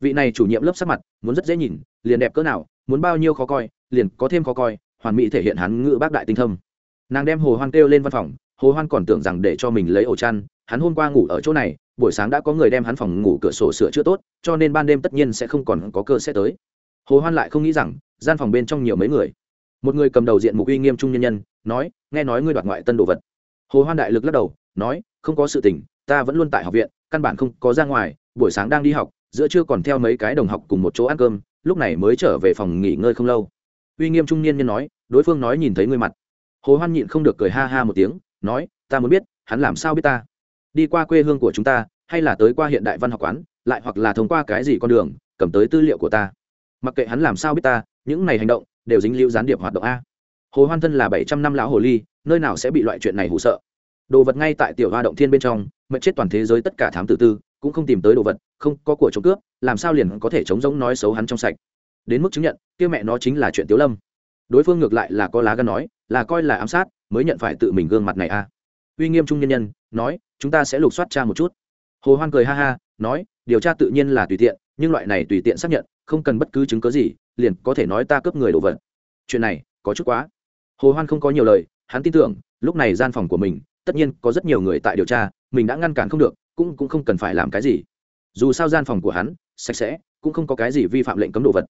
vị này chủ nhiệm lớp sắc mặt, muốn rất dễ nhìn, liền đẹp cỡ nào, muốn bao nhiêu khó coi, liền có thêm khó coi, hoàn mỹ thể hiện hắn ngữ bác đại tinh thâm. Nàng đem hồ hoan kêu lên văn phòng, hồ hoan còn tưởng rằng để cho mình lấy ổ chăn, hắn hôm qua ngủ ở chỗ này, buổi sáng đã có người đem hắn phòng ngủ cửa sổ sửa chữa tốt, cho nên ban đêm tất nhiên sẽ không còn có cơ sẽ tới. Hồ hoan lại không nghĩ rằng, gian phòng bên trong nhiều mấy người. Một người cầm đầu diện mục uy nghiêm trung nhân nhân, nói, nghe nói ngươi đoạt ngoại tân đồ vật. Hồ hoan đại lực lắc đầu, nói, không có sự tình, ta vẫn luôn tại học viện, căn bản không có ra ngoài, buổi sáng đang đi học giữa trưa còn theo mấy cái đồng học cùng một chỗ ăn cơm, lúc này mới trở về phòng nghỉ ngơi không lâu. Uy nghiêm trung niên nhân nói, đối phương nói nhìn thấy ngươi mặt. Hồ hoan nhịn không được cười ha ha một tiếng, nói, ta muốn biết, hắn làm sao biết ta? Đi qua quê hương của chúng ta, hay là tới qua hiện đại văn học quán, lại hoặc là thông qua cái gì con đường, cầm tới tư liệu của ta? Mặc kệ hắn làm sao biết ta, những này hành động, đều dính lưu gián điệp hoạt động a. Hồ hoan thân là bảy trăm năm lão hồ ly, nơi nào sẽ bị loại chuyện này hụ sợ? Đồ vật ngay tại tiểu hoa động thiên bên trong, mệnh chết toàn thế giới tất cả thám tử tư cũng không tìm tới đồ vật, không có của trộm cướp, làm sao liền có thể chống giống nói xấu hắn trong sạch. Đến mức chứng nhận, kia mẹ nó chính là chuyện tiếu lâm. Đối phương ngược lại là có lá gan nói, là coi là ám sát, mới nhận phải tự mình gương mặt này a uy nghiêm trung nhân nhân, nói, chúng ta sẽ lục soát cha một chút. Hồ hoan cười ha ha, nói, điều tra tự nhiên là tùy tiện, nhưng loại này tùy tiện xác nhận, không cần bất cứ chứng cứ gì, liền có thể nói ta cướp người đồ vật. Chuyện này, có chút quá. Hồ hoan không có nhiều lời, hắn tin tưởng, lúc này gian phòng của mình, tất nhiên có rất nhiều người tại điều tra, mình đã ngăn cản không được cũng cũng không cần phải làm cái gì. Dù sao gian phòng của hắn, sạch sẽ, cũng không có cái gì vi phạm lệnh cấm đồ vật.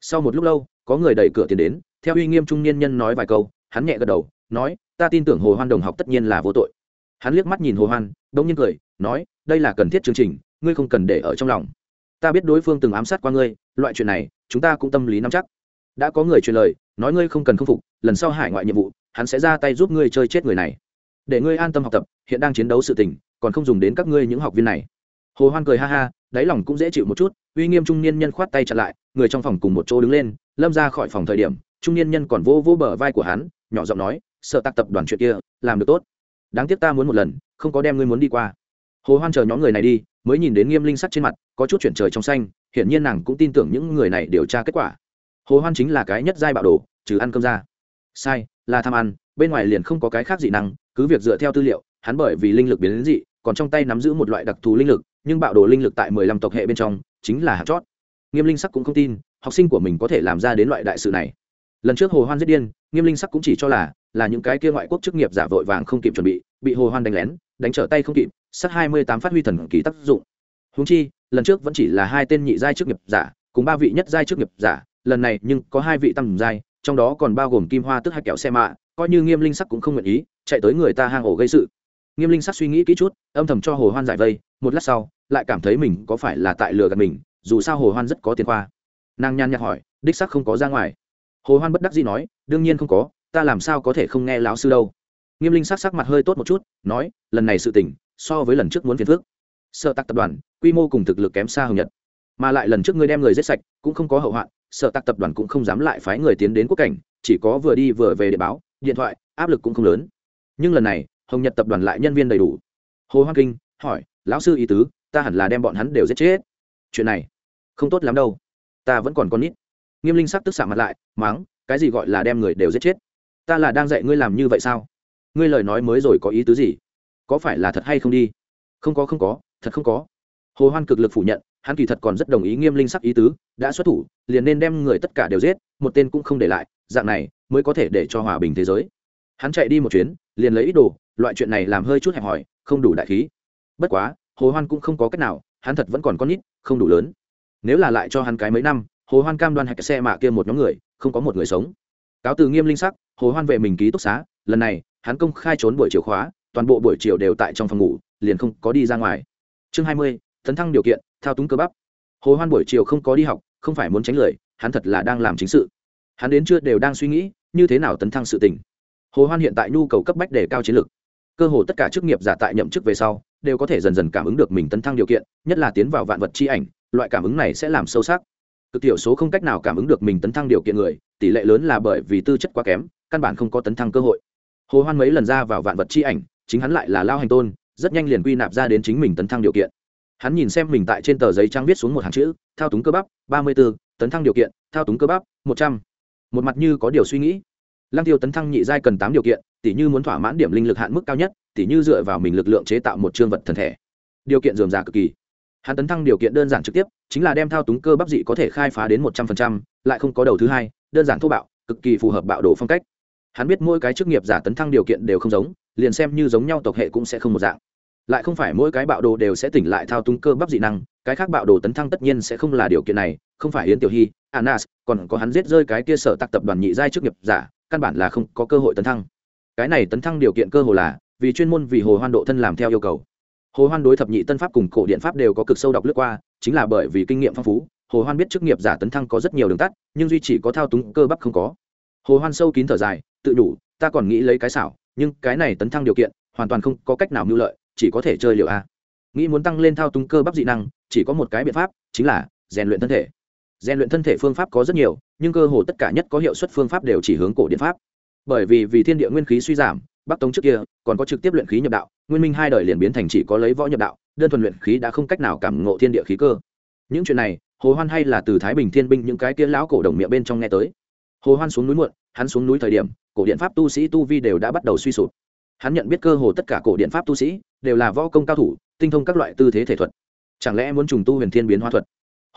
Sau một lúc lâu, có người đẩy cửa tiền đến, theo uy nghiêm trung niên nhân nói vài câu, hắn nhẹ gật đầu, nói, ta tin tưởng hồ hoan đồng học tất nhiên là vô tội. Hắn liếc mắt nhìn hồ hoan đông nhiên cười, nói, đây là cần thiết chương trình, ngươi không cần để ở trong lòng. Ta biết đối phương từng ám sát qua ngươi, loại chuyện này, chúng ta cũng tâm lý nắm chắc. Đã có người truyền lời, nói, ngươi không cần khâm phục, lần sau hải ngoại nhiệm vụ, hắn sẽ ra tay giúp ngươi chơi chết người này. Để ngươi an tâm học tập, hiện đang chiến đấu sự tình còn không dùng đến các ngươi những học viên này. Hồ hoan cười ha ha, đáy lòng cũng dễ chịu một chút, uy nghiêm trung niên nhân khoát tay chặn lại, người trong phòng cùng một chỗ đứng lên, lâm ra khỏi phòng thời điểm, trung niên nhân còn vô vô bờ vai của hắn, nhỏ giọng nói, sợ tạc tập đoàn chuyện kia, làm được tốt. Đáng tiếc ta muốn một lần, không có đem ngươi muốn đi qua. Hồ hoan chờ nhóm người này đi, mới nhìn đến nghiêm linh sắc trên mặt, có chút chuyển trời trong xanh, hiển nhiên nàng cũng tin tưởng những người này điều tra kết quả. Hồ hoan chính là cái nhất giai bạo đồ, trừ ăn cơm ra. Sai, là tham ăn, bên ngoài liền không có cái khác dị năng, cứ việc dựa theo tư liệu, hắn bởi vì linh lực biến đến dị còn trong tay nắm giữ một loại đặc thù linh lực, nhưng bạo đồ linh lực tại mười lăm tộc hệ bên trong chính là hạt chót. Nghiêm linh sắc cũng không tin, học sinh của mình có thể làm ra đến loại đại sự này. Lần trước hồ hoan giết điên, nghiêm linh sắc cũng chỉ cho là là những cái kia ngoại quốc chức nghiệp giả vội vàng không kịp chuẩn bị bị hồ hoan đánh lén, đánh trở tay không kịp, sắc hai mươi tám phát huy thần kỳ tác dụng. Húng chi, lần trước vẫn chỉ là hai tên nhị giai chức nghiệp giả, cùng ba vị nhất giai chức nghiệp giả, lần này nhưng có hai vị tăng giai, trong đó còn bao gồm kim hoa tức hai kẹo xe mạ, coi như nghiêm linh sắc cũng không nguyện ý, chạy tới người ta hang ổ gây sự nghiêm linh sắc suy nghĩ kỹ chút, âm thầm cho hồ hoan giải vây, một lát sau, lại cảm thấy mình có phải là tại lừa gạt mình, dù sao hồ hoan rất có tiền khoa. Nàng nhan nhạt hỏi, đích sắc không có ra ngoài. Hồ hoan bất đắc dĩ nói, đương nhiên không có, ta làm sao có thể không nghe lão sư đâu. Nghiêm linh sắc sắc mặt hơi tốt một chút, nói, lần này sự tình, so với lần trước muốn phiền phức. Sợ tặc tập đoàn, quy mô cùng thực lực kém xa hồng nhật. Mà lại lần trước ngươi đem người giết sạch, cũng không có hậu hoạn, sợ tặc tập đoàn cũng không dám lại phái người tiến đến quốc cảnh, chỉ có vừa đi vừa về để báo, điện thoại, áp lực cũng không lớn. Nhưng lần này hồng nhật tập đoàn lại nhân viên đầy đủ. Hồ Hoan kinh hỏi, lão sư ý tứ, ta hẳn là đem bọn hắn đều giết chết. Chuyện này không tốt lắm đâu, ta vẫn còn con nít. Nghiêm linh sắc tức xạ mặt lại mắng cái gì gọi là đem người đều giết chết? Ta là đang dạy ngươi làm như vậy sao? Ngươi lời nói mới rồi có ý tứ gì? Có phải là thật hay không đi? Không có không có, thật không có. Hồ hoan cực lực phủ nhận, hắn kỳ thật còn rất đồng ý nghiêm linh sắc ý tứ, đã xuất thủ, liền nên đem người tất cả đều giết, một tên cũng không để lại, dạng này mới có thể để cho hòa bình thế giới. Hắn chạy đi một chuyến, liền lấy ít đồ loại chuyện này làm hơi chút hẹp hòi, không đủ đại khí. Bất quá, hồ hoan cũng không có cách nào, hắn thật vẫn còn con nít, không đủ lớn. Nếu là lại cho hắn cái mấy năm, hồ hoan cam đoan hạch xe mạ kia một nhóm người, không có một người sống. Cáo từ nghiêm linh sắc, hồ hoan về mình ký túc xá, lần này, hắn công khai trốn buổi chiều khóa, toàn bộ buổi chiều đều tại trong phòng ngủ, liền không có đi ra ngoài. Chương hai mươi, tấn thăng điều kiện, thao túng cơ bắp. Hồ hoan buổi chiều không có đi học, không phải muốn tránh lời, hắn thật là đang làm chính sự. Hắn đến chưa đều đang suy nghĩ, như thế nào tấn thăng sự tình. Hồ hoan hiện tại nhu cầu cấp bách để cao chiến lược cơ hồ tất cả chức nghiệp giả tại nhậm chức về sau, đều có thể dần dần cảm ứng được mình tấn thăng điều kiện, nhất là tiến vào vạn vật chi ảnh, loại cảm ứng này sẽ làm sâu sắc. Cực thiểu số không cách nào cảm ứng được mình tấn thăng điều kiện người, tỷ lệ lớn là bởi vì tư chất quá kém, căn bản không có tấn thăng cơ hội. Hồ hoan mấy lần ra vào vạn vật chi ảnh, chính hắn lại là lao hành tôn, rất nhanh liền quy nạp ra đến chính mình tấn thăng điều kiện. Hắn nhìn xem mình tại trên tờ giấy trang viết xuống một hàng chữ, thao túng cơ bắp, ba mươi b ố tấn thăng điều kiện, thao túng cơ bắp, một trăm. Một mặt như có điều suy nghĩ lăng tiêu tấn thăng nhị giai cần tám điều kiện tỷ như muốn thỏa mãn điểm linh lực hạn mức cao nhất tỷ như dựa vào mình lực lượng chế tạo một chương vật thần thể. Điều kiện dườm già cực kỳ. Hắn tấn thăng điều kiện đơn giản trực tiếp, chính là đem thao túng cơ bắp dị có thể khai phá đến một trăm phần trăm, lại không có đầu thứ hai, đơn giản thô bạo, cực kỳ phù hợp bạo đồ phong cách. Hắn biết mỗi cái chức nghiệp giả tấn thăng điều kiện đều không giống, liền xem như giống nhau tộc hệ cũng sẽ không một dạng. Lại không phải mỗi cái bạo đồ đều sẽ tỉnh lại thao túng cơ bắp dị năng, cái khác bạo đồ tấn thăng tất nhiên sẽ không là điều kiện này, không phải yến tiểu hy, anas, còn có hắn giết rơi cái kia sở tặc tập đoàn nhị giai chức nghiệp giả căn bản là không có cơ hội tấn thăng. Cái này tấn thăng điều kiện cơ hồ là, vì chuyên môn vì hồ hoan độ thân làm theo yêu cầu. Hồ hoan đối thập nhị tân pháp cùng cổ điện pháp đều có cực sâu đọc lướt qua, chính là bởi vì kinh nghiệm phong phú, hồ hoan biết chức nghiệp giả tấn thăng có rất nhiều đường tắt, nhưng duy chỉ có thao túng cơ bắp không có. Hồ hoan sâu kín thở dài, tự đủ, ta còn nghĩ lấy cái xảo, nhưng cái này tấn thăng điều kiện, hoàn toàn không có cách nào mưu lợi, chỉ có thể chơi liệu a. Nghĩ muốn tăng lên thao túng cơ bắp dị năng, chỉ có một cái biện pháp, chính là rèn luyện thân thể rèn luyện thân thể phương pháp có rất nhiều, nhưng cơ hồ tất cả nhất có hiệu suất phương pháp đều chỉ hướng cổ điện pháp. Bởi vì vì thiên địa nguyên khí suy giảm, bắc tống trước kia còn có trực tiếp luyện khí nhập đạo, nguyên minh hai đời liền biến thành chỉ có lấy võ nhập đạo, đơn thuần luyện khí đã không cách nào cảm ngộ thiên địa khí cơ. Những chuyện này, hồ hoan hay là từ thái bình thiên binh những cái kia lão cổ đồng miệng bên trong nghe tới. Hồ hoan xuống núi muộn, hắn xuống núi thời điểm, cổ điện pháp tu sĩ tu vi đều đã bắt đầu suy sụp. Hắn nhận biết cơ hồ tất cả cổ điện pháp tu sĩ đều là võ công cao thủ, tinh thông các loại tư thế thể thuật. Chẳng lẽ muốn trùng tu huyền thiên biến hóa thuật?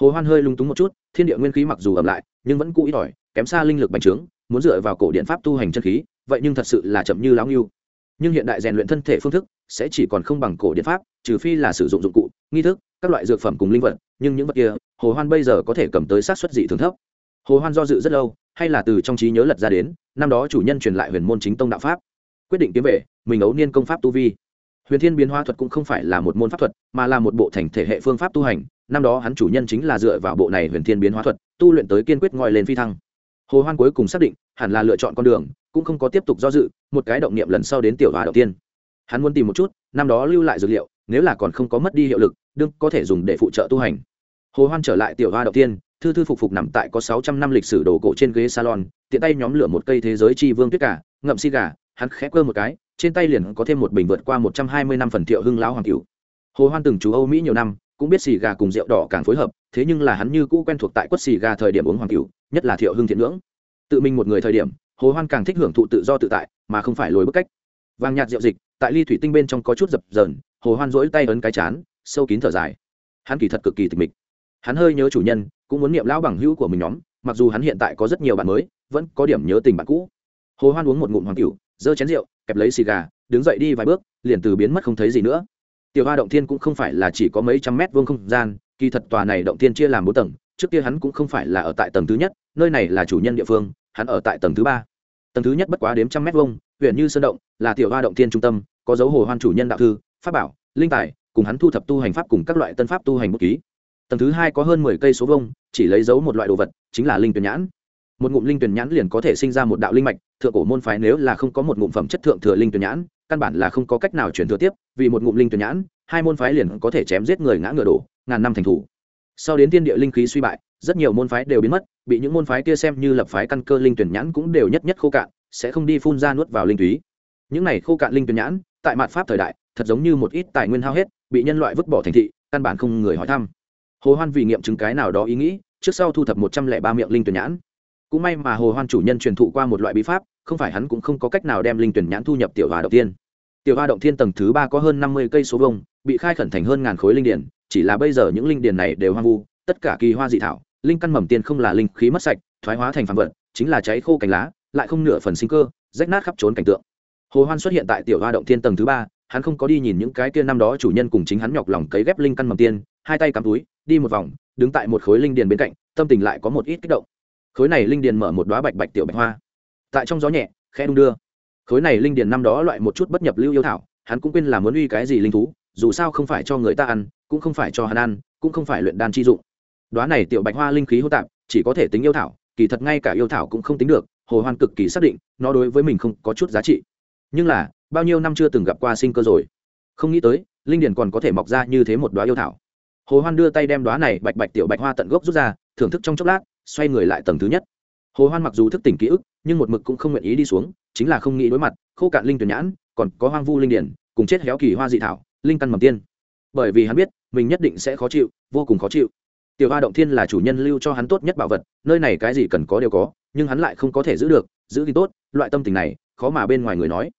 Hồ hoan hơi lung túng một chút, thiên địa nguyên khí mặc dù ẩm lại, nhưng vẫn cũ ít ỏi, kém xa linh lực bành trướng, muốn dựa vào cổ điện pháp tu hành chân khí, vậy nhưng thật sự là chậm như lão nghiêu nhưng hiện đại rèn luyện thân thể phương thức, sẽ chỉ còn không bằng cổ điện pháp, trừ phi là sử dụng dụng cụ, nghi thức, các loại dược phẩm cùng linh vật, nhưng những vật kia, hồ hoan bây giờ có thể cầm tới sát xuất dị thường thấp. Hồ hoan do dự rất lâu, hay là từ trong trí nhớ lật ra đến, năm đó chủ nhân truyền lại huyền môn chính tông đạo pháp. Quyết định kiếm về, mình ấu niên công pháp tu vi. Huyền thiên biến hóa thuật cũng không phải là một môn pháp thuật, mà là một bộ thành thể hệ phương pháp tu hành năm đó hắn chủ nhân chính là dựa vào bộ này huyền thiên biến hóa thuật, tu luyện tới kiên quyết ngoi lên phi thăng. Hồ hoan cuối cùng xác định, hẳn là lựa chọn con đường, cũng không có tiếp tục do dự, một cái động niệm lần sau đến tiểu hòa đầu tiên. Hắn muốn tìm một chút, năm đó lưu lại dược liệu, nếu là còn không có mất đi hiệu lực, đương có thể dùng để phụ trợ tu hành. Hồ hoan trở lại tiểu hoa đầu tiên, thư thư phục phục nằm tại có sáu trăm năm lịch sử đồ cổ trên ghế salon, tiện tay nhóm lửa một cây thế giới chi vương tuyết cả, ngậm xi gà, hắn khẽ cơ một cái, trên tay liền có thêm một bình vượt qua một trăm hai mươi năm phần thiệu hưng lão hoàng cửu. Hồ hoan từng chú âu mỹ nhiều năm cũng biết xì gà cùng rượu đỏ càng phối hợp, thế nhưng là hắn như cũ quen thuộc tại quất xì gà thời điểm uống hoàng cửu, nhất là thiệu hưng thiện ngưỡng. Tự mình một người thời điểm, hồ hoan càng thích hưởng thụ tự do tự tại, mà không phải lối bức cách. Vàng nhạt rượu dịch, tại ly thủy tinh bên trong có chút dập dờn, hồ hoan rỗi tay ấn cái chán, sâu kín thở dài. Hắn kỳ thật cực kỳ tịch mịch. Hắn hơi nhớ chủ nhân, cũng muốn niệm lão bằng hữu của mình nhóm, mặc dù hắn hiện tại có rất nhiều bạn mới, vẫn có điểm nhớ tình bạn cũ. Hồ hoan uống một ngụm hoàng cửu, giơ chén rượu, kẹp lấy xì gà, đứng dậy đi vài bước, liền từ biến mất không thấy gì nữa tiểu hoa động thiên cũng không phải là chỉ có mấy trăm mét vuông không gian, kỳ thật tòa này động thiên chia làm bốn tầng, trước kia hắn cũng không phải là ở tại tầng thứ nhất, nơi này là chủ nhân địa phương, hắn ở tại tầng thứ ba. Tầng thứ nhất bất quá đếm trăm mét vuông, huyện như sơn động, là tiểu hoa động thiên trung tâm, có dấu hồ hoan chủ nhân đạo thư, pháp bảo, linh tài, cùng hắn thu thập tu hành pháp cùng các loại tân pháp tu hành bút ký. Tầng thứ hai có hơn mười cây số vông chỉ lấy dấu một loại đồ vật, chính là linh tuyển nhãn. Một ngụm linh tuyển nhãn liền có thể sinh ra một đạo linh mạch, thượng cổ môn phái nếu là không có một ngụm phẩm chất thượng thừa linh tuyển nhãn căn bản là không có cách nào chuyển thừa tiếp, vì một ngụm linh tuyển nhãn, hai môn phái liền có thể chém giết người ngã ngựa đổ, ngàn năm thành thủ. Sau đến tiên địa linh khí suy bại, rất nhiều môn phái đều biến mất, bị những môn phái kia xem như lập phái căn cơ linh tuyển nhãn cũng đều nhất nhất khô cạn, sẽ không đi phun ra nuốt vào linh túy. Những này khô cạn linh tuyển nhãn, tại mạt pháp thời đại, thật giống như một ít tài nguyên hao hết, bị nhân loại vứt bỏ thành thị, căn bản không người hỏi thăm. Hồ hoan vì nghiệm chứng cái nào đó ý nghĩ, trước sau thu thập một trăm lẻ ba miệng linh tuyển nhãn cũng may mà hồ hoan chủ nhân truyền thụ qua một loại bí pháp, không phải hắn cũng không có cách nào đem linh tuyển nhãn thu nhập tiểu hòa Động Thiên. tiểu hoa động thiên tầng thứ ba có hơn năm mươi cây số vông bị khai khẩn thành hơn ngàn khối linh điển, chỉ là bây giờ những linh điển này đều hoang vu, tất cả kỳ hoa dị thảo, linh căn mầm tiên không là linh khí mất sạch, thoái hóa thành phản vật, chính là cháy khô cành lá, lại không nửa phần sinh cơ, rách nát khắp trốn cảnh tượng hồ hoan xuất hiện tại tiểu hoa động thiên tầng thứ ba, hắn không có đi nhìn những cái kia năm đó chủ nhân cùng chính hắn nhọc lòng cấy ghép linh căn mầm tiên, hai tay cắm túi, đi một vòng, đứng tại một khối linh điền bên cạnh, tâm tình lại có một ít kích động khối này linh điền mở một đóa bạch bạch tiểu bạch hoa. Tại trong gió nhẹ, khẽ đung đưa. Khối này linh điền năm đó loại một chút bất nhập lưu yêu thảo, hắn cũng quên là muốn uy cái gì linh thú, dù sao không phải cho người ta ăn, cũng không phải cho hắn ăn, cũng không phải luyện đan chi dụng. Đoá này tiểu bạch hoa linh khí hô tạp, chỉ có thể tính yêu thảo, kỳ thật ngay cả yêu thảo cũng không tính được, hồ hoan cực kỳ xác định, nó đối với mình không có chút giá trị. Nhưng là, bao nhiêu năm chưa từng gặp qua sinh cơ rồi. Không nghĩ tới, linh điền còn có thể mọc ra như thế một đoá yêu thảo. Hồ hoan đưa tay đem đoá này bạch bạch tiểu bạch hoa tận gốc rút ra, thưởng thức trong chốc lát xoay người lại tầng thứ nhất. Hồ hoan mặc dù thức tỉnh ký ức, nhưng một mực cũng không nguyện ý đi xuống, chính là không nghĩ đối mặt, khô cạn linh tuyển nhãn, còn có hoang vu linh điển, cùng chết héo kỳ hoa dị thảo, linh căn mầm tiên. Bởi vì hắn biết, mình nhất định sẽ khó chịu, vô cùng khó chịu. Tiểu hoa động thiên là chủ nhân lưu cho hắn tốt nhất bảo vật, nơi này cái gì cần có đều có, nhưng hắn lại không có thể giữ được, giữ thì tốt, loại tâm tình này, khó mà bên ngoài người nói.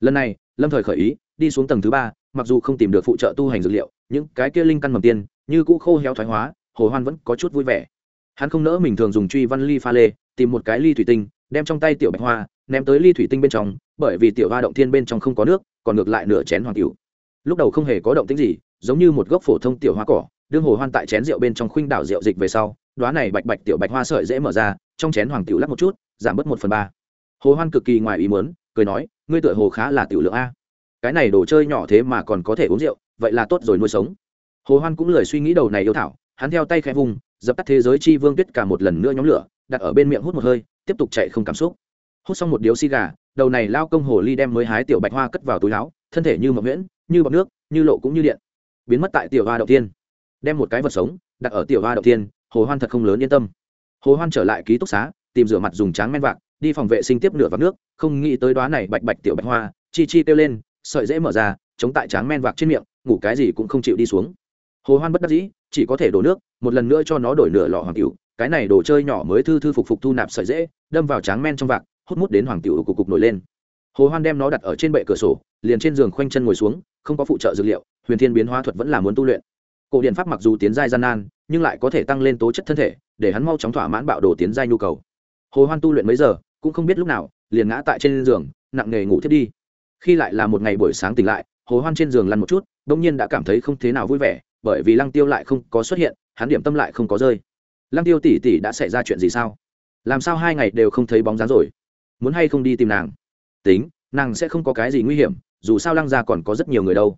Lần này, lâm thời khởi ý, đi xuống tầng thứ ba, mặc dù không tìm được phụ trợ tu hành dược liệu những cái kia linh căn mầm tiên, như cũ khô héo thoái hóa, hồ hoan vẫn có chút vui vẻ hắn không nỡ mình thường dùng truy văn ly pha lê, tìm một cái ly thủy tinh, đem trong tay tiểu bạch hoa, ném tới ly thủy tinh bên trong, bởi vì tiểu hoa động thiên bên trong không có nước, còn ngược lại nửa chén hoàng tiểu. Lúc đầu không hề có động tĩnh gì, giống như một gốc phổ thông tiểu hoa cỏ, đương hồ hoan tại chén rượu bên trong khuynh đảo rượu dịch về sau đoá này bạch bạch tiểu bạch hoa sợi dễ mở ra, trong chén hoàng tiểu lắc một chút, giảm bớt một phần ba. Hồ hoan cực kỳ ngoài ý muốn, cười nói, ngươi tựa hồ khá là tiểu lượng a. Cái này đồ chơi nhỏ thế mà còn có thể uống rượu, vậy là tốt rồi nuôi sống. Hồ hoan cũng lười suy nghĩ đầu này yêu thảo hắn theo tay khẽ vùng dập tắt thế giới chi vương tuyết cả một lần nữa nhóm lửa, đặt ở bên miệng hút một hơi, tiếp tục chạy không cảm xúc. Hút xong một điếu xi gà, đầu này lao công hồ ly đem mới hái tiểu bạch hoa cất vào túi láo thân thể như mập nguyễn như bọc nước, như lộ cũng như điện. Biến mất tại tiểu hoa đầu tiên đem một cái vật sống, đặt ở tiểu hoa đầu tiên hồ hoan thật không lớn yên tâm. Hồ hoan trở lại ký túc xá, tìm rửa mặt dùng tráng men vạc, đi phòng vệ sinh tiếp nửa vạc nước, không nghĩ tới đoá này bạch bạch tiểu bạch hoa, chi chi kêu lên, sợi dễ mở ra, chống tại tráng men vạc trên miệng, ngủ cái gì cũng không chịu đi xuống. Hồ hoan bất đắc dĩ chỉ có thể đổ nước, một lần nữa cho nó đổi nửa lọ hoàng tiểu. Cái này đồ chơi nhỏ mới thư thư phục phục thu nạp sợi dễ, đâm vào tráng men trong vạc, hút mút đến hoàng tiểu cục cục nổi lên. Hồ hoan đem nó đặt ở trên bệ cửa sổ, liền trên giường khoanh chân ngồi xuống, không có phụ trợ dược liệu, huyền thiên biến hóa thuật vẫn là muốn tu luyện. Cổ điện pháp mặc dù tiến giai gian nan, nhưng lại có thể tăng lên tố chất thân thể, để hắn mau chóng thỏa mãn bạo đồ tiến giai nhu cầu. Hồ hoan tu luyện mấy giờ, cũng không biết lúc nào, liền ngã tại trên giường, nặng nề ngủ thiết đi. Khi lại là một ngày buổi sáng tỉnh lại, hồ hoan trên giường lăn một chút đông nhiên đã cảm thấy không thế nào vui vẻ bởi vì lăng tiêu lại không có xuất hiện, hắn điểm tâm lại không có rơi. Lăng tiêu tỷ tỷ đã xảy ra chuyện gì sao? Làm sao hai ngày đều không thấy bóng dáng rồi? Muốn hay không đi tìm nàng? Tính, nàng sẽ không có cái gì nguy hiểm, dù sao lăng ra còn có rất nhiều người đâu.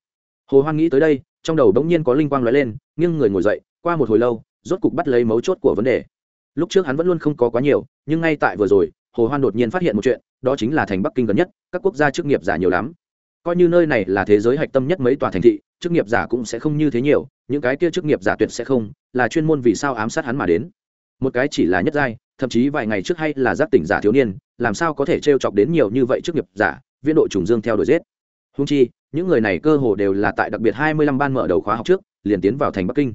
Hồ hoan nghĩ tới đây, trong đầu bỗng nhiên có linh quang lóe lên, nghiêng người ngồi dậy, qua một hồi lâu, rốt cục bắt lấy mấu chốt của vấn đề. Lúc trước hắn vẫn luôn không có quá nhiều, nhưng ngay tại vừa rồi, hồ hoan đột nhiên phát hiện một chuyện, đó chính là thành bắc kinh gần nhất, các quốc gia chức nghiệp giả nhiều lắm coi như nơi này là thế giới hạch tâm nhất mấy tòa thành thị, chức nghiệp giả cũng sẽ không như thế nhiều, những cái kia chức nghiệp giả tuyệt sẽ không, là chuyên môn vì sao ám sát hắn mà đến. Một cái chỉ là nhất giai, thậm chí vài ngày trước hay là giác tỉnh giả thiếu niên, làm sao có thể t chọc đến nhiều như vậy chức nghiệp giả, viên đội trùng dương theo đuổi giết. Húng chi, những người này cơ hồ đều là tại đặc biệt hai mươi lăm ban mở đầu khóa học trước, liền tiến vào thành bắc kinh.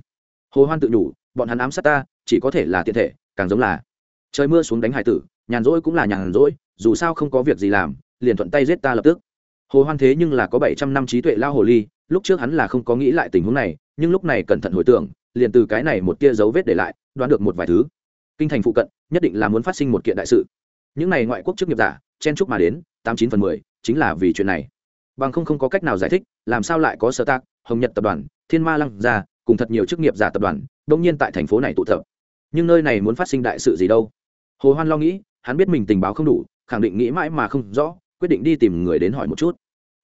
Hồ hoan tự nhủ, bọn hắn ám sát ta, chỉ có thể là tiện thể, càng giống là trời mưa xuống đánh hải tử, nhàn rỗi cũng là nhàn rỗi, dù sao không có việc gì làm, liền thuận tay giết ta lập tức hồ hoan thế nhưng là có bảy trăm năm trí tuệ lao hồ ly, lúc trước hắn là không có nghĩ lại tình huống này, nhưng lúc này cẩn thận hồi tưởng, liền từ cái này một tia dấu vết để lại, đoán được một vài thứ. Kinh thành phụ cận, nhất định là muốn phát sinh một kiện đại sự. Những này ngoại quốc chức nghiệp giả, chen chúc mà đến, tám chín phần mười, chính là vì chuyện này. Bằng không không có cách nào giải thích, làm sao lại có sở tác hồng nhật tập đoàn, thiên ma lăng gia, cùng thật nhiều chức nghiệp giả tập đoàn đông nhiên tại thành phố này tụ tập. Nhưng nơi này muốn phát sinh đại sự gì đâu? Hồ hoan lo nghĩ, hắn biết mình tình báo không đủ, khẳng định nghĩ mãi mà không rõ quyết định đi tìm người đến hỏi một chút.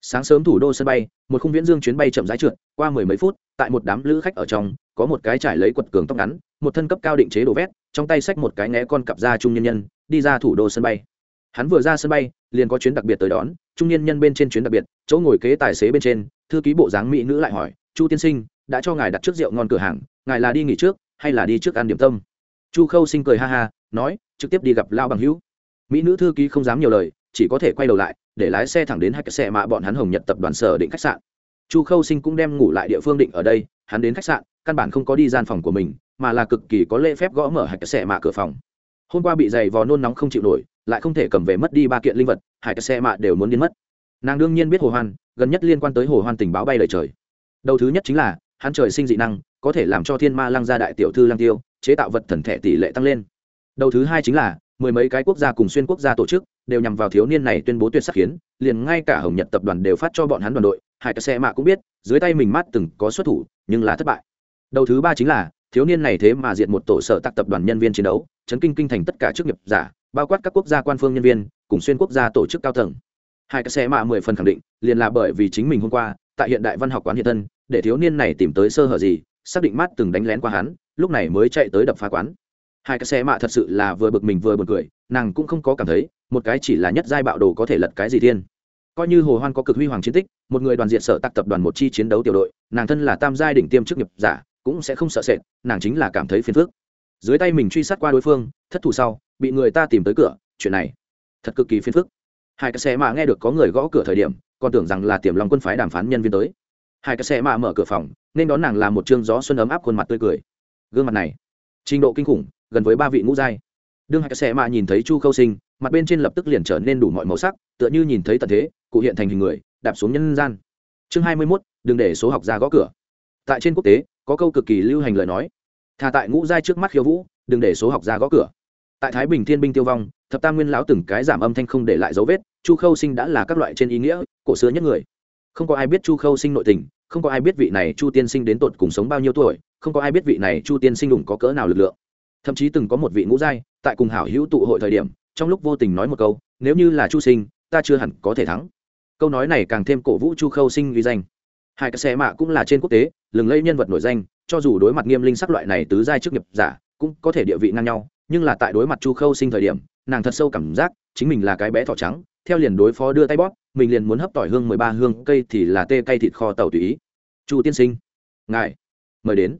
Sáng sớm thủ đô sân bay, một khung viễn dương chuyến bay chậm rãi trượt, qua mười mấy phút, tại một đám lữ khách ở trong, có một cái trải lấy quật cường tóc ngắn, một thân cấp cao định chế đồ vét, trong tay xách một cái né con cặp da trung nhân nhân, đi ra thủ đô sân bay. Hắn vừa ra sân bay, liền có chuyến đặc biệt tới đón, trung nhân nhân bên trên chuyến đặc biệt, chỗ ngồi kế tài xế bên trên, thư ký bộ dáng mỹ nữ lại hỏi, chu tiên sinh, đã cho ngài đặt trước rượu ngon cửa hàng, ngài là đi nghỉ trước, hay là đi trước ăn điểm tâm? Chu khâu sinh cười ha ha, nói, trực tiếp đi gặp lao bằng hữu. Mỹ nữ thư ký không dám nhiều lời chỉ có thể quay đầu lại, để lái xe thẳng đến hai cái xe mà bọn hắn hồng nhật tập đoàn sở định khách sạn. Chu khâu sinh cũng đem ngủ lại địa phương định ở đây, hắn đến khách sạn, căn bản không có đi gian phòng của mình, mà là cực kỳ có lễ phép gõ mở hai cái xe mạ cửa phòng. Hôm qua bị giày vò nôn nóng không chịu nổi, lại không thể cầm về mất đi ba kiện linh vật, hai cái xe mạ đều muốn biến mất. Nàng đương nhiên biết hồ hoan, gần nhất liên quan tới hồ hoan tình báo bay lời trời. Đầu thứ nhất chính là, hắn trời sinh dị năng, có thể làm cho thiên ma lăng gia đại tiểu thư lăng tiêu, chế tạo vật thần thể tỷ lệ tăng lên. Đầu thứ hai chính là, mười mấy cái quốc gia cùng xuyên quốc gia tổ chức đều nhằm vào thiếu niên này tuyên bố tuyệt sắc khiến, liền ngay cả hồng nhật tập đoàn đều phát cho bọn hắn đoàn đội hải tặc xe mạ cũng biết, dưới tay mình mắt từng có xuất thủ, nhưng là thất bại. Đầu thứ ba chính là, thiếu niên này thế mà diện một tổ sở tạc tập đoàn nhân viên chiến đấu, chấn kinh kinh thành tất cả chức nghiệp giả, bao quát các quốc gia quan phương nhân viên, cùng xuyên quốc gia tổ chức cao tầng. Hai cái xe mạ mười phần khẳng định, liền là bởi vì chính mình hôm qua, tại hiện đại văn học quán hiện thân, để thiếu niên này tìm tới sơ hở gì, xác định mắt từng đánh lén qua hắn, lúc này mới chạy tới đập phá quán. Hai cái xe mạ thật sự là vừa bực mình vừa buồn cười, nàng cũng không có cảm thấy một cái chỉ là nhất giai bạo đồ có thể lật cái gì thiên? Coi như hồ hoan có cực huy hoàng chiến tích, một người đoàn diện sở tạc tập đoàn một chi chiến đấu tiểu đội, nàng thân là tam giai đỉnh tiêm chức nghiệp giả, cũng sẽ không sợ sệt, nàng chính là cảm thấy phiền phức. Dưới tay mình truy sát qua đối phương, thất thủ sau, bị người ta tìm tới cửa, chuyện này thật cực kỳ phiền phức. Hai cái xe mà nghe được có người gõ cửa thời điểm, còn tưởng rằng là tiềm lòng quân phái đàm phán nhân viên tới. Hai cái xe mà mở cửa phòng, nên đón nàng là một chương gió xuân ấm áp khuôn mặt tươi cười. Gương mặt này, trình độ kinh khủng, gần với ba vị ngũ giai. Đương hai cái xe mà nhìn thấy chu khâu sinh mặt bên trên lập tức liền trở nên đủ mọi màu sắc, tựa như nhìn thấy tận thế, cụ hiện thành hình người, đạp xuống nhân gian. Chương hai mươi mốt, đừng để số học ra gõ cửa. Tại trên quốc tế, có câu cực kỳ lưu hành lời nói, thà tại ngũ giai trước mắt khiêu vũ, đừng để số học ra gõ cửa. Tại thái bình thiên binh tiêu vong, thập tam nguyên lão từng cái giảm âm thanh không để lại dấu vết, chu khâu sinh đã là các loại trên ý nghĩa, cổ xưa nhất người. Không có ai biết chu khâu sinh nội tình, không có ai biết vị này chu tiên sinh đến tột cùng sống bao nhiêu tuổi, không có ai biết vị này chu tiên sinh đủng có cỡ nào lực lượng. Thậm chí từng có một vị ngũ giai, tại cùng hảo hữu tụ hội thời điểm trong lúc vô tình nói một câu, nếu như là chu sinh, ta chưa hẳn có thể thắng. Câu nói này càng thêm cổ vũ chu khâu sinh ghi danh. Hai cái xe mạ cũng là trên quốc tế, lừng lẫy nhân vật nổi danh, cho dù đối mặt nghiêm linh sắc loại này tứ giai chức nghiệp giả, cũng có thể địa vị ngang nhau, nhưng là tại đối mặt chu khâu sinh thời điểm, nàng thật sâu cảm giác chính mình là cái bé thỏ trắng, theo liền đối phó đưa tay bóp, mình liền muốn hấp tỏi hương mười ba hương, cây thì là tê cây thịt kho tàu tùy ý. Chu tiên sinh, ngài, mời đến.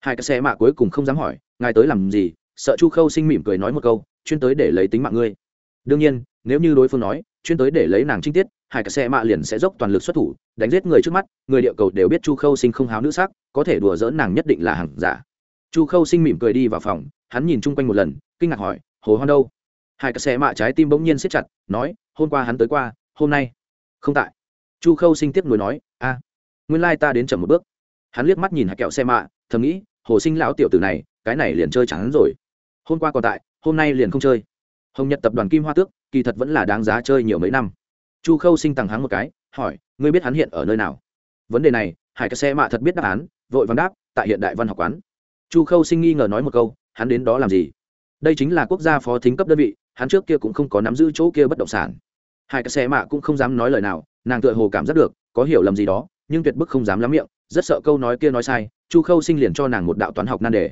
Hai cái xe mạ cuối cùng không dám hỏi, ngài tới làm gì? Sợ chu khâu sinh mỉm cười nói một câu chuyên tới để lấy tính mạng ngươi. Đương nhiên, nếu như đối phương nói, chuyên tới để lấy nàng trinh tiết, hai cả xe mạ liền sẽ dốc toàn lực xuất thủ, đánh giết người trước mắt, người địa cầu đều biết chu khâu sinh không háo nữ sắc, có thể đùa dỡn nàng nhất định là hàng giả. Chu khâu sinh mỉm cười đi vào phòng, hắn nhìn chung quanh một lần, kinh ngạc hỏi, hồ hoan đâu? Hai cả xe mạ trái tim bỗng nhiên siết chặt, nói, hôm qua hắn tới qua, hôm nay. Không tại. Chu khâu sinh tiếp nối nói, a, nguyên lai ta đến chậm một bước. Hắn liếc mắt nhìn hạt kẹo xe mạ, thầm nghĩ, hồ sinh lão tiểu tử này, cái này liền chơi chẳng rồi. Hôm qua còn tại hôm nay liền không chơi. Hồng nhật tập đoàn kim hoa tước, kỳ thật vẫn là đáng giá chơi nhiều mấy năm. Chu khâu sinh tằng hắn một cái, hỏi, ngươi biết hắn hiện ở nơi nào? Vấn đề này, hải ca xe mạ thật biết đáp án, vội vàng đáp, tại hiện đại văn học quán. Chu khâu sinh nghi ngờ nói một câu, hắn đến đó làm gì? Đây chính là quốc gia phó thính cấp đơn vị, hắn trước kia cũng không có nắm giữ chỗ kia bất động sản. Hải ca xe mạ cũng không dám nói lời nào, nàng tựa hồ cảm giác được, có hiểu lầm gì đó, nhưng tuyệt bức không dám lắm miệng, rất sợ câu nói kia nói sai, chu khâu sinh liền cho nàng một đạo toán học nan đề.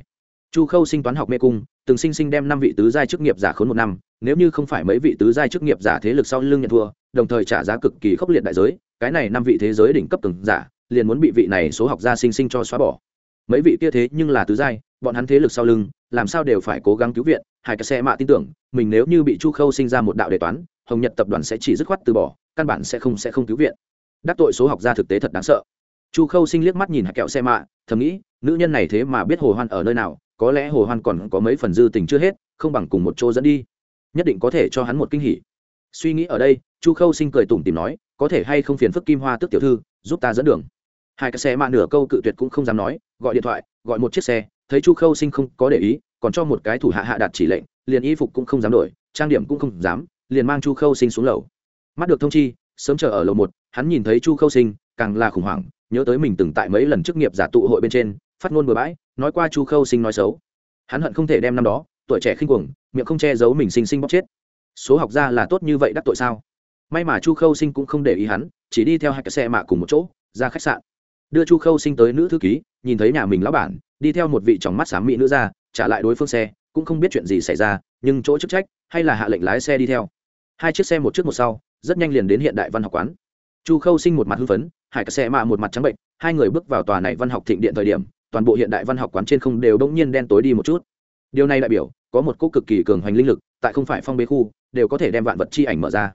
Chu khâu sinh toán học mê cung từng sinh sinh đem năm vị tứ giai chức nghiệp giả khốn một năm, nếu như không phải mấy vị tứ giai chức nghiệp giả thế lực sau lưng nhận thua, đồng thời trả giá cực kỳ khốc liệt đại giới, cái này năm vị thế giới đỉnh cấp từng giả, liền muốn bị vị này số học gia sinh sinh cho xóa bỏ. Mấy vị kia thế nhưng là tứ giai, bọn hắn thế lực sau lưng, làm sao đều phải cố gắng cứu viện, hai cái xe mạ tin tưởng, mình nếu như bị chu khâu sinh ra một đạo đề toán, hồng nhật tập đoàn sẽ chỉ dứt khoát từ bỏ, căn bản sẽ không sẽ không cứu viện. Đắc tội số học gia thực tế thật đáng sợ. Chu khâu sinh liếc mắt nhìn hạt kẹo xe mạ, thầm nghĩ, nữ nhân này thế mà biết hồ hoan ở nơi nào có lẽ hồ hoan còn có mấy phần dư tình chưa hết, không bằng cùng một chỗ dẫn đi. Nhất định có thể cho hắn một kinh hỉ. Suy nghĩ ở đây, chu khâu sinh cười tủm tìm nói, có thể hay không phiền phức kim hoa tức tiểu thư, giúp ta dẫn đường. Hai cái xe mạ nửa câu cự tuyệt cũng không dám nói, gọi điện thoại, gọi một chiếc xe, thấy chu khâu sinh không có để ý, còn cho một cái thủ hạ hạ đạt chỉ lệnh, liền y phục cũng không dám đổi, trang điểm cũng không dám, liền mang chu khâu sinh xuống lầu. Mắt được thông chi, sớm chờ ở lầu một, hắn nhìn thấy chu khâu sinh, càng là khủng hoảng, nhớ tới mình từng tại mấy lần chức nghiệp giả tụ hội bên trên, phát ngôn bừa bãi nói qua chu khâu sinh nói xấu. Hắn hận không thể đem năm đó, tuổi trẻ khinh cuồng, miệng không che giấu mình sinh sinh bóc chết. Số học ra là tốt như vậy đắc tội sao? May mà chu khâu sinh cũng không để ý hắn, chỉ đi theo hai cái xe mạ cùng một chỗ, ra khách sạn. Đưa chu khâu sinh tới nữ thư ký, nhìn thấy nhà mình lão bản, đi theo một vị chóng mắt xám mỹ nữ ra, trả lại đối phương xe, cũng không biết chuyện gì xảy ra, nhưng chỗ chức trách, hay là hạ lệnh lái xe đi theo. Hai chiếc xe một trước một sau, rất nhanh liền đến hiện đại văn học quán. Chu khâu sinh một mặt hưng phấn hải cả xe mạ một mặt trắng bệnh, hai người bước vào tòa này văn học thịnh điện thời điểm toàn bộ hiện đại văn học quán trên không đều bỗng nhiên đen tối đi một chút. Điều này đại biểu, có một cỗ cực kỳ cường hoành linh lực, tại không phải phong bế khu, đều có thể đem vạn vật chi ảnh mở ra.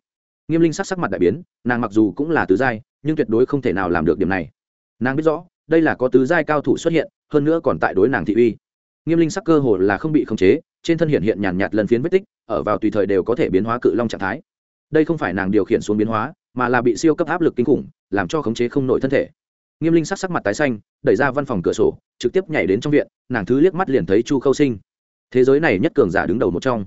Nghiêm linh sắc sắc mặt đại biến, nàng mặc dù cũng là tứ giai, nhưng tuyệt đối không thể nào làm được điểm này. Nàng biết rõ, đây là có tứ giai cao thủ xuất hiện, hơn nữa còn tại đối nàng thị uy. Nghiêm linh sắc cơ hồ là không bị khống chế, trên thân hiện hiện nhàn nhạt lần phiến vết tích, ở vào tùy thời đều có thể biến hóa cự long trạng thái. Đây không phải nàng điều khiển xuống biến hóa, mà là bị siêu cấp áp lực kinh khủng, làm cho khống chế không nổi thân thể nghiêm linh sắc sắc mặt tái xanh, đẩy ra văn phòng cửa sổ, trực tiếp nhảy đến trong viện, nàng thứ liếc mắt liền thấy chu khâu sinh. Thế giới này nhất cường giả đứng đầu một trong.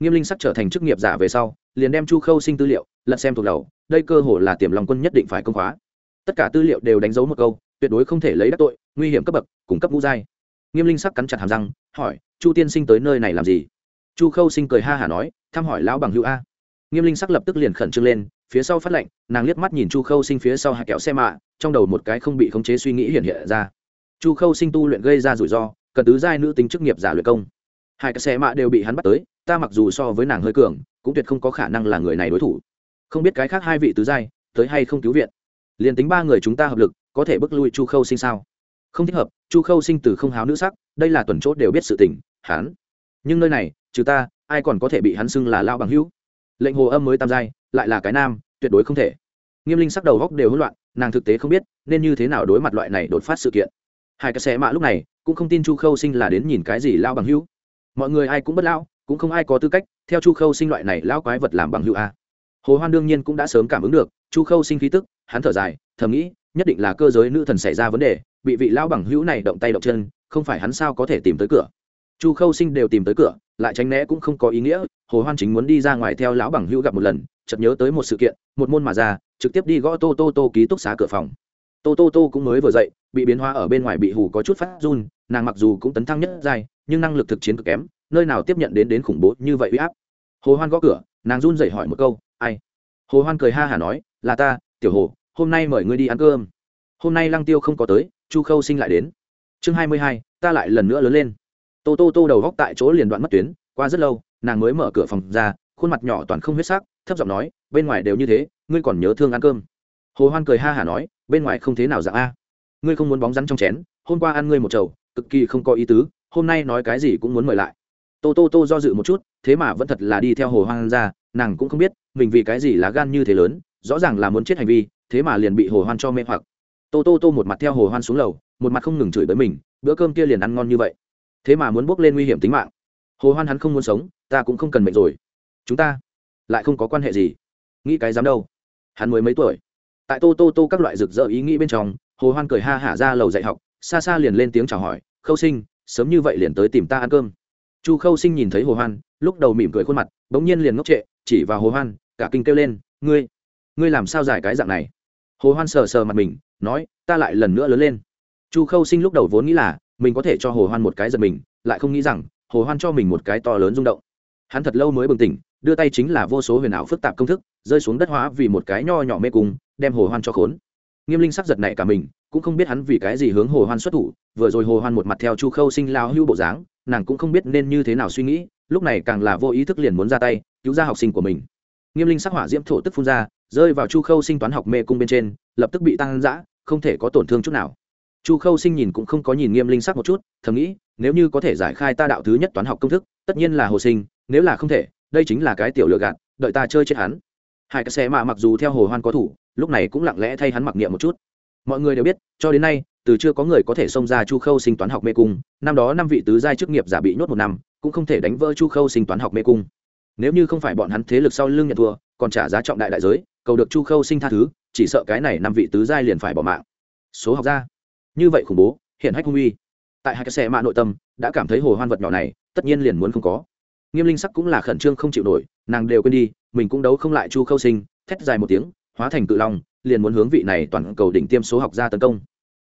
Nghiêm linh sắc trở thành chức nghiệp giả về sau, liền đem chu khâu sinh tư liệu, lật xem thuộc đầu, đây cơ hồ là tiềm lòng quân nhất định phải công khóa. Tất cả tư liệu đều đánh dấu một câu, tuyệt đối không thể lấy đắc tội, nguy hiểm cấp bậc, cung cấp ngũ giai. Nghiêm linh sắc cắn chặt hàm răng, hỏi, chu tiên sinh tới nơi này làm gì? Chu khâu sinh cười ha hả nói, thăm hỏi lão bằng hữu a. Nghiêm linh sắc lập tức liền khẩn trương lên phía sau phát lệnh, nàng liếc mắt nhìn chu khâu sinh phía sau hạ kéo xe mạ, trong đầu một cái không bị khống chế suy nghĩ hiện hiện ra. Chu khâu sinh tu luyện gây ra rủi ro, cần tứ giai nữ tính chức nghiệp giả luyện công. Hai cái xe mạ đều bị hắn bắt tới, ta mặc dù so với nàng hơi cường, cũng tuyệt không có khả năng là người này đối thủ. Không biết cái khác hai vị tứ giai, tới hay không cứu viện? Liền tính ba người chúng ta hợp lực, có thể bức lui chu khâu sinh sao? Không thích hợp, chu khâu sinh từ không háo nữ sắc, đây là tuần chốt đều biết sự tình, hắn. Nhưng nơi này, trừ ta, ai còn có thể bị hắn xưng là lao bằng hữu? Lệnh hồ âm mới tam giai, lại là cái nam, tuyệt đối không thể. Nghiêm linh sắc đầu góc đều hỗn loạn, nàng thực tế không biết nên như thế nào đối mặt loại này đột phát sự kiện. Hai cái xe mạ lúc này cũng không tin chu khâu sinh là đến nhìn cái gì lao bằng hữu. Mọi người ai cũng bất lao cũng không ai có tư cách theo chu khâu sinh loại này lao quái vật làm bằng hữu a. Hồ hoan đương nhiên cũng đã sớm cảm ứng được, chu khâu sinh khí tức, hắn thở dài, thầm nghĩ, nhất định là cơ giới nữ thần xảy ra vấn đề, bị vị lão bằng hữu này động tay động chân, không phải hắn sao có thể tìm tới cửa chu khâu sinh đều tìm tới cửa, lại tránh né cũng không có ý nghĩa, hồ hoan chính muốn đi ra ngoài theo lão bằng hữu gặp một lần, chợt nhớ tới một sự kiện, một môn mà ra, trực tiếp đi gõ tô tô tô ký túc xá cửa phòng. Tô tô tô cũng mới vừa dậy, bị biến hóa ở bên ngoài bị hù có chút phát run, nàng mặc dù cũng tấn thăng nhất dài nhưng năng lực thực chiến cực kém, nơi nào tiếp nhận đến đến khủng bố như vậy uy áp. Hồ hoan gõ cửa, nàng run dậy hỏi một câu, ai? Hồ hoan cười ha hả nói, là ta, tiểu hồ, hôm nay mời ngươi đi ăn cơm. Hôm nay lăng tiêu không có tới, chu khâu sinh lại đến. Chương hai mươi hai, ta lại lần nữa lớn lên tô tô tô đầu góc tại chỗ liền đoạn mất tuyến, qua rất lâu, nàng mới mở cửa phòng ra, khuôn mặt nhỏ toàn không huyết sắc, thấp giọng nói, bên ngoài đều như thế, ngươi còn nhớ thương ăn cơm? Hồ hoan cười ha hả nói, bên ngoài không thế nào dạng a. Ngươi không muốn bóng rắn trong chén, hôm qua ăn ngươi một chầu, cực kỳ không có ý tứ, hôm nay nói cái gì cũng muốn mời lại. Tô tô tô do dự một chút, thế mà vẫn thật là đi theo hồ hoan ra, nàng cũng không biết, mình vì cái gì lá gan như thế lớn, rõ ràng là muốn chết hành vi, thế mà liền bị hồ hoan cho mê hoặc. Tô tô tô một mặt theo hồ hoan xuống lầu, một mặt không ngừng chửi bới mình, bữa cơm kia liền ăn ngon như vậy thế mà muốn bước lên nguy hiểm tính mạng. Hồ hoan hắn không muốn sống, ta cũng không cần mệnh rồi. Chúng ta lại không có quan hệ gì. Nghĩ cái dám đâu. Hắn mới mấy tuổi. Tại tô tô tô các loại rực rỡ ý nghĩ bên trong, hồ hoan cười ha hả ra lầu dạy học, xa xa liền lên tiếng chào hỏi, khâu sinh, sớm như vậy liền tới tìm ta ăn cơm. Chu khâu sinh nhìn thấy hồ hoan, lúc đầu mỉm cười khuôn mặt, bỗng nhiên liền ngốc trệ, chỉ vào hồ hoan, cả kinh kêu lên, ngươi ngươi làm sao giải cái dạng này? Hồ hoan sờ sờ mặt mình, nói, ta lại lần nữa lớn lên. Chu khâu sinh lúc đầu vốn nghĩ là mình có thể cho hồ hoan một cái giật mình, lại không nghĩ rằng, hồ hoan cho mình một cái to lớn rung động. Hắn thật lâu mới bừng tỉnh, đưa tay chính là vô số huyền ảo phức tạp công thức, rơi xuống đất hóa vì một cái nho nhỏ mê cung, đem hồ hoan cho khốn. Nghiêm linh sắc giật này cả mình, cũng không biết hắn vì cái gì hướng hồ hoan xuất thủ, vừa rồi hồ hoan một mặt theo chu khâu sinh lao hưu bộ dáng, nàng cũng không biết nên như thế nào suy nghĩ, lúc này càng là vô ý thức liền muốn ra tay, cứu ra học sinh của mình. Nghiêm linh sắc hỏa diễm thổ tức phun ra, rơi vào chu khâu sinh toán học mê cung bên trên, lập tức bị tăng giã không thể có tổn thương chút nào chu khâu sinh nhìn cũng không có nhìn nghiêm linh sắc một chút, thầm nghĩ, nếu như có thể giải khai ta đạo thứ nhất toán học công thức, tất nhiên là hồ sinh, nếu là không thể, đây chính là cái tiểu lựa gạt, đợi ta chơi chết hắn. Hai cái xe mạ mặc dù theo hồ hoan có thủ, lúc này cũng lặng lẽ thay hắn mặc niệm một chút. Mọi người đều biết, cho đến nay, từ chưa có người có thể xông ra chu khâu sinh toán học mê cung, năm đó năm vị tứ giai chức nghiệp giả bị nhốt một năm, cũng không thể đánh vỡ chu khâu sinh toán học mê cung. Nếu như không phải bọn hắn thế lực sau lưng nhận thua, còn trả giá trọng đại đại giới, cầu được chu khâu sinh tha thứ, chỉ sợ cái này năm vị tứ giai liền phải bỏ mạng. Số học ra như vậy khủng bố hiện hách hung uy. Tại hai cái xe mạ nội tâm, đã cảm thấy hồ hoan vật nhỏ này, tất nhiên liền muốn không có. Nghiêm linh sắc cũng là khẩn trương không chịu nổi, nàng đều quên đi, mình cũng đấu không lại chu khâu sinh, thét dài một tiếng, hóa thành cự long, liền muốn hướng vị này toàn cầu đỉnh tiêm số học ra tấn công.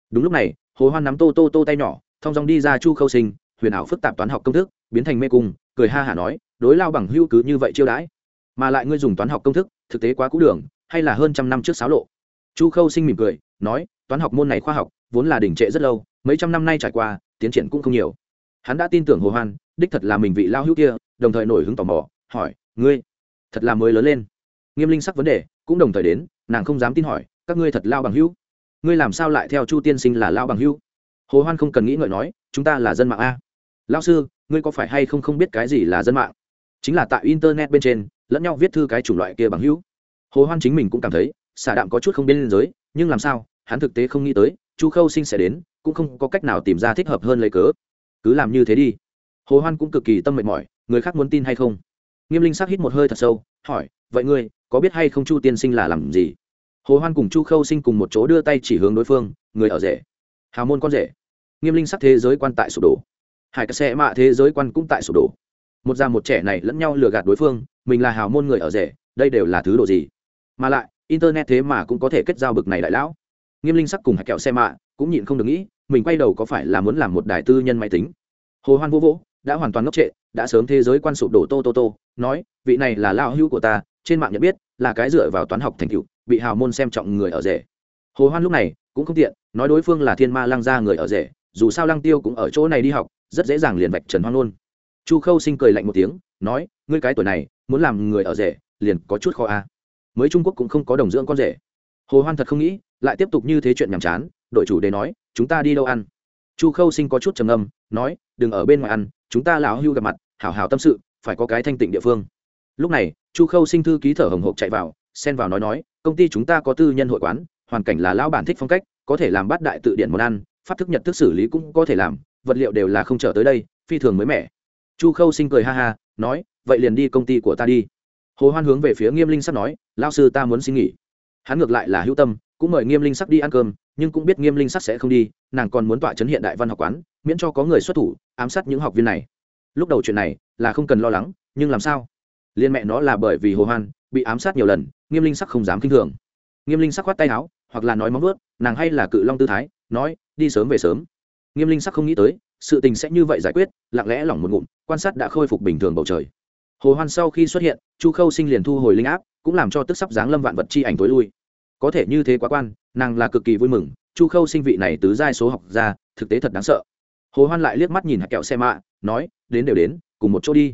Đúng lúc này, hồ hoan nắm tô tô tô tay nhỏ, thong dong đi ra chu khâu sinh, huyền ảo phức tạp toán học công thức, biến thành mê cung, cười ha hả nói, đối lao bằng hưu cứ như vậy chiêu đãi, mà lại ngươi dùng toán học công thức, thực tế quá cũ đường, hay là hơn trăm năm trước xáo lộ. Chu khâu sinh mỉm cười, nói, toán học môn này khoa học vốn là đỉnh trệ rất lâu, mấy trăm năm nay trải qua, tiến triển cũng không nhiều. Hắn đã tin tưởng hồ hoan, đích thật là mình vị lao hữu kia, đồng thời nổi hứng tò mò, hỏi, ngươi, thật là mới lớn lên? Nghiêm linh sắc vấn đề cũng đồng thời đến, nàng không dám tin hỏi, các ngươi thật lao bằng hữu? Ngươi làm sao lại theo chu tiên sinh là lao bằng hữu? Hồ hoan không cần nghĩ ngợi nói, chúng ta là dân mạng a. Lao sư, ngươi có phải hay không không biết cái gì là dân mạng? Chính là tại internet bên trên, lẫn nhau viết thư cái chủng loại kia bằng hữu. Hồ hoan chính mình cũng cảm thấy, xả đạm có chút không biên giới, nhưng làm sao, hắn thực tế không nghĩ tới chu khâu sinh sẽ đến, cũng không có cách nào tìm ra thích hợp hơn lấy cớ. Cứ làm như thế đi. Hồ hoan cũng cực kỳ tâm mệt mỏi, người khác muốn tin hay không? Nghiêm linh sắc hít một hơi thật sâu, hỏi, vậy ngươi, có biết hay không chu tiên sinh là làm gì? Hồ hoan cùng chu khâu sinh cùng một chỗ đưa tay chỉ hướng đối phương, người ở rể. Hào môn con rể. Nghiêm linh sắc thế giới quan tại sụp đổ. Hải cà xe mạ thế giới quan cũng tại sụp đổ. Một già một trẻ này lẫn nhau lừa gạt đối phương, mình là hào môn người ở rể, đây đều là thứ đồ gì? Mà lại, internet thế mà cũng có thể kết giao bực này đại lão nghiêm linh sắc cùng hạt kẹo xe mạ cũng nhịn không được nghĩ, mình quay đầu có phải là muốn làm một đài tư nhân máy tính? Hồ hoan vô vỗ, đã hoàn toàn ngốc trệ, đã sớm thế giới quan sụp đổ tô tô tô, nói, vị này là lao hưu của ta, trên mạng nhận biết, là cái dựa vào toán học thành tựu, bị hào môn xem trọng người ở rể. Hồ hoan lúc này cũng không tiện, nói đối phương là thiên ma lăng gia người ở rể, dù sao lăng tiêu cũng ở chỗ này đi học, rất dễ dàng liền vạch trần hoan luôn. Chu khâu sinh cười lạnh một tiếng, nói, ngươi cái tuổi này, muốn làm người ở rể, liền có chút khó a. Mới trung quốc cũng không có đồng dưỡng con rể. Hồ hoan thật không nghĩ lại tiếp tục như thế chuyện nhàm chán đội chủ đề nói, chúng ta đi đâu ăn? Chu khâu sinh có chút trầm âm nói, đừng ở bên ngoài ăn, chúng ta lão hưu gặp mặt, hảo hảo tâm sự, phải có cái thanh tịnh địa phương. Lúc này, chu khâu sinh thư ký thở hồng hộc chạy vào, xen vào nói nói, công ty chúng ta có tư nhân hội quán, hoàn cảnh là lão bản thích phong cách, có thể làm bát đại tự điển món ăn, pháp thức nhật thức xử lý cũng có thể làm, vật liệu đều là không trở tới đây, phi thường mới mẻ. Chu khâu sinh cười ha ha, nói, vậy liền đi công ty của ta đi. Hồ hoan hướng về phía nghiêm linh sắp nói lao sư ta muốn xin nghỉ. Hắn ngược lại là hữu tâm cũng mời nghiêm linh sắc đi ăn cơm, nhưng cũng biết nghiêm linh sắc sẽ không đi, nàng còn muốn tọa chấn hiện đại văn học quán, miễn cho có người xuất thủ, ám sát những học viên này. Lúc đầu chuyện này là không cần lo lắng, nhưng làm sao? Liên mẹ nó là bởi vì hồ hoan bị ám sát nhiều lần, nghiêm linh sắc không dám kinh thường. Nghiêm linh sắc khoát tay áo, hoặc là nói móng vuốt, nàng hay là cự long tư thái, nói, đi sớm về sớm. Nghiêm linh sắc không nghĩ tới, sự tình sẽ như vậy giải quyết, lặng lẽ lỏng một ngụm, quan sát đã khôi phục bình thường bầu trời. Hồ hoan sau khi xuất hiện, chu khâu sinh liền thu hồi linh áp, cũng làm cho tức sắp dáng lâm vạn vật chi ảnh tối lui có thể như thế quá quan, nàng là cực kỳ vui mừng, chu khâu sinh vị này tứ giai số học ra thực tế thật đáng sợ. Hồ hoan lại liếc mắt nhìn hạt kẹo xe mạ, nói, đến đều đến, cùng một chỗ đi.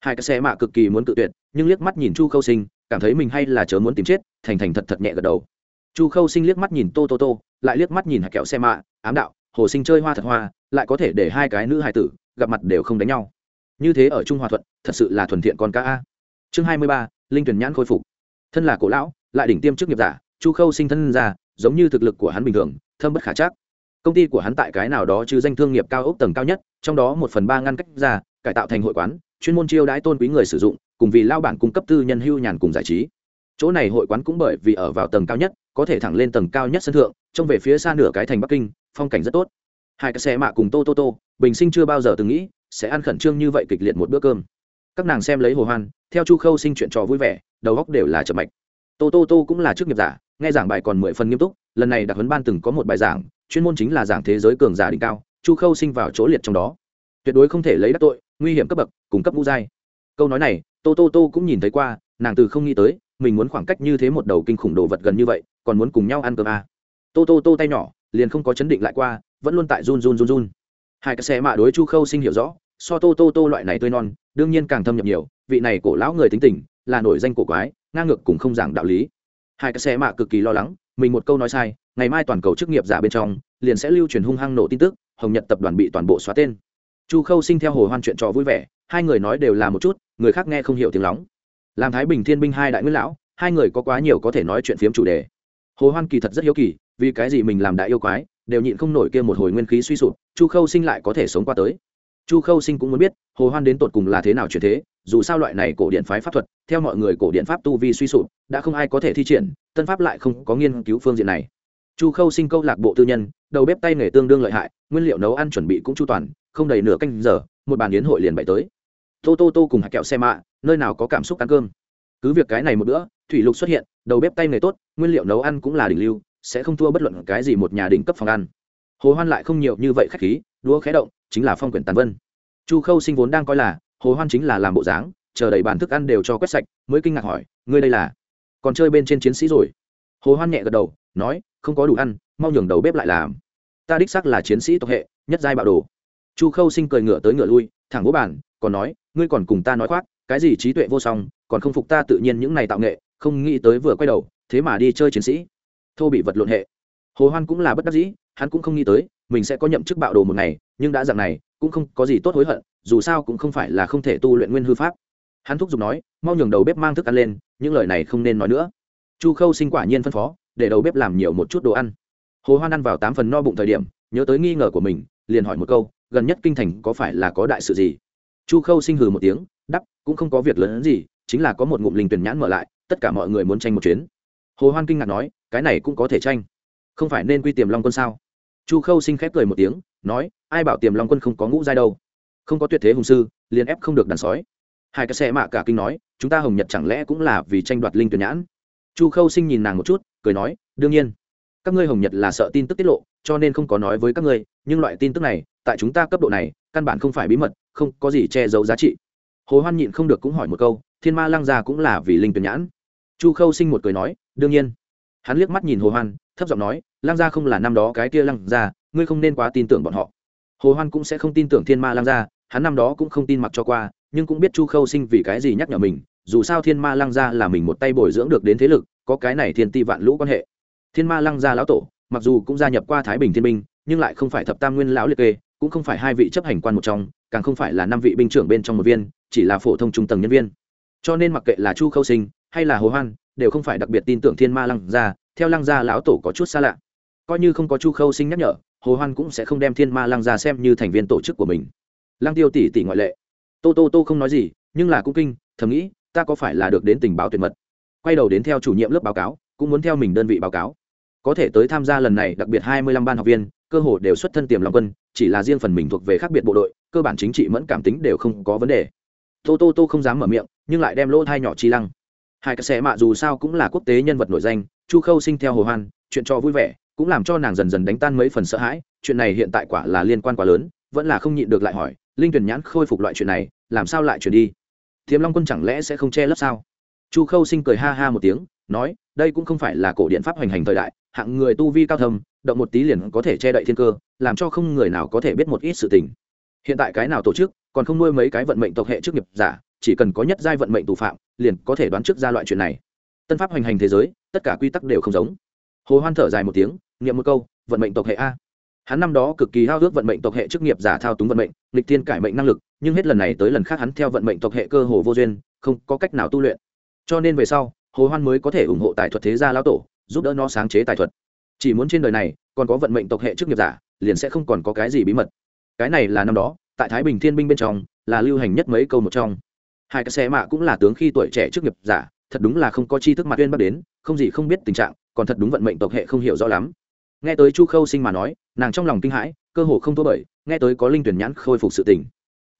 Hai cái xe mạ cực kỳ muốn tự tuyệt, nhưng liếc mắt nhìn chu khâu sinh, cảm thấy mình hay là chớ muốn tìm chết, thành thành thật thật nhẹ gật đầu. Chu khâu sinh liếc mắt nhìn tô tô tô, lại liếc mắt nhìn hạt kẹo xe mạ, ám đạo, hồ sinh chơi hoa thật hoa, lại có thể để hai cái nữ hài tử gặp mặt đều không đánh nhau. Như thế ở trung hòa thuận, thật sự là thuần thiện con ca a. Chương hai mươi ba, linh tuyển nhãn khôi phục. Thân là cổ lão, lại đỉnh tiêm chức nghiệp giả chu khâu sinh thân ra, giống như thực lực của hắn bình thường, thâm bất khả chắc. Công ty của hắn tại cái nào đó chứ danh thương nghiệp cao ốc tầng cao nhất, trong đó một phần ba ngăn cách ra, cải tạo thành hội quán, chuyên môn chiêu đãi tôn quý người sử dụng, cùng vì lao bản cung cấp tư nhân hưu nhàn cùng giải trí. Chỗ này hội quán cũng bởi vì ở vào tầng cao nhất, có thể thẳng lên tầng cao nhất sân thượng, trông về phía xa nửa cái thành bắc kinh, phong cảnh rất tốt. Hai cái xe mạ cùng tô tô tô, bình sinh chưa bao giờ từng nghĩ, sẽ ăn khẩn trương như vậy kịch liệt một bữa cơm. Các nàng xem lấy hồ hoan, theo chu khâu sinh chuyện trò vui vẻ, đầu góc đều là chậm mạch tô tô tô cũng là chức nghiệp giả, nghe giảng bài còn mười phần nghiêm túc, lần này đặc huấn ban từng có một bài giảng, chuyên môn chính là giảng thế giới cường giả đỉnh cao, chu khâu sinh vào chỗ liệt trong đó. Tuyệt đối không thể lấy đắc tội, nguy hiểm cấp bậc cung cấp ngũ giai. Câu nói này, tô tô tô cũng nhìn thấy qua, nàng từ không nghĩ tới, mình muốn khoảng cách như thế một đầu kinh khủng đồ vật gần như vậy, còn muốn cùng nhau ăn cơm à. tô tô tô tay nhỏ, liền không có chấn định lại qua, vẫn luôn tại run run run run. Hai cái xe mạ đối chu khâu sinh hiểu rõ, so tô tô tô loại này tươi non, đương nhiên càng thâm nhập nhiều, vị này cổ lão người tính tình, là nổi danh cổ quái ngang ngược cũng không giảng đạo lý. Hai cái xe mạ cực kỳ lo lắng, mình một câu nói sai, ngày mai toàn cầu chức nghiệp giả bên trong, liền sẽ lưu truyền hung hăng nổ tin tức, hồng nhật tập đoàn bị toàn bộ xóa tên. Chu khâu sinh theo hồ hoan chuyện trò vui vẻ, hai người nói đều là một chút, người khác nghe không hiểu tiếng lóng. Làm thái bình thiên binh hai đại nguyên lão, hai người có quá nhiều có thể nói chuyện phiếm chủ đề. Hồ hoan kỳ thật rất hiếu kỳ, vì cái gì mình làm đại yêu quái, đều nhịn không nổi kia một hồi nguyên khí suy sụp, chu khâu sinh lại có thể sống qua tới chu khâu sinh cũng muốn biết, hồ hoan đến tột cùng là thế nào chuyển thế, dù sao loại này cổ điện phái pháp thuật, theo mọi người cổ điện pháp tu vi suy sụp, đã không ai có thể thi triển, tân pháp lại không có nghiên cứu phương diện này. Chu khâu sinh câu lạc bộ tư nhân, đầu bếp tay nghề tương đương lợi hại, nguyên liệu nấu ăn chuẩn bị cũng chu toàn, không đầy nửa canh giờ, một bàn yến hội liền bày tới. Tô tô tô cùng hạt kẹo xe mạ nơi nào có cảm xúc ăn cơm. Cứ việc cái này một bữa, thủy lục xuất hiện, đầu bếp tay nghề tốt, nguyên liệu nấu ăn cũng là đỉnh lưu, sẽ không thua bất luận cái gì một nhà đỉnh cấp phòng ăn. Hồ hoan lại không nhiều như vậy khách khí, đua khé động chính là phong quyển tàn vân. Chu khâu sinh vốn đang coi là, hồ hoan chính là làm bộ dáng, chờ đầy bàn thức ăn đều cho quét sạch, mới kinh ngạc hỏi, ngươi đây là còn chơi bên trên chiến sĩ rồi? Hồ hoan nhẹ gật đầu, nói, không có đủ ăn, mau nhường đầu bếp lại làm. Ta đích xác là chiến sĩ tộc hệ, nhất giai bạo đồ. Chu khâu sinh cười ngựa tới ngựa lui, thẳng vỗ bàn, còn nói, ngươi còn cùng ta nói khoác, cái gì trí tuệ vô song, còn không phục ta tự nhiên những này tạo nghệ, không nghĩ tới vừa quay đầu, thế mà đi chơi chiến sĩ. Thô bị vật lộn hệ hồ hoan cũng là bất đắc dĩ, hắn cũng không nghĩ tới, mình sẽ có nhậm chức bạo đồ một ngày, nhưng đã dạng này, cũng không có gì tốt hối hận, dù sao cũng không phải là không thể tu luyện nguyên hư pháp. Hắn thúc giục nói, mau nhường đầu bếp mang thức ăn lên, những lời này không nên nói nữa. Chu khâu sinh quả nhiên phân phó, để đầu bếp làm nhiều một chút đồ ăn. Hồ hoan ăn vào tám phần no bụng thời điểm, nhớ tới nghi ngờ của mình, liền hỏi một câu, gần nhất kinh thành có phải là có đại sự gì? Chu khâu sinh hừ một tiếng, đắp, cũng không có việc lớn gì, chính là có một ngụm linh tuyển nhãn mở lại, tất cả mọi người muốn tranh một chuyến. Hồ hoan kinh ngạc nói, cái này cũng có thể tranh không phải nên quy tiềm long quân sao? Chu khâu sinh khép cười một tiếng, nói, ai bảo tiềm long quân không có ngũ giai đâu? Không có tuyệt thế hùng sư, liền ép không được đàn sói. Hai cái xe mạ cả kinh nói, chúng ta hồng nhật chẳng lẽ cũng là vì tranh đoạt linh tuyển nhãn? Chu khâu sinh nhìn nàng một chút, cười nói, đương nhiên. Các ngươi hồng nhật là sợ tin tức tiết lộ, cho nên không có nói với các ngươi, nhưng loại tin tức này, tại chúng ta cấp độ này, căn bản không phải bí mật, không có gì che giấu giá trị. Hồ hoan nhịn không được cũng hỏi một câu, thiên ma lăng gia cũng là vì linh tuyển nhãn? Chu khâu sinh một cười nói, đương nhiên. Hắn liếc mắt nhìn hồ hoan thấp giọng nói, lăng gia không là năm đó cái kia lăng gia, ngươi không nên quá tin tưởng bọn họ. Hồ hoan cũng sẽ không tin tưởng thiên ma lăng gia, hắn năm đó cũng không tin mặc cho qua, nhưng cũng biết chu khâu sinh vì cái gì nhắc nhở mình, dù sao thiên ma lăng gia là mình một tay bồi dưỡng được đến thế lực, có cái này thiên ti vạn lũ quan hệ. Thiên ma lăng gia lão tổ, mặc dù cũng gia nhập qua thái bình thiên binh, nhưng lại không phải thập tam nguyên lão liệt kê, cũng không phải hai vị chấp hành quan một trong, càng không phải là năm vị binh trưởng bên trong một viên, chỉ là phổ thông trung tầng nhân viên. Cho nên mặc kệ là chu khâu sinh hay là hồ hoan, đều không phải đặc biệt tin tưởng thiên ma lăng gia theo lăng gia lão tổ có chút xa lạ. Coi như không có chu khâu sinh nhắc nhở, hồ hoan cũng sẽ không đem thiên ma lăng gia xem như thành viên tổ chức của mình. Lăng tiêu tỷ tỷ ngoại lệ. Tô tô tô không nói gì, nhưng là cũng kinh, thầm nghĩ, ta có phải là được đến tình báo tuyệt mật? Quay đầu đến theo chủ nhiệm lớp báo cáo, cũng muốn theo mình đơn vị báo cáo. Có thể tới tham gia lần này, đặc biệt hai mươi lăm ban học viên, cơ hồ đều xuất thân tiềm lòng quân, chỉ là riêng phần mình thuộc về khác biệt bộ đội, cơ bản chính trị mẫn cảm tính đều không có vấn đề. Tô tô tô không dám mở miệng, nhưng lại đem lỗ thai nhỏ chi lăng. Hai cái xe mạ dù sao cũng là quốc tế nhân vật nổi danh chu khâu sinh theo hồ hoan, chuyện cho vui vẻ, cũng làm cho nàng dần dần đánh tan mấy phần sợ hãi, chuyện này hiện tại quả là liên quan quá lớn, vẫn là không nhịn được lại hỏi, linh tuyển nhãn khôi phục loại chuyện này, làm sao lại chuyển đi? Thiếm long quân chẳng lẽ sẽ không che lấp sao? Chu khâu sinh cười ha ha một tiếng, nói, đây cũng không phải là cổ điện pháp hoành hành thời đại, hạng người tu vi cao thâm, động một tí liền có thể che đậy thiên cơ, làm cho không người nào có thể biết một ít sự tình. Hiện tại cái nào tổ chức, còn không nuôi mấy cái vận mệnh tộc hệ chức nghiệp giả, chỉ cần có nhất giai vận mệnh tù phạm, liền có thể đoán trước ra loại chuyện này. Tân pháp hoành hành thế giới tất cả quy tắc đều không giống. Hồ hoan thở dài một tiếng, niệm một câu, vận mệnh tộc hệ a. Hắn năm đó cực kỳ hao ước vận mệnh tộc hệ chức nghiệp giả thao túng vận mệnh lịch tiên cải mệnh năng lực, nhưng hết lần này tới lần khác hắn theo vận mệnh tộc hệ cơ hồ vô duyên, không có cách nào tu luyện. Cho nên về sau, hồ hoan mới có thể ủng hộ tài thuật thế gia lão tổ, giúp đỡ nó sáng chế tài thuật. Chỉ muốn trên đời này, còn có vận mệnh tộc hệ chức nghiệp giả, liền sẽ không còn có cái gì bí mật. Cái này là năm đó, tại thái bình thiên binh bên trong, là lưu hành nhất mấy câu một trong. Hai cái xe mạ cũng là tướng khi tuổi trẻ chức nghiệp giả thật đúng là không có tri thức mặt uyên bắt đến, không gì không biết tình trạng, còn thật đúng vận mệnh tộc hệ không hiểu rõ lắm. Nghe tới chu khâu sinh mà nói, nàng trong lòng kinh hãi, cơ hồ không thua bởi, nghe tới có linh tuyển nhãn khôi phục sự tình.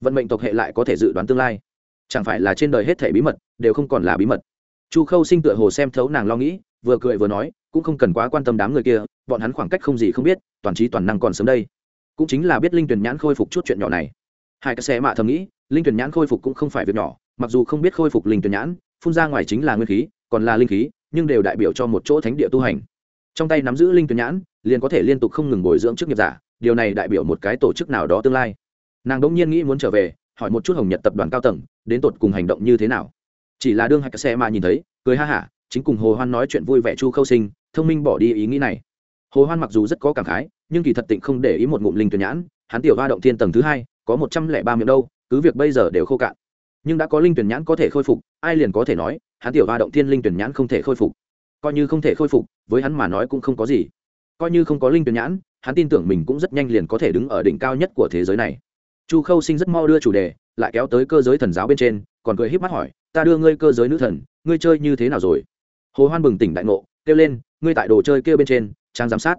Vận mệnh tộc hệ lại có thể dự đoán tương lai. Chẳng phải là trên đời hết thể bí mật, đều không còn là bí mật. Chu khâu sinh tựa hồ xem thấu nàng lo nghĩ, vừa cười vừa nói, cũng không cần quá quan tâm đám người kia, bọn hắn khoảng cách không gì không biết, toàn trí toàn năng còn sớm đây. Cũng chính là biết linh tuyển nhãn khôi phục chút chuyện nhỏ này. Hai cái xe mạ thầm nghĩ, linh tuyển nhãn khôi phục cũng không phải việc nhỏ, mặc dù không biết khôi phục linh tuyển nhãn phun ra ngoài chính là nguyên khí, còn là linh khí, nhưng đều đại biểu cho một chỗ thánh địa tu hành. Trong tay nắm giữ linh tuyển nhãn, liền có thể liên tục không ngừng bồi dưỡng chức nghiệp giả, điều này đại biểu một cái tổ chức nào đó tương lai. Nàng đ ỗ n g nhiên nghĩ muốn trở về, hỏi một chút hồng nhật tập đoàn cao tầng, đến tột cùng hành động như thế nào. Chỉ là đương hai cái xe mà nhìn thấy, cười ha hả, chính cùng hồ hoan nói chuyện vui vẻ chu khâu sinh, thông minh bỏ đi ý nghĩ này. Hồ hoan mặc dù rất có cảm khái, nhưng kỳ thật tịnh không để ý một ngụm linh tuyển nhãn, hắn tiểu va động thiên tầng thứ hai, có một trăm lẻ ba miệng đâu, cứ việc bây giờ đều khô cạn nhưng đã có linh tuyển nhãn có thể khôi phục, ai liền có thể nói, hắn tiểu va động thiên linh tuyển nhãn không thể khôi phục. Coi như không thể khôi phục, với hắn mà nói cũng không có gì. Coi như không có linh tuyển nhãn, hắn tin tưởng mình cũng rất nhanh liền có thể đứng ở đỉnh cao nhất của thế giới này. Chu khâu sinh rất mo đưa chủ đề, lại kéo tới cơ giới thần giáo bên trên, còn cười h í p mắt hỏi, ta đưa ngươi cơ giới nữ thần, ngươi chơi như thế nào rồi? Hồ hoan bừng tỉnh đại ngộ, kêu lên, ngươi tại đồ chơi kêu bên trên, trang giám sát.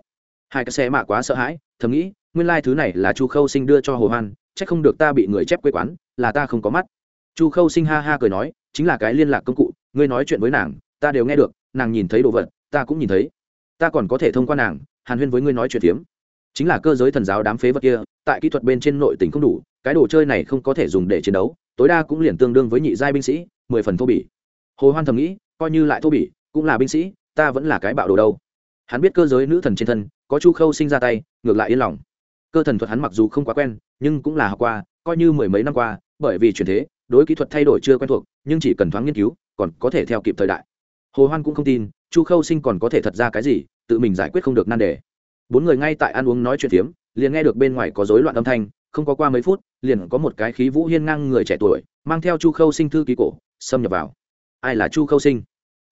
Hai cái xe mạ quá sợ hãi, thầm nghĩ, nguyên lai thứ này là chu khâu sinh đưa cho hồ hoan c h ắ c không được ta bị người chép quê quán, là ta không có mắt chu khâu sinh ha ha cười nói, chính là cái liên lạc công cụ, ngươi nói chuyện với nàng, ta đều nghe được, nàng nhìn thấy đồ vật, ta cũng nhìn thấy. Ta còn có thể thông qua nàng, hàn huyên với ngươi nói chuyện tiếm chính là cơ giới thần giáo đám phế vật kia, tại kỹ thuật bên trên nội tỉnh không đủ, cái đồ chơi này không có thể dùng để chiến đấu, tối đa cũng liền tương đương với nhị giai binh sĩ, mười phần thô bỉ. Hồ hoan thầm nghĩ, coi như lại thô bỉ, cũng là binh sĩ, ta vẫn là cái bạo đồ đâu. Hắn biết cơ giới nữ thần trên thân, có chu khâu sinh ra tay, ngược lại yên lòng. Cơ thần thuật hắn mặc dù không quá quen, nhưng cũng là học qua, coi như mười mấy năm qua, bởi vì chuyển thế đối kỹ thuật thay đổi chưa quen thuộc, nhưng chỉ cần thoáng nghiên cứu, còn có thể theo kịp thời đại. Hồ hoan cũng không tin, chu khâu sinh còn có thể thật ra cái gì, tự mình giải quyết không được nan đề. Bốn người ngay tại ăn uống nói chuyện phiếm, liền nghe được bên ngoài có rối loạn âm thanh, không có qua mấy phút, liền có một cái khí vũ hiên ngang người trẻ tuổi, mang theo chu khâu sinh thư ký cổ, xâm nhập vào. Ai là chu khâu sinh?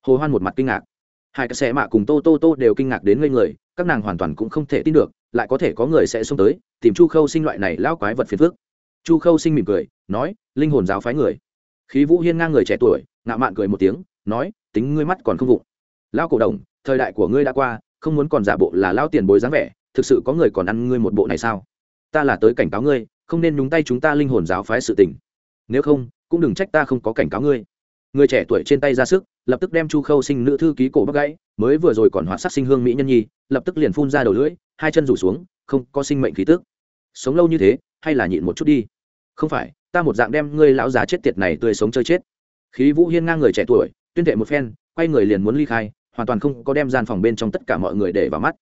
Hồ hoan một mặt kinh ngạc. Hai cái xe mạ cùng tô tô tô đều kinh ngạc đến ngây người, các nàng hoàn toàn cũng không thể tin được, lại có thể có người sẽ xông tới, tìm chu khâu sinh loại này lão quái vật phiền phước chu khâu sinh mỉm cười, nói, linh hồn giáo phái người. Khí vũ hiên ngang người trẻ tuổi, ngạo mạn cười một tiếng, nói, tính ngươi mắt còn không vụng. Lao cổ đồng, thời đại của ngươi đã qua, không muốn còn giả bộ là lao tiền bối dáng vẻ, thực sự có người còn ăn ngươi một bộ này sao? Ta là tới cảnh cáo ngươi, không nên nhúng tay chúng ta linh hồn giáo phái sự tình. Nếu không, cũng đừng trách ta không có cảnh cáo ngươi. Người trẻ tuổi trên tay ra sức, lập tức đem chu khâu sinh nữ thư ký cổ bắc gãy, mới vừa rồi còn hoạt sắc sinh hương mỹ nhân nhi, lập tức liền phun ra đầu lưỡi, hai chân rủ xuống, không có sinh mệnh khí tức. Sống lâu như thế, hay là nhịn một chút đi không phải, ta một dạng đem ngươi lão già chết tiệt này tươi sống chơi chết. Khí vũ hiên ngang người trẻ tuổi, tuyên thệ một phen, quay người liền muốn ly khai, hoàn toàn không có đem gian phòng bên trong tất cả mọi người để vào mắt.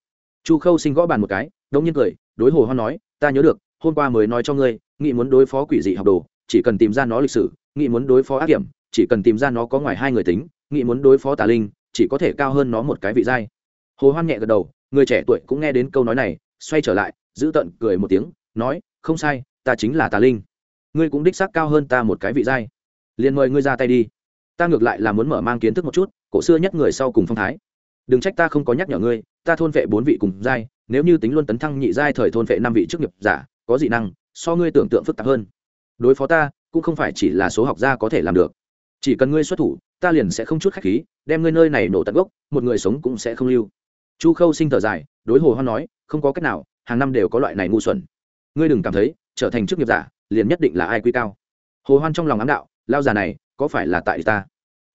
Chu khâu sinh gõ bàn một cái đông nhiên cười, đối hồ hoan nói, ta nhớ được, hôm qua mới nói cho ngươi nghị muốn đối phó quỷ dị học đồ, chỉ cần tìm ra nó lịch sử Nghị muốn đối phó ác hiểm, chỉ cần tìm ra nó có ngoài hai người tính Nghị muốn đối phó tà linh, chỉ có thể cao hơn nó một cái vị giai. Hồ hoan nhẹ gật đầu, người trẻ tuổi cũng nghe đến câu nói này, xoay trở lại, giữ tận cười một tiếng, nói, không sai, ta chính là tà linh ngươi cũng đích xác cao hơn ta một cái vị giai. Liền mời ngươi ra tay đi. Ta ngược lại là muốn mở mang kiến thức một chút, cổ xưa nhất người sau cùng phong thái. Đừng trách ta không có nhắc nhở ngươi, ta thôn vệ bốn vị cùng giai, nếu như tính luôn tấn thăng nhị giai thời thôn vệ năm vị chức nghiệp giả, có dị năng, so ngươi tưởng tượng phức tạp hơn. Đối phó ta, cũng không phải chỉ là số học gia có thể làm được. Chỉ cần ngươi xuất thủ, ta liền sẽ không chút khách khí, đem ngươi nơi này nổ tận gốc, một người sống cũng sẽ không lưu. Chu khâu sinh thở dài, đối hồ hoan nói, không có cách nào, hàng năm đều có loại này ngu xuẩn. Ngươi đừng cảm thấy, trở thành chức nghiệp giả liền nhất định là ai quy cao. Hồ hoan trong lòng ám đạo, lao già này, có phải là tại ta?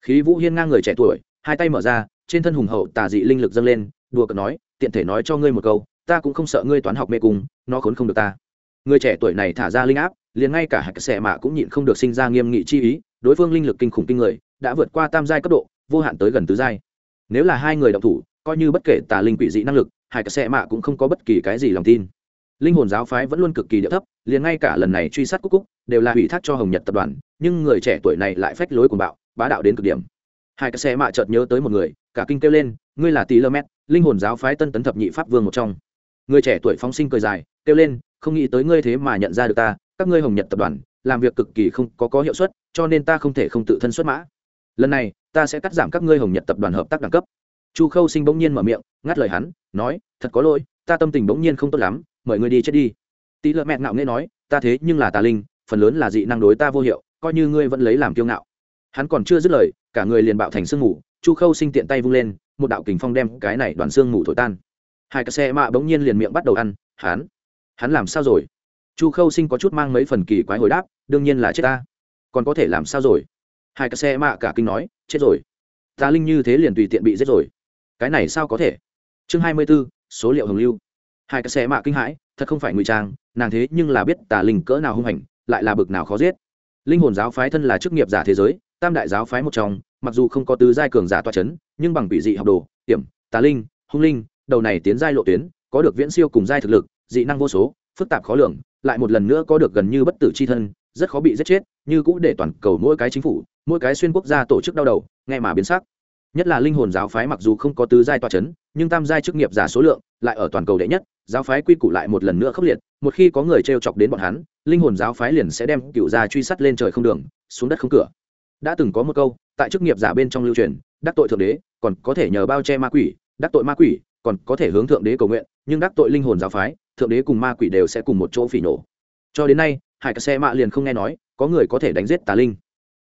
Khí vũ hiên ngang người trẻ tuổi, hai tay mở ra, trên thân hùng hậu tà dị linh lực dâng lên, đùa cợt nói, tiện thể nói cho ngươi một câu, ta cũng không sợ ngươi toán học mê cung, nó khốn không được ta. Người trẻ tuổi này thả ra linh áp, liền ngay cả hạch xẻ mạ cũng nhịn không được sinh ra nghiêm nghị chi ý, đối phương linh lực kinh khủng kinh người, đã vượt qua tam giai cấp độ, vô hạn tới gần tứ giai. Nếu là hai người động thủ, coi như bất kể tà linh quỷ dị năng lực hạch xẻ mạ cũng không có bất kỳ cái gì lòng tin linh hồn giáo phái vẫn luôn cực kỳ địa thấp, liền ngay cả lần này truy sát cúc cúc đều là ủy thác cho hồng nhật tập đoàn, nhưng người trẻ tuổi này lại phách lối cuồng bạo, bá đạo đến cực điểm. Hai cái xe mạ chợt nhớ tới một người, cả kinh kêu lên, ngươi là tỷ lơ mét, linh hồn giáo phái tân tấn thập nhị pháp vương một trong. Người trẻ tuổi phóng sinh cười dài, kêu lên, không nghĩ tới ngươi thế mà nhận ra được ta, các ngươi hồng nhật tập đoàn, làm việc cực kỳ không có có hiệu suất, cho nên ta không thể không tự thân xuất mã. Lần này, ta sẽ cắt giảm các ngươi hồng nhật tập đoàn hợp tác đẳng cấp. Chu khâu sinh bỗng nhiên mở miệng, ngắt lời hắn, nói, thật có lỗi, ta tâm tình bỗng nhiên không tốt lắm mời ngươi đi chết đi. Tỷ lợ mẹ ngạo nghễ nói, ta thế nhưng là tà linh, phần lớn là dị năng đối ta vô hiệu, coi như ngươi vẫn lấy làm kiêu ngạo. Hắn còn chưa dứt lời, cả người liền bạo thành sương mù, chu khâu sinh tiện tay vung lên, một đạo kình phong đem cái này đoàn sương mù thổi tan. Hai cái xe mạ bỗng nhiên liền miệng bắt đầu ăn, hắn hắn làm sao rồi? Chu khâu sinh có chút mang mấy phần kỳ quái hồi đáp, đương nhiên là chết ta. Còn có thể làm sao rồi? Hai cái xe mạ cả kinh nói, chết rồi. Ta linh như thế liền tùy tiện bị giết rồi. Cái này sao có thể? Chương hai mươi b ố số liệu hồng lưu hai cái xe mạ kinh hãi, thật không phải ngụy trang, nàng thế nhưng là biết tà linh cỡ nào hung hành, lại là bực nào khó giết. Linh hồn giáo phái thân là chức nghiệp giả thế giới, tam đại giáo phái một trong, mặc dù không có tứ giai cường giả toa c h ấ n nhưng bằng bị dị học đồ hiểm tà linh, hung linh, đầu này tiến giai lộ tuyến, có được viễn siêu cùng giai thực lực, dị năng vô số, phức tạp khó lường, lại một lần nữa có được gần như bất tử c h i thân, rất khó bị giết chết, như cũ để toàn cầu mỗi cái chính phủ, mỗi cái xuyên quốc gia tổ chức đau đầu, nghe mà biến sắc nhất là linh hồn giáo phái mặc dù không có tứ giai toa c h ấ n nhưng tam giai chức nghiệp giả số lượng lại ở toàn cầu đệ nhất, giáo phái quy củ lại một lần nữa khốc liệt, một khi có người t chọc đến bọn hắn, linh hồn giáo phái liền sẽ đem cựu gia truy sát lên trời không đường, xuống đất không cửa. Đã từng có một câu, tại chức nghiệp giả bên trong lưu truyền, đắc tội thượng đế, còn có thể nhờ bao che ma quỷ, đắc tội ma quỷ, còn có thể hướng thượng đế cầu nguyện, nhưng đắc tội linh hồn giáo phái, thượng đế cùng ma quỷ đều sẽ cùng một chỗ phỉ nổ. Cho đến nay, hải cả xe mạ liền không nghe nói, có người có thể đánh giết tà linh.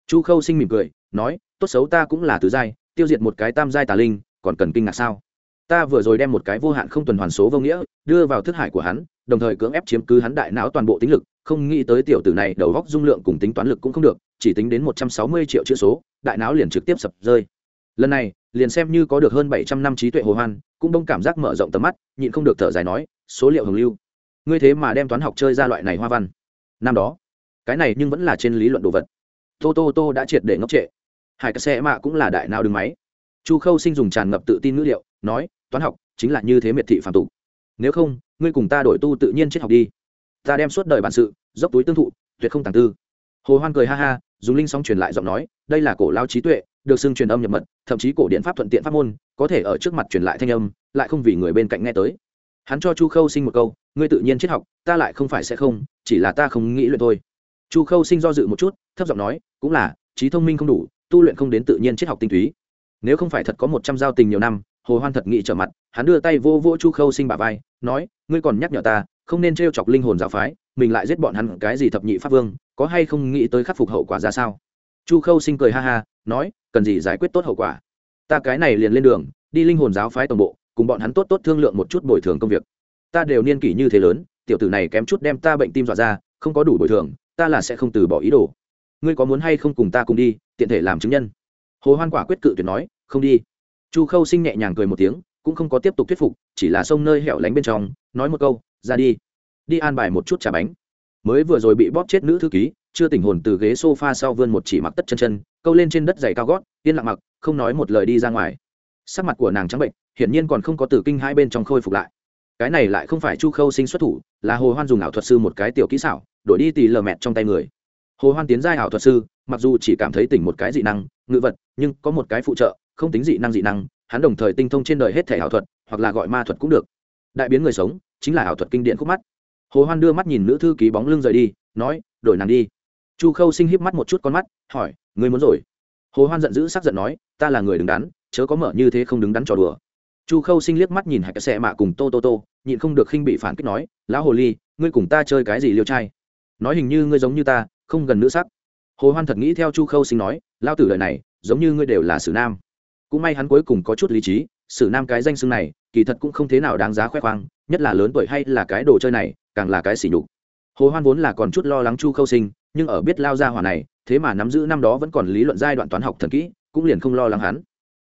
Chu khâu sinh mỉm cười, nói, tốt xấu ta cũng là tứ giai tiêu diệt một cái tam giai tà linh, còn cần kinh ngạc sao? Ta vừa rồi đem một cái vô hạn không tuần hoàn số vô nghĩa, đưa vào thức hải của hắn, đồng thời cưỡng ép chiếm cứ hắn đại não toàn bộ tính lực, không nghĩ tới tiểu tử này đầu góc dung lượng cùng tính toán lực cũng không được, chỉ tính đến một trăm sáu mươi triệu chữ số, đại não liền trực tiếp sập rơi. Lần này, liền xem như có được hơn bảy trăm năm trí tuệ hồ hoan, cũng đông cảm giác mở rộng tầm mắt, nhịn không được thở dài nói, số liệu hồng lưu. Ngươi thế mà đem toán học chơi ra loại này hoa văn. Năm đó, cái này nhưng vẫn là trên lý luận đồ vật. Tô tô tô đã triệt để ngốc trệ hải cà xe mạ cũng là đại não đứng máy. Chu khâu sinh dùng tràn ngập tự tin ngữ liệu, nói, toán học chính là như thế miệt thị phạm tục. Nếu không, ngươi cùng ta đổi tu tự nhiên triết học đi. Ta đem suốt đời bản sự, dốc túi tương thụ, tuyệt không tàng tư. Hồ hoan cười ha ha, dùng linh sóng truyền lại giọng nói, đây là cổ lao trí tuệ, được xưng truyền âm nhập mật, thậm chí cổ điện pháp thuận tiện pháp môn, có thể ở trước mặt truyền lại thanh âm, lại không vì người bên cạnh nghe tới. Hắn cho chu khâu sinh một câu, ngươi tự nhiên triết học, ta lại không phải sẽ không, chỉ là ta không nghĩ luyện thôi. Chu khâu sinh do dự một chút, thấp giọng nói, cũng là, trí thông minh không đủ tu luyện không đến tự nhiên triết học tinh túy. Nếu không phải thật có một trăm giao tình nhiều năm, hồ hoan thật nghĩ trở mặt, hắn đưa tay vô vô chu khâu sinh bà vai, nói, ngươi còn nhắc nhở ta, không nên trêu chọc linh hồn giáo phái, mình lại giết bọn hắn cái gì thập nhị pháp vương, có hay không nghĩ tới khắc phục hậu quả ra sao? Chu khâu sinh cười ha ha, nói, cần gì giải quyết tốt hậu quả? Ta cái này liền lên đường, đi linh hồn giáo phái tổng bộ, cùng bọn hắn tốt tốt thương lượng một chút bồi thường công việc. Ta đều niên kỷ như thế lớn, tiểu tử này kém chút đem ta bệnh tim dọa ra, không có đủ bồi thường, ta là sẽ không từ bỏ ý đồ ngươi có muốn hay không cùng ta cùng đi, tiện thể làm chứng nhân? Hồ hoan quả quyết cự tuyệt nói, không đi. Chu khâu sinh nhẹ nhàng cười một tiếng, cũng không có tiếp tục thuyết phục, chỉ là sông nơi hẻo lánh bên trong, nói một câu, ra đi. Đi an bài một chút trà bánh. Mới vừa rồi bị bóp chết nữ thư ký, chưa tỉnh hồn từ ghế sofa sau vươn một chỉ mặc tất chân chân, câu lên trên đất giày cao gót, yên lặng mặc, không nói một lời đi ra ngoài. Sắc mặt của nàng trắng bệnh, hiển nhiên còn không có từ kinh hai bên trong khôi phục lại. Cái này lại không phải chu khâu sinh xuất thủ, là hồ hoan dùng ảo thuật sư một cái tiểu kỹ xảo, đổi đi tì lờ mẹt trong tay người hồ hoan tiến giai ảo thuật sư, mặc dù chỉ cảm thấy tỉnh một cái dị năng, ngự vật, nhưng có một cái phụ trợ, không tính dị năng dị năng, hắn đồng thời tinh thông trên đời hết thể ảo thuật, hoặc là gọi ma thuật cũng được. Đại biến người sống, chính là ảo thuật kinh điển khúc mắt. Hồ hoan đưa mắt nhìn nữ thư ký bóng lưng rời đi, nói, đổi nàng đi. Chu khâu sinh híp mắt một chút con mắt, hỏi, ngươi muốn rồi? Hồ hoan giận dữ sắc giận nói, ta là người đứng đắn, chớ có mở như thế không đứng đắn trò đùa. Chu khâu sinh liếc mắt nhìn hạch xe mạ cùng tô tô tô, nhịn không được khinh bị phản kích nói, lão hồ ly, ngươi cùng ta chơi cái gì liêu trai? Nói hình như ngươi giống như ta không gần nữ sắc. Hồ hoan thật nghĩ theo chu khâu sinh nói lao tử đời này, giống như ngươi đều là sử nam. Cũng may hắn cuối cùng có chút lý trí, sử nam cái danh xưng này, kỳ thật cũng không thế nào đáng giá khoe khoang, nhất là lớn tuổi hay là cái đồ chơi này, càng là cái xỉ nhục. Hồ hoan vốn là còn chút lo lắng chu khâu sinh, nhưng ở biết lao ra hỏa này, thế mà nắm giữ năm đó vẫn còn lý luận giai đoạn toán học thần kỹ, cũng liền không lo lắng hắn.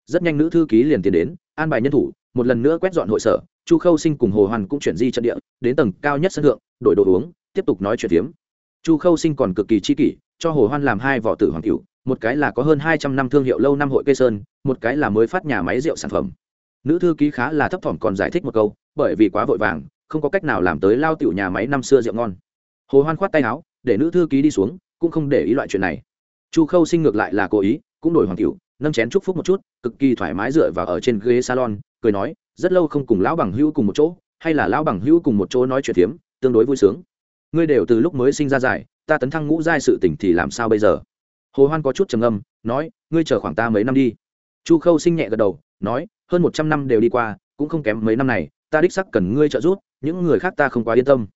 Rất nhanh nữ thư ký liền tiến đến, an bài nhân thủ, một lần nữa quét dọn hội sở, chu khâu sinh cùng hồ hoan cũng chuyển di trận địa, đến tầng cao nhất sân thượng, đổi đồ uống, tiếp tục nói chuyện tiếm chu khâu sinh còn cực kỳ chi kỷ, cho hồ hoan làm hai vỏ tử hoàng cựu một cái là có hơn hai trăm năm thương hiệu lâu năm hội cây sơn, một cái là mới phát nhà máy rượu sản phẩm. Nữ thư ký khá là thấp thỏm còn giải thích một câu, bởi vì quá vội vàng, không có cách nào làm tới lao tiểu nhà máy năm xưa rượu ngon. Hồ hoan khoát tay áo, để nữ thư ký đi xuống, cũng không để ý loại chuyện này. Chu khâu sinh ngược lại là cố ý, cũng đổi hoàng cựu nâng chén chúc phúc một chút, cực kỳ thoải mái dựa vào ở trên ghế salon, cười nói, rất lâu không cùng lão bằng hữu cùng một chỗ, hay là lão bằng hữu cùng một chỗ nói chuyện phiếm, tương đối vui sướng ngươi đều từ lúc mới sinh ra giải, ta tấn thăng ngũ giai sự tỉnh thì làm sao bây giờ? Hồ hoan có chút trầm âm nói ngươi chờ khoảng ta mấy năm đi. Chu khâu sinh nhẹ gật đầu nói hơn một trăm năm đều đi qua cũng không kém mấy năm này ta đích sắc cần ngươi trợ giúp những người khác ta không quá yên tâm.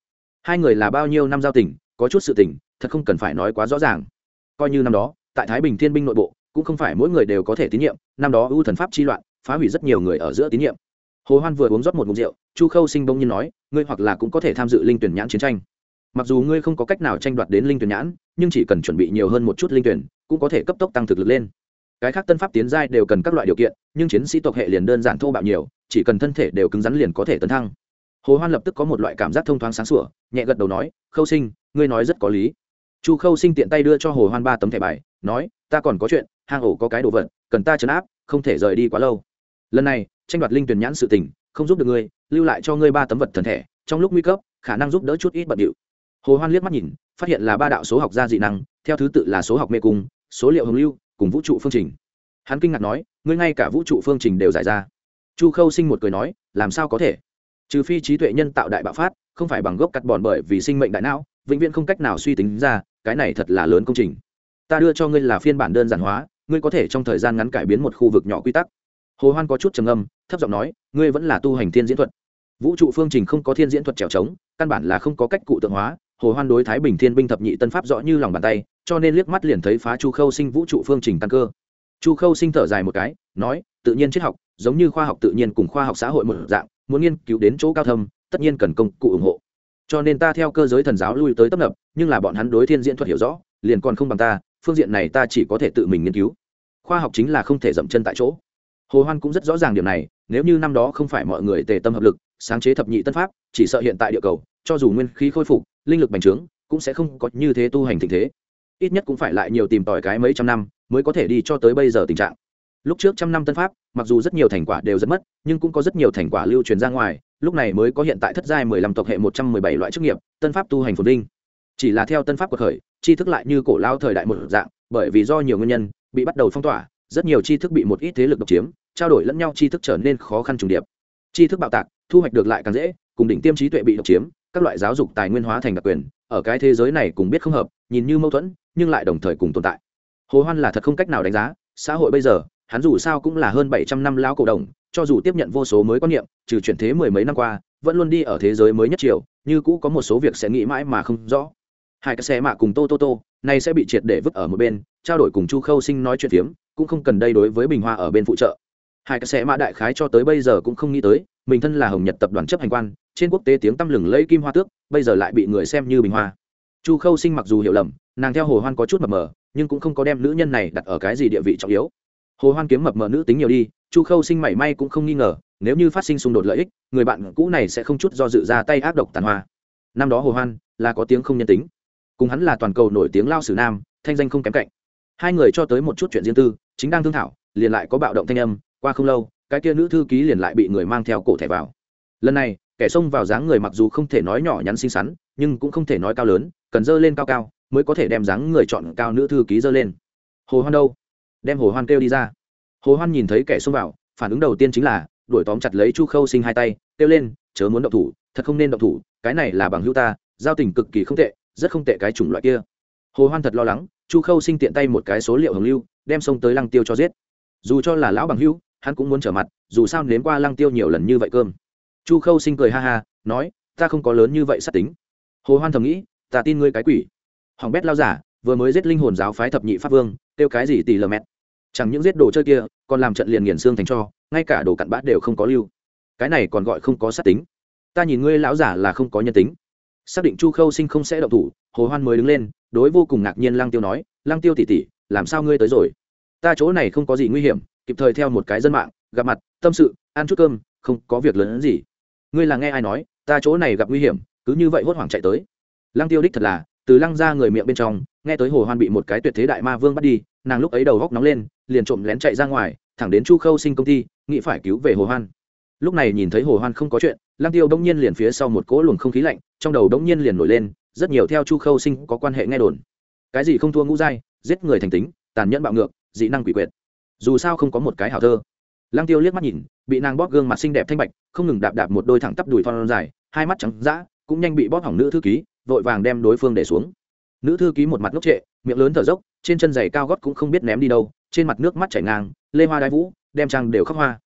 Hai người là bao nhiêu năm giao tình có chút sự tình thật không cần phải nói quá rõ ràng. Coi như năm đó tại thái bình thiên binh nội bộ cũng không phải mỗi người đều có thể tín nhiệm năm đó ưu thần pháp chi loạn phá hủy rất nhiều người ở giữa tín nhiệm. Hồ hoan vừa uống rót một ngụm rượu chu khâu sinh bỗng nhiên nói ngươi hoặc là cũng có thể tham dự linh tuyển nhãn chiến tranh mặc dù ngươi không có cách nào tranh đoạt đến linh tuyển nhãn, nhưng chỉ cần chuẩn bị nhiều hơn một chút linh tuyển, cũng có thể cấp tốc tăng thực lực lên. Cái khác tân pháp tiến giai đều cần các loại điều kiện, nhưng chiến sĩ tộc hệ liền đơn giản thô bạo nhiều, chỉ cần thân thể đều cứng rắn liền có thể tấn thăng. Hồ hoan lập tức có một loại cảm giác thông thoáng sáng sủa, nhẹ gật đầu nói, khâu sinh, ngươi nói rất có lý. Chu khâu sinh tiện tay đưa cho hồ hoan ba tấm thẻ bài, nói, ta còn có chuyện, hang ổ có cái đồ vật, cần ta chấn áp, không thể rời đi quá lâu. Lần này, tranh đoạt linh tuyển nhãn sự tình, không giúp được ngươi, lưu lại cho ngươi ba tấm vật thần thể trong lúc nguy cấp, khả năng giúp đỡ chút ít bận điệu hồ hoan liếc mắt nhìn, phát hiện là ba đạo số học gia dị năng, theo thứ tự là số học mê cung, số liệu hồng lưu, cùng vũ trụ phương trình. Hắn kinh ngạc nói, ngươi ngay cả vũ trụ phương trình đều giải ra. Chu khâu sinh một cười nói, làm sao có thể? Trừ phi trí tuệ nhân tạo đại bạo phát, không phải bằng gốc cắt bòn bởi vì sinh mệnh đại não, vĩnh viễn không cách nào suy tính ra, cái này thật là lớn công trình. Ta đưa cho ngươi là phiên bản đơn giản hóa, ngươi có thể trong thời gian ngắn cải biến một khu vực nhỏ quy tắc. Hồ hoan có chút trầm âm thấp giọng nói, ngươi vẫn là tu hành thiên diễn thuật. Vũ trụ phương trình không có thiên diễn thuật trèo trống, căn bản là không có cách cụ tượng hóa hồ hoan đối thái bình thiên binh thập nhị tân pháp rõ như lòng bàn tay, cho nên liếc mắt liền thấy phá chu khâu sinh vũ trụ phương trình tăng cơ. Chu khâu sinh thở dài một cái, nói, tự nhiên triết học, giống như khoa học tự nhiên cùng khoa học xã hội một dạng, muốn nghiên cứu đến chỗ cao thâm, tất nhiên cần công cụ ủng hộ. Cho nên ta theo cơ giới thần giáo lui tới tấp nập, nhưng là bọn hắn đối thiên diễn thuật hiểu rõ, liền còn không bằng ta, phương diện này ta chỉ có thể tự mình nghiên cứu. Khoa học chính là không thể dậm chân tại chỗ. Hồ hoan cũng rất rõ ràng điểm này, nếu như năm đó không phải mọi người tề tâm hợp lực, sáng chế thập nhị tân pháp, chỉ sợ hiện tại địa cầu cho dù nguyên khí khôi phục, linh lực bành trướng, cũng sẽ không có như thế tu hành tình thế. Ít nhất cũng phải lại nhiều tìm tòi cái mấy trăm năm mới có thể đi cho tới bây giờ tình trạng. Lúc trước trăm năm tân pháp, mặc dù rất nhiều thành quả đều rất mất, nhưng cũng có rất nhiều thành quả lưu truyền ra ngoài, lúc này mới có hiện tại thất giai mười lăm tộc hệ một trăm mười bảy loại chức nghiệp, tân pháp tu hành phồn vinh. Chỉ là theo tân pháp của khởi, tri thức lại như cổ lao thời đại một dạng, bởi vì do nhiều nguyên nhân, bị bắt đầu phong tỏa, rất nhiều tri thức bị một ít thế lực độc chiếm, trao đổi lẫn nhau tri thức trở nên khó khăn trùng điệp. Tri thức bạo tạc, thu hoạch được lại càng dễ, cùng đỉnh tiêm trí tuệ bị độc chiếm các loại giáo dục tài nguyên hóa thành đặc quyền, ở cái thế giới này cùng biết không hợp, nhìn như mâu thuẫn, nhưng lại đồng thời cùng tồn tại. Hồ hoan là thật không cách nào đánh giá, xã hội bây giờ, hắn dù sao cũng là hơn bảy trăm năm lão cổ đồng, cho dù tiếp nhận vô số mới quan niệm, trừ chuyển thế mười mấy năm qua, vẫn luôn đi ở thế giới mới nhất chiều như cũ có một số việc sẽ nghĩ mãi mà không rõ. Hai cái xe mạ cùng tô tô tô, nay sẽ bị triệt để vứt ở một bên, trao đổi cùng chu khâu sinh nói chuyện phiếm, cũng không cần đây đối với bình hoa ở bên phụ trợ. Hai cái xe mạ đại khái cho tới bây giờ cũng không nghĩ tới, mình thân là hồng nhật tập đoàn chấp hành quan trên quốc tế tiếng tăm lừng lấy kim hoa tước, bây giờ lại bị người xem như bình hoa. Chu khâu sinh mặc dù hiểu lầm, nàng theo hồ hoan có chút mập mờ, nhưng cũng không có đem nữ nhân này đặt ở cái gì địa vị trọng yếu. Hồ hoan kiếm mập mờ nữ tính nhiều đi, chu khâu sinh mảy may cũng không nghi ngờ, nếu như phát sinh xung đột lợi ích, người bạn cũ này sẽ không chút do dự ra tay ác độc tàn hoa. Năm đó hồ hoan là có tiếng không nhân tính. Cùng hắn là toàn cầu nổi tiếng lao sử nam, thanh danh không kém cạnh. Hai người cho tới một chút chuyện riêng tư, chính đang thương thảo, liền lại có bạo động thanh âm, qua không lâu, cái kia nữ thư ký liền lại bị người mang theo cổ thẻ vào. Lần này kẻ xông vào dáng người mặc dù không thể nói nhỏ nhắn xinh xắn, nhưng cũng không thể nói cao lớn, cần dơ lên cao cao mới có thể đem dáng người chọn cao nữ thư ký dơ lên. Hồ hoan đâu? Đem hồ hoan kêu đi ra. Hồ hoan nhìn thấy kẻ xông vào, phản ứng đầu tiên chính là, đuổi tóm chặt lấy chu khâu sinh hai tay, kêu lên, chớ muốn động thủ, thật không nên động thủ, cái này là bằng hữu ta, giao tình cực kỳ không tệ, rất không tệ cái chủng loại kia. Hồ hoan thật lo lắng, chu khâu sinh tiện tay một cái số liệu hồng lưu, đem xông tới lăng tiêu cho giết. Dù cho là lão bằng hữu, hắn cũng muốn trở mặt, dù sao nếm qua lăng tiêu nhiều lần như vậy cơm chu khâu sinh cười ha ha, nói, ta không có lớn như vậy sát tính. Hồ hoan thầm nghĩ, ta tin ngươi cái quỷ. Hoàng bét lao giả, vừa mới giết linh hồn giáo phái thập nhị pháp vương tiêu cái gì tỷ lờ mẹt. Chẳng những giết đồ chơi kia, còn làm trận liền nghiền xương thành cho, ngay cả đồ cặn bã đều không có lưu. Cái này còn gọi không có sát tính. Ta nhìn ngươi lão giả là không có nhân tính. Xác định chu khâu sinh không sẽ động thủ, hồ hoan mới đứng lên, đối vô cùng ngạc nhiên lăng tiêu nói, lăng tiêu tỉ tỉ làm sao ngươi tới rồi? Ta chỗ này không có gì nguy hiểm, kịp thời theo một cái dân mạng, gặp mặt, tâm sự, ăn chút cơm, không có việc lớn hơn gì ngươi là nghe ai nói, ta chỗ này gặp nguy hiểm, cứ như vậy hốt hoảng chạy tới. Lăng tiêu đích thật là, từ lăng ra người miệng bên trong, nghe tới hồ hoan bị một cái tuyệt thế đại ma vương bắt đi, nàng lúc ấy đầu góc nóng lên, liền trộm lén chạy ra ngoài, thẳng đến chu khâu sinh công ty, nghĩ phải cứu về hồ hoan. Lúc này nhìn thấy hồ hoan không có chuyện, lăng tiêu đông nhiên liền phía sau một cỗ luồng không khí lạnh, trong đầu đông nhiên liền nổi lên, rất nhiều theo chu khâu sinh có quan hệ nghe đồn. Cái gì không thua ngũ giai, giết người thành tính, tàn nhẫn bạo ngược, dị năng quỷ quyệt. Dù sao không có một cái hảo thơ lăng tiêu liếc mắt nhìn, bị nàng bóp gương mặt xinh đẹp thanh bạch, không ngừng đạp đạp một đôi thẳng tắp đùi thon dài, hai mắt trắng dã, cũng nhanh bị bóp hỏng nữ thư ký, vội vàng đem đối phương để xuống. Nữ thư ký một mặt ngốc trệ, miệng lớn thở dốc, trên chân giày cao gót cũng không biết ném đi đâu, trên mặt nước mắt chảy ngang, lê hoa đai vũ, đem trang đều khóc hoa.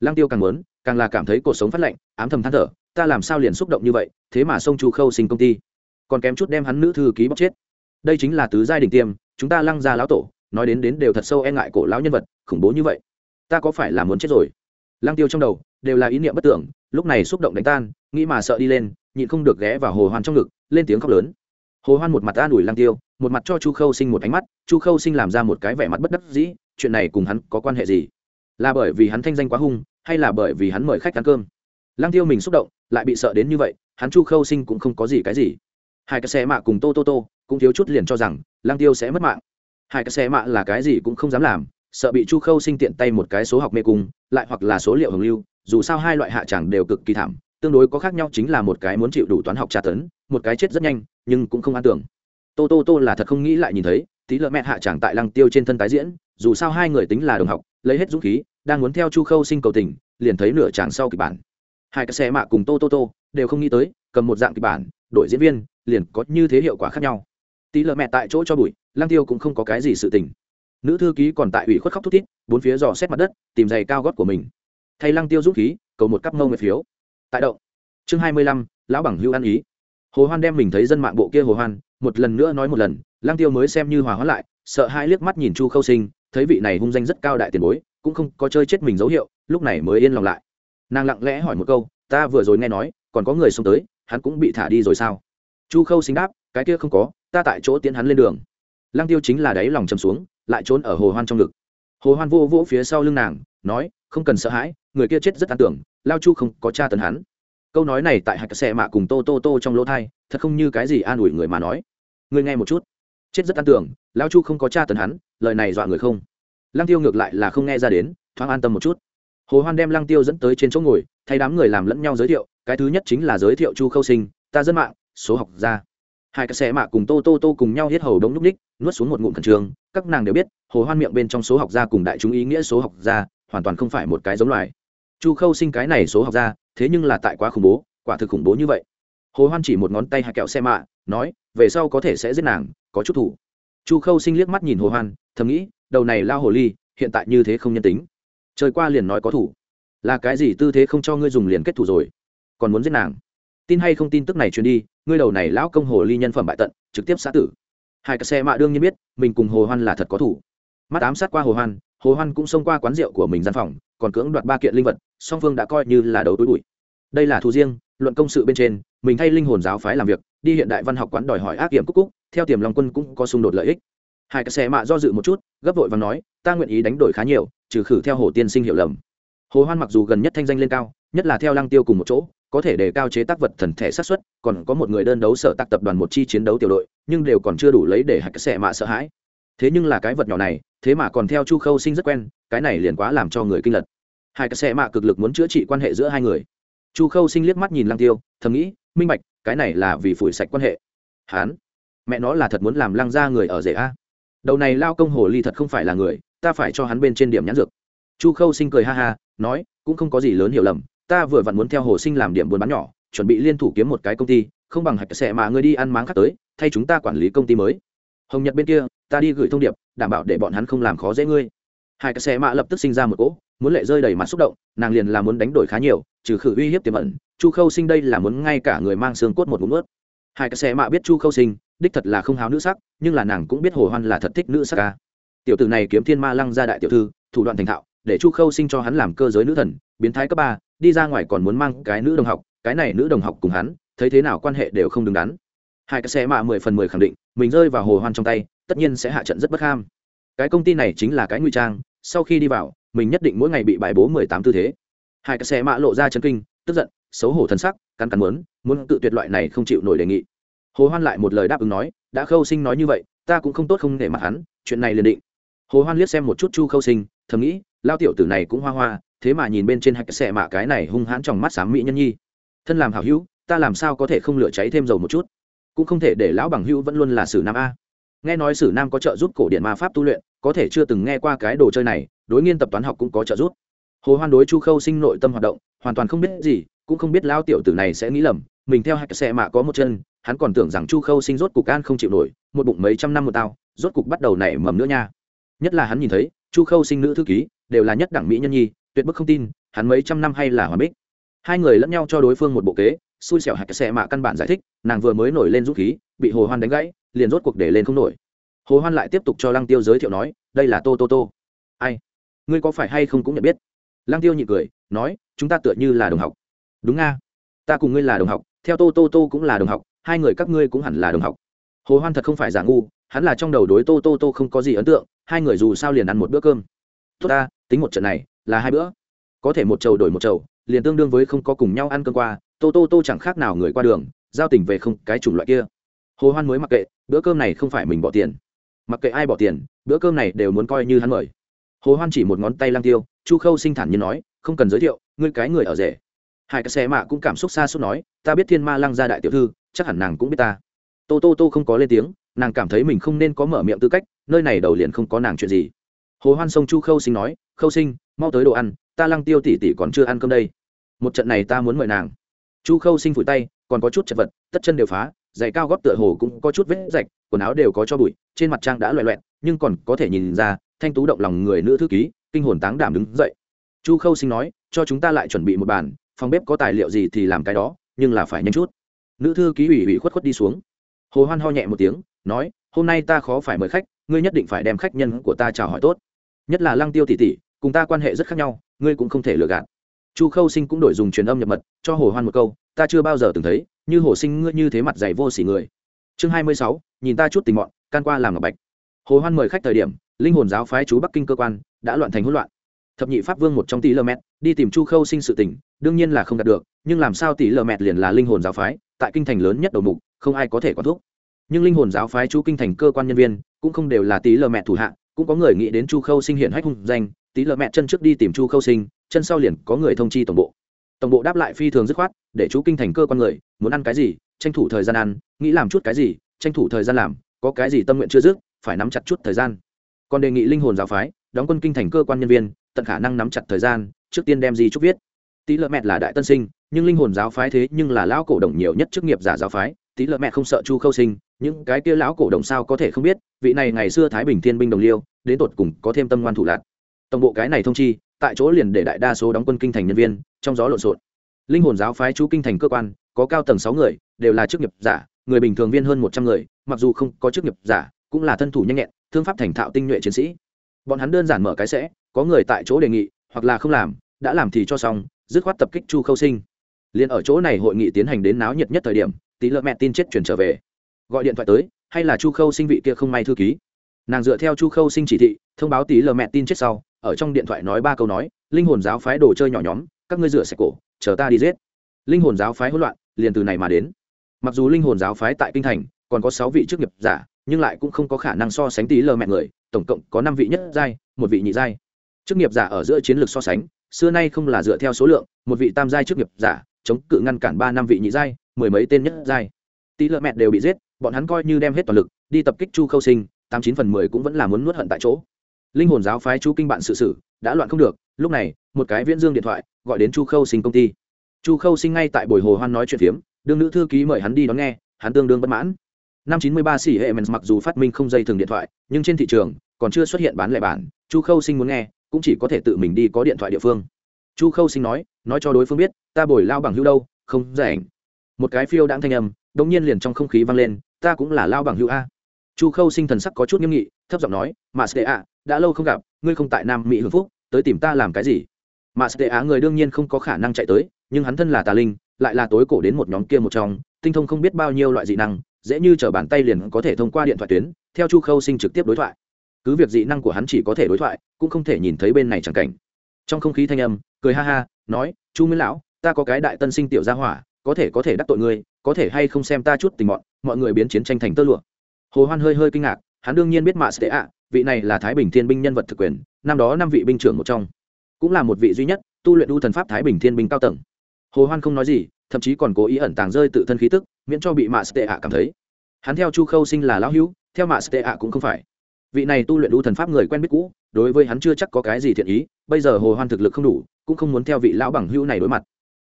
Lăng tiêu càng muốn, càng là cảm thấy cuộc sống phát lạnh, ám thầm than thở, ta làm sao liền xúc động như vậy, thế mà sông chu khâu sinh công ty. Còn kém chút đem hắn nữ thư ký bóc chết. Đây chính là tứ giai đình tiêm, chúng ta lăng ra lão tổ, nói đến đến đều thật sâu e ngại cổ lão nhân vật, khủng bố như vậy ta có phải là muốn chết rồi? Lăng tiêu trong đầu đều là ý niệm bất tưởng, lúc này xúc động đánh tan, nghĩ mà sợ đi lên, nhịn không được ghé vào hồ hoan trong ngực, lên tiếng khóc lớn. Hồ hoan một mặt an ủi lăng tiêu, một mặt cho chu khâu sinh một ánh mắt, chu khâu sinh làm ra một cái vẻ mặt bất đắc dĩ, chuyện này cùng hắn có quan hệ gì? Là bởi vì hắn thanh danh quá hung, hay là bởi vì hắn mời khách ăn cơm? Lăng tiêu mình xúc động, lại bị sợ đến như vậy, hắn chu khâu sinh cũng không có gì cái gì. Hai cái xe mạ cùng tô tô tô cũng thiếu chút liền cho rằng lăng tiêu sẽ mất mạng. Hai cái xe mạ là cái gì cũng không dám làm sợ bị chu khâu sinh tiện tay một cái số học mê cung, lại hoặc là số liệu hồng lưu, dù sao hai loại hạ chẳng đều cực kỳ thảm, tương đối có khác nhau chính là một cái muốn chịu đủ toán học tra tấn, một cái chết rất nhanh, nhưng cũng không an tưởng. Tô tô tô là thật không nghĩ lại nhìn thấy, tí lợ mẹ hạ chẳng tại lăng tiêu trên thân tái diễn, dù sao hai người tính là đồng học, lấy hết dũng khí, đang muốn theo chu khâu sinh cầu tình, liền thấy nửa chàng sau kịch bản. Hai cái xe mạ cùng tô tô tô đều không nghĩ tới, cầm một dạng kịch bản, đổi diễn viên, liền có như thế hiệu quả khác nhau. Tí lợ mẹ tại chỗ cho bụi, lăng tiêu cũng không có cái gì sự tình nữ thư ký còn tại ủy khuất khóc thút thít, bốn phía dò xét mặt đất, tìm giày cao gót của mình. Thay lăng tiêu rút khí, cầu một cắp mông nguyệt phiếu. Tại động. Chương hai mươi lăm, lão bằng hưu ăn ý. Hồ hoan đem mình thấy dân mạng bộ kia hồ hoan, một lần nữa nói một lần, lăng tiêu mới xem như hòa hóa lại, sợ hai liếc mắt nhìn chu khâu sinh, thấy vị này hung danh rất cao đại tiền bối, cũng không có chơi chết mình dấu hiệu, lúc này mới yên lòng lại. Nàng lặng lẽ hỏi một câu, ta vừa rồi nghe nói, còn có người xông tới, hắn cũng bị thả đi rồi sao? Chu khâu sinh đáp, cái kia không có, ta tại chỗ tiến hắn lên đường. Lăng tiêu chính là đáy lòng chầm xuống lại trốn ở hồ hoan trong ngực. Hồ hoan vô vỗ phía sau lưng nàng, nói, không cần sợ hãi, người kia chết rất an tưởng, lao chu không có cha tấn hắn. Câu nói này tại hạch xe mạ cùng tô tô tô trong lỗ thai, thật không như cái gì an ủi người mà nói. Người nghe một chút. Chết rất an tưởng, lao chu không có cha tấn hắn, lời này dọa người không? Lăng tiêu ngược lại là không nghe ra đến, thoáng an tâm một chút. Hồ hoan đem lăng tiêu dẫn tới trên chỗ ngồi, thay đám người làm lẫn nhau giới thiệu, cái thứ nhất chính là giới thiệu chu khâu sinh, ta dân mạng, số học gia. Hai cái xe mạ cùng tô tô tô cùng nhau hết hầu đống núc ních nuốt xuống một ngụm khẩn trương, các nàng đều biết, hồ hoan miệng bên trong số học gia cùng đại chúng ý nghĩa số học gia hoàn toàn không phải một cái giống loài. Chu khâu sinh cái này số học gia, thế nhưng là tại quá khủng bố, quả thực khủng bố như vậy. Hồ hoan chỉ một ngón tay hạ kẹo xe mạ, nói, về sau có thể sẽ giết nàng, có chút thủ. Chu khâu sinh liếc mắt nhìn hồ hoan, thầm nghĩ, đầu này lao hồ ly, hiện tại như thế không nhân tính. Trời qua liền nói có thủ. Là cái gì tư thế không cho ngươi dùng liền kết thủ rồi? Còn muốn giết nàng? Tin hay không tin tức này truyền đi, ngươi đầu này lão công hồ ly nhân phẩm bại tận, trực tiếp xã tử hai cái xe mạ đương nhiên biết, mình cùng hồ hoan là thật có thủ. Mắt ám sát qua hồ hoan hồ hoan cũng xông qua quán rượu của mình gian phòng, còn cưỡng đoạt ba kiện linh vật, song phương đã coi như là đấu túi bụi. Đây là thù riêng, luận công sự bên trên, mình thay linh hồn giáo phái làm việc, đi hiện đại văn học quán đòi hỏi ác kiểm cúc cúc, theo tiềm long quân cũng có xung đột lợi ích. Hai cái xe mạ do dự một chút, gấp vội và nói, ta nguyện ý đánh đổi khá nhiều, trừ khử theo hồ tiên sinh hiểu lầm. Hồ hoan mặc dù gần nhất thanh danh lên cao, nhất là theo lăng tiêu cùng một chỗ có thể đề cao chế tác vật thần thể sát xuất còn có một người đơn đấu sở tác tập đoàn một chi chiến đấu tiểu đội, nhưng đều còn chưa đủ lấy để hạch xẻ mạ sợ hãi. Thế nhưng là cái vật nhỏ này, thế mà còn theo chu khâu sinh rất quen, cái này liền quá làm cho người kinh lật. Hai cái xe mạ cực lực muốn chữa trị quan hệ giữa hai người. Chu khâu sinh liếc mắt nhìn lăng tiêu, thầm nghĩ, minh bạch, cái này là vì phủi sạch quan hệ. Hán, mẹ nó là thật muốn làm lăng ra người ở rể a. Đầu này lao công hồ ly thật không phải là người, ta phải cho hắn bên trên điểm nhãn dược. Chu khâu sinh cười ha ha, nói, cũng không có gì lớn hiểu lầm ta vừa vặn muốn theo hồ sinh làm điểm buôn bán nhỏ, chuẩn bị liên thủ kiếm một cái công ty, không bằng hạch sẽ mà ngươi đi ăn máng khác tới, thay chúng ta quản lý công ty mới. Hồng nhật bên kia, ta đi gửi thông điệp, đảm bảo để bọn hắn không làm khó dễ ngươi. Hai cái xe mạ lập tức sinh ra một cỗ, muốn lệ rơi đầy mặt xúc động, nàng liền là muốn đánh đổi khá nhiều, trừ khử uy hiếp tiềm ẩn, chu khâu sinh đây là muốn ngay cả người mang xương cốt một ngụm ướt hai cái xe mạ biết chu khâu sinh, đích thật là không háo nữ sắc, nhưng là nàng cũng biết hồ hoan là thật thích nữ sắc ca. Tiểu tử này kiếm thiên ma lăng ra đại tiểu thư, thủ đoạn thành thạo, để chu khâu sinh cho hắn làm cơ giới nữ thần, biến thái cấp ba đi ra ngoài còn muốn mang cái nữ đồng học, cái này nữ đồng học cùng hắn, thấy thế nào quan hệ đều không đứng đắn. Hai cái xe mạ mười phần mười khẳng định, mình rơi vào hồ hoan trong tay, tất nhiên sẽ hạ trận rất bất ham. Cái công ty này chính là cái nguy trang, sau khi đi vào, mình nhất định mỗi ngày bị bài bố mười tám tư thế. Hai cái xe mạ lộ ra chân kinh, tức giận, xấu hổ thân sắc, cắn cắn muốn muốn tự tuyệt loại này không chịu nổi đề nghị. Hồ hoan lại một lời đáp ứng nói, đã khâu sinh nói như vậy, ta cũng không tốt không để mặt hắn, chuyện này liền định. Hồ hoan liếc xem một chút chu khâu sinh, thầm nghĩ, lao tiểu tử này cũng hoa hoa thế mà nhìn bên trên hạch xẻ mạ cái này hung hãn trong mắt xám mỹ nhân nhi. Thân làm hảo hữu, ta làm sao có thể không lửa cháy thêm dầu một chút? Cũng không thể để lão bằng hữu vẫn luôn là sử nam a. Nghe nói sử nam có trợ giúp cổ điện ma pháp tu luyện, có thể chưa từng nghe qua cái đồ chơi này, đối nghiên tập toán học cũng có trợ giúp. Hồ hoan đối chu khâu sinh nội tâm hoạt động, hoàn toàn không biết gì, cũng không biết lao tiểu tử này sẽ nghĩ lầm, mình theo hạch xẻ mạ có một chân, hắn còn tưởng rằng chu khâu sinh rốt cục an không chịu nổi, một bụng mấy trăm năm một tao, rốt cục bắt đầu nảy mầm nữa nha. Nhất là hắn nhìn thấy, chu khâu sinh nữ thư ký, đều là nhất đẳng mỹ nhân nhi tuyệt bức không tin, hắn mấy trăm năm hay là hòa bích. Hai người lẫn nhau cho đối phương một bộ kế, xui xẻo hạch xe mạ căn bản giải thích, nàng vừa mới nổi lên dũng khí, bị hồ hoan đánh gãy, liền rốt cuộc để lên không nổi. Hồ hoan lại tiếp tục cho lăng tiêu giới thiệu nói, đây là tô tô tô. Ai? Ngươi có phải hay không cũng nhận biết? Lăng tiêu nhị cười, nói, chúng ta tựa như là đồng học. Đúng nga. Ta cùng ngươi là đồng học, theo tô tô tô cũng là đồng học, hai người các ngươi cũng hẳn là đồng học. Hồ hoan thật không phải giả ngu, hắn là trong đầu đối tô tô tô không có gì ấn tượng, hai người dù sao liền ăn một bữa cơm. Tốt ta, tính một trận này là hai bữa. Có thể một chầu đổi một chầu, liền tương đương với không có cùng nhau ăn cơm qua, tô tô tô chẳng khác nào người qua đường, giao tình về không, cái chủng loại kia. Hồ hoan mới mặc kệ, bữa cơm này không phải mình bỏ tiền. Mặc kệ ai bỏ tiền, bữa cơm này đều muốn coi như hắn mời. Hồ hoan chỉ một ngón tay lang tiêu, chu khâu sinh thản như nói, không cần giới thiệu, ngươi cái người ở rể. Hai cái xe mạ cũng cảm xúc xa suốt nói, ta biết thiên ma lăng gia đại tiểu thư, chắc hẳn nàng cũng biết ta. Tô tô tô không có lên tiếng, nàng cảm thấy mình không nên có mở miệng tư cách, nơi này đầu liền không có nàng chuyện gì. Hồ hoan sông chu khâu sinh nói khâu sinh, mau tới đồ ăn, ta lăng tiêu tỉ tỉ còn chưa ăn cơm đây. Một trận này ta muốn mời nàng. Chu khâu sinh phủi tay, còn có chút chật vật, tất chân đều phá, giày cao góp tựa hồ cũng có chút vết rạch, quần áo đều có cho bụi, trên mặt trang đã loẹ loẹt, nhưng còn có thể nhìn ra, thanh tú động lòng người nữ thư ký, kinh hồn táng đảm đứng dậy. Chu khâu sinh nói, cho chúng ta lại chuẩn bị một bàn, phòng bếp có tài liệu gì thì làm cái đó, nhưng là phải nhanh chút. Nữ thư ký ủy ủy khuất khuất đi xuống. Hồ hoan ho nhẹ một tiếng, nói, hôm nay ta khó phải mời khách, ngươi nhất định phải đem khách nhân của ta chào hỏi tốt. Nhất là lăng tiêu tỷ tỷ cùng ta quan hệ rất khác nhau, ngươi cũng không thể lừa gạt. Chu khâu sinh cũng đổi dùng truyền âm nhập mật, cho hồ hoan một câu, ta chưa bao giờ từng thấy, như hồ sinh ngươi như thế mặt dày vô sỉ người. Chương hai mươi sáu, nhìn ta chút tình mọn, can qua làm ngọc bạch. Hồ hoan mời khách thời điểm, linh hồn giáo phái chú bắc kinh cơ quan, đã loạn thành hỗn loạn. Thập nhị pháp vương một trong tỷ lơ mẹt, đi tìm chu khâu sinh sự tình, đương nhiên là không đạt được, nhưng làm sao tỷ lơ mẹt liền là linh hồn giáo phái, tại kinh thành lớn nhất đầu mục, không ai có thể có thuốc nhưng linh hồn giáo phái chú kinh thành cơ quan nhân viên, cũng không đều là tỷ lơ mẹt thủ hạ, cũng có người nghĩ đến chu khâu sinh hiện hách hung danh tỷ lợ mẹ chân trước đi tìm chu khâu sinh, chân sau liền có người thông chi tổng bộ. Tổng bộ đáp lại phi thường dứt khoát, để chú kinh thành cơ quan người, muốn ăn cái gì, tranh thủ thời gian ăn, nghĩ làm chút cái gì, tranh thủ thời gian làm, có cái gì tâm nguyện chưa dứt, phải nắm chặt chút thời gian. Còn đề nghị linh hồn giáo phái, đóng quân kinh thành cơ quan nhân viên, tận khả năng nắm chặt thời gian, trước tiên đem gì chúc viết. Tí lợ mẹ là đại tân sinh, nhưng linh hồn giáo phái thế nhưng là lão cổ đồng nhiều nhất chức nghiệp giả giáo phái. Tí lợ mẹ không sợ chu khâu sinh, những cái kia lão cổ đồng sao có thể không biết, vị này ngày xưa thái bình thiên binh đồng liêu, đến tột cùng có thêm tâm ngoan thủ lạc tổng bộ cái này thông chi, tại chỗ liền để đại đa số đóng quân kinh thành nhân viên, trong gió lộn xộn. Linh hồn giáo phái chú kinh thành cơ quan, có cao tầng sáu người, đều là chức nghiệp giả, người bình thường viên hơn một trăm người, mặc dù không có chức nghiệp giả, cũng là thân thủ nhanh nhẹn, thương pháp thành thạo tinh nhuệ chiến sĩ. Bọn hắn đơn giản mở cái sẽ, có người tại chỗ đề nghị, hoặc là không làm, đã làm thì cho xong, dứt khoát tập kích chu khâu sinh. Liền ở chỗ này hội nghị tiến hành đến náo nhiệt nhất thời điểm, tí lợ mẹ tin chết chuyển trở về. Gọi điện thoại tới, hay là chu khâu sinh vị kia không may thư ký. Nàng dựa theo chu khâu sinh chỉ thị, thông báo tí lợ mẹ tin chết sau ở trong điện thoại nói ba câu nói, linh hồn giáo phái đồ chơi nhỏ nhóm, các ngươi rửa sạch cổ, chờ ta đi giết. Linh hồn giáo phái hỗn loạn, liền từ này mà đến. Mặc dù linh hồn giáo phái tại kinh thành, còn có sáu vị chức nghiệp giả, nhưng lại cũng không có khả năng so sánh tí lờ mẹ người, tổng cộng có năm vị nhất giai, một vị nhị giai. Chức nghiệp giả ở giữa chiến lược so sánh, xưa nay không là dựa theo số lượng, một vị tam giai chức nghiệp giả, chống cự ngăn cản ba năm vị nhị giai, mười mấy tên nhất giai. Tí lợ mẹ đều bị giết, bọn hắn coi như đem hết toàn lực, đi tập kích chu khâu sinh, tám chín phần mười cũng vẫn là muốn nuốt hận tại chỗ linh hồn giáo phái chu kinh bạn sự sự, đã loạn không được, lúc này, một cái viễn dương điện thoại, gọi đến chu khâu sinh công ty. Chu khâu sinh ngay tại buổi hồ hoan nói chuyện phiếm, đương nữ thư ký mời hắn đi đón nghe, hắn tương đương bất mãn. Năm chín mươi ba xỉ hệ mặc dù phát minh không dây thường điện thoại, nhưng trên thị trường, còn chưa xuất hiện bán lẻ bản, chu khâu sinh muốn nghe, cũng chỉ có thể tự mình đi có điện thoại địa phương. Chu khâu sinh nói nói cho đối phương biết, ta bồi lao bằng hữu đâu, không rảnh một cái phiêu đãng thanh âm đống nhiên liền trong không khí vang lên, ta cũng là lao bằng hữu a. Chu khâu sinh thần sắc có chút nghiêm nghị, thấp giọng nói, mà sẽ ạ đã lâu không gặp, ngươi không tại nam mỹ hưng phúc, tới tìm ta làm cái gì? Mà sệ á người đương nhiên không có khả năng chạy tới, nhưng hắn thân là tà linh, lại là tối cổ đến một nhóm kia một trong, tinh thông không biết bao nhiêu loại dị năng, dễ như t bàn tay liền có thể thông qua điện thoại tuyến, theo chu khâu sinh trực tiếp đối thoại. Cứ việc dị năng của hắn chỉ có thể đối thoại, cũng không thể nhìn thấy bên này chẳng cảnh. Trong không khí thanh âm, cười ha ha, nói, chu nguyễn lão, ta có cái đại tân sinh tiểu gia hỏa, có thể có thể đắc tội ngươi, có thể hay không xem ta chút tình mọn mọi người biến chiến tranh thành tơ lụa. Hồ hoan hơi hơi kinh ngạc, hắn đương nhiên biết mạ sẽ ạ vị này là thái bình thiên binh nhân vật thực quyền, năm đó năm vị binh trưởng một trong, cũng là một vị duy nhất tu luyện u thần pháp thái bình thiên binh cao tầng. Hồ hoan không nói gì, thậm chí còn cố ý ẩn tàng rơi tự thân khí tức, miễn cho bị mạ sẽ ạ cảm thấy. Hắn theo chu khâu sinh là lão hữu, theo mạ sẽ ạ cũng không phải. Vị này tu luyện u thần pháp người quen biết cũ, đối với hắn chưa chắc có cái gì thiện ý, bây giờ hồ hoan thực lực không đủ, cũng không muốn theo vị lão bằng hữu này đối mặt.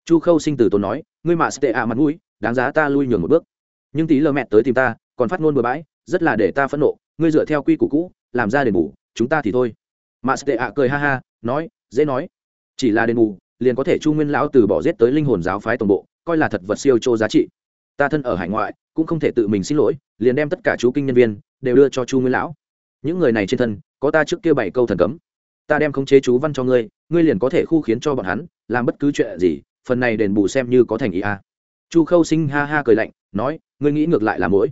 Chu khâu sinh từ tốn nói, ngươi mạ sẽ ạ mặt mũi, đáng giá ta lui nhường một bước. Nhưng tí lơ mẹ tới tìm ta, còn phát ngôn bừa bãi, rất là để ta phẫn nộ, ngươi dựa theo quy củ cũ làm ra đền bù, chúng ta thì thôi. Mạ tệ ạ cười ha ha, nói, dễ nói. Chỉ là đền bù, liền có thể chu nguyên lão từ bỏ giết tới linh hồn giáo phái tổng bộ, coi là thật vật siêu chô giá trị. Ta thân ở hải ngoại, cũng không thể tự mình xin lỗi, liền đem tất cả chú kinh nhân viên, đều đưa cho chu nguyên lão. Những người này trên thân, có ta trước kia bảy câu thần cấm. Ta đem khống chế chú văn cho ngươi ngươi liền có thể khu khiến cho bọn hắn, làm bất cứ chuyện gì, phần này đền bù xem như có thành ý a à. chu khâu sinh ha ha cười lạnh, nói, ngươi nghĩ ngược lại là mỗi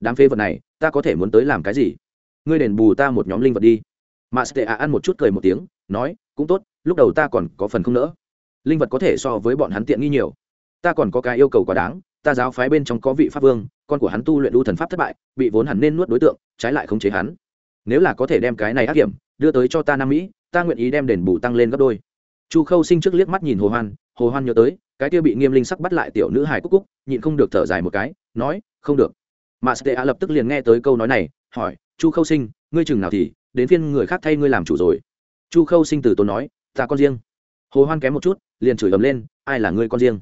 đám phê vật này, ta có thể muốn tới làm cái gì? Ngươi đền bù ta một nhóm linh vật đi. Mà stea ăn một chút cười một tiếng, nói, cũng tốt, lúc đầu ta còn có phần không nỡ. Linh vật có thể so với bọn hắn tiện nghi nhiều. Ta còn có cái yêu cầu quá đáng, ta giáo phái bên trong có vị pháp vương, con của hắn tu luyện đu thần pháp thất bại, bị vốn hẳn nên nuốt đối tượng, trái lại khống chế hắn. Nếu là có thể đem cái này ác hiểm, đưa tới cho ta nam mỹ, ta nguyện ý đem đền bù tăng lên gấp đôi. Chu khâu sinh trước liếc mắt nhìn hồ hoan hồ hoan nhớ tới, cái kia bị nghiêm linh sắc bắt lại tiểu nữ hài cúc cúc, nhịn không được thở dài một cái, nói, không được. Mà stea lập tức liền nghe tới câu nói này, hỏi chu khâu sinh, ngươi chừng nào thì, đến phiên người khác thay ngươi làm chủ rồi. Chu khâu sinh từ tốn nói, ta con riêng. Hồ hoan kém một chút, liền chửi ầm lên, ai là ngươi con riêng?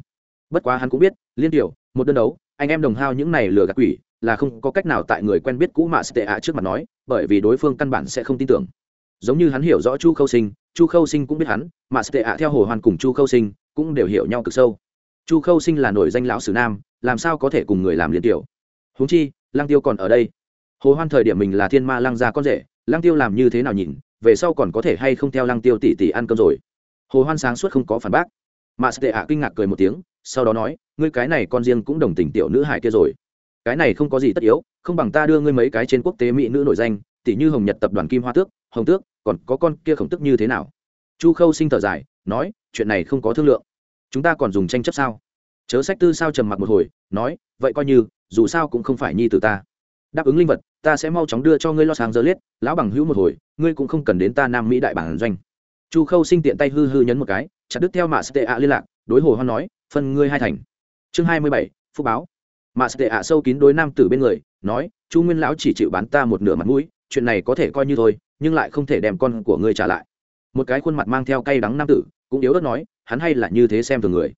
Bất quá hắn cũng biết, liên tiểu, một đơn đấu, anh em đồng hao những này lừa gạt quỷ, là không có cách nào tại người quen biết cũ mà tệ ạ trước mặt nói, bởi vì đối phương căn bản sẽ không tin tưởng. Giống như hắn hiểu rõ chu khâu sinh, chu khâu sinh cũng biết hắn, mà tệ ạ theo hồ hoàn cùng chu khâu sinh cũng đều hiểu nhau cực sâu. Chu khâu sinh là nổi danh lão sử nam, làm sao có thể cùng người làm liên tiểu? Huống chi lang tiêu còn ở đây hồ hoan thời điểm mình là thiên ma lăng gia con rể lang tiêu làm như thế nào nhìn, về sau còn có thể hay không theo lang tiêu tỷ tỷ ăn cơm rồi. Hồ hoan sáng suốt không có phản bác. Mà tệ ạ kinh ngạc cười một tiếng, sau đó nói, ngươi cái này con riêng cũng đồng tình tiểu nữ hải kia rồi. Cái này không có gì tất yếu, không bằng ta đưa ngươi mấy cái trên quốc tế mỹ nữ nổi danh, tỷ như hồng nhật tập đoàn kim hoa tước, hồng tước, còn có con kia khổng tức như thế nào? Chu khâu sinh thở dài, nói, chuyện này không có thương lượng. Chúng ta còn dùng tranh chấp sao? Chớ sách tư sao trầm mặc một hồi, nói, vậy coi như, dù sao cũng không phải nhi từ ta đáp ứng linh vật, ta sẽ mau chóng đưa cho ngươi lo sáng giờ liết, lão bằng hữu một hồi, ngươi cũng không cần đến ta nam mỹ đại bản doanh. Chu khâu sinh tiện tay hư hư nhấn một cái, chặt đứt theo mạ sệ ạ liên lạc, đối hồ hoan nói, phân ngươi hai thành. Chương hai mươi bảy, phúc báo. Mạ sệ ạ sâu kín đối nam tử bên người, nói, chu nguyên lão chỉ chịu bán ta một nửa mặt mũi, chuyện này có thể coi như thôi, nhưng lại không thể đem con của ngươi trả lại. Một cái khuôn mặt mang theo cay đắng nam tử, cũng yếu ớt nói, hắn hay là như thế xem thường người.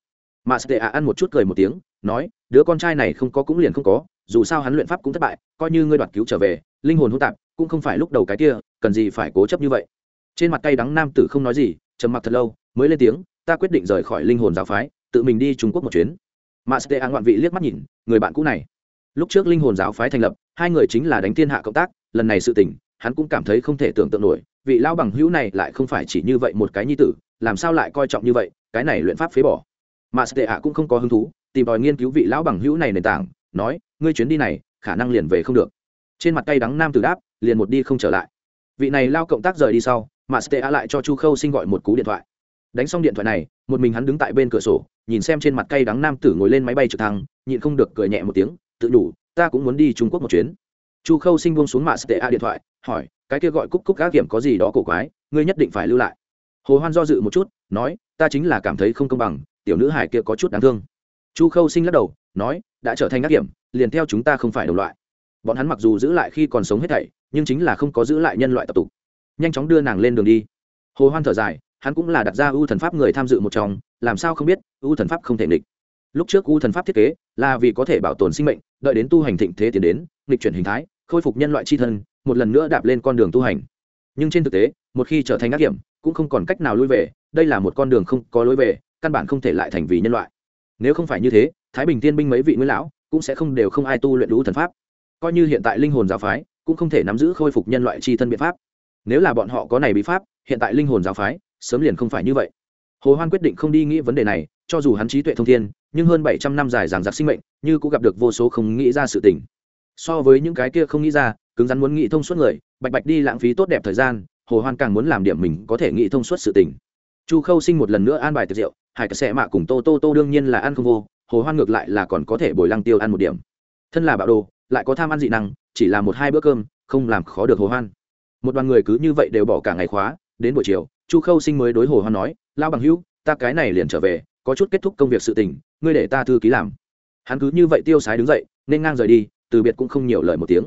Mà Tệ ạ ăn một chút cười một tiếng, nói, đứa con trai này không có cũng liền không có dù sao hắn luyện pháp cũng thất bại, coi như ngươi đoạt cứu trở về, linh hồn hỗn tạp, cũng không phải lúc đầu cái kia, cần gì phải cố chấp như vậy. Trên mặt cay đắng nam tử không nói gì, trầm mặc thật lâu, mới lên tiếng, ta quyết định rời khỏi linh hồn giáo phái, tự mình đi trung quốc một chuyến. Mà a ngoạn vị liếc mắt nhìn, người bạn cũ này. Lúc trước linh hồn giáo phái thành lập, hai người chính là đánh thiên hạ cộng tác, lần này sự tình, hắn cũng cảm thấy không thể tưởng tượng nổi, vị lão bằng hữu này lại không phải chỉ như vậy một cái nhi tử, làm sao lại coi trọng như vậy, cái này luyện pháp phế bỏ. Mà a cũng không có hứng thú, tìm tòi nghiên cứu vị lão bằng hữu này nền tảng nói, ngươi chuyến đi này, khả năng liền về không được. Trên mặt tay đắng nam tử đáp, liền một đi không trở lại. Vị này lao cộng tác rời đi sau, mà stea lại cho chu khâu sinh gọi một cú điện thoại. Đánh xong điện thoại này, một mình hắn đứng tại bên cửa sổ, nhìn xem trên mặt cay đắng nam tử ngồi lên máy bay trực thăng, nhịn không được cười nhẹ một tiếng, tự đủ, ta cũng muốn đi trung quốc một chuyến. Chu khâu sinh buông xuống mạ stea điện thoại, hỏi, cái kia gọi cúc cúc gác kiểm có gì đó cổ quái, ngươi nhất định phải lưu lại. Hồ hoan do dự một chút, nói, ta chính là cảm thấy không công bằng, tiểu nữ hải kia có chút đáng thương. Chu khâu sinh lắc đầu, nói đã trở thành ngắc điểm, liền theo chúng ta không phải đồng loại. Bọn hắn mặc dù giữ lại khi còn sống hết thảy nhưng chính là không có giữ lại nhân loại tập tục. Nhanh chóng đưa nàng lên đường đi. Hồ hoan thở dài hắn cũng là đặt ra ưu thần pháp người tham dự một trong làm sao không biết ưu thần pháp không thể nghịch. Lúc trước ưu thần pháp thiết kế là vì có thể bảo tồn sinh mệnh đợi đến tu hành thịnh thế tiến đến nghịch chuyển hình thái khôi phục nhân loại c h i thân một lần nữa đạp lên con đường tu hành. Nhưng trên thực tế một khi trở thành ác điểm, cũng không còn cách nào lui về đây là một con đường không có lối về căn bản không thể lại thành vì nhân loại nếu không phải như thế, thái bình tiên binh mấy vị nguyên lão cũng sẽ không đều không ai tu luyện lũ thần pháp. Coi như hiện tại linh hồn giáo phái cũng không thể nắm giữ khôi phục nhân loại c h i thân biện pháp. Nếu là bọn họ có này bí pháp, hiện tại linh hồn giáo phái sớm liền không phải như vậy. Hồ hoan quyết định không đi nghĩ vấn đề này, cho dù hắn trí tuệ thông thiên, nhưng hơn bảy trăm năm dài giảng giặc sinh mệnh, như cũng gặp được vô số không nghĩ ra sự tình. So với những cái kia không nghĩ ra, cứng rắn muốn nghĩ thông suốt người, bạch bạch đi lãng phí tốt đẹp thời gian, hồ hoan càng muốn làm điểm mình có thể nghĩ thông suốt sự tình. Chu khâu sinh một lần nữa an bài tiệc rượu hải cả xe mạ cùng tô tô tô đương nhiên là ăn không vô, hồ hoan ngược lại là còn có thể bồi lăng tiêu ăn một điểm. Thân là bạo đồ, lại có tham ăn dị năng, chỉ là một hai bữa cơm, không làm khó được hồ hoan. Một đoàn người cứ như vậy đều bỏ cả ngày khóa, đến buổi chiều, chu khâu sinh mới đối hồ hoan nói lao bằng hữu, ta cái này liền trở về, có chút kết thúc công việc sự tình, ngươi để ta thư ký làm. Hắn cứ như vậy tiêu sái đứng dậy, nên ngang rời đi, từ biệt cũng không nhiều lời một tiếng.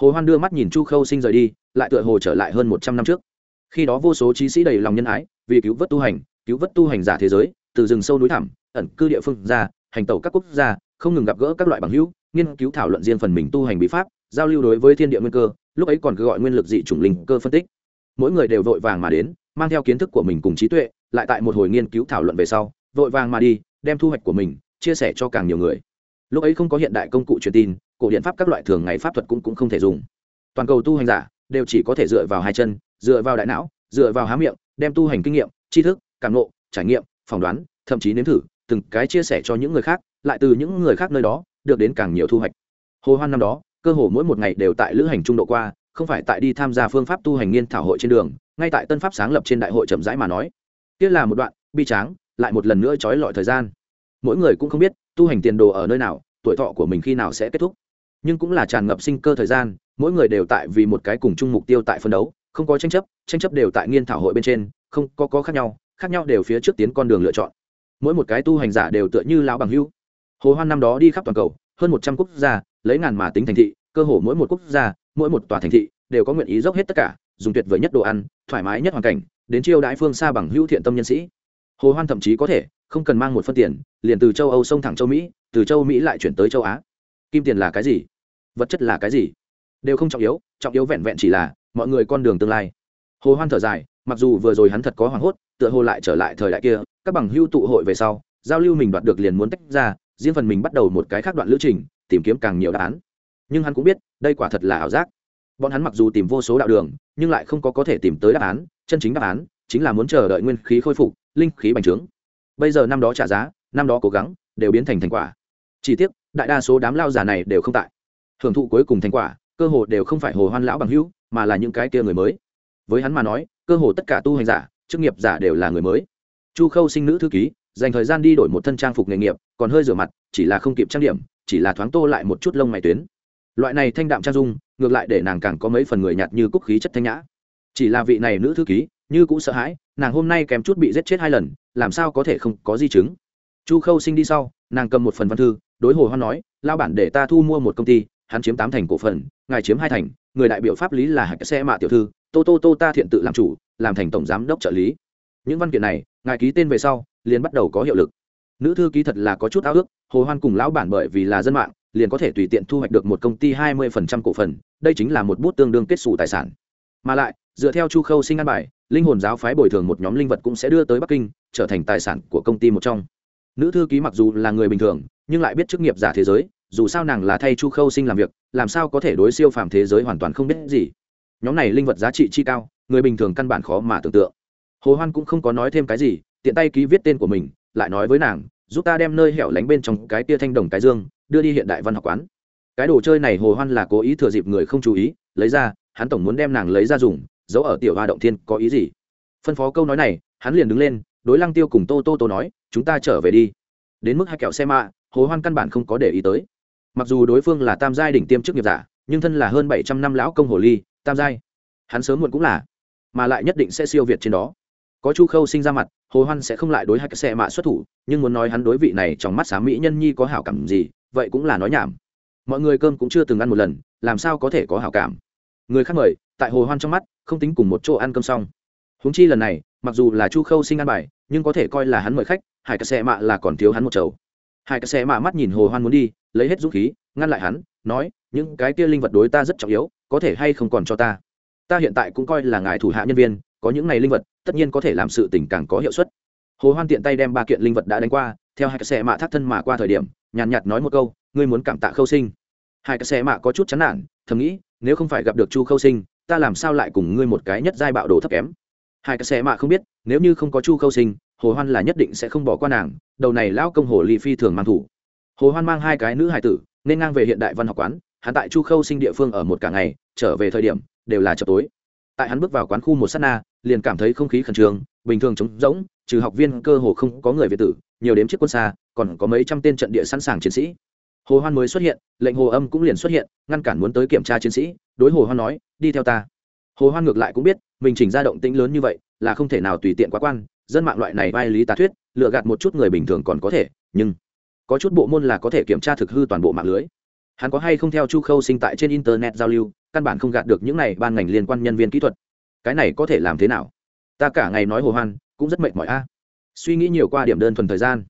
Hồ hoan đưa mắt nhìn chu khâu sinh rời đi, lại tựa hồ trở lại hơn một trăm năm trước. Khi đó vô số trí sĩ đầy lòng nhân ái, vì cứu vớt tu hành, cứu vớt tu hành giả thế giới từ rừng sâu núi thẳm ẩn cư địa phương ra hành tẩu các quốc gia không ngừng gặp gỡ các loại bằng hữu nghiên cứu thảo luận riêng phần mình tu hành bí pháp giao lưu đối với thiên địa nguyên cơ lúc ấy còn cứ gọi nguyên lực dị chủng linh cơ phân tích. Mỗi người đều vội vàng mà đến mang theo kiến thức của mình cùng trí tuệ lại tại một hồi nghiên cứu thảo luận về sau vội vàng mà đi đem thu hoạch của mình chia sẻ cho càng nhiều người. Lúc ấy không có hiện đại công cụ truyền tin cổ điện pháp các loại thường ngày pháp thuật cũng, cũng không thể dùng. Toàn cầu tu hành giả đều chỉ có thể dựa vào hai chân dựa vào đại não dựa vào há miệng đem tu hành kinh nghiệm tri thức cảm ngộ trải nghiệm phỏng đoán, thậm chí nếm thử, từng cái chia sẻ cho những người khác, lại từ những người khác nơi đó, được đến càng nhiều thu hoạch. Hồ hoan năm đó, cơ hồ mỗi một ngày đều tại lữ hành trung độ qua, không phải tại đi tham gia phương pháp tu hành nghiên thảo hội trên đường, ngay tại tân pháp sáng lập trên đại hội chậm rãi mà nói. Kia là một đoạn, bi tráng, lại một lần nữa trói lọi thời gian. Mỗi người cũng không biết, tu hành tiền đồ ở nơi nào, tuổi thọ của mình khi nào sẽ kết thúc. Nhưng cũng là tràn ngập sinh cơ thời gian, mỗi người đều tại vì một cái cùng chung mục tiêu tại phân đấu, không có tranh chấp tranh chấp đều tại nghiên thảo hội bên trên, không có có khác nhau khác nhau đều phía trước tiến con đường lựa chọn. Mỗi một cái tu hành giả đều tựa như lão bằng hưu hồ hoan năm đó đi khắp toàn cầu, hơn một trăm quốc gia, lấy ngàn mà tính thành thị, cơ hồ mỗi một quốc gia, mỗi một tòa thành thị đều có nguyện ý dốc hết tất cả, dùng tuyệt vời nhất đồ ăn, thoải mái nhất hoàn cảnh, đến chiêu đãi phương xa bằng hữu thiện tâm nhân sĩ. Hồ hoan thậm chí có thể không cần mang một phân tiền, liền từ châu âu xông thẳng châu mỹ, từ châu mỹ lại chuyển tới châu á. Kim tiền là cái gì? Vật chất là cái gì? Đều không trọng yếu trọng yếu vẹn vẹn chỉ là mọi người con đường tương lai. Hồ hoan thở dài mặc dù vừa rồi hắn thật có hoảng hốt, tựa hồ lại trở lại thời đại kia, các bằng hưu tụ hội về sau, giao lưu mình đoạt được liền muốn tách ra, riêng phần mình bắt đầu một cái khác đoạn lữ trình, tìm kiếm càng nhiều đáp án. Nhưng hắn cũng biết, đây quả thật là ảo giác. Bọn hắn mặc dù tìm vô số đạo đường, nhưng lại không có có thể tìm tới đáp án, chân chính đáp án, chính là muốn chờ đợi nguyên khí khôi phục, linh khí bành trướng. Bây giờ năm đó trả giá, năm đó cố gắng, đều biến thành thành quả. Chỉ tiếc, đại đa số đám lao giả này đều không tại. Hưởng thụ cuối cùng thành quả, cơ hồ đều không phải hồ hoan lão bằng hữu, mà là những cái kia người mới. Với hắn mà nói cơ hồ tất cả tu hành giả, chức nghiệp giả đều là người mới. Chu khâu sinh nữ thư ký, dành thời gian đi đổi một thân trang phục nghề nghiệp, còn hơi rửa mặt, chỉ là không kịp trang điểm, chỉ là thoáng tô lại một chút lông mày tuyến. Loại này thanh đạm trang dung, ngược lại để nàng càng có mấy phần người nhạt như cúc khí chất thanh nhã. Chỉ là vị này nữ thư ký, như cũng sợ hãi, nàng hôm nay kém chút bị giết chết hai lần, làm sao có thể không có di chứng? Chu khâu sinh đi sau, nàng cầm một phần văn thư, đối hồ hoan nói lao bản để ta thu mua một công ty, hắn chiếm tám thành cổ phần, ngài chiếm hai thành, người đại biểu pháp lý là hạch xe mạ tiểu thư tô tô tô ta thiện tự làm chủ, làm thành tổng giám đốc trợ lý. Những văn kiện này, ngài ký tên về sau, liền bắt đầu có hiệu lực. Nữ thư ký thật là có chút ao ước, hồ hoan cùng lão bản bởi vì là dân mạng, liền có thể tùy tiện thu hoạch được một công ty hai mươi phần trăm cổ phần, đây chính là một bút tương đương kết xù tài sản. Mà lại, dựa theo chu khâu sinh an bài, linh hồn giáo phái bồi thường một nhóm linh vật cũng sẽ đưa tới bắc kinh, trở thành tài sản của công ty một trong. Nữ thư ký mặc dù là người bình thường, nhưng lại biết chức nghiệp giả thế giới, dù sao nàng là thay chu khâu sinh làm việc, làm sao có thể đối siêu phàm thế giới hoàn toàn không biết gì nhóm này linh vật giá trị chi cao, người bình thường căn bản khó mà tưởng tượng. Hồ hoan cũng không có nói thêm cái gì, tiện tay ký viết tên của mình, lại nói với nàng, giúp ta đem nơi hẻo lánh bên trong cái tia thanh đồng cái dương, đưa đi hiện đại văn học quán. Cái đồ chơi này hồ hoan là cố ý thừa dịp người không chú ý, lấy ra, hắn tổng muốn đem nàng lấy ra dùng, giấu ở tiểu hoa động thiên, có ý gì? Phân phó câu nói này, hắn liền đứng lên, đối lăng tiêu cùng tô tô tô nói, chúng ta trở về đi. Đến mức hai kẹo xe mạ, hồ hoan căn bản không có để ý tới. Mặc dù đối phương là tam giai đỉnh tiêm chức nghiệp giả, nhưng thân là hơn bảy trăm năm lão công hồ ly tam giai. Hắn sớm muộn cũng là, mà lại nhất định sẽ siêu việt trên đó. Có chu khâu sinh ra mặt, hồ hoan sẽ không lại đối hai cái xe mạ xuất thủ, nhưng muốn nói hắn đối vị này trong mắt sáng mỹ nhân nhi có hảo cảm gì, vậy cũng là nói nhảm. Mọi người cơm cũng chưa từng ăn một lần, làm sao có thể có hảo cảm? Người khác mời, tại hồ hoan trong mắt, không tính cùng một chỗ ăn cơm xong. Huống chi lần này, mặc dù là chu khâu sinh ăn bài, nhưng có thể coi là hắn mời khách hải cái xe mạ là còn thiếu hắn một chầu. Hải cái xe mạ mắt nhìn hồ hoan muốn đi, lấy hết dũng khí, ngăn lại hắn, nói, những cái kia linh vật đối ta rất trọng yếu có thể hay không còn cho ta? Ta hiện tại cũng coi là ngài thủ hạ nhân viên có những này linh vật tất nhiên có thể làm sự tình càng có hiệu suất. Hồ hoan tiện tay đem ba kiện linh vật đã đánh qua theo hai cái xe mạ thắt thân mà qua thời điểm nhàn nhạt, nói một câu ngươi muốn cảm tạ khâu sinh. Hai cái xe mạ có chút chán nản thầm nghĩ nếu không phải gặp được chu khâu sinh ta làm sao lại cùng ngươi một cái nhất giai bạo đồ thấp kém? Hai cái xe mạ không biết nếu như không có chu khâu sinh hồ hoan là nhất định sẽ không bỏ qua nàng đầu này lão công hồ ly phi thường mang thủ. Hồ hoan mang hai cái nữ hài tử nên ngang về hiện đại văn học quán hắn tại chu khâu sinh địa phương ở một cả ngày, trở về thời điểm, đều là chập tối. Tại hắn bước vào quán khu một sát na, liền cảm thấy không khí khẩn trương, bình thường trống rỗng, trừ học viên cơ hồ không có người việt tử, nhiều đếm chiếc quân xa, còn có mấy trăm tên trận địa sẵn sàng chiến sĩ. Hồ hoan mới xuất hiện, lệnh hồ âm cũng liền xuất hiện, ngăn cản muốn tới kiểm tra chiến sĩ, đối hồ hoan nói, đi theo ta. Hồ hoan ngược lại cũng biết, mình chỉnh ra động tĩnh lớn như vậy, là không thể nào tùy tiện quá quan, dân mạng loại này vai lý tá thuyết lựa gạt một chút người bình thường còn có thể, nhưng có chút bộ môn là có thể kiểm tra thực hư toàn bộ mạng lưới hắn có hay không theo chu khâu sinh tại trên internet giao lưu, căn bản không gạt được những này ban ngành liên quan nhân viên kỹ thuật. Cái này có thể làm thế nào? Ta cả ngày nói hồ hoan, cũng rất mệt mỏi a. Suy nghĩ nhiều qua điểm đơn thuần thời gian.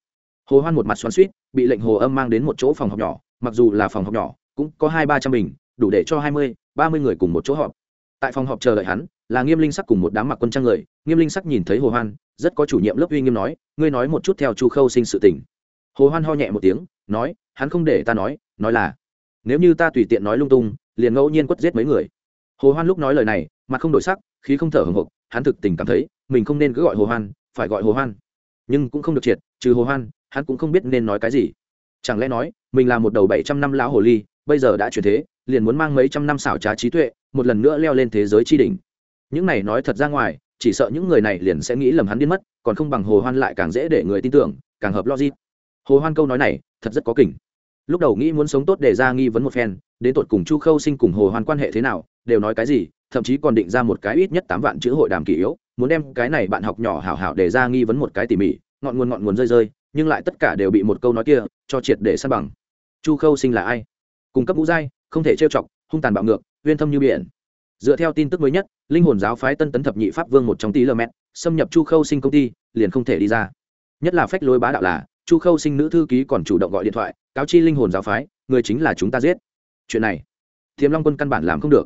Hồ hoan một mặt xoắn suýt bị lệnh hồ âm mang đến một chỗ phòng học nhỏ, mặc dù là phòng học nhỏ, cũng có hai ba trăm bình, đủ để cho hai mươi, ba mươi người cùng một chỗ họp. Tại phòng họp chờ đợi hắn, là nghiêm linh sắc cùng một đám mặc quân trang người. Nghiêm linh sắc nhìn thấy hồ hoan, rất có chủ nhiệm lớp uy nghiêm nói, ngươi nói một chút theo chu khâu sinh sự tình. Hồ hoan ho nhẹ một tiếng, nói, hắn không để ta nói nói là nếu như ta tùy tiện nói lung tung, liền ngẫu nhiên quất giết mấy người. Hồ hoan lúc nói lời này, mặt không đổi sắc, khí không thở hồng hộc, hắn thực tình cảm thấy, mình không nên cứ gọi hồ hoan, phải gọi hồ hoan. Nhưng cũng không được triệt, trừ hồ hoan, hắn cũng không biết nên nói cái gì. Chẳng lẽ nói, mình là một đầu bảy trăm năm lão hồ ly, bây giờ đã chuyển thế, liền muốn mang mấy trăm năm xảo trá trí tuệ, một lần nữa leo lên thế giới tri đỉnh. Những này nói thật ra ngoài, chỉ sợ những người này liền sẽ nghĩ lầm hắn điên mất, còn không bằng hồ hoan lại càng dễ để người tin tưởng, càng hợp logic. Hồ hoan câu nói này, thật rất có kỉnh lúc đầu nghĩ muốn sống tốt để ra nghi vấn một phen, đến tột cùng chu khâu sinh cùng hồ hoàn quan hệ thế nào, đều nói cái gì, thậm chí còn định ra một cái ít nhất tám vạn chữ hội đàm kỷ yếu, muốn đem cái này bạn học nhỏ hảo hảo để ra nghi vấn một cái tỉ mỉ, ngọn nguồn ngọn nguồn rơi rơi, nhưng lại tất cả đều bị một câu nói kia cho triệt để san bằng. Chu khâu sinh là ai? Cung cấp ngũ giai, không thể trêu chọc, hung tàn bạo ngược, uyên thâm như biển. Dựa theo tin tức mới nhất, linh hồn giáo phái tân tấn thập nhị pháp vương một trong tỷ lơ mẹt, xâm nhập chu khâu sinh công ty, liền không thể đi ra. Nhất là phách lối bá đạo là chu khâu sinh nữ thư ký còn chủ động gọi điện thoại, cáo chi linh hồn giáo phái, người chính là chúng ta giết. Chuyện này thiềm long quân căn bản làm không được.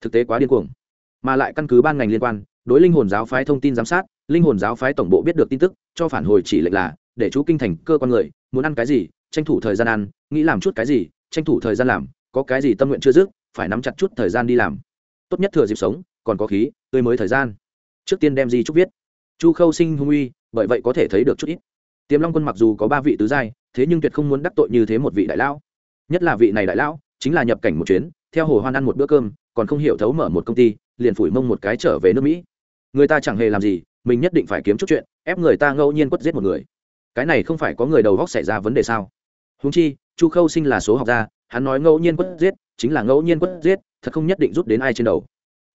Thực tế quá điên cuồng. Mà lại căn cứ ban ngành liên quan, đối linh hồn giáo phái thông tin giám sát, linh hồn giáo phái tổng bộ biết được tin tức, cho phản hồi chỉ lệnh là, để chú kinh thành cơ quan người, muốn ăn cái gì, tranh thủ thời gian ăn, nghĩ làm chút cái gì, tranh thủ thời gian làm, có cái gì tâm nguyện chưa dứt, phải nắm chặt chút thời gian đi làm. Tốt nhất thừa dịp sống, còn có khí, tươi mới thời gian. Trước tiên đem gì chúc viết. Chu khâu sinh hung uy, bởi vậy có thể thấy được chút ít tiềm long quân mặc dù có ba vị tứ giai, thế nhưng tuyệt không muốn đắc tội như thế một vị đại lão. Nhất là vị này đại lão, chính là nhập cảnh một chuyến, theo hồ hoan ăn một bữa cơm, còn không hiểu thấu mở một công ty, liền phủi mông một cái trở về nước mỹ. Người ta chẳng hề làm gì, mình nhất định phải kiếm chút chuyện, ép người ta ngẫu nhiên quất giết một người. Cái này không phải có người đầu góc xảy ra vấn đề sao? Húng chi, chu khâu sinh là số học gia, hắn nói ngẫu nhiên quất giết, chính là ngẫu nhiên quất giết, thật không nhất định rút đến ai trên đầu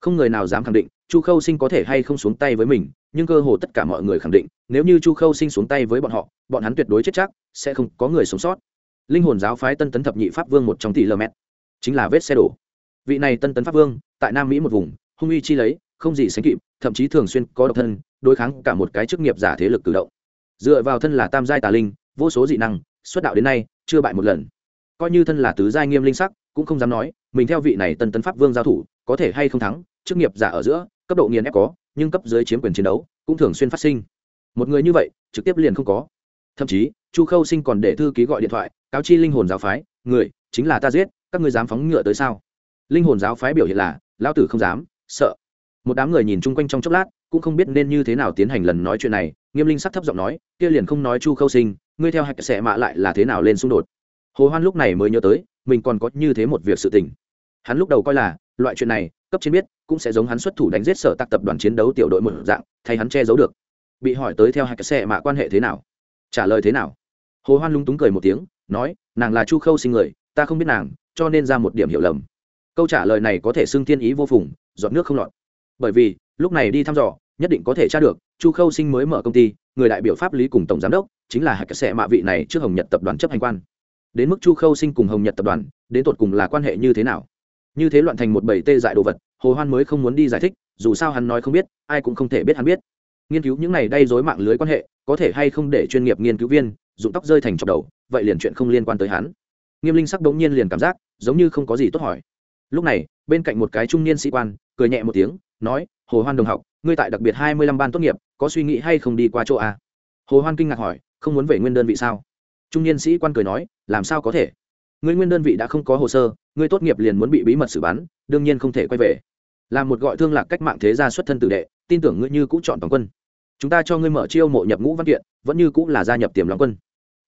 không người nào dám khẳng định, chu khâu sinh có thể hay không xuống tay với mình, nhưng cơ hồ tất cả mọi người khẳng định, nếu như chu khâu sinh xuống tay với bọn họ, bọn hắn tuyệt đối chết chắc, sẽ không có người sống sót. Linh hồn giáo phái tân tấn thập nhị pháp vương một trong tỷ lơ mét chính là vết xe đổ. Vị này tân tấn pháp vương, tại nam mỹ một vùng, hung uy chi lấy, không gì sánh kịp, thậm chí thường xuyên có độc thân, đối kháng cả một cái chức nghiệp giả thế lực cử động. Dựa vào thân là tam giai tà linh, vô số dị năng, xuất đạo đến nay, chưa bại một lần. Coi như thân là tứ giai nghiêm linh sắc, cũng không dám nói, mình theo vị này tân tấn pháp vương giao thủ, có thể hay không thắng chức nghiệp giả ở giữa, cấp độ nghiền ép có, nhưng cấp dưới chiếm quyền chiến đấu cũng thường xuyên phát sinh. Một người như vậy, trực tiếp liền không có. Thậm chí, chu khâu sinh còn để thư ký gọi điện thoại, cáo chi linh hồn giáo phái, người, chính là ta giết, các ngươi dám phóng ngựa tới sao? Linh hồn giáo phái biểu hiện là, lão tử không dám, sợ. Một đám người nhìn chung quanh trong chốc lát, cũng không biết nên như thế nào tiến hành lần nói chuyện này, nghiêm linh sắc thấp giọng nói, kia liền không nói chu khâu sinh, ngươi theo hạch sẽ mạ lại là thế nào lên xung đột? Hồ hoan lúc này mới nhớ tới, mình còn có như thế một việc sự tình. Hắn lúc đầu coi là, loại chuyện này, cấp trên biết cũng sẽ giống hắn xuất thủ đánh giết sở tạc tập đoàn chiến đấu tiểu đội một dạng, thay hắn che giấu được. Bị hỏi tới theo hai cái xe mạ quan hệ thế nào? Trả lời thế nào? Hồ hoan lung túng cười một tiếng, nói, nàng là chu khâu sinh người, ta không biết nàng, cho nên ra một điểm hiểu lầm. Câu trả lời này có thể xưng thiên ý vô phùng dọn nước không lọt. Bởi vì, lúc này đi thăm dò, nhất định có thể tra được, chu khâu sinh mới mở công ty, người đại biểu pháp lý cùng tổng giám đốc, chính là hai cái xe mạ vị này trước hồng nhật tập đoàn chấp hành quan. Đến mức chu khâu sinh cùng hồng nhật tập đoàn, đến tột cùng là quan hệ như thế nào? Như thế loạn thành một bầy tê dại đồ vật hồ hoan mới không muốn đi giải thích, dù sao hắn nói không biết, ai cũng không thể biết hắn biết. Nghiên cứu những này đay dối mạng lưới quan hệ, có thể hay không để chuyên nghiệp nghiên cứu viên dụng tóc rơi thành chọc đầu, vậy liền chuyện không liên quan tới hắn. Nghiêm linh sắc đống nhiên liền cảm giác, giống như không có gì tốt hỏi. Lúc này, bên cạnh một cái trung niên sĩ quan, cười nhẹ một tiếng, nói, hồ hoan đồng học, ngươi tại đặc biệt hai mươi lăm ban tốt nghiệp, có suy nghĩ hay không đi qua chỗ a? Hồ hoan kinh ngạc hỏi, không muốn về nguyên đơn vị sao? Trung niên sĩ quan cười nói, làm sao có thể? Ngươi nguyên đơn vị đã không có hồ sơ, ngươi tốt nghiệp liền muốn bị bí mật xử bắn, đương nhiên không thể quay về là một gọi thương lạc cách mạng thế gia xuất thân tử đệ, tin tưởng ngươi như cũ chọn toàn quân. Chúng ta cho ngươi mở chiêu mộ nhập ngũ văn kiện, vẫn như cũ là gia nhập tiềm lòng quân.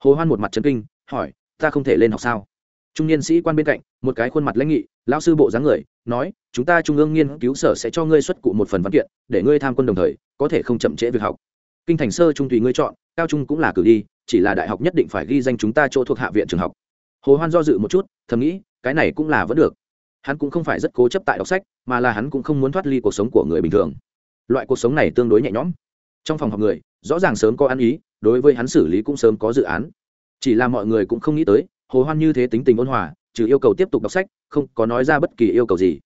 Hồ hoan một mặt trấn kinh, hỏi, ta không thể lên học sao? Trung niên sĩ quan bên cạnh, một cái khuôn mặt lãnh nghị, lão sư bộ dáng người, nói, chúng ta trung ương nghiên cứu sở sẽ cho ngươi xuất cụ một phần văn kiện, để ngươi tham quân đồng thời, có thể không chậm trễ việc học. Kinh thành sơ trung tùy ngươi chọn, cao trung cũng là cử đi, chỉ là đại học nhất định phải ghi danh chúng ta chỗ thuộc hạ viện trường học. Hồ hoan do dự một chút, thầm nghĩ, cái này cũng là vẫn được hắn cũng không phải rất cố chấp tại đọc sách, mà là hắn cũng không muốn thoát ly cuộc sống của người bình thường. Loại cuộc sống này tương đối nhẹ nhõm. Trong phòng học người, rõ ràng sớm có ăn ý, đối với hắn xử lý cũng sớm có dự án. Chỉ là mọi người cũng không nghĩ tới, hồ hoan như thế tính tình ôn hòa, trừ yêu cầu tiếp tục đọc sách, không có nói ra bất kỳ yêu cầu gì.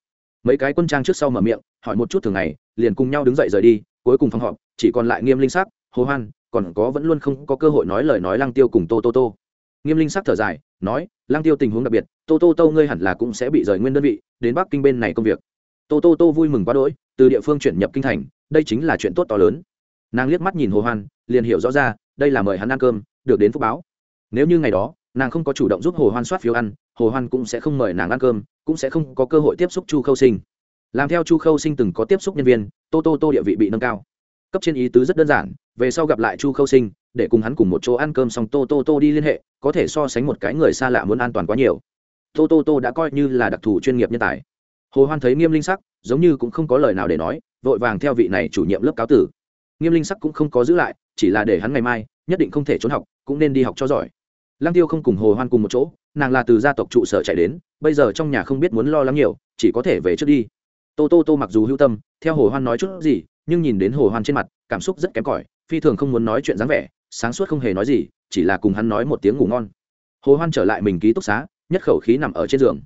Mấy cái quân trang trước sau mở miệng, hỏi một chút thường ngày, liền cùng nhau đứng dậy rời đi, cuối cùng phòng họp, chỉ còn lại nghiêm linh sắc, hồ hoan, còn có vẫn luôn không có cơ hội nói lời nói lăng tiêu cùng tô tô tô nghiêm linh sắc thở dài, nói Lang tiêu tình huống đặc biệt, tô tô tô ngươi hẳn là cũng sẽ bị rời nguyên đơn vị, đến bắc kinh bên này công việc. Tô tô tô vui mừng quá đỗi, từ địa phương chuyển nhập kinh thành, đây chính là chuyện tốt to lớn. Nàng liếc mắt nhìn hồ hoan, liền hiểu rõ ra, đây là mời hắn ăn cơm, được đến phúc báo. Nếu như ngày đó, nàng không có chủ động giúp hồ hoan soát phiếu ăn, hồ hoan cũng sẽ không mời nàng ăn cơm, cũng sẽ không có cơ hội tiếp xúc chu khâu sinh. Làm theo chu khâu sinh từng có tiếp xúc nhân viên, tô tô tô địa vị bị nâng cao cấp trên ý tứ rất đơn giản, về sau gặp lại chu khâu sinh, để cùng hắn cùng một chỗ ăn cơm xong tô tô tô đi liên hệ, có thể so sánh một cái người xa lạ muốn an toàn quá nhiều. Tô tô tô đã coi như là đặc thù chuyên nghiệp nhân tài. Hồ hoan thấy nghiêm linh sắc, giống như cũng không có lời nào để nói, vội vàng theo vị này chủ nhiệm lớp cáo tử. Nghiêm linh sắc cũng không có giữ lại, chỉ là để hắn ngày mai, nhất định không thể trốn học, cũng nên đi học cho giỏi. Lăng tiêu không cùng hồ hoan cùng một chỗ, nàng là từ gia tộc trụ sở chạy đến, bây giờ trong nhà không biết muốn lo lắng nhiều, chỉ có thể về trước đi. Tô tô tô mặc dù hữu tâm, theo hồ hoan nói chút gì nhưng nhìn đến hồ hoan trên mặt, cảm xúc rất kém cỏi, phi thường không muốn nói chuyện dáng vẻ, sáng suốt không hề nói gì, chỉ là cùng hắn nói một tiếng ngủ ngon. Hồ hoan trở lại mình ký túc xá, nhất khẩu khí nằm ở trên giường.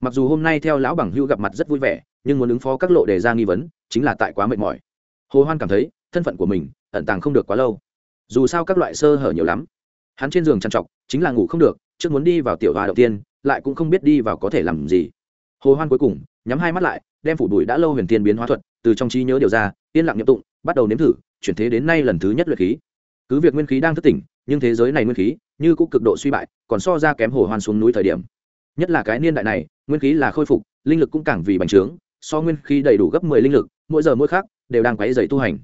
Mặc dù hôm nay theo lão bằng hưu gặp mặt rất vui vẻ, nhưng muốn ứng phó các lộ đề ra nghi vấn, chính là tại quá mệt mỏi. Hồ hoan cảm thấy, thân phận của mình, ẩn tàng không được quá lâu. Dù sao các loại sơ hở nhiều lắm. Hắn trên giường trằn trọc, chính là ngủ không được, trước muốn đi vào tiểu hòa đầu tiên, lại cũng không biết đi vào có thể làm gì. Hồ hoan cuối cùng, nhắm hai mắt lại đem phủ đuổi đã lâu huyền tiên biến hóa thuật từ trong trí nhớ điều ra, yên lặng nhậm tụng, bắt đầu nếm thử, chuyển thế đến nay lần thứ nhất luyện khí. Cứ việc nguyên khí đang thức tỉnh, nhưng thế giới này nguyên khí, như cũng cực độ suy bại, còn so ra kém hồ hoan xuống núi thời điểm. Nhất là cái niên đại này, nguyên khí là khôi phục, linh lực cũng càng vì bành trướng, so nguyên khí đầy đủ gấp mười linh lực, mỗi giờ mỗi khác đều đang quấy dày tu hành.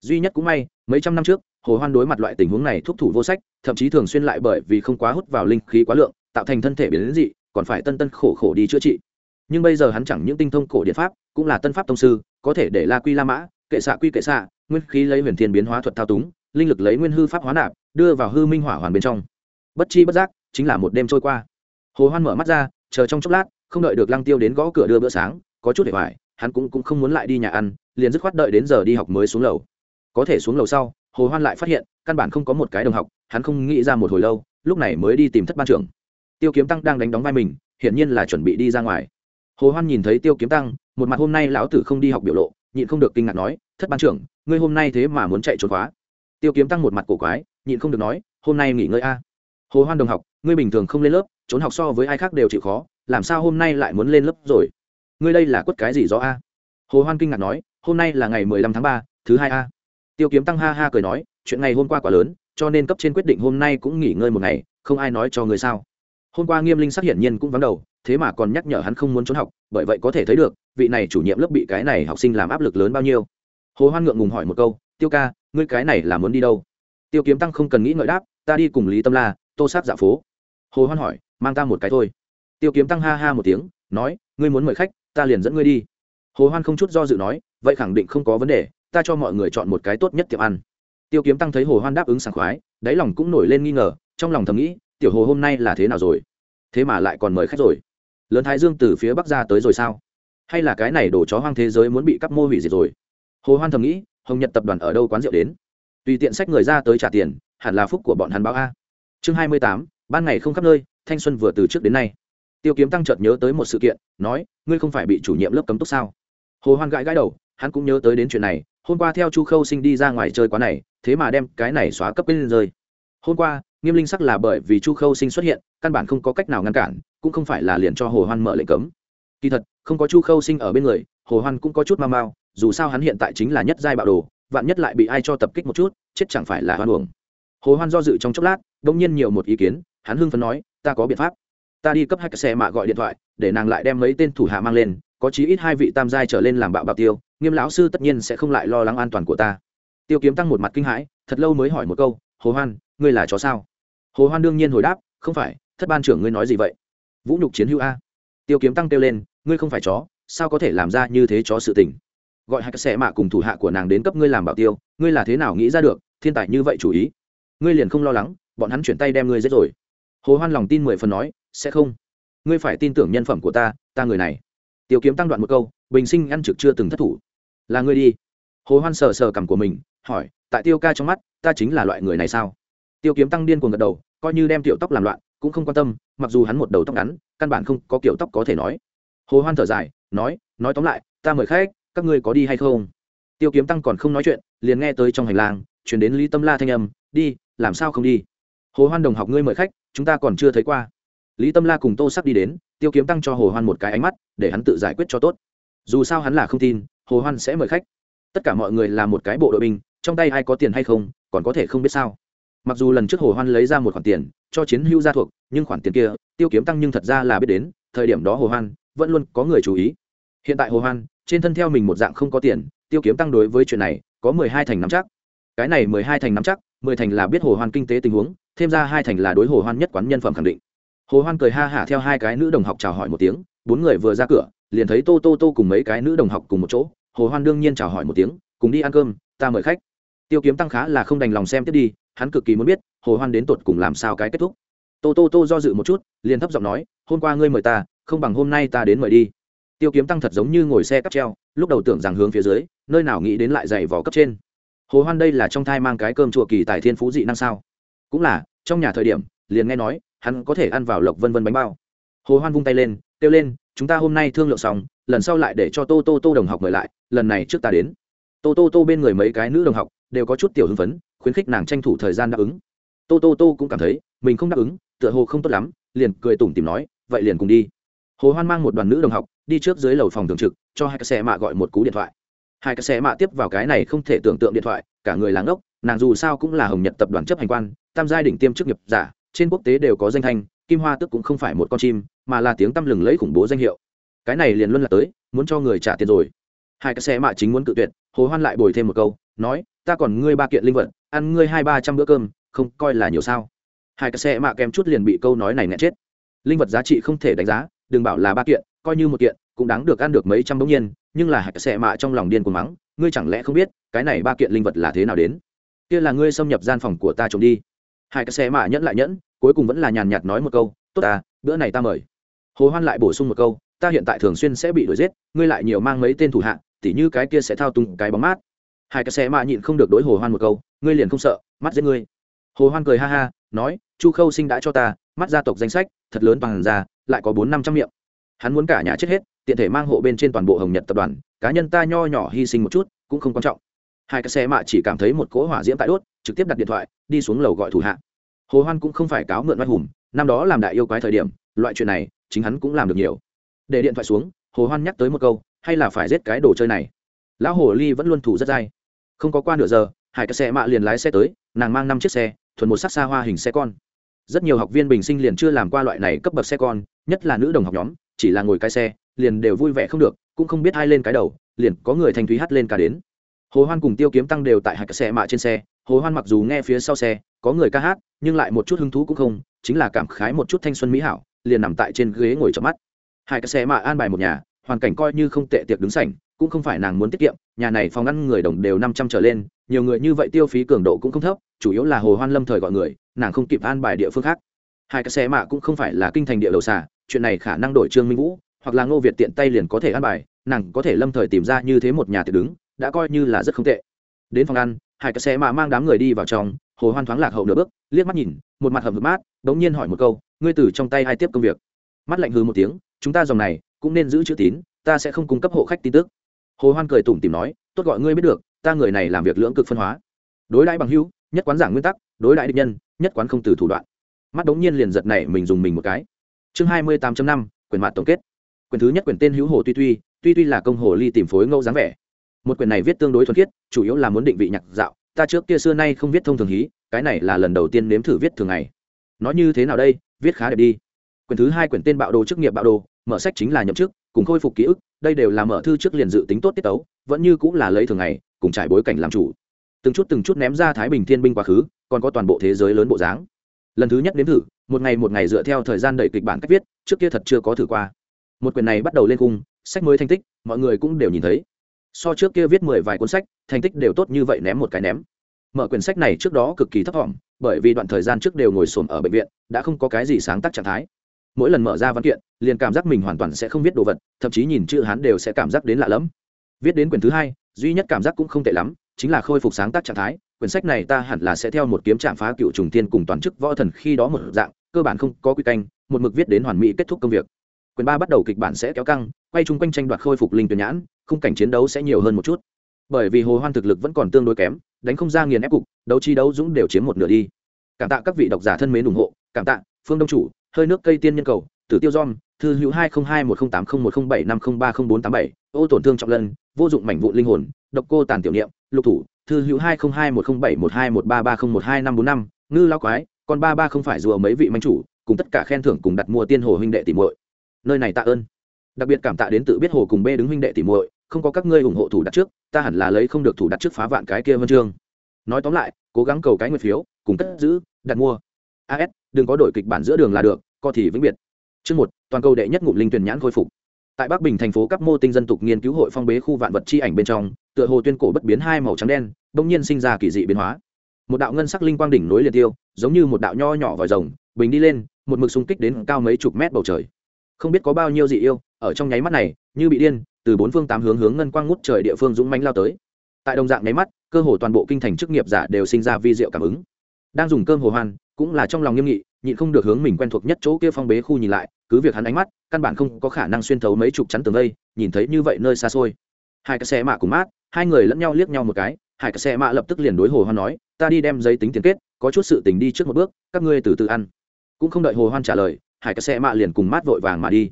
Duy nhất cũng may, mấy trăm năm trước, hồ hoan đối mặt loại tình huống này thúc thủ vô sách, thậm chí thường xuyên lại bởi vì không quá hút vào linh khí quá lượng, tạo thành thân thể biến dị, còn phải tân tân khổ khổ đi chữa trị nhưng bây giờ hắn chẳng những tinh thông cổ điện pháp, cũng là tân pháp tông sư, có thể để la quy la mã, kệ xạ quy kệ xạ nguyên khí lấy huyền thiên biến hóa thuật thao túng, linh lực lấy nguyên hư pháp hóa nạp, đưa vào hư minh hỏa hoàn bên trong. Bất chi bất giác, chính là một đêm trôi qua. Hồ hoan mở mắt ra, chờ trong chốc lát, không đợi được lăng tiêu đến gõ cửa đưa bữa sáng, có chút để hoài, hắn cũng cũng không muốn lại đi nhà ăn, liền dứt khoát đợi đến giờ đi học mới xuống lầu. Có thể xuống lầu sau, hồ hoan lại phát hiện, căn bản không có một cái đồng học, hắn không nghĩ ra một hồi lâu, lúc này mới đi tìm thất ban trưởng. Tiêu kiếm tăng đang đánh đóng vai mình, hiển nhiên là chuẩn bị đi ra ngoài hồ hoan nhìn thấy tiêu kiếm tăng, một mặt hôm nay lão tử không đi học biểu lộ, nhịn không được kinh ngạc nói, thất ban trưởng, ngươi hôm nay thế mà muốn chạy trốn khóa. Tiêu kiếm tăng một mặt cổ quái, nhịn không được nói, hôm nay nghỉ ngơi a. Hồ hoan đồng học, ngươi bình thường không lên lớp, trốn học so với ai khác đều chịu khó, làm sao hôm nay lại muốn lên lớp rồi? Ngươi đây là quất cái gì do a? Hồ hoan kinh ngạc nói, hôm nay là ngày mười lăm tháng ba, thứ hai a. Tiêu kiếm tăng ha ha cười nói, chuyện ngày hôm qua quá lớn, cho nên cấp trên quyết định hôm nay cũng nghỉ ngơi một ngày, không ai nói cho người sao? Hôm qua nghiêm linh sắc hiển nhiên cũng vắng đầu, thế mà còn nhắc nhở hắn không muốn trốn học, bởi vậy có thể thấy được, vị này chủ nhiệm lớp bị cái này học sinh làm áp lực lớn bao nhiêu. Hồ hoan ngượng ngùng hỏi một câu, tiêu ca, ngươi cái này là muốn đi đâu? Tiêu kiếm tăng không cần nghĩ ngợi đáp, ta đi cùng lý tâm la, tô sát dạ phố. Hồ hoan hỏi, mang ta một cái thôi. Tiêu kiếm tăng ha ha một tiếng, nói, ngươi muốn mời khách, ta liền dẫn ngươi đi. Hồ hoan không chút do dự nói, vậy khẳng định không có vấn đề, ta cho mọi người chọn một cái tốt nhất tiệm ăn. Tiêu kiếm tăng thấy hồ hoan đáp ứng sảng khoái, đáy lòng cũng nổi lên nghi ngờ, trong lòng thầm nghĩ tiểu hồ hôm nay là thế nào rồi? Thế mà lại còn mời khách rồi. Lớn thái dương từ phía bắc ra tới rồi sao? Hay là cái này đổ chó hoang thế giới muốn bị cắp mô hủy diệt rồi? Hồ hoan thầm nghĩ, hồng nhật tập đoàn ở đâu quán rượu đến? Tùy tiện sách người ra tới trả tiền, hẳn là phúc của bọn hắn báo a. Chương hai mươi tám, ban ngày không khắp nơi, thanh xuân vừa từ trước đến nay. Tiêu kiếm tăng chợt nhớ tới một sự kiện, nói, ngươi không phải bị chủ nhiệm lớp cấm túc sao? Hồ hoan gãi gãi đầu, hắn cũng nhớ tới đến chuyện này, hôm qua theo chu khâu sinh đi ra ngoài chơi quá này, thế mà đem cái này xóa cấp bên rơi. Hôm qua nghiêm linh sắc là bởi vì chu khâu sinh xuất hiện, căn bản không có cách nào ngăn cản, cũng không phải là liền cho hồ hoan mở lệnh cấm. Kỳ thật, không có chu khâu sinh ở bên người, hồ hoan cũng có chút mau mau dù sao hắn hiện tại chính là nhất giai bạo đồ, vạn nhất lại bị ai cho tập kích một chút, chết chẳng phải là hoan uổng. Hồ hoan do dự trong chốc lát, đông nhiên nhiều một ý kiến, hắn hưng phấn nói, ta có biện pháp. Ta đi cấp hai cái xe mạ gọi điện thoại, để nàng lại đem mấy tên thủ hạ mang lên, có chí ít hai vị tam giai trở lên làm bạo bạo tiêu, nghiêm lão sư tất nhiên sẽ không lại lo lắng an toàn của ta. Tiêu kiếm tăng một mặt kinh hãi, thật lâu mới hỏi một câu, hồ hoan, ngươi là chó sao? Hồ hoan đương nhiên hồi đáp, không phải, thất ban trưởng ngươi nói gì vậy? Vũ nhục chiến hữu a. Tiêu kiếm tăng kêu lên, ngươi không phải chó, sao có thể làm ra như thế chó sự tình? Gọi hai cái xe mạ cùng thủ hạ của nàng đến cấp ngươi làm bảo tiêu, ngươi là thế nào nghĩ ra được, thiên tài như vậy chủ ý? Ngươi liền không lo lắng, bọn hắn chuyển tay đem ngươi giết rồi. Hồ hoan lòng tin mười phần nói, sẽ không. Ngươi phải tin tưởng nhân phẩm của ta ta người này. Tiêu kiếm tăng đoạn một câu, bình sinh ăn trực chưa từng thất thủ. Là ngươi đi. Hồ hoan sờ sờ cằm của mình, hỏi, tại tiêu ca trong mắt, ta chính là loại người này sao? Tiêu kiếm tăng điên cuồng gật đầu, coi như đem tiểu tóc làm loạn, cũng không quan tâm, mặc dù hắn một đầu tóc ngắn, căn bản không có kiểu tóc có thể nói. Hồ hoan thở dài, nói nói tóm lại, ta mời khách, các ngươi có đi hay không? Tiêu kiếm tăng còn không nói chuyện, liền nghe tới trong hành lang chuyển đến lý tâm la thanh âm, đi, làm sao không đi? Hồ hoan đồng học ngươi mời khách, chúng ta còn chưa thấy qua. Lý tâm la cùng tô sắc đi đến, tiêu kiếm tăng cho hồ hoan một cái ánh mắt, để hắn tự giải quyết cho tốt. Dù sao hắn là không tin, hồ hoan sẽ mời khách. Tất cả mọi người là một cái bộ đội binh, trong tay ai có tiền hay không, còn có thể không biết sao mặc dù lần trước hồ hoan lấy ra một khoản tiền cho chiến hữu gia thuộc, nhưng khoản tiền kia, tiêu kiếm tăng nhưng thật ra là biết đến, thời điểm đó hồ hoan vẫn luôn có người chú ý. Hiện tại hồ hoan, trên thân theo mình một dạng không có tiền, tiêu kiếm tăng đối với chuyện này có mười hai thành nắm chắc. Cái này mười hai thành nắm chắc, mười thành là biết hồ hoan kinh tế tình huống, thêm ra hai thành là đối hồ hoan nhất quán nhân phẩm khẳng định. Hồ hoan cười ha hả theo hai cái nữ đồng học chào hỏi một tiếng, bốn người vừa ra cửa, liền thấy tô tô tô cùng mấy cái nữ đồng học cùng một chỗ. Hồ hoan đương nhiên chào hỏi một tiếng, cùng đi ăn cơm, ta mời khách. Tiêu kiếm tăng khá là không đành lòng xem tiếp đi hắn cực kỳ muốn biết, hồ hoan đến tột cùng làm sao cái kết thúc. Tô tô tô do dự một chút, liền thấp giọng nói, hôm qua ngươi mời ta, không bằng hôm nay ta đến mời đi. Tiêu kiếm tăng thật giống như ngồi xe cắp treo, lúc đầu tưởng rằng hướng phía dưới, nơi nào nghĩ đến lại dày vỏ cấp trên. Hồ hoan đây là trong thai mang cái cơm chùa kỳ tài thiên phú dị năng sao? Cũng là, trong nhà thời điểm, liền nghe nói, hắn có thể ăn vào lộc vân vân bánh bao. Hồ hoan vung tay lên, kêu lên, chúng ta hôm nay thương lượng xong, lần sau lại để cho tô tô tô đồng học mời lại, lần này trước ta đến. Tô tô tô bên người mấy cái nữ đồng học đều có chút tiểu hưng phấn khuyến khích nàng tranh thủ thời gian đáp ứng. Tô tô tô cũng cảm thấy, mình không đáp ứng, tựa hồ không tốt lắm, liền cười tủm tìm nói, vậy liền cùng đi. Hồ hoan mang một đoàn nữ đồng học, đi trước dưới lầu phòng thường trực, cho hai cái xe mạ gọi một cú điện thoại. Hai cái xe mạ tiếp vào cái này không thể tưởng tượng điện thoại, cả người làng ốc nàng dù sao cũng là hồng nhật tập đoàn chấp hành quan, tam giai đỉnh tiêm chức nghiệp giả, trên quốc tế đều có danh thanh, kim hoa tức cũng không phải một con chim, mà là tiếng tăm lừng lấy khủng bố danh hiệu. Cái này liền luôn là tới, muốn cho người trả tiền rồi. Hai cái xe mạ chính muốn cự tuyệt, hồ hoan lại bồi thêm một câu, nói ta còn ngươi ba kiện linh vật, ăn ngươi hai ba trăm bữa cơm, không coi là nhiều sao. Hai cái xe mạ kèm chút liền bị câu nói này nẹ chết. Linh vật giá trị không thể đánh giá, đừng bảo là ba kiện, coi như một kiện, cũng đáng được ăn được mấy trăm bỗng nhiên, nhưng là hai cái xe mạ trong lòng điên cuồng mắng, ngươi chẳng lẽ không biết, cái này ba kiện linh vật là thế nào đến? Kia là ngươi xâm nhập gian phòng của ta trộm đi. Hai cái xe mạ nhẫn lại nhẫn, cuối cùng vẫn là nhàn nhạt nói một câu, tốt à bữa này ta mời. Hồ hoan lại bổ sung một câu, ta hiện tại thường xuyên sẽ bị đuổi giết, ngươi lại nhiều mang mấy tên thủ hạ, tỉ như cái kia sẽ thao túng cái bóng mát hai cái xe mạ nhịn không được đối hồ hoan một câu, ngươi liền không sợ, mắt giết ngươi. Hồ hoan cười ha ha, nói, chu khâu sinh đã cho ta, mắt gia tộc danh sách, thật lớn bằng ra lại có bốn năm trăm miệng. Hắn muốn cả nhà chết hết, tiện thể mang hộ bên trên toàn bộ hồng nhật tập đoàn, cá nhân ta nho nhỏ hy sinh một chút, cũng không quan trọng. Hai cái xe mạ chỉ cảm thấy một cỗ hỏa diễm tại đốt, trực tiếp đặt điện thoại, đi xuống lầu gọi thủ hạ. Hồ hoan cũng không phải cáo mượn oai hùng, năm đó làm đại yêu quái thời điểm, loại chuyện này, chính hắn cũng làm được nhiều. Để điện thoại xuống, hồ hoan nhắc tới một câu, hay là phải giết cái đồ chơi này. Lão hồ ly vẫn luôn thủ rất dai không có qua nửa giờ, hải cái xe mạ liền lái xe tới, nàng mang năm chiếc xe, thuần một sắc xa hoa hình xe con. Rất nhiều học viên bình sinh liền chưa làm qua loại này cấp bậc xe con, nhất là nữ đồng học nhóm, chỉ là ngồi cái xe, liền đều vui vẻ không được, cũng không biết ai lên cái đầu, liền có người thanh thúy hát lên cả đến. Hồ hoan cùng tiêu kiếm tăng đều tại Hải cái xe mạ trên xe, hồ hoan mặc dù nghe phía sau xe, có người ca hát, nhưng lại một chút hứng thú cũng không, chính là cảm khái một chút thanh xuân mỹ hảo, liền nằm tại trên ghế ngồi chợp mắt. Hai cái xe mạ an bài một nhà, hoàn cảnh coi như không tệ tiệc đứng sảnh cũng không phải nàng muốn tiết kiệm, nhà này phòng ăn người đồng đều năm trăm trở lên, nhiều người như vậy tiêu phí cường độ cũng không thấp, chủ yếu là hồ hoan lâm thời gọi người, nàng không kịp an bài địa phương khác. Hai cái xe mạ cũng không phải là kinh thành địa đầu xả chuyện này khả năng đổi trương minh vũ, hoặc là ngô việt tiện tay liền có thể an bài, nàng có thể lâm thời tìm ra như thế một nhà tiệc đứng, đã coi như là rất không tệ. Đến phòng ăn, hai cái xe mạ mang đám người đi vào trong, hồ hoan thoáng lạc hậu nửa bước, liếc mắt nhìn, một mặt hầm hực mát đống nhiên hỏi một câu, ngươi từ trong tay ai tiếp công việc? Mắt lạnh hư một tiếng, chúng ta dòng này cũng nên giữ chữ tín, ta sẽ không cung cấp hộ khách tin tức hồ hoan cười tủm tìm nói, tốt gọi ngươi biết được, ta người này làm việc lưỡng cực phân hóa. Đối đãi bằng hữu, nhất quán giảng nguyên tắc, đối đãi địch nhân, nhất quán không từ thủ đoạn. Mắt đống nhiên liền giật này mình dùng mình một cái. Chương hai mươi tám năm quyển mặt tổng kết. Quyển thứ nhất quyển tên hữu hồ tuy tuy tuy tuy là công hồ ly tìm phối ngẫu dáng vẻ. Một quyển này viết tương đối thuần khiết, chủ yếu là muốn định vị nhạc dạo. Ta trước kia xưa nay không viết thông thường hí, cái này là lần đầu tiên nếm thử viết thường ngày. Nói như thế nào đây? Viết khá đẹp đi. Quyển thứ hai quyển tên bạo đồ chức nghiệp bạo đồ, mở sách chính là nhậm chức, cùng khôi phục ký ức đây đều là mở thư trước liền dự tính tốt tiết tấu, vẫn như cũng là lấy thường ngày, cùng trải bối cảnh làm chủ. Từng chút từng chút ném ra thái bình thiên binh quá khứ, còn có toàn bộ thế giới lớn bộ dáng. Lần thứ nhất nếm thử, một ngày một ngày dựa theo thời gian đẩy kịch bản cách viết, trước kia thật chưa có thử qua. Một quyển này bắt đầu lên cung sách mới thành tích, mọi người cũng đều nhìn thấy. So trước kia viết mười vài cuốn sách, thành tích đều tốt như vậy ném một cái ném. Mở quyển sách này trước đó cực kỳ thấp thỏm bởi vì đoạn thời gian trước đều ngồi xổm ở bệnh viện, đã không có cái gì sáng tác trạng thái mỗi lần mở ra văn kiện, liền cảm giác mình hoàn toàn sẽ không viết đồ vật, thậm chí nhìn chữ hán đều sẽ cảm giác đến lạ lẫm. Viết đến quyển thứ hai, duy nhất cảm giác cũng không tệ lắm, chính là khôi phục sáng tác trạng thái. Quyển sách này ta hẳn là sẽ theo một kiếm trạm phá cựu trùng tiên cùng toàn chức võ thần khi đó một dạng, cơ bản không có quy canh, một mực viết đến hoàn mỹ kết thúc công việc. Quyển ba bắt đầu kịch bản sẽ kéo căng, quay chung quanh tranh đoạt khôi phục linh tuyển nhãn, khung cảnh chiến đấu sẽ nhiều hơn một chút. Bởi vì hồ hoan thực lực vẫn còn tương đối kém, đánh không ra nghiền ép cục, đấu chi đấu dũng đều chiếm một nửa đi. Cảm tạ các vị độc giả thân mến ủng hộ. Cảm tạ, phương đông chủ hơi nước cây tiên nhân cầu, tử tiêu giom thư hữu hai không hai một không tám không một không bảy năm không ba không bốn tám bảy, ô tổn thương trọng lân, vô dụng mảnh vụ linh hồn, độc cô tàn tiểu niệm, lục thủ, thư hữu hai không hai một không bảy một hai một ba ba không một hai năm bốn năm, ngư lao quái còn ba ba không phải rùa mấy vị manh chủ, cùng tất cả khen thưởng cùng đặt mua tiên hồ huynh đệ tỷ muội. Nơi này tạ ơn. Đặc biệt cảm tạ đến tự biết hồ cùng b đứng huynh đệ tỷ muội, không có các ngươi ủng hộ thủ đặt trước, ta hẳn là lấy không được thủ đặt trước phá vạn cái kia vân chương. Nói tóm lại, cố gắng cầu cái nguyệt phiếu, cùng cất giữ, đặt mua as đừng có đổi kịch bản giữa đường là được, co thì vĩnh biệt. Chương một, toàn cầu đệ nhất ngụm linh tuyển nhãn khôi phục. Tại bắc bình thành phố các mô tinh dân tục nghiên cứu hội phong bế khu vạn vật chi ảnh bên trong, tựa hồ tuyên cổ bất biến hai màu trắng đen, bỗng nhiên sinh ra kỳ dị biến hóa. Một đạo ngân sắc linh quang đỉnh nối liền tiêu, giống như một đạo nho nhỏ vòi rồng, bình đi lên, một mực xung kích đến cao mấy chục mét bầu trời. Không biết có bao nhiêu dị yêu, ở trong nháy mắt này, như bị điên, từ bốn phương tám hướng hướng ngân quang ngút trời địa phương dũng mãnh lao tới. Tại đồng dạng nháy mắt, cơ hồ toàn bộ kinh thành chức nghiệp giả đều sinh ra vi diệu cảm ứng. Đang dùng cơm hồ hoan cũng là trong lòng nghiêm nghị, nhịn không được hướng mình quen thuộc nhất chỗ kia phong bế khu nhìn lại, cứ việc hắn ánh mắt, căn bản không có khả năng xuyên thấu mấy chục chắn tường vây, nhìn thấy như vậy nơi xa xôi. Hai cái xe mạ cùng mát, hai người lẫn nhau liếc nhau một cái, hai cái xe mạ lập tức liền đối hồ hoan nói, ta đi đem giấy tính tiền kết, có chút sự tình đi trước một bước, các ngươi từ từ ăn. Cũng không đợi hồ hoan trả lời hải cái xe mạ liền cùng mát vội vàng mà đi.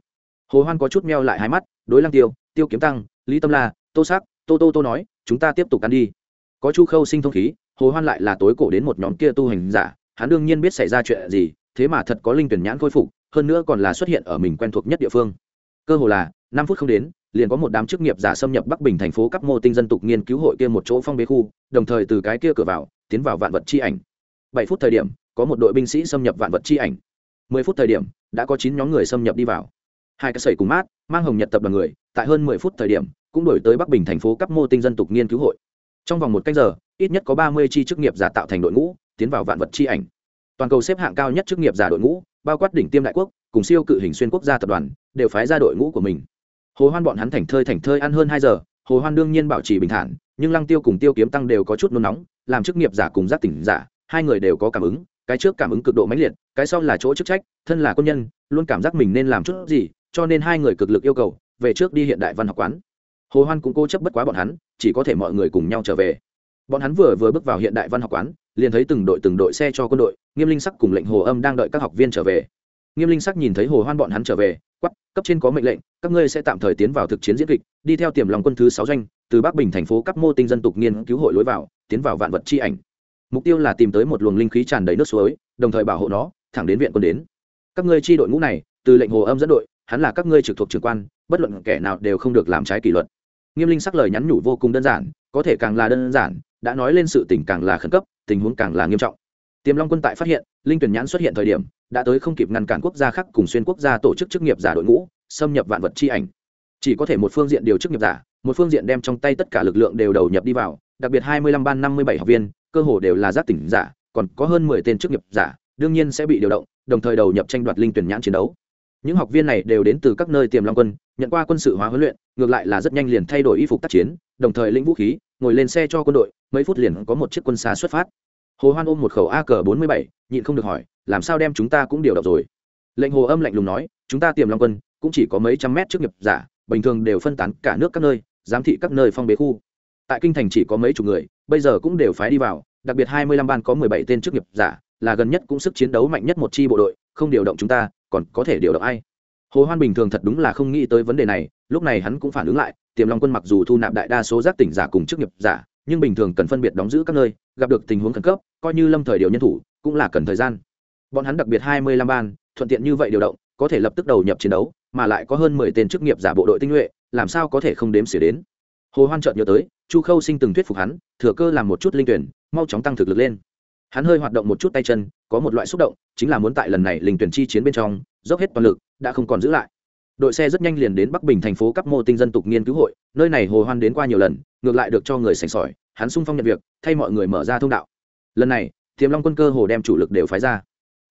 Hồ hoan có chút meo lại hai mắt, đối lăng tiêu tiêu kiếm tăng, lý tâm la, tô sắc, tô tô tô nói, chúng ta tiếp tục ăn đi. Có chu khâu sinh thông khí, hồ hoan lại là tối cổ đến một nhóm kia tu hành giả hắn đương nhiên biết xảy ra chuyện gì, thế mà thật có linh tuyển nhãn khôi phục, hơn nữa còn là xuất hiện ở mình quen thuộc nhất địa phương. Cơ hồ là, năm phút không đến, liền có một đám chức nghiệp giả xâm nhập bắc bình thành phố các mô tinh dân tục nghiên cứu hội kia một chỗ phong bế khu, đồng thời từ cái kia cửa vào, tiến vào vạn vật chi ảnh. Bảy phút thời điểm, có một đội binh sĩ xâm nhập vạn vật chi ảnh. Mười phút thời điểm, đã có chín nhóm người xâm nhập đi vào. Hai cái sẩy cùng mát, mang hồng nhật tập đoàn người, tại hơn mười phút thời điểm, cũng đổi tới bắc bình thành phố các mô tinh dân tục nghiên cứu hội. Trong vòng một canh giờ, ít nhất có ba mươi chi chức nghiệp giả tạo thành đội ngũ tiến vào vạn vật chi ảnh. Toàn cầu xếp hạng cao nhất chức nghiệp giả đội ngũ, bao quát đỉnh tiêm đại quốc, cùng siêu cự hình xuyên quốc gia tập đoàn, đều phái ra đội ngũ của mình. Hồ hoan bọn hắn thành thơi thành thơi ăn hơn hai giờ, hồ hoan đương nhiên bảo trì bình thản, nhưng lăng tiêu cùng tiêu kiếm tăng đều có chút nôn nóng, làm chức nghiệp giả cùng giác tỉnh giả, hai người đều có cảm ứng, cái trước cảm ứng cực độ mãnh liệt, cái sau là chỗ chức trách, thân là quân nhân, luôn cảm giác mình nên làm chút gì, cho nên hai người cực lực yêu cầu, về trước đi hiện đại văn học quán. Hồ hoan cũng cố chấp bất quá bọn hắn, chỉ có thể mọi người cùng nhau trở về. Bọn hắn vừa vừa bước vào hiện đại văn học quán liền thấy từng đội từng đội xe cho quân đội, nghiêm linh sắc cùng lệnh hồ âm đang đợi các học viên trở về. Nghiêm linh sắc nhìn thấy hồ hoan bọn hắn trở về quắp cấp trên có mệnh lệnh, các ngươi sẽ tạm thời tiến vào thực chiến diễn kịch, đi theo tiềm lòng quân thứ sáu doanh, từ bắc bình thành phố cấp mô tinh dân tục nghiên cứu hội lối vào, tiến vào vạn vật chi ảnh. Mục tiêu là tìm tới một luồng linh khí tràn đầy nước suối, đồng thời bảo hộ nó, thẳng đến viện quân đến. Các ngươi chi đội ngũ này, từ lệnh hồ âm dẫn đội, hắn là các ngươi trực thuộc trường quan, bất luận kẻ nào đều không được làm trái kỷ luật. Nghiêm linh sắc lời nhắn nhủ vô cùng đơn giản, có thể càng là đơn giản, đã nói lên sự tình càng là khẩn cấp tình huống càng là nghiêm trọng. Tiềm long quân tại phát hiện, linh tuyển nhãn xuất hiện thời điểm, đã tới không kịp ngăn cản quốc gia khác cùng xuyên quốc gia tổ chức chức nghiệp giả đội ngũ, xâm nhập vạn vật chi ảnh. Chỉ có thể một phương diện điều chức nghiệp giả, một phương diện đem trong tay tất cả lực lượng đều đầu nhập đi vào, đặc biệt hai mươi lăm ban năm mươi bảy học viên, cơ hồ đều là giác tỉnh giả, còn có hơn mười tên chức nghiệp giả, đương nhiên sẽ bị điều động, đồng thời đầu nhập tranh đoạt linh tuyển nhãn chiến đấu. Những học viên này đều đến từ các nơi tiềm long quân, nhận qua quân sự hóa huấn luyện, ngược lại là rất nhanh liền thay đổi y phục tác chiến, đồng thời lĩnh vũ khí, ngồi lên xe cho quân đội, mấy phút liền có một chiếc quân xa xuất phát hồ hoan ôm một khẩu ak bốn mươi bảy, nhịn không được hỏi, làm sao đem chúng ta cũng điều động rồi? Lệnh hồ âm lạnh lùng nói, chúng ta tiềm long quân cũng chỉ có mấy trăm mét trước nghiệp giả, bình thường đều phân tán cả nước các nơi, giám thị các nơi phong bế khu. Tại kinh thành chỉ có mấy chục người, bây giờ cũng đều phái đi vào, đặc biệt hai mươi lăm ban có mười bảy tên chức nghiệp giả, là gần nhất cũng sức chiến đấu mạnh nhất một chi bộ đội, không điều động chúng ta, còn có thể điều động ai? Hồ hoan bình thường thật đúng là không nghĩ tới vấn đề này, lúc này hắn cũng phản ứng lại, tiềm long quân mặc dù thu nạp đại đa số giác tỉnh giả cùng chức nghiệp giả nhưng bình thường cần phân biệt đóng giữ các nơi, gặp được tình huống khẩn cấp, coi như lâm thời điều nhân thủ, cũng là cần thời gian. Bọn hắn đặc biệt hai mươi lăm ban, thuận tiện như vậy điều động, có thể lập tức đầu nhập chiến đấu, mà lại có hơn mười tên chức nghiệp giả bộ đội tinh nhuệ, làm sao có thể không đếm xỉa đến. Hồ hoan chợt nhớ tới, chu khâu sinh từng thuyết phục hắn, thừa cơ làm một chút linh tuyển, mau chóng tăng thực lực lên. Hắn hơi hoạt động một chút tay chân, có một loại xúc động, chính là muốn tại lần này linh tuyển chi chiến bên trong, dốc hết toàn lực, đã không còn giữ lại đội xe rất nhanh liền đến bắc bình thành phố cấp mô tinh dân tục nghiên cứu hội, nơi này hồ hoan đến qua nhiều lần, ngược lại được cho người sành sỏi, hắn sung phong nhận việc, thay mọi người mở ra thông đạo. Lần này, tiềm long quân cơ hồ đem chủ lực đều phái ra.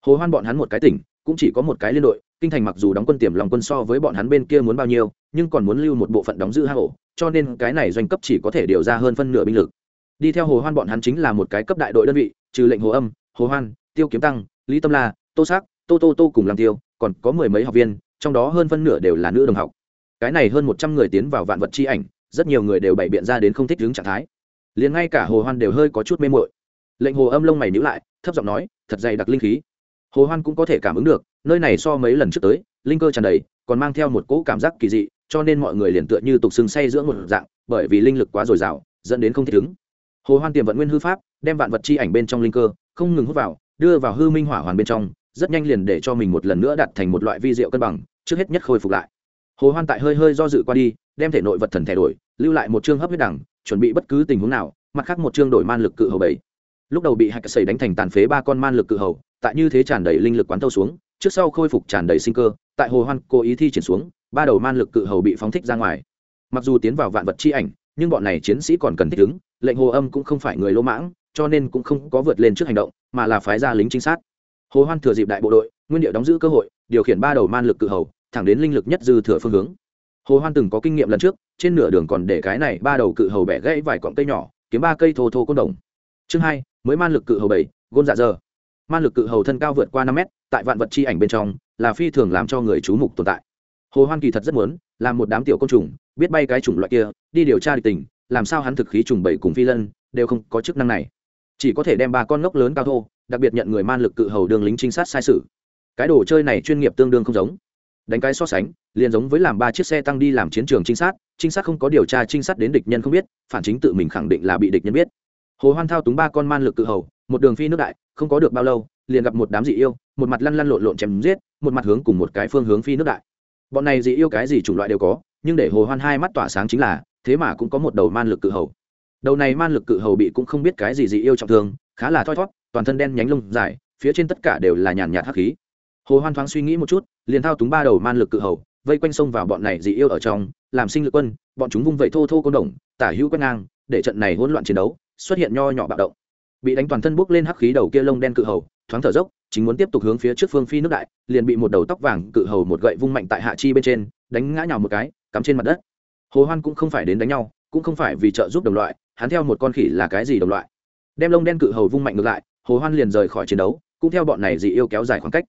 Hồ hoan bọn hắn một cái tỉnh, cũng chỉ có một cái liên đội, kinh thành mặc dù đóng quân tiềm long quân so với bọn hắn bên kia muốn bao nhiêu, nhưng còn muốn lưu một bộ phận đóng giữ hang ổ, cho nên cái này doanh cấp chỉ có thể điều ra hơn phân nửa binh lực. Đi theo hồ hoan bọn hắn chính là một cái cấp đại đội đơn vị, trừ lệnh hồ âm, hồ hoan, tiêu kiếm tăng, lý tâm la, tô sắc, tô tô tô cùng làm tiêu, còn có mười mấy học viên trong đó hơn phân nửa đều là nữ đồng học. Cái này hơn một trăm người tiến vào vạn vật chi ảnh, rất nhiều người đều bày biện ra đến không thích đứng trạng thái. Liền ngay cả hồ hoan đều hơi có chút mê mội lệnh hồ âm lông mày nhữ lại, thấp giọng nói, thật dày đặc linh khí. Hồ hoan cũng có thể cảm ứng được, nơi này so mấy lần trước tới, linh cơ tràn đầy, còn mang theo một cỗ cảm giác kỳ dị, cho nên mọi người liền tựa như tục xương say giữa một dạng, bởi vì linh lực quá dồi dào, dẫn đến không thích đứng. Hồ hoan tiềm vận nguyên hư pháp, đem vạn vật chi ảnh bên trong linh cơ, không ngừng hút vào, đưa vào hư minh hỏa hoàn bên trong rất nhanh liền để cho mình một lần nữa đặt thành một loại vi diệu cân bằng, trước hết nhất khôi phục lại. Hồ hoan tại hơi hơi do dự qua đi, đem thể nội vật thần thẻ đổi, lưu lại một chương hấp huyết đẳng, chuẩn bị bất cứ tình huống nào, mặt khác một chương đổi man lực cự hầu bảy. Lúc đầu bị hạch sẩy đánh thành tàn phế ba con man lực cự hầu, tại như thế tràn đầy linh lực quán thâu xuống, trước sau khôi phục tràn đầy sinh cơ, tại hồ hoan cố ý thi triển xuống, ba đầu man lực cự hầu bị phóng thích ra ngoài. Mặc dù tiến vào vạn vật chi ảnh, nhưng bọn này chiến sĩ còn cần thích ứng, lệnh hồ âm cũng không phải người lỗ mãng, cho nên cũng không có vượt lên trước hành động, mà là phái ra lính trinh sát hồ hoan thừa dịp đại bộ đội, nguyên điệu đóng giữ cơ hội, điều khiển ba đầu man lực cự hầu, thẳng đến linh lực nhất dư thừa phương hướng. Hồ hoan từng có kinh nghiệm lần trước, trên nửa đường còn để cái này ba đầu cự hầu bẻ gãy vài cọng cây nhỏ, kiếm ba cây thô thô côn đồng. Chương hai, mới man lực cự hầu bảy, gôn dạ dơ. Man lực cự hầu thân cao vượt qua năm mét, tại vạn vật chi ảnh bên trong, là phi thường làm cho người chú mục tồn tại. Hồ hoan kỳ thật rất muốn, làm một đám tiểu côn trùng, biết bay cái chủng loại kia, đi điều tra địch tình, làm sao hắn thực khí trùng bảy cùng phi lân, đều không có chức năng này chỉ có thể đem ba con ngốc lớn cao thô, đặc biệt nhận người man lực cự hầu đường lính trinh sát sai sự. Cái đồ chơi này chuyên nghiệp tương đương không giống. Đánh cái so sánh, liền giống với làm ba chiếc xe tăng đi làm chiến trường trinh sát trinh sát không có điều tra trinh sát đến địch nhân không biết, phản chính tự mình khẳng định là bị địch nhân biết. Hồ hoan thao túng ba con man lực cự hầu, một đường phi nước đại, không có được bao lâu, liền gặp một đám dị yêu, một mặt lăn lăn lộn lộn chém giết, một mặt hướng cùng một cái phương hướng phi nước đại. Bọn này dị yêu cái gì chủng loại đều có, nhưng để hồ hoan hai mắt tỏa sáng chính là, thế mà cũng có một đầu man lực cự hầu đầu này man lực cự hầu bị cũng không biết cái gì dị yêu trọng thương, khá là thoi thót toàn thân đen nhánh lông dài, phía trên tất cả đều là nhàn nhạt hắc khí. Hồ hoan thoáng suy nghĩ một chút, liền thao túng ba đầu man lực cự hầu, vây quanh sông vào bọn này dị yêu ở trong, làm sinh lực quân, bọn chúng vung vẩy thô thô côn đồng, tả hữu quét ngang, để trận này hỗn loạn chiến đấu xuất hiện nho nhỏ bạo động. Bị đánh toàn thân bốc lên hắc khí đầu kia lông đen cự hầu, thoáng thở dốc, chính muốn tiếp tục hướng phía trước phương phi nước đại, liền bị một đầu tóc vàng cự hầu một gậy vung mạnh tại hạ chi bên trên, đánh ngã nhào một cái, cắm trên mặt đất. Hồ hoan cũng không phải đến đánh nhau cũng không phải vì trợ giúp đồng loại, hắn theo một con khỉ là cái gì đồng loại. Đem lông đen cự hầu vung mạnh ngược lại, hồ hoan liền rời khỏi chiến đấu, cũng theo bọn này dị yêu kéo dài khoảng cách.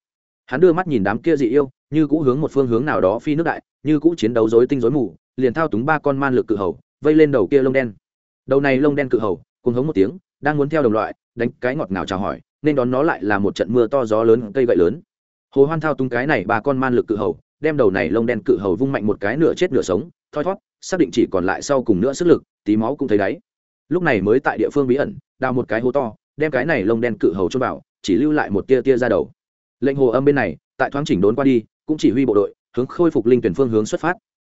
Hắn đưa mắt nhìn đám kia dị yêu, như cũ hướng một phương hướng nào đó phi nước đại, như cũ chiến đấu rối tinh rối mù, liền thao túng ba con man lực cự hầu, vây lên đầu kia lông đen. Đầu này lông đen cự hầu cùng hống một tiếng, đang muốn theo đồng loại, đánh cái ngọt ngào chào hỏi, nên đón nó lại là một trận mưa to gió lớn, cây gậy lớn. Hồ hoan thao túng cái này ba con man lực cự hầu, đem đầu này lông đen cự hầu vung mạnh một cái nửa chết nửa sống, thoi thót xác định chỉ còn lại sau cùng nữa sức lực, tí máu cũng thấy đáy. Lúc này mới tại địa phương bí ẩn, đào một cái hố to, đem cái này lông đen cự hầu cho vào, chỉ lưu lại một tia tia ra đầu. Lệnh hồ âm bên này, tại thoáng chỉnh đốn qua đi, cũng chỉ huy bộ đội, hướng khôi phục linh tuyển phương hướng xuất phát.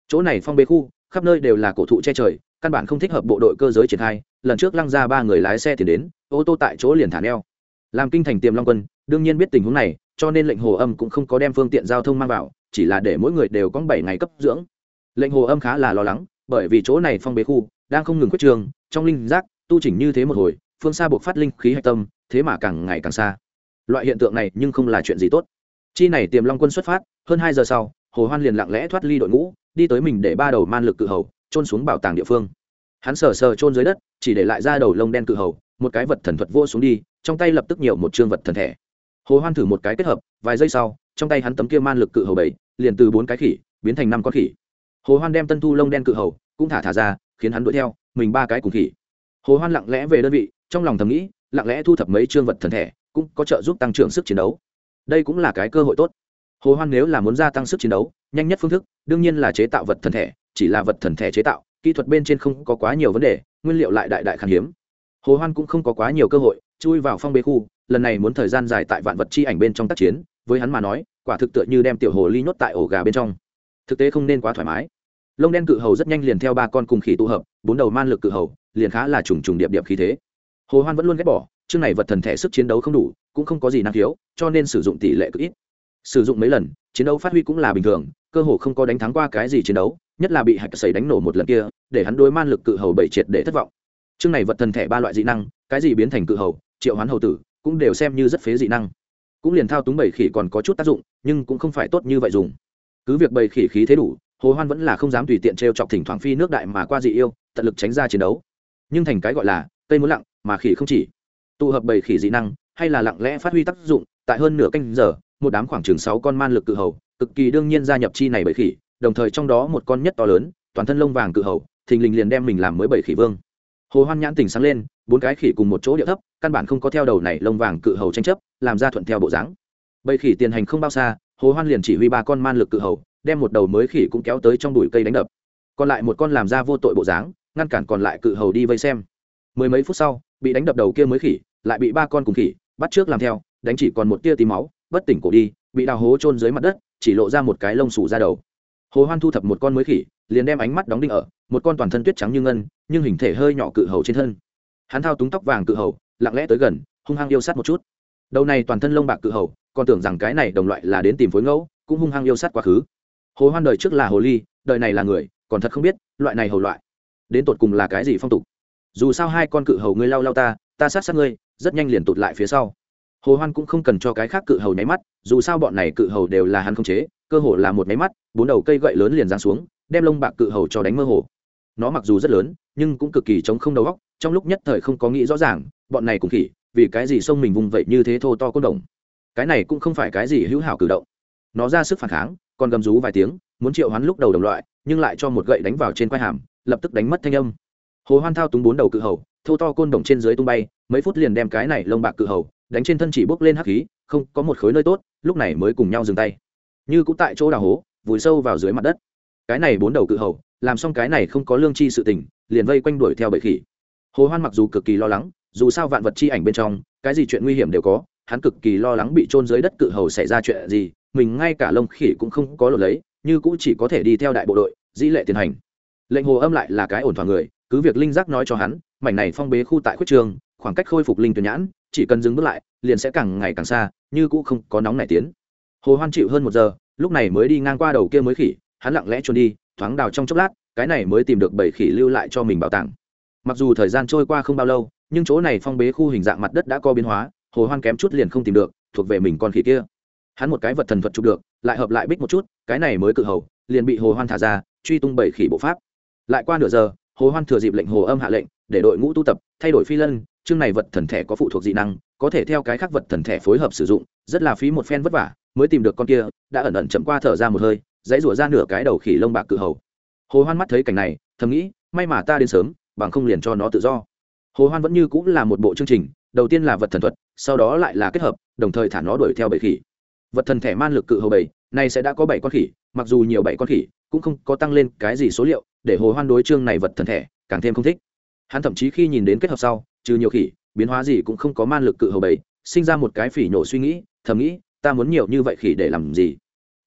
Chỗ này phong bê khu, khắp nơi đều là cổ thụ che trời, căn bản không thích hợp bộ đội cơ giới triển khai, lần trước lăng ra ba người lái xe thì đến, ô tô tại chỗ liền thả neo. Làm kinh thành tiềm long quân, đương nhiên biết tình huống này, cho nên lệnh hồ âm cũng không có đem phương tiện giao thông mang vào, chỉ là để mỗi người đều có bảy ngày cấp dưỡng lệnh hồ âm khá là lo lắng, bởi vì chỗ này phong bế khu, đang không ngừng quyết trường, trong linh giác, tu chỉnh như thế một hồi, phương xa buộc phát linh khí hạch tâm, thế mà càng ngày càng xa. Loại hiện tượng này nhưng không là chuyện gì tốt. Chi này tiềm long quân xuất phát, hơn hai giờ sau, hồ hoan liền lặng lẽ thoát ly đội ngũ, đi tới mình để ba đầu man lực cự hầu trôn xuống bảo tàng địa phương. Hắn sờ sờ trôn dưới đất, chỉ để lại ra đầu lông đen cự hầu, một cái vật thần thuật vô xuống đi, trong tay lập tức nhiều một chương vật thần thể. Hồ hoan thử một cái kết hợp, vài giây sau, trong tay hắn tấm kia man lực cự hầu bảy, liền từ bốn cái khỉ, biến thành năm con khỉ hồ hoan đem tân thu lông đen cự hầu, cũng thả thả ra, khiến hắn đuổi theo, mình ba cái cùng khỉ. Hồ hoan lặng lẽ về đơn vị, trong lòng thầm nghĩ, lặng lẽ thu thập mấy chương vật thần thể, cũng có trợ giúp tăng trưởng sức chiến đấu. Đây cũng là cái cơ hội tốt. Hồ hoan nếu là muốn gia tăng sức chiến đấu, nhanh nhất phương thức, đương nhiên là chế tạo vật thần thể, chỉ là vật thần thể chế tạo, kỹ thuật bên trên không có quá nhiều vấn đề, nguyên liệu lại đại đại khan hiếm. Hồ hoan cũng không có quá nhiều cơ hội, chui vào phong bế khu, lần này muốn thời gian dài tại vạn vật chi ảnh bên trong tác chiến, với hắn mà nói, quả thực tựa như đem tiểu hồ ly nhốt tại ổ gà bên trong thực tế không nên quá thoải mái. Lông đen cự hầu rất nhanh liền theo ba con cùng khỉ tụ hợp bốn đầu man lực cự hầu liền khá là trùng trùng điệp điệp khí thế. Hồ hoan vẫn luôn ghét bỏ chương này vật thần thể sức chiến đấu không đủ cũng không có gì năng thiếu, cho nên sử dụng tỷ lệ cực ít. Sử dụng mấy lần chiến đấu phát huy cũng là bình thường cơ hồ không có đánh thắng qua cái gì chiến đấu nhất là bị hạch sẩy đánh nổ một lần kia để hắn đối man lực cự hầu bảy triệt để thất vọng. Chương này vật thần thể ba loại dị năng cái gì biến thành cự hầu triệu hoán hầu tử cũng đều xem như rất phế dị năng. Cũng liền thao túng bảy khỉ còn có chút tác dụng nhưng cũng không phải tốt như vậy dùng cứ việc bầy khỉ khí thế đủ, hồ hoan vẫn là không dám tùy tiện trêu chọc thỉnh thoảng phi nước đại mà qua dị yêu, tận lực tránh ra chiến đấu. Nhưng thành cái gọi là, cây muốn lặng, mà khỉ không chỉ. Tụ hợp bầy khỉ dị năng, hay là lặng lẽ phát huy tác dụng, tại hơn nửa canh giờ, một đám khoảng chừng sáu con man lực cự hầu, cực kỳ đương nhiên gia nhập chi này bầy khỉ, đồng thời trong đó một con nhất to lớn, toàn thân lông vàng cự hầu, thình lình liền đem mình làm mới bầy khỉ vương. Hồ hoan nhãn tình sáng lên, bốn cái khỉ cùng một chỗ địa thấp, căn bản không có theo đầu này lông vàng cự hầu tranh chấp, làm ra thuận theo bộ dáng. Bầy khỉ tiền hành không bao xa hồ hoan liền chỉ huy ba con man lực cự hầu, đem một đầu mới khỉ cũng kéo tới trong bụi cây đánh đập. Còn lại một con làm ra vô tội bộ dáng, ngăn cản còn lại cự hầu đi vây xem. Mười mấy phút sau, bị đánh đập đầu kia mới khỉ, lại bị ba con cùng khỉ bắt trước làm theo, đánh chỉ còn một tia tí máu, bất tỉnh cổ đi, bị đào hố chôn dưới mặt đất, chỉ lộ ra một cái lông sủ ra đầu. Hồ hoan thu thập một con mới khỉ, liền đem ánh mắt đóng đinh ở, một con toàn thân tuyết trắng như ngân, nhưng hình thể hơi nhỏ cự hầu trên thân. Hắn thao túng tóc vàng cự hầu, lặng lẽ tới gần, hung hăng yêu sát một chút. Đầu này toàn thân lông bạc cự hầu còn tưởng rằng cái này đồng loại là đến tìm phối ngẫu, cũng hung hăng yêu sát quá khứ. Hồ hoan đời trước là hồ ly, đời này là người, còn thật không biết, loại này hầu loại, đến tột cùng là cái gì phong tục. Dù sao hai con cự hầu ngươi lau lau ta ta sát sát ngươi, rất nhanh liền tụt lại phía sau. Hồ hoan cũng không cần cho cái khác cự hầu nháy mắt, dù sao bọn này cự hầu đều là hắn không chế, cơ hồ là một nháy mắt, bốn đầu cây gậy lớn liền giáng xuống, đem lông bạc cự hầu cho đánh mơ hồ. Nó mặc dù rất lớn, nhưng cũng cực kỳ chống không đầu óc, trong lúc nhất thời không có nghĩ rõ ràng, bọn này cũng khỉ, vì cái gì xông mình vùng vậy như thế thô to côn đồng cái này cũng không phải cái gì hữu hảo cử động. Nó ra sức phản kháng, còn gầm rú vài tiếng, muốn triệu hoán lúc đầu đồng loại, nhưng lại cho một gậy đánh vào trên quai hàm, lập tức đánh mất thanh âm. Hồ hoan thao túng bốn đầu cự hầu, thô to côn đồng trên dưới tung bay, mấy phút liền đem cái này lông bạc cự hầu, đánh trên thân chỉ bốc lên hắc khí, không, có một khối nơi tốt, lúc này mới cùng nhau dừng tay. Như cũng tại chỗ đào hố, vùi sâu vào dưới mặt đất. Cái này bốn đầu cự hầu, làm xong cái này không có lương chi sự tình, liền vây quanh đuổi theo bệ khỉ. Hồ hoan mặc dù cực kỳ lo lắng, dù sao vạn vật chi ảnh bên trong, cái gì chuyện nguy hiểm đều có hắn cực kỳ lo lắng bị trôn dưới đất cự hầu xảy ra chuyện gì, mình ngay cả lông khỉ cũng không có lột lấy, như cũng chỉ có thể đi theo đại bộ đội, dĩ lệ tiến hành. Lệnh hồ âm lại là cái ổn thỏa người, cứ việc linh giác nói cho hắn, mảnh này phong bế khu tại khuyết trường, khoảng cách khôi phục linh tuyển nhãn, chỉ cần dừng bước lại, liền sẽ càng ngày càng xa, như cũng không có nóng nảy tiến. Hồ hoan chịu hơn một giờ, lúc này mới đi ngang qua đầu kia mới khỉ, hắn lặng lẽ trốn đi, thoáng đào trong chốc lát, cái này mới tìm được bảy khỉ lưu lại cho mình bảo tàng. Mặc dù thời gian trôi qua không bao lâu, nhưng chỗ này phong bế khu hình dạng mặt đất đã có biến hóa hồ hoan kém chút liền không tìm được, thuộc về mình con khỉ kia. Hắn một cái vật thần thuật chụp được, lại hợp lại bích một chút, cái này mới cự hầu, liền bị hồ hoan thả ra, truy tung bảy khỉ bộ pháp. Lại qua nửa giờ, hồ hoan thừa dịp lệnh hồ âm hạ lệnh, để đội ngũ tu tập, thay đổi phi lân, chương này vật thần thể có phụ thuộc dị năng, có thể theo cái khác vật thần thể phối hợp sử dụng, rất là phí một phen vất vả, mới tìm được con kia, đã ẩn ẩn chậm qua thở ra một hơi, dãy rủa ra nửa cái đầu khỉ lông bạc cự hầu. Hồ hoan mắt thấy cảnh này, thầm nghĩ, may mà ta đến sớm, bằng không liền cho nó tự do. Hồ hoan vẫn như cũng là một bộ chương trình đầu tiên là vật thần thuật, sau đó lại là kết hợp, đồng thời thả nó đuổi theo bảy khỉ. Vật thần thể man lực cự hầu bảy này sẽ đã có bảy con khỉ, mặc dù nhiều bảy con khỉ, cũng không có tăng lên cái gì số liệu, để hồ hoan đối chương này vật thần thể càng thêm không thích. Hắn thậm chí khi nhìn đến kết hợp sau, trừ nhiều khỉ, biến hóa gì cũng không có man lực cự hầu bảy sinh ra một cái phỉ nhổ suy nghĩ, thầm nghĩ, ta muốn nhiều như vậy khỉ để làm gì?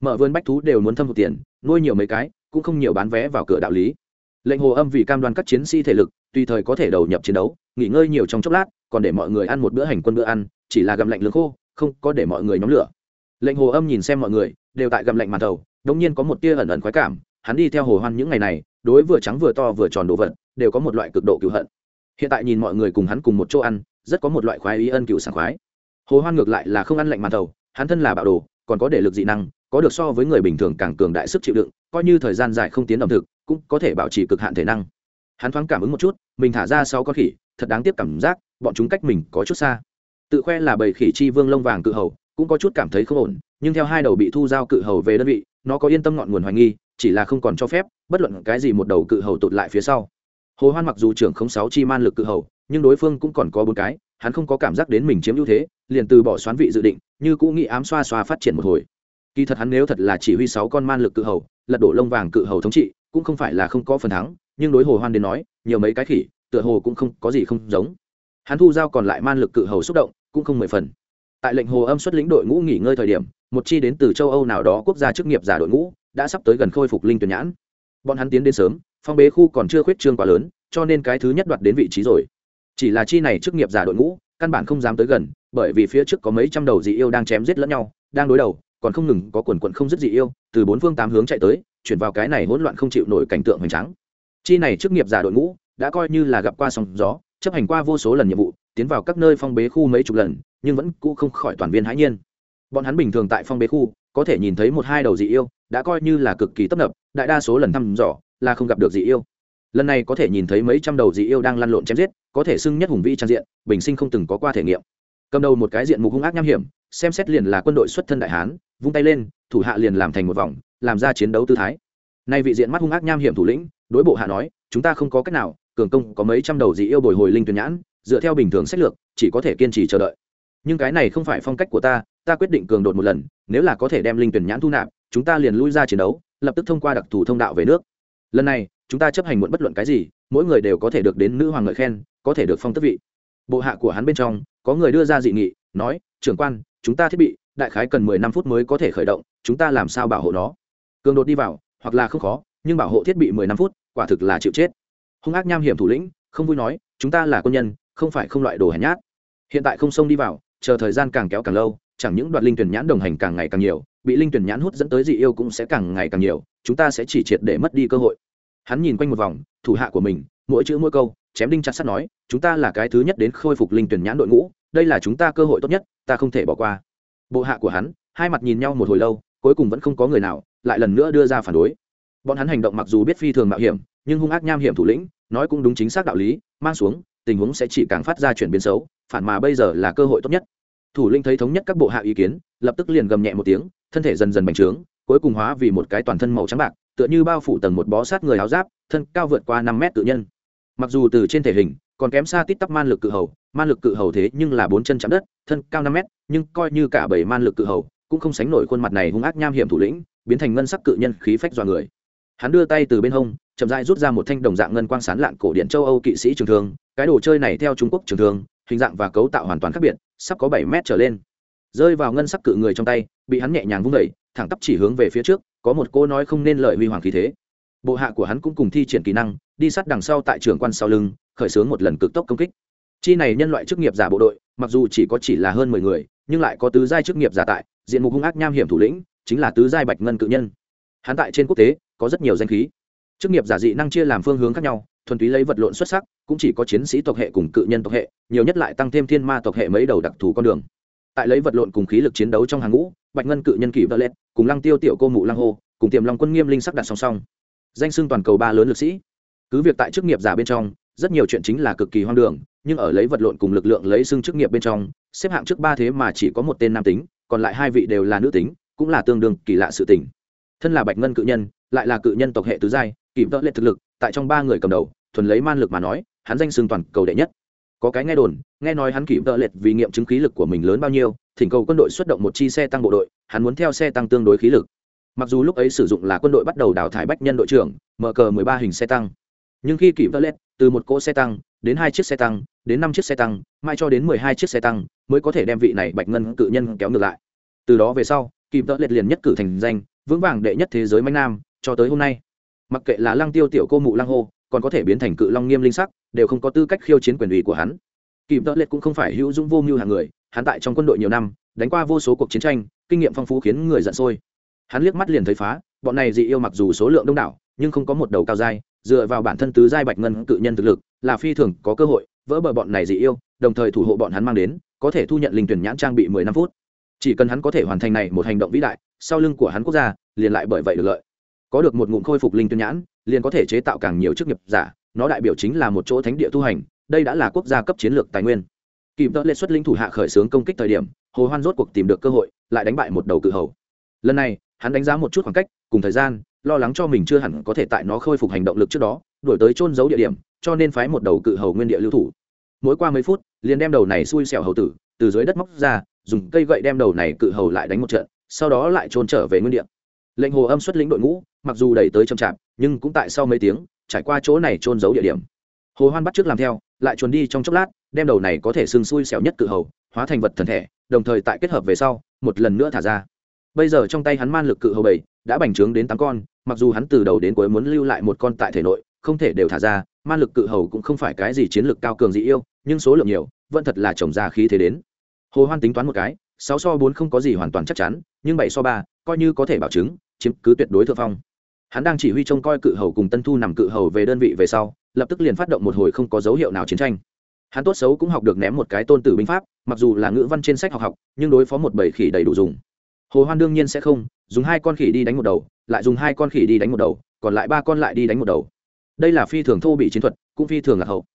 Mở vườn bách thú đều muốn thâm hụt tiền, nuôi nhiều mấy cái, cũng không nhiều bán vé vào cửa đạo lý. Lệnh hồ âm vì cam đoan các chiến sĩ thể lực, tùy thời có thể đầu nhập chiến đấu, nghỉ ngơi nhiều trong chốc lát còn để mọi người ăn một bữa hành quân bữa ăn, chỉ là gầm lạnh lương khô, không có để mọi người nhóm lửa. Lệnh hồ âm nhìn xem mọi người, đều tại gầm lạnh màn thầu, đống nhiên có một tia ẩn ẩn khoái cảm, hắn đi theo hồ hoan những ngày này, đối vừa trắng vừa to vừa tròn đồ vật, đều có một loại cực độ cựu hận. Hiện tại nhìn mọi người cùng hắn cùng một chỗ ăn, rất có một loại khoái ý ân cựu sảng khoái. Hồ hoan ngược lại là không ăn lạnh màn thầu, hắn thân là bạo đồ, còn có để lực dị năng, có được so với người bình thường càng cường đại sức chịu đựng, coi như thời gian dài không tiến ẩm thực, cũng có thể bảo trì cực hạn thể năng. Hắn thoáng cảm ứng một chút, mình thả ra sau con khỉ thật đáng tiếc cảm giác, bọn chúng cách mình có chút xa. Tự khoe là bầy khỉ chi vương lông vàng cự hầu, cũng có chút cảm thấy không ổn, nhưng theo hai đầu bị thu giao cự hầu về đơn vị, nó có yên tâm ngọn nguồn hoài nghi, chỉ là không còn cho phép, bất luận cái gì một đầu cự hầu tụt lại phía sau. Hồ hoan mặc dù trưởng không sáu chi man lực cự hầu, nhưng đối phương cũng còn có bốn cái, hắn không có cảm giác đến mình chiếm ưu thế, liền từ bỏ xoán vị dự định, như cũ nghĩ ám xoa xoa phát triển một hồi. Kỳ thật hắn nếu thật là chỉ huy sáu con man lực cự hầu, lật đổ lông vàng cự hầu thống trị, cũng không phải là không có phần thắng, nhưng đối hồ hoan đến nói, nhiều mấy cái khỉ tựa hồ cũng không có gì không giống. Hắn thu giao còn lại man lực cự hầu xúc động, cũng không mười phần. Tại lệnh hồ âm xuất lĩnh đội ngũ nghỉ ngơi thời điểm, một chi đến từ châu âu nào đó quốc gia chức nghiệp giả đội ngũ đã sắp tới gần khôi phục linh tuyển nhãn. Bọn hắn tiến đến sớm, phong bế khu còn chưa khuyết trương quá lớn, cho nên cái thứ nhất đoạt đến vị trí rồi. Chỉ là chi này chức nghiệp giả đội ngũ, căn bản không dám tới gần, bởi vì phía trước có mấy trăm đầu dị yêu đang chém giết lẫn nhau, đang đối đầu, còn không ngừng có quần quận không dứt dị yêu, từ bốn phương tám hướng chạy tới, chuyển vào cái này hỗn loạn không chịu nổi cảnh tượng hoành tráng. Chi này chức nghiệp giả đội ngũ đã coi như là gặp qua sóng gió, chấp hành qua vô số lần nhiệm vụ, tiến vào các nơi phong bế khu mấy chục lần, nhưng vẫn cũ không khỏi toàn viên hãi nhiên. Bọn hắn bình thường tại phong bế khu, có thể nhìn thấy một hai đầu dị yêu, đã coi như là cực kỳ tấp nập, đại đa số lần thăm dò, là không gặp được dị yêu. Lần này có thể nhìn thấy mấy trăm đầu dị yêu đang lăn lộn chém giết, có thể xưng nhất hùng vĩ trang diện, bình sinh không từng có qua thể nghiệm. Cầm đầu một cái diện mục hung ác nham hiểm, xem xét liền là quân đội xuất thân đại hán, vung tay lên, thủ hạ liền làm thành một vòng, làm ra chiến đấu tư thái. Nay vị diện mắt hung ác nham hiểm thủ lĩnh, đối bộ hạ nói, chúng ta không có cách nào cường công có mấy trăm đầu dị yêu bồi hồi linh tuyển nhãn, dựa theo bình thường sách lược, chỉ có thể kiên trì chờ đợi. Nhưng cái này không phải phong cách của ta ta quyết định cường đột một lần, nếu là có thể đem linh tuyển nhãn thu nạp, chúng ta liền lui ra chiến đấu, lập tức thông qua đặc thù thông đạo về nước. Lần này, chúng ta chấp hành muộn bất luận cái gì, mỗi người đều có thể được đến nữ hoàng ngợi khen, có thể được phong tước vị. Bộ hạ của hắn bên trong, có người đưa ra dị nghị, nói, trưởng quan, chúng ta thiết bị, đại khái cần mười năm phút mới có thể khởi động, chúng ta làm sao bảo hộ nó? Cường đột đi vào, hoặc là không khó, nhưng bảo hộ thiết bị mười năm phút, quả thực là chịu chết hung ác nham hiểm thủ lĩnh, không vui nói, chúng ta là quân nhân, không phải không loại đồ hèn nhát. Hiện tại không xông đi vào, chờ thời gian càng kéo càng lâu, chẳng những đoạt linh tuyển nhãn đồng hành càng ngày càng nhiều, bị linh tuyển nhãn hút dẫn tới dị yêu cũng sẽ càng ngày càng nhiều, chúng ta sẽ chỉ triệt để mất đi cơ hội. Hắn nhìn quanh một vòng, thủ hạ của mình, mỗi chữ mỗi câu, chém đinh chặt sắt nói, chúng ta là cái thứ nhất đến khôi phục linh tuyển nhãn đội ngũ, đây là chúng ta cơ hội tốt nhất, ta không thể bỏ qua. Bộ hạ của hắn, hai mặt nhìn nhau một hồi lâu, cuối cùng vẫn không có người nào lại lần nữa đưa ra phản đối. Bọn hắn hành động mặc dù biết phi thường mạo hiểm, nhưng hung ác nham hiểm thủ lĩnh nói cũng đúng chính xác đạo lý, mang xuống, tình huống sẽ chỉ càng phát ra chuyển biến xấu, phản mà bây giờ là cơ hội tốt nhất. Thủ lĩnh thấy thống nhất các bộ hạ ý kiến, lập tức liền gầm nhẹ một tiếng, thân thể dần dần bành trướng, cuối cùng hóa vì một cái toàn thân màu trắng bạc, tựa như bao phủ tầng một bó sát người áo giáp, thân cao vượt qua năm mét tự nhân. Mặc dù từ trên thể hình, còn kém xa tít tắp man lực cự hầu, man lực cự hầu thế nhưng là bốn chân chạm đất, thân cao năm mét, nhưng coi như cả bảy man lực cự hầu, cũng không sánh nổi khuôn mặt này hung ác nham hiểm thủ lĩnh, biến thành ngân sắc cự nhân khí phách dọa người hắn đưa tay từ bên hông chậm rãi rút ra một thanh đồng dạng ngân quang sán lạn cổ điện châu âu kỵ sĩ trường thương. Cái đồ chơi này theo trung quốc trường thương hình dạng và cấu tạo hoàn toàn khác biệt sắp có bảy mét trở lên. Rơi vào ngân sắc cự người trong tay bị hắn nhẹ nhàng vung đẩy, thẳng tắp chỉ hướng về phía trước có một cô nói không nên lợi huy hoàng khí thế. Bộ hạ của hắn cũng cùng thi triển kỹ năng đi sát đằng sau tại trường quan sau lưng khởi xướng một lần cực tốc công kích. Chi này nhân loại chức nghiệp giả bộ đội mặc dù chỉ có chỉ là hơn mười người nhưng lại có tứ giai chức nghiệp giả tại diện mục hung ác nham hiểm thủ lĩnh chính là tứ giai bạch ngân cự nhân. Hắn tại trên quốc tế có rất nhiều danh khí. Chức nghiệp giả dị năng chia làm phương hướng khác nhau thuần túy lấy vật lộn xuất sắc cũng chỉ có chiến sĩ tộc hệ cùng cự nhân tộc hệ nhiều nhất lại tăng thêm thiên ma tộc hệ mấy đầu đặc thù con đường. Tại lấy vật lộn cùng khí lực chiến đấu trong hàng ngũ bạch ngân cự nhân kỷ vợ lẹt, cùng lăng tiêu tiểu cô mụ lăng hô cùng tiềm long quân nghiêm linh sắc đặt song song. Danh xưng toàn cầu ba lớn lực sĩ. Cứ việc tại chức nghiệp giả bên trong rất nhiều chuyện chính là cực kỳ hoang đường nhưng ở lấy vật lộn cùng lực lượng lấy xưng chức nghiệp bên trong xếp hạng trước ba thế mà chỉ có một tên nam tính còn lại hai vị đều là nữ tính cũng là tương đương kỳ lạ sự tình. Thân là bạch ngân cự nhân lại là cự nhân tộc hệ tứ giai, kìm tợ lệ thực lực, tại trong ba người cầm đầu, thuần lấy man lực mà nói, hắn danh xưng toàn cầu đệ nhất. Có cái nghe đồn, nghe nói hắn kìm tợ lệ vì nghiệm chứng khí lực của mình lớn bao nhiêu, thỉnh cầu quân đội xuất động một chi xe tăng bộ đội, hắn muốn theo xe tăng tương đối khí lực. Mặc dù lúc ấy sử dụng là quân đội bắt đầu đào thải bách nhân đội trưởng, mở cờ mười ba hình xe tăng. Nhưng khi kỷ vợ lệ từ một cỗ xe tăng, đến hai chiếc xe tăng, đến năm chiếc xe tăng mai cho đến mười hai chiếc xe tăng, mới có thể đem vị này bạch ngân cự nhân kéo ngược lại. Từ đó về sau kỷ vợ lệ liền nhất cử thành danh, vững vàng đệ nhất thế giới manh nam cho tới hôm nay. Mặc kệ là lăng tiêu tiểu cô mụ lăng hô, còn có thể biến thành cự long nghiêm linh sắc, đều không có tư cách khiêu chiến quyền ủy của hắn. Kìm tợ liệt cũng không phải hữu dũng vô mưu hàng người, hắn tại trong quân đội nhiều năm, đánh qua vô số cuộc chiến tranh, kinh nghiệm phong phú khiến người giận sôi. Hắn liếc mắt liền thấy phá, bọn này dị yêu mặc dù số lượng đông đảo, nhưng không có một đầu cao dai, dựa vào bản thân tứ giai bạch ngân cự nhân thực lực, là phi thường có cơ hội, vỡ bờ bọn này dị yêu, đồng thời thủ hộ bọn hắn mang đến, có thể thu nhận linh tuyển nhãn trang bị mười năm phút. Chỉ cần hắn có thể hoàn thành này một hành động vĩ đại, sau lưng của hắn quốc gia, liền lại bởi vậy được lợi có được một ngụm khôi phục linh tuyên nhãn, liền có thể chế tạo càng nhiều chức nghiệp giả, nó đại biểu chính là một chỗ thánh địa tu hành, đây đã là quốc gia cấp chiến lược tài nguyên. Kịp đỡ lệ xuất linh thủ hạ khởi xướng công kích thời điểm, hồ hoan rốt cuộc tìm được cơ hội, lại đánh bại một đầu cự hầu. Lần này, hắn đánh giá một chút khoảng cách, cùng thời gian, lo lắng cho mình chưa hẳn có thể tại nó khôi phục hành động lực trước đó, đuổi tới trôn giấu địa điểm, cho nên phái một đầu cự hầu nguyên địa lưu thủ. Mỗi qua mấy phút, liền đem đầu này xui xẻo hầu tử, từ dưới đất móc ra, dùng cây gậy đem đầu này cự hầu lại đánh một trận, sau đó lại trôn trở về nguyên địa lệnh hồ âm xuất lĩnh đội ngũ, mặc dù đẩy tới chậm chạp, nhưng cũng tại sau mấy tiếng, trải qua chỗ này trôn giấu địa điểm. Hồ hoan bắt trước làm theo, lại chuồn đi trong chốc lát, đem đầu này có thể sưng xui xẻo nhất cự hầu, hóa thành vật thần thể, đồng thời tại kết hợp về sau, một lần nữa thả ra. Bây giờ trong tay hắn man lực cự hầu bảy, đã bành trướng đến tám con, mặc dù hắn từ đầu đến cuối muốn lưu lại một con tại thể nội, không thể đều thả ra, man lực cự hầu cũng không phải cái gì chiến lược cao cường dị yêu, nhưng số lượng nhiều, vẫn thật là trồng ra khí thế đến. Hồ hoan tính toán một cái, sáu so bốn không có gì hoàn toàn chắc chắn, nhưng bảy so ba, coi như có thể bảo chứng chiếm cứ tuyệt đối thượng phong. Hắn đang chỉ huy trông coi cự hầu cùng tân thu nằm cự hầu về đơn vị về sau, lập tức liền phát động một hồi không có dấu hiệu nào chiến tranh. Hắn tốt xấu cũng học được ném một cái tôn tử binh pháp, mặc dù là ngữ văn trên sách học học, nhưng đối phó một bầy khỉ đầy đủ dùng. Hồ hoan đương nhiên sẽ không, dùng hai con khỉ đi đánh một đầu, lại dùng hai con khỉ đi đánh một đầu, còn lại ba con lại đi đánh một đầu. Đây là phi thường thô bị chiến thuật, cũng phi thường là hậu.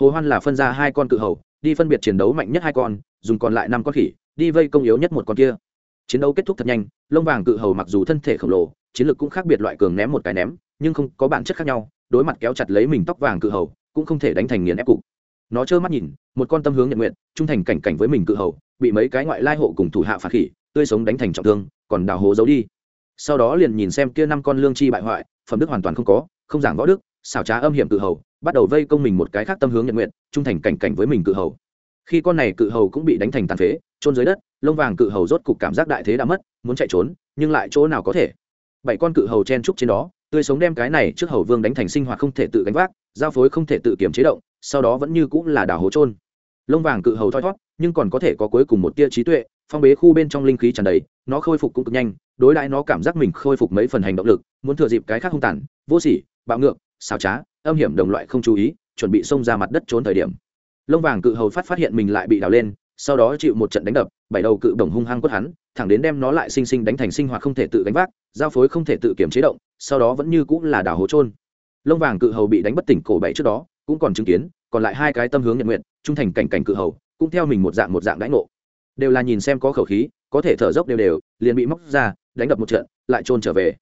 Hồ hoan là phân ra hai con cự hầu, đi phân biệt chiến đấu mạnh nhất hai con, dùng còn lại năm con khỉ, đi vây công yếu nhất một con kia chiến đấu kết thúc thật nhanh, lông vàng cự hầu mặc dù thân thể khổng lồ, chiến lược cũng khác biệt loại cường ném một cái ném, nhưng không có bản chất khác nhau, đối mặt kéo chặt lấy mình tóc vàng cự hầu, cũng không thể đánh thành nghiền ép cục. Nó trơ mắt nhìn, một con tâm hướng nhận nguyện, trung thành cảnh cảnh với mình cự hầu, bị mấy cái ngoại lai hộ cùng thủ hạ phạt khỉ, tươi sống đánh thành trọng thương, còn đào hố giấu đi. Sau đó liền nhìn xem kia năm con lương chi bại hoại, phẩm đức hoàn toàn không có, không giảng võ đức, xảo trá âm hiểm cự hầu, bắt đầu vây công mình một cái khác tâm hướng nhận nguyện, trung thành cảnh cảnh với mình cự hầu. Khi con này cự hầu cũng bị đánh thành tàn phế trôn dưới đất, lông vàng cự hầu rốt cục cảm giác đại thế đã mất, muốn chạy trốn, nhưng lại chỗ nào có thể. Bảy con cự hầu chen trúc trên đó, tươi sống đem cái này trước hầu vương đánh thành sinh hoạt không thể tự gánh vác, giao phối không thể tự kiểm chế động, sau đó vẫn như cũng là đảo hố trôn lông vàng cự hầu thoi thót nhưng còn có thể có cuối cùng một tia trí tuệ, phong bế khu bên trong linh khí tràn đầy, nó khôi phục cũng cực nhanh, đối lại nó cảm giác mình khôi phục mấy phần hành động lực, muốn thừa dịp cái khác hung tàn, vô sỉ, bạo ngược xào trá, âm hiểm đồng loại không chú ý, chuẩn bị xông ra mặt đất trốn thời điểm. Lông vàng cự hầu phát phát hiện mình lại bị đào lên sau đó chịu một trận đánh đập, bảy đầu cự đồng hung hăng quất hắn, thẳng đến đem nó lại sinh sinh đánh thành sinh hoạt không thể tự đánh vác, giao phối không thể tự kiểm chế động, sau đó vẫn như cũng là đảo hố trôn lông vàng cự hầu bị đánh bất tỉnh cổ bảy trước đó, cũng còn chứng kiến, còn lại hai cái tâm hướng nhận nguyện, trung thành cảnh cảnh cự hầu, cũng theo mình một dạng một dạng đãi ngộ. Đều là nhìn xem có khẩu khí, có thể thở dốc đều đều, liền bị móc ra, đánh đập một trận, lại trôn trở về.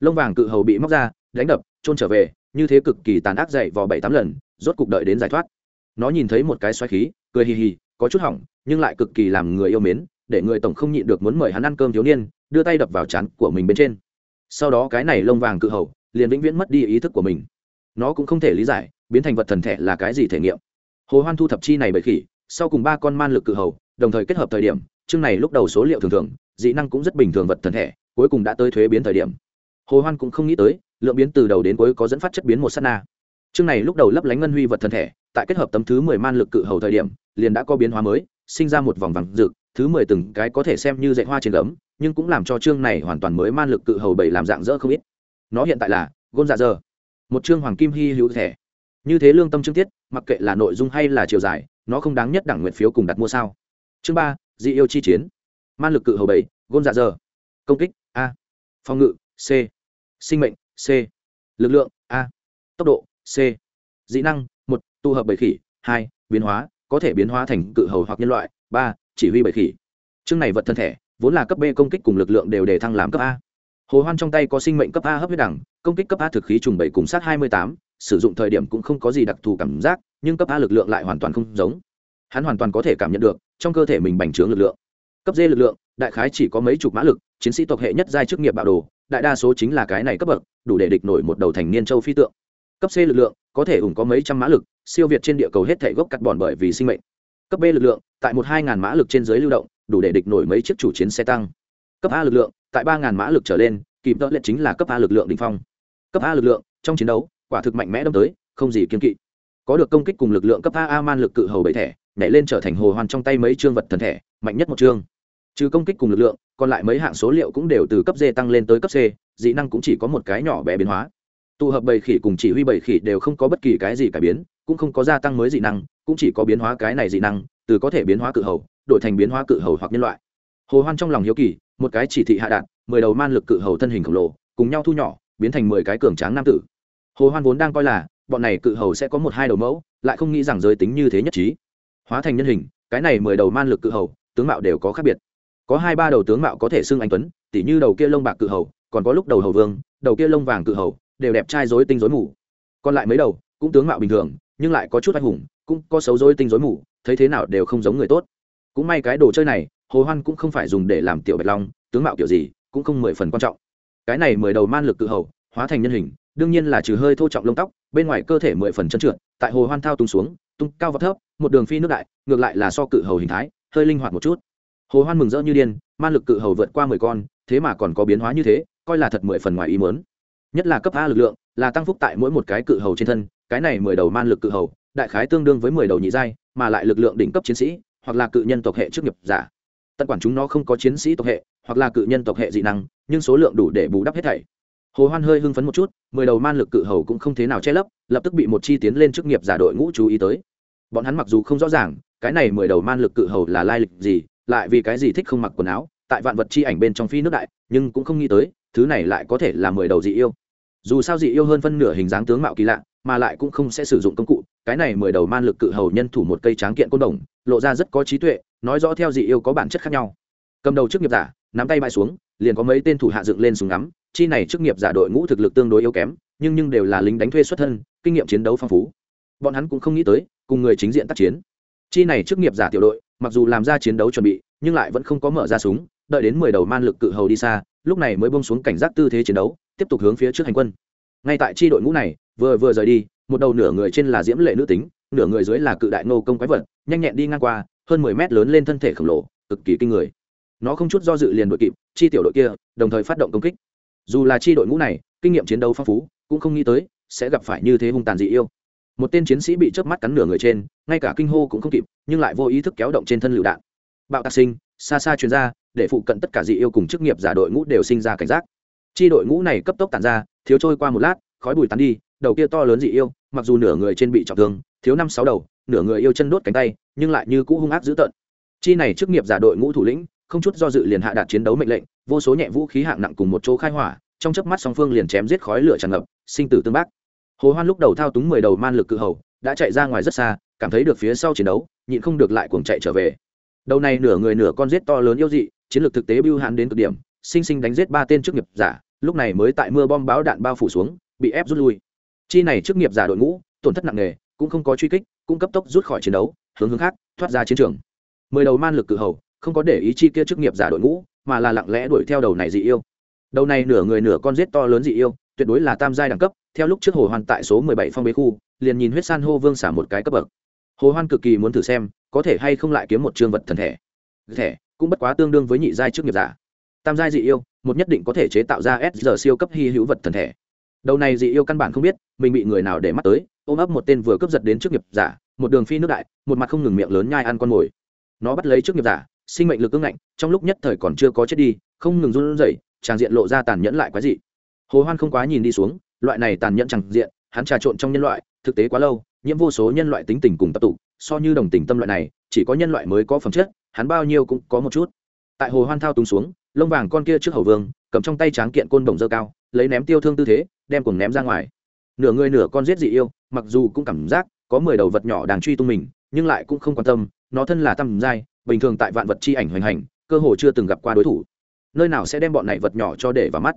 Lông vàng cự hầu bị móc ra, đánh đập trôn trở về, như thế cực kỳ tàn ác dậy vào bảy tám lần, rốt cục đợi đến giải thoát. Nó nhìn thấy một cái xoáy khí, cười hì hì có chút hỏng, nhưng lại cực kỳ làm người yêu mến, để người tổng không nhịn được muốn mời hắn ăn cơm thiếu niên, đưa tay đập vào chán của mình bên trên. Sau đó cái này lông vàng cự hầu, liền vĩnh viễn mất đi ý thức của mình. Nó cũng không thể lý giải, biến thành vật thần thể là cái gì thể nghiệm. Hồ hoan thu thập chi này bởi khỉ, sau cùng ba con man lực cự hầu, đồng thời kết hợp thời điểm, chương này lúc đầu số liệu thường thường, dị năng cũng rất bình thường vật thần thể cuối cùng đã tới thuế biến thời điểm. Hồ hoan cũng không nghĩ tới, lượng biến từ đầu đến cuối có dẫn phát chất biến một sát na. Chương này lúc đầu lấp lánh ngân huy vật thần thể tại kết hợp tấm thứ mười man lực cự hầu thời điểm, liền đã có biến hóa mới, sinh ra một vòng vàng rực, thứ mười từng cái có thể xem như dạy hoa trên gấm, nhưng cũng làm cho chương này hoàn toàn mới man lực cự hầu bảy làm dạng dỡ không ít. Nó hiện tại là gôn dạ dơ, một chương hoàng kim hy hữu thẻ. Như thế lương tâm chương tiết, mặc kệ là nội dung hay là chiều dài, nó không đáng nhất đẳng nguyện phiếu cùng đặt mua sao. Chương ba, dị yêu chi chiến. Man lực cự hầu bảy, gôn dạ dơ. Công kích, a. Phòng ngự, c. Sinh mệnh, c. Lực lượng, a. Tốc độ, c. Dị năng tụ hợp bảy khỉ, hai, biến hóa, có thể biến hóa thành cự hầu hoặc nhân loại, ba, chỉ huy bảy khỉ. Chương này vật thân thể, vốn là cấp b công kích cùng lực lượng đều để thăng làm cấp a. Hồ hoan trong tay có sinh mệnh cấp a hấp huyết đẳng, công kích cấp a thực khí trùng bảy cùng sát hai mươi tám, sử dụng thời điểm cũng không có gì đặc thù cảm giác, nhưng cấp a lực lượng lại hoàn toàn không giống. Hắn hoàn toàn có thể cảm nhận được, trong cơ thể mình bành trướng lực lượng. Cấp d lực lượng, đại khái chỉ có mấy chục mã lực, chiến sĩ tộc hệ nhất giai chức nghiệp bạo đồ, đại đa số chính là cái này cấp bậc, đủ để địch nổi một đầu thành niên châu phi tượng cấp c lực lượng, có thể ủng có mấy trăm mã lực, siêu việt trên địa cầu hết thể gốc cắt bòn bởi vì sinh mệnh. Cấp b lực lượng, tại một hai ngàn mã lực trên dưới lưu động, đủ để địch nổi mấy chiếc chủ chiến xe tăng. Cấp a lực lượng, tại ba ngàn mã lực trở lên, kịp đỡ lệ chính là cấp a lực lượng đ ỉ n h phong. Cấp a lực lượng, trong chiến đấu, quả thực mạnh mẽ đâm tới, không gì kiên kỵ. Có được công kích cùng lực lượng cấp a a man lực cự hầu bảy thẻ, nhảy lên trở thành hồ hoàn trong tay mấy chương vật thần thẻ, mạnh nhất một chương trừ công kích cùng lực lượng, còn lại mấy hạng số liệu cũng đều từ cấp d tăng lên tới cấp c, dị năng cũng chỉ có một cái nhỏ bé biến hóa tụ hợp bầy khỉ cùng chỉ huy bầy khỉ đều không có bất kỳ cái gì cải biến, cũng không có gia tăng mới dị năng, cũng chỉ có biến hóa cái này dị năng, từ có thể biến hóa cự hầu, đổi thành biến hóa cự hầu hoặc nhân loại. Hồ hoan trong lòng hiếu kỳ, một cái chỉ thị hạ đạn, mười đầu man lực cự hầu thân hình khổng lồ, cùng nhau thu nhỏ, biến thành mười cái cường tráng nam tử. Hồ hoan vốn đang coi là, bọn này cự hầu sẽ có một hai đầu mẫu, lại không nghĩ rằng giới tính như thế nhất trí. Hóa thành nhân hình, cái này mười đầu man lực cự hầu, tướng mạo đều có khác biệt. Có hai ba đầu tướng mạo có thể xưng anh tuấn, tỉ như đầu kia lông bạc cự hầu, còn có lúc đầu hầu vương, đầu kia lông vàng cự hầu đều đẹp trai rối tinh rối mù. Còn lại mấy đầu, cũng tướng mạo bình thường, nhưng lại có chút anh hùng, cũng có xấu rối tinh rối mù, thấy thế nào đều không giống người tốt. Cũng may cái đồ chơi này, hồ hoan cũng không phải dùng để làm tiểu bạch long, tướng mạo kiểu gì, cũng không mười phần quan trọng. Cái này mười đầu man lực cự hầu, hóa thành nhân hình, đương nhiên là trừ hơi thô trọng lông tóc, bên ngoài cơ thể mười phần chân trượt, tại hồ hoan thao tung xuống, tung cao và thấp, một đường phi nước đại, ngược lại là so cự hầu hình thái, hơi linh hoạt một chút. Hồ hoan mừng rỡ như điên, man lực cự hầu vượt qua mười con, thế mà còn có biến hóa như thế, coi là thật mười phần ngoài ý muốn nhất là cấp a lực lượng, là tăng phúc tại mỗi một cái cự hầu trên thân, cái này mười đầu man lực cự hầu, đại khái tương đương với mười đầu nhị giai, mà lại lực lượng đỉnh cấp chiến sĩ, hoặc là cự nhân tộc hệ chức nghiệp giả. Tận quản chúng nó không có chiến sĩ tộc hệ, hoặc là cự nhân tộc hệ dị năng, nhưng số lượng đủ để bù đắp hết thảy. Hồ hoan hơi hưng phấn một chút, mười đầu man lực cự hầu cũng không thế nào che lấp, lập tức bị một chi tiến lên chức nghiệp giả đội ngũ chú ý tới. Bọn hắn mặc dù không rõ ràng, cái này mười đầu man lực cự hầu là lai lịch gì, lại vì cái gì thích không mặc quần áo, tại vạn vật chi ảnh bên trong phi nước đại, nhưng cũng không nghĩ tới thứ này lại có thể là mười đầu dị yêu. Dù sao dị yêu hơn phân nửa hình dáng tướng mạo kỳ lạ, mà lại cũng không sẽ sử dụng công cụ. Cái này mười đầu man lực cự hầu nhân thủ một cây tráng kiện côn đồng, lộ ra rất có trí tuệ, nói rõ theo dị yêu có bản chất khác nhau. Cầm đầu chức nghiệp giả, nắm tay bãi xuống, liền có mấy tên thủ hạ dựng lên súng ngắm, chi này chức nghiệp giả đội ngũ thực lực tương đối yếu kém, nhưng nhưng đều là lính đánh thuê xuất thân, kinh nghiệm chiến đấu phong phú. Bọn hắn cũng không nghĩ tới, cùng người chính diện tác chiến. Chi này chức nghiệp giả tiểu đội, mặc dù làm ra chiến đấu chuẩn bị, nhưng lại vẫn không có mở ra súng, đợi đến mười đầu man lực cự hầu đi xa lúc này mới bông xuống cảnh giác tư thế chiến đấu, tiếp tục hướng phía trước hành quân. Ngay tại chi đội ngũ này, vừa vừa rời đi, một đầu nửa người trên là diễm lệ nữ tính, nửa người dưới là cự đại nô công quái vật, nhanh nhẹn đi ngang qua, hơn mười mét lớn lên thân thể khổng lồ, cực kỳ kinh người. Nó không chút do dự liền đội kịp, chi tiểu đội kia, đồng thời phát động công kích. Dù là chi đội ngũ này, kinh nghiệm chiến đấu phong phú, cũng không nghĩ tới, sẽ gặp phải như thế hung tàn dị yêu. Một tên chiến sĩ bị chớp mắt cắn nửa người trên, ngay cả kinh hô cũng không kịp, nhưng lại vô ý thức kéo động trên thân lựu đạn. Bạo tạc sinh xa xa chuyên ra, để phụ cận tất cả dị yêu cùng chức nghiệp giả đội ngũ đều sinh ra cảnh giác. Chi đội ngũ này cấp tốc tàn ra, thiếu trôi qua một lát, khói bùi tán đi, đầu kia to lớn dị yêu, mặc dù nửa người trên bị trọng thương, thiếu năm sáu đầu, nửa người yêu chân đốt cánh tay, nhưng lại như cũ hung ác dữ tợn. Chi này chức nghiệp giả đội ngũ thủ lĩnh, không chút do dự liền hạ đạt chiến đấu mệnh lệnh, vô số nhẹ vũ khí hạng nặng cùng một chỗ khai hỏa, trong chớp mắt song phương liền chém giết khói lửa tràn ngập, sinh tử tương bác. Hồ hoan lúc đầu thao túng mười đầu man lực cự hầu, đã chạy ra ngoài rất xa, cảm thấy được phía sau chiến đấu, nhịn không được lại cuồng chạy trở về đầu này nửa người nửa con giết to lớn yêu dị, chiến lược thực tế bưu hạn đến cực điểm, sinh sinh đánh giết ba tên chức nghiệp giả, lúc này mới tại mưa bom báo đạn bao phủ xuống, bị ép rút lui. Chi này chức nghiệp giả đội ngũ, tổn thất nặng nề, cũng không có truy kích, cũng cấp tốc rút khỏi chiến đấu, hướng hướng khác, thoát ra chiến trường. Mười đầu man lực cự hầu, không có để ý chi kia chức nghiệp giả đội ngũ, mà là lặng lẽ đuổi theo đầu này dị yêu. Đầu này nửa người nửa con giết to lớn dị yêu, tuyệt đối là tam giai đẳng cấp, theo lúc trước hồ hoàn tại số mười bảy phong bế khu, liền nhìn huyết san hô vương xả một cái cấp bậc hồ hoan cực kỳ muốn thử xem, có thể hay không lại kiếm một trường vật thần thể. Thẻ cũng bất quá tương đương với nhị giai trước nghiệp giả. Tam giai dị yêu, một nhất định có thể chế tạo ra s giờ siêu cấp hy hữu vật thần thể. Đầu này dị yêu căn bản không biết, mình bị người nào để mắt tới, ôm ấp một tên vừa cướp giật đến trước nghiệp giả, một đường phi nước đại, một mặt không ngừng miệng lớn nhai ăn con mồi. Nó bắt lấy trước nghiệp giả, sinh mệnh lực ưng ngạnh, trong lúc nhất thời còn chưa có chết đi, không ngừng run rẩy, tràng diện lộ ra tàn nhẫn lại quái dị. Hồ hoan không quá nhìn đi xuống, loại này tàn nhẫn tràng diện, hắn trà trộn trong nhân loại thực tế quá lâu, nhiễm vô số nhân loại tính tình cùng tập tụ so như đồng tình tâm loại này, chỉ có nhân loại mới có phẩm chất, hắn bao nhiêu cũng có một chút. Tại hồ hoan thao túng xuống, lông vàng con kia trước hầu vương, cầm trong tay tráng kiện côn đồng dơ cao, lấy ném tiêu thương tư thế, đem cùng ném ra ngoài. Nửa người nửa con giết dị yêu, mặc dù cũng cảm giác có mười đầu vật nhỏ đang truy tung mình, nhưng lại cũng không quan tâm, nó thân là tầm giai, bình thường tại vạn vật chi ảnh hoành hành, cơ hồ chưa từng gặp qua đối thủ. Nơi nào sẽ đem bọn này vật nhỏ cho để vào mắt?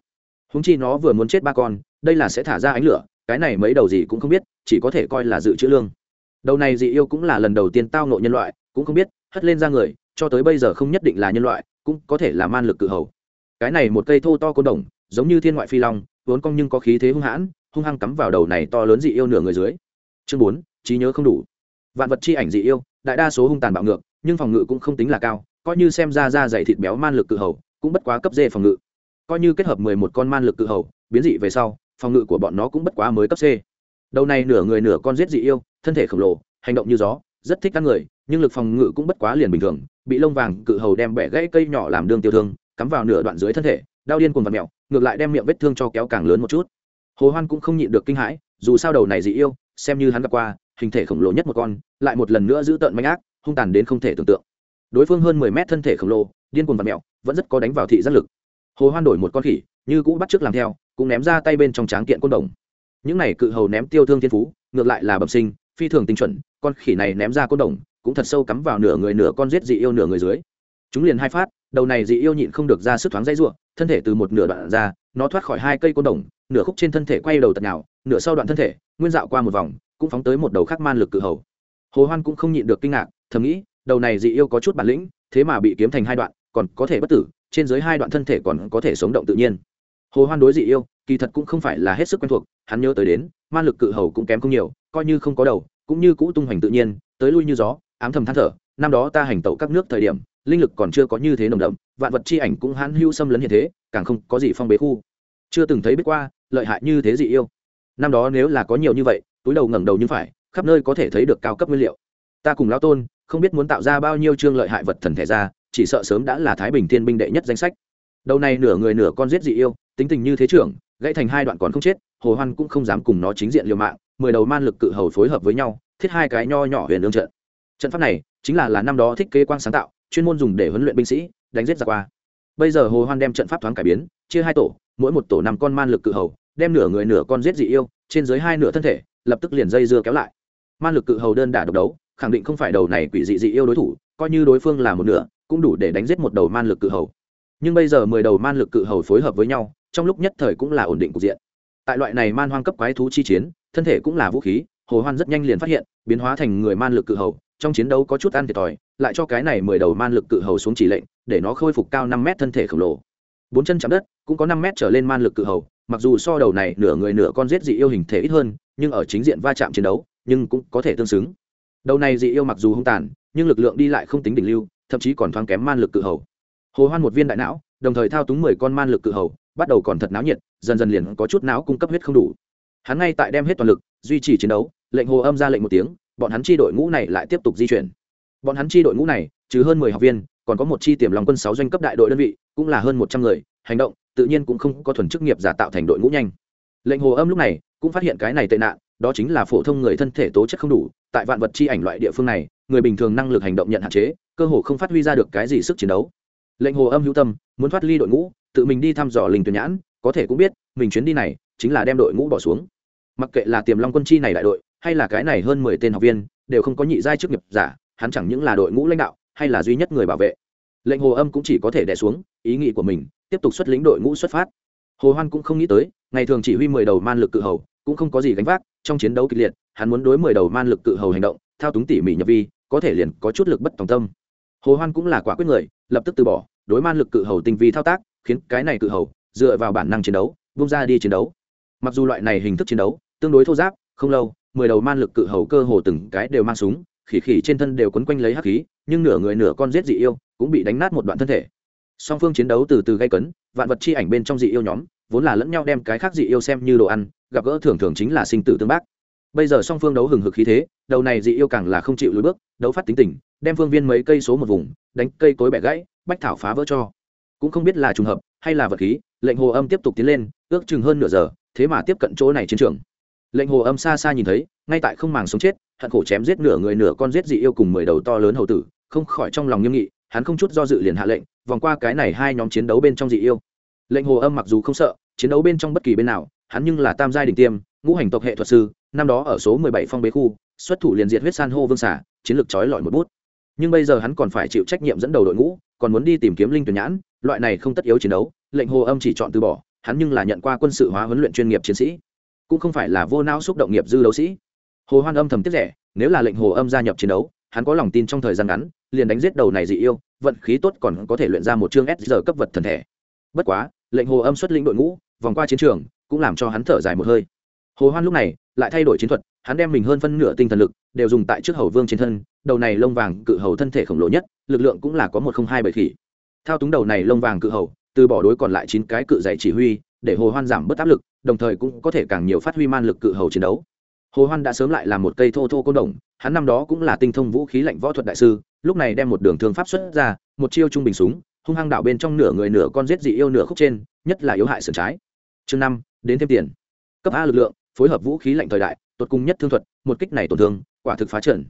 Húng chi nó vừa muốn chết ba con, đây là sẽ thả ra ánh lửa cái này mấy đầu gì cũng không biết, chỉ có thể coi là dự trữ lương. Đầu này dị yêu cũng là lần đầu tiên tao nộ nhân loại, cũng không biết, hất lên ra người, cho tới bây giờ không nhất định là nhân loại, cũng có thể là man lực cự hầu. Cái này một cây thô to côn đồng, giống như thiên ngoại phi long, vốn cong nhưng có khí thế hung hãn, hung hăng cắm vào đầu này to lớn dị yêu nửa người dưới. Chương bốn, trí nhớ không đủ. Vạn vật chi ảnh dị yêu, đại đa số hung tàn bạo ngược, nhưng phòng ngự cũng không tính là cao, coi như xem ra da dày thịt béo man lực cự hầu, cũng bất quá cấp dê phòng ngự. Coi như kết hợp mười một con man lực cự hầu, biến dị về sau phòng ngự của bọn nó cũng bất quá mới cấp c. Đầu này nửa người nửa con giết dị yêu, thân thể khổng lồ, hành động như gió, rất thích ăn người, nhưng lực phòng ngự cũng bất quá liền bình thường, bị lông vàng cự hầu đem bẻ gãy cây nhỏ làm đương tiêu thương, cắm vào nửa đoạn dưới thân thể, đau điên cuồng vặn mẹo ngược lại đem miệng vết thương cho kéo càng lớn một chút. Hồ hoan cũng không nhịn được kinh hãi, dù sao đầu này dị yêu, xem như hắn gặp qua, hình thể khổng lồ nhất một con, lại một lần nữa giữ tợn manh ác, hung tàn đến không thể tưởng tượng. Đối phương hơn mười mét thân thể khổng lồ, điên cuồng vặn mẹo vẫn rất có đánh vào thị giác lực. Hồ hoan đổi một con khỉ, như cũ bắt trước làm theo cũng ném ra tay bên trong tráng kiện côn đồng. Những này cự hầu ném tiêu thương thiên phú ngược lại là bẩm sinh phi thường tinh chuẩn con khỉ này ném ra côn đồng cũng thật sâu cắm vào nửa người nửa con giết dị yêu nửa người dưới. Chúng liền hai phát đầu này dị yêu nhịn không được ra sức thoáng dây rủa, thân thể từ một nửa đoạn ra nó thoát khỏi hai cây côn đồng nửa khúc trên thân thể quay đầu tật nào nửa sau đoạn thân thể nguyên dạo qua một vòng cũng phóng tới một đầu khắc man lực cự hầu. Hồ hoan cũng không nhịn được kinh ngạc thầm nghĩ đầu này dị yêu có chút bản lĩnh thế mà bị kiếm thành hai đoạn còn có thể bất tử trên dưới hai đoạn thân thể còn có thể sống động tự nhiên hồ hoan đối dị yêu, kỳ thật cũng không phải là hết sức quen thuộc, hắn nhớ tới đến man lực cự hầu cũng kém không nhiều, coi như không có đầu, cũng như cũ tung hoành tự nhiên, tới lui như gió, ám thầm than thở, năm đó ta hành tẩu các nước thời điểm, linh lực còn chưa có như thế nồng đậm, vạn vật chi ảnh cũng hãn hữu xâm lấn hiện thế, càng không có gì phong bế khu. Chưa từng thấy biết qua, lợi hại như thế dị yêu. Năm đó nếu là có nhiều như vậy, túi đầu ngẩng đầu như phải, khắp nơi có thể thấy được cao cấp nguyên liệu. Ta cùng lão tôn, không biết muốn tạo ra bao nhiêu chương lợi hại vật thần thể ra, chỉ sợ sớm đã là thái bình thiên binh đệ nhất danh sách. Đầu này nửa người nửa con giết dị yêu tính tình như thế trưởng, gãy thành hai đoạn còn không chết, hồ hoan cũng không dám cùng nó chính diện liều mạng, mười đầu man lực cự hầu phối hợp với nhau, thiết hai cái nho nhỏ huyền lương trận. Trận pháp này chính là là năm đó thiết kế quang sáng tạo, chuyên môn dùng để huấn luyện binh sĩ, đánh giết ra qua. Bây giờ hồ hoan đem trận pháp thoáng cải biến, chia hai tổ, mỗi một tổ năm con man lực cự hầu, đem nửa người nửa con giết dị yêu, trên dưới hai nửa thân thể, lập tức liền dây dưa kéo lại. Man lực cự hầu đơn đả độc đấu, khẳng định không phải đầu này quỷ dị dị yêu đối thủ, coi như đối phương là một nửa, cũng đủ để đánh giết một đầu man lực cự hầu. Nhưng bây giờ mười đầu man lực cự hầu phối hợp với nhau trong lúc nhất thời cũng là ổn định cục diện. Tại loại này man hoang cấp quái thú chi chiến, thân thể cũng là vũ khí, hồ hoan rất nhanh liền phát hiện, biến hóa thành người man lực cự hầu, trong chiến đấu có chút ăn thiệt thòi, lại cho cái này mười đầu man lực cự hầu xuống chỉ lệnh, để nó khôi phục cao năm mét thân thể khổng lồ. Bốn chân chạm đất, cũng có năm mét trở lên man lực cự hầu, mặc dù so đầu này nửa người nửa con giết dị yêu hình thể ít hơn, nhưng ở chính diện va chạm chiến đấu, nhưng cũng có thể tương xứng. Đầu này dị yêu mặc dù hung tàn, nhưng lực lượng đi lại không tính đỉnh lưu, thậm chí còn thoáng kém man lực cự hầu. Hồ hoan một viên đại não, đồng thời thao túng mười con man lực cự hầu bắt đầu còn thật náo nhiệt, dần dần liền có chút não cung cấp huyết không đủ. Hắn ngay tại đem hết toàn lực, duy trì chiến đấu, lệnh hồ âm ra lệnh một tiếng, bọn hắn chi đội ngũ này lại tiếp tục di chuyển. Bọn hắn chi đội ngũ này, trừ hơn mười học viên, còn có một chi tiềm lòng quân sáu doanh cấp đại đội đơn vị, cũng là hơn một trăm người, hành động, tự nhiên cũng không có thuần chức nghiệp giả tạo thành đội ngũ nhanh. Lệnh hồ âm lúc này, cũng phát hiện cái này tệ nạn, đó chính là phổ thông người thân thể tố chất không đủ, tại vạn vật chi ảnh loại địa phương này, người bình thường năng lực hành động nhận hạn chế, cơ hồ không phát huy ra được cái gì sức chiến đấu. Lệnh hồ âm hữu tâm, muốn thoát ly đội ngũ tự mình đi thăm dò linh tuyển nhãn, có thể cũng biết, mình chuyến đi này chính là đem đội ngũ bỏ xuống. Mặc kệ là tiềm long quân chi này đại đội, hay là cái này hơn mười tên học viên, đều không có nhị giai chức nghiệp giả, hắn chẳng những là đội ngũ lãnh đạo, hay là duy nhất người bảo vệ. Lệnh hồ âm cũng chỉ có thể đẻ xuống, ý nghĩ của mình, tiếp tục xuất lĩnh đội ngũ xuất phát. Hồ hoan cũng không nghĩ tới, ngày thường chỉ huy mười đầu man lực cự hầu, cũng không có gì gánh vác, trong chiến đấu kịch liệt, hắn muốn đối mười đầu man lực cự hầu hành động, thao túng tỉ mỉ nhập vi, có thể liền có chút lực bất tòng tâm. Hồ hoan cũng là quả quyết người, lập tức từ bỏ, đối man lực cự hầu tinh vi thao tác khiến cái này cự hầu dựa vào bản năng chiến đấu, vung ra đi chiến đấu. Mặc dù loại này hình thức chiến đấu tương đối thô giáp, không lâu, mười đầu man lực cự hầu cơ hồ từng cái đều mang súng, khỉ khỉ trên thân đều quấn quanh lấy hắc khí, nhưng nửa người nửa con giết dị yêu cũng bị đánh nát một đoạn thân thể. Song phương chiến đấu từ từ gây cấn, vạn vật chi ảnh bên trong dị yêu nhóm vốn là lẫn nhau đem cái khác dị yêu xem như đồ ăn, gặp gỡ thường thường chính là sinh tử tương bác. Bây giờ song phương đấu hừng hực khí thế, đầu này dị yêu càng là không chịu lùi bước, đấu phát tính tình, đem phương viên mấy cây số một vùng, đánh cây cối bẻ gãy, bách thảo phá vỡ cho cũng không biết là trùng hợp hay là vật khí, lệnh hồ âm tiếp tục tiến lên, ước chừng hơn nửa giờ, thế mà tiếp cận chỗ này chiến trường. Lệnh hồ âm xa xa nhìn thấy, ngay tại không màng sống chết, hận khổ chém giết nửa người nửa con giết dị yêu cùng mười đầu to lớn hầu tử, không khỏi trong lòng nghiêm nghị, hắn không chút do dự liền hạ lệnh, vòng qua cái này hai nhóm chiến đấu bên trong dị yêu. Lệnh hồ âm mặc dù không sợ, chiến đấu bên trong bất kỳ bên nào, hắn nhưng là tam giai đình tiêm, ngũ hành tộc hệ thuật sư, năm đó ở số mười bảy phong bế khu, xuất thủ liền diệt huyết san hô vương xả chiến lược trói lọi một bút. Nhưng bây giờ hắn còn phải chịu trách nhiệm dẫn đầu đội ngũ còn muốn đi tìm kiếm linh tuyển nhãn, loại này không tất yếu chiến đấu, lệnh hồ âm chỉ chọn từ bỏ, hắn nhưng là nhận qua quân sự hóa huấn luyện chuyên nghiệp chiến sĩ, cũng không phải là vô não xúc động nghiệp dư đấu sĩ. Hồ hoan âm thầm tiếc rẻ, nếu là lệnh hồ âm gia nhập chiến đấu, hắn có lòng tin trong thời gian ngắn, liền đánh giết đầu này dị yêu, vận khí tốt còn có thể luyện ra một chương s giờ cấp vật thần thể. Bất quá, lệnh hồ âm xuất lĩnh đội ngũ, vòng qua chiến trường, cũng làm cho hắn thở dài một hơi. Hồ hoan lúc này, lại thay đổi chiến thuật, hắn đem mình hơn phân nửa tinh thần lực, đều dùng tại trước hầu vương trên thân, đầu này lông vàng cự hầu thân thể khổng lồ nhất lực lượng cũng là có một không hai bảy khỉ. Thao túng đầu này lông vàng cự hầu, từ bỏ đối còn lại chín cái cự dạy chỉ huy, để hồ hoan giảm bớt áp lực, đồng thời cũng có thể càng nhiều phát huy man lực cự hầu chiến đấu. Hồ hoan đã sớm lại là một cây thô thô côn đồng, hắn năm đó cũng là tinh thông vũ khí lạnh võ thuật đại sư, lúc này đem một đường thương pháp xuất ra, một chiêu trung bình súng, hung hăng đảo bên trong nửa người nửa con giết dị yêu nửa khúc trên, nhất là yếu hại sườn trái. Chương năm, đến thêm tiền. Cấp a lực lượng, phối hợp vũ khí lạnh thời đại, tột cung nhất thương thuật, một kích này tổn thương, quả thực phá trận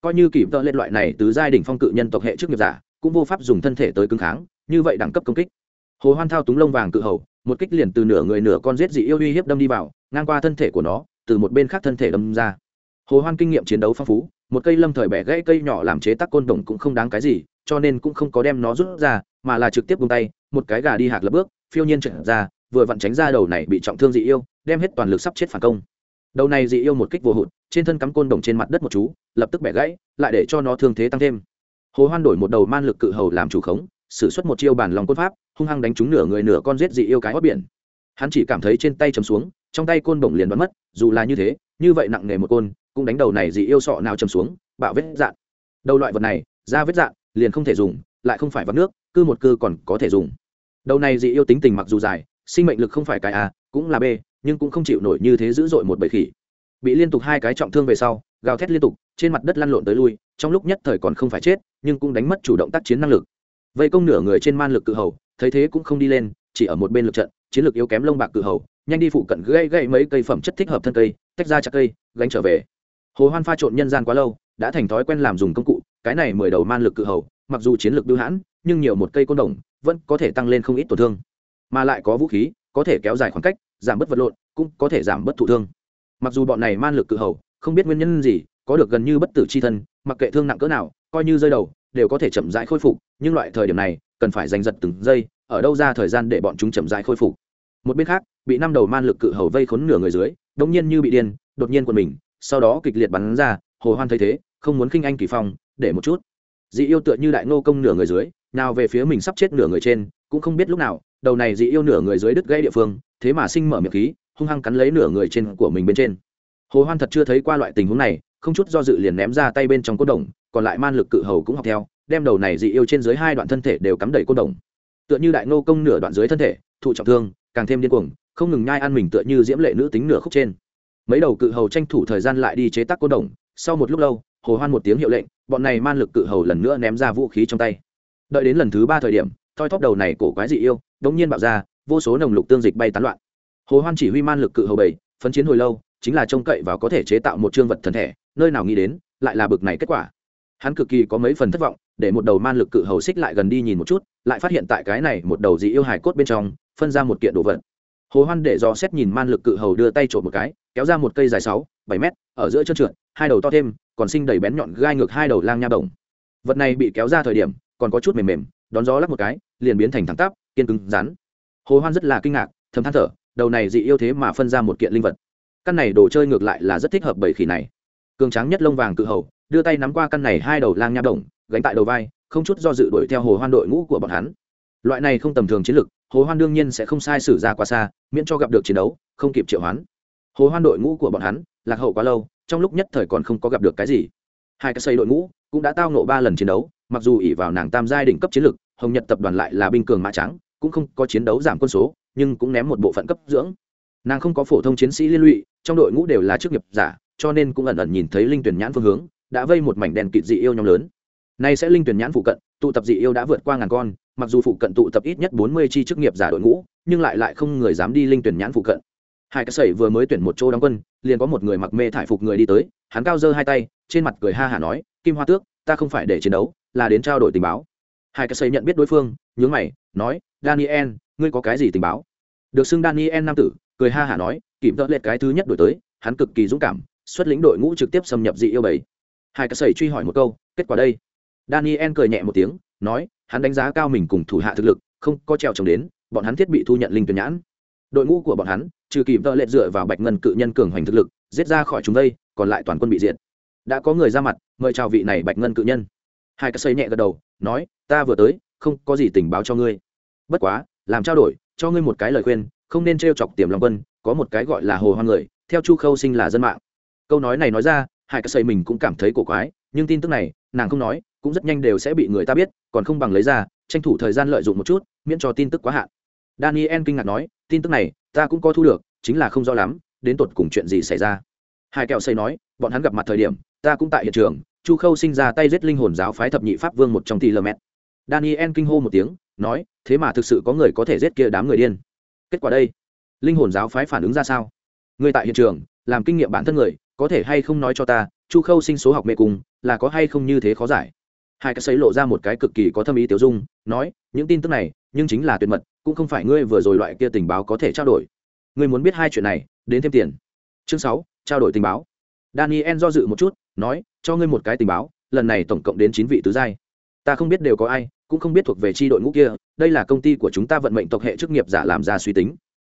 coi như kịp tợ lên loại này từ giai đỉnh phong cự nhân tộc hệ trước nghiệp giả, cũng vô pháp dùng thân thể tới cứng kháng, như vậy đẳng cấp công kích. Hồ hoan thao túng lông vàng cự hầu, một kích liền từ nửa người nửa con giết dị yêu uy hiếp đâm đi vào, ngang qua thân thể của nó, từ một bên khác thân thể đâm ra. Hồ hoan kinh nghiệm chiến đấu phong phú, một cây lâm thời bẻ gãy cây nhỏ làm chế tác côn đồng cũng không đáng cái gì, cho nên cũng không có đem nó rút ra, mà là trực tiếp buông tay, một cái gà đi hạc lập bước, phiêu nhiên trở ra, vừa vặn tránh ra đầu này bị trọng thương dị yêu, đem hết toàn lực sắp chết phản công. Đầu này dị yêu một kích vô hụt trên thân cắm côn đồng trên mặt đất một chú, lập tức bẻ gãy, lại để cho nó thương thế tăng thêm. Hồ hoan đổi một đầu man lực cự hầu làm chủ khống, sử xuất một chiêu bản lòng côn pháp, hung hăng đánh trúng nửa người nửa con giết dị yêu cái hót biển. Hắn chỉ cảm thấy trên tay chầm xuống, trong tay côn đồng liền bắn mất, dù là như thế, như vậy nặng nề một côn, cũng đánh đầu này dị yêu sọ nào chầm xuống, bạo vết dạn. Đầu loại vật này ra vết dạn, liền không thể dùng, lại không phải vắt nước, cư một cư còn có thể dùng. Đầu này dị yêu tính tình mặc dù dài, sinh mệnh lực không phải cái a, cũng là b, nhưng cũng không chịu nổi như thế dữ dội một bầy khỉ bị liên tục hai cái trọng thương về sau, gào thét liên tục, trên mặt đất lăn lộn tới lui, trong lúc nhất thời còn không phải chết, nhưng cũng đánh mất chủ động tác chiến năng lực. Vây công nửa người trên man lực cự hầu, thấy thế cũng không đi lên, chỉ ở một bên lực trận, chiến lược yếu kém lông bạc cự hầu, nhanh đi phụ cận gây gây mấy cây phẩm chất thích hợp thân cây, tách ra chặt cây, gánh trở về. Hồ hoan pha trộn nhân gian quá lâu, đã thành thói quen làm dùng công cụ, cái này mười đầu man lực cự hầu, mặc dù chiến lược đưa hãn, nhưng nhiều một cây côn đồng, vẫn có thể tăng lên không ít tổn thương. Mà lại có vũ khí, có thể kéo dài khoảng cách, giảm bớt vật lộn, cũng có thể giảm bớt thụ thương mặc dù bọn này man lực cự hầu, không biết nguyên nhân gì, có được gần như bất tử c h i thân, mặc kệ thương nặng cỡ nào, coi như rơi đầu, đều có thể chậm rãi khôi phục, nhưng loại thời điểm này, cần phải giành giật từng giây, ở đâu ra thời gian để bọn chúng chậm rãi khôi phục. Một bên khác, bị năm đầu man lực cự hầu vây khốn nửa người dưới đông nhiên như bị điên, đột nhiên quần mình, sau đó kịch liệt bắn ra, hồ hoan thấy thế, không muốn khinh anh kỳ phong, để một chút. Dị yêu tựa như đại ngô công nửa người dưới, nào về phía mình sắp chết nửa người trên, cũng không biết lúc nào, đầu này dị yêu nửa người dưới đứt gãy địa phương, thế mà sinh mở miệng khí hung hăng cắn lấy nửa người trên của mình bên trên. Hồ hoan thật chưa thấy qua loại tình huống này, không chút do dự liền ném ra tay bên trong cốt đồng, còn lại man lực cự hầu cũng học theo, đem đầu này dị yêu trên dưới hai đoạn thân thể đều cắm đầy cốt đồng. Tựa như đại ngô công nửa đoạn dưới thân thể, thụ trọng thương, càng thêm điên cuồng, không ngừng nhai ăn mình tựa như diễm lệ nữ tính nửa khúc trên. Mấy đầu cự hầu tranh thủ thời gian lại đi chế tác cốt đồng, sau một lúc lâu, hồ hoan một tiếng hiệu lệnh, bọn này man lực cự hầu lần nữa ném ra vũ khí trong tay. Đợi đến lần thứ ba thời điểm, thoi thóp đầu này cổ quái dị yêu đống nhiên bạo ra, vô số nồng lục tương dịch bay tán loạn hồ hoan chỉ huy man lực cự hầu bảy, phấn chiến hồi lâu, chính là trông cậy vào có thể chế tạo một chương vật thần thể, nơi nào nghĩ đến, lại là bực này kết quả. Hắn cực kỳ có mấy phần thất vọng, để một đầu man lực cự hầu xích lại gần đi nhìn một chút, lại phát hiện tại cái này một đầu dị yêu hài cốt bên trong, phân ra một kiện đồ vật. Hồ hoan để do xét nhìn man lực cự hầu đưa tay trộm một cái, kéo ra một cây dài sáu, bảy mét, ở giữa chân trượt, hai đầu to thêm, còn sinh đầy bén nhọn gai ngược hai đầu lang nha đồng vật này bị kéo ra thời điểm, còn có chút mềm mềm, đón gió lắc một cái, liền biến thành thẳng tắp, kiên cứng, rắn. Hồ hoan rất là kinh ngạc, thầm than thở đầu này dị yêu thế mà phân ra một kiện linh vật. Căn này đồ chơi ngược lại là rất thích hợp bầy khỉ này. Cường tráng nhất lông vàng cự hầu, đưa tay nắm qua căn này hai đầu lang nha đồng, gánh tại đầu vai, không chút do dự đuổi theo hồ hoan đội ngũ của bọn hắn. Loại này không tầm thường chiến lực, hồ hoan đương nhiên sẽ không sai sử ra quá xa, miễn cho gặp được chiến đấu, không kịp triệu hoán. Hồ hoan đội ngũ của bọn hắn, lạc hậu quá lâu, trong lúc nhất thời còn không có gặp được cái gì. Hai cái xây đội ngũ cũng đã tao nộ ba lần chiến đấu, mặc dù ỉ vào nàng tam giai đỉnh cấp chiến lực, hồng nhật tập đoàn lại là binh cường mã trắng, cũng không có chiến đấu giảm quân số nhưng cũng ném một bộ phận cấp dưỡng. Nàng không có phổ thông chiến sĩ liên lụy, trong đội ngũ đều là chức nghiệp giả, cho nên cũng ẩn ẩn nhìn thấy linh tuyển nhãn phương hướng, đã vây một mảnh đèn kịt dị yêu nhóm lớn. Nay sẽ linh tuyển nhãn phụ cận, tụ tập dị yêu đã vượt qua ngàn con, mặc dù phụ cận tụ tập ít nhất bốn mươi chi chức nghiệp giả đội ngũ, nhưng lại lại không người dám đi linh tuyển nhãn phụ cận. Hai cái sẩy vừa mới tuyển một chỗ đóng quân, liền có một người mặc mê thải phục người đi tới, hắn cao giơ hai tay, trên mặt cười ha hả nói, kim hoa tước, ta không phải để chiến đấu, là đến trao đổi tình báo. Hai cái sẩy nhận biết đối phương, nhướng mày, nói, daniel ngươi có cái gì tình báo? Được xưng daniel nam tử, cười ha hả nói kịp đỡ lệch cái thứ nhất đổi tới, hắn cực kỳ dũng cảm, xuất lĩnh đội ngũ trực tiếp xâm nhập dị yêu bảy. Hai cái sẩy truy hỏi một câu, kết quả đây. Daniel cười nhẹ một tiếng, nói, hắn đánh giá cao mình cùng thủ hạ thực lực, không có trèo trồng đến, bọn hắn thiết bị thu nhận linh tuyển nhãn. Đội ngũ của bọn hắn, trừ kịp đỡ lệch dựa vào bạch ngân cự nhân cường hoành thực lực, giết ra khỏi chúng đây, còn lại toàn quân bị diệt. Đã có người ra mặt, mời chào vị này bạch ngân cự nhân. Hai cái xây nhẹ gật đầu, nói, ta vừa tới, không có gì tình báo cho ngươi. Bất quá làm trao đổi, cho ngươi một cái lời khuyên, không nên t chọc tiềm long quân, có một cái gọi là hồ hoang người, theo chu khâu sinh là dân mạng. Câu nói này nói ra hai cái xây mình cũng cảm thấy cổ quái, nhưng tin tức này, nàng không nói, cũng rất nhanh đều sẽ bị người ta biết, còn không bằng lấy ra, tranh thủ thời gian lợi dụng một chút, miễn cho tin tức quá hạn. Daniel kinh ngạc nói, tin tức này, ta cũng có thu được, chính là không rõ lắm, đến tột cùng chuyện gì xảy ra. Hai kẹo xây nói, bọn hắn gặp mặt thời điểm, ta cũng tại hiện trường, chu khâu sinh ra tay giết linh hồn giáo phái thập nhị pháp vương một trong tỷ lờ mẹt daniel kinh hô một tiếng nói, thế mà thực sự có người có thể giết kia đám người điên. Kết quả đây, linh hồn giáo phái phản ứng ra sao? Người tại hiện trường, làm kinh nghiệm bản thân người, có thể hay không nói cho ta, chu khâu sinh số học mê cung, là có hay không như thế khó giải? Hai cái xấy lộ ra một cái cực kỳ có thâm ý tiểu dung, nói, những tin tức này, nhưng chính là tuyệt mật, cũng không phải ngươi vừa rồi loại kia tình báo có thể trao đổi. Ngươi muốn biết hai chuyện này, đến thêm tiền. Chương sáu, trao đổi tình báo. Daniel do dự một chút, nói, cho ngươi một cái tình báo, lần này tổng cộng đến chín vị tứ giai. Ta không biết đều có ai cũng không biết thuộc về chi đội ngũ kia, đây là công ty của chúng ta vận mệnh tộc hệ chức nghiệp giả làm ra suy tính.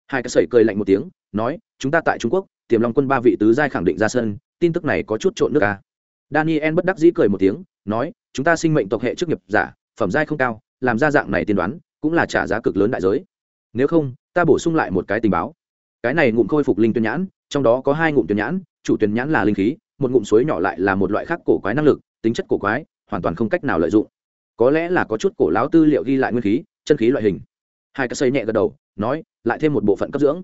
Hai cái sẩy cười lạnh một tiếng, nói, chúng ta tại trung quốc, tiềm long quân ba vị tứ giai khẳng định ra sân, tin tức này có chút trộn nước à. daniel bất đắc dĩ cười một tiếng, nói, chúng ta sinh mệnh tộc hệ chức nghiệp giả, phẩm giai không cao, làm ra dạng này tiên đoán, cũng là trả giá cực lớn đại giới. Nếu không, ta bổ sung lại một cái tình báo. Cái này ngụm khôi phục linh tuyển nhãn, trong đó có hai ngụm tuyển nhãn, chủ tuyển nhãn là linh khí, một ngụm suối nhỏ lại là một loại khác cổ quái năng lực, tính chất cổ quái, hoàn toàn không cách nào lợi dụng có lẽ là có chút cổ láo tư liệu ghi lại nguyên khí, chân khí loại hình. Hai cái xây nhẹ gật đầu, nói, lại thêm một bộ phận cấp dưỡng.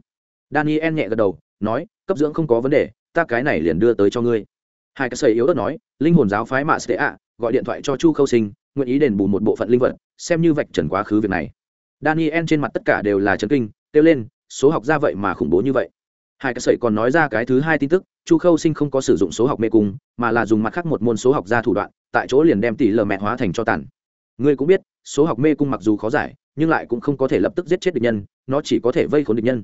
Daniel nhẹ gật đầu, nói, cấp dưỡng không có vấn đề, ta cái này liền đưa tới cho ngươi. Hai cái xây yếu ớt nói, linh hồn giáo phái mạ sẽ ạ, gọi điện thoại cho chu khâu sinh, nguyện ý đền bù một bộ phận linh vật, xem như vạch trần quá khứ việc này. Daniel trên mặt tất cả đều là trấn kinh, kêu lên, số học ra vậy mà khủng bố như vậy. Hai cái sợi còn nói ra cái thứ hai tin tức, chu khâu sinh không có sử dụng số học mê cung, mà là dùng mặt khác một môn số học ra thủ đoạn, tại chỗ liền đem tỷ lờ mẹ hóa thành cho tàn ngươi cũng biết, số học mê cung mặc dù khó giải, nhưng lại cũng không có thể lập tức giết chết địch nhân, nó chỉ có thể vây khốn địch nhân.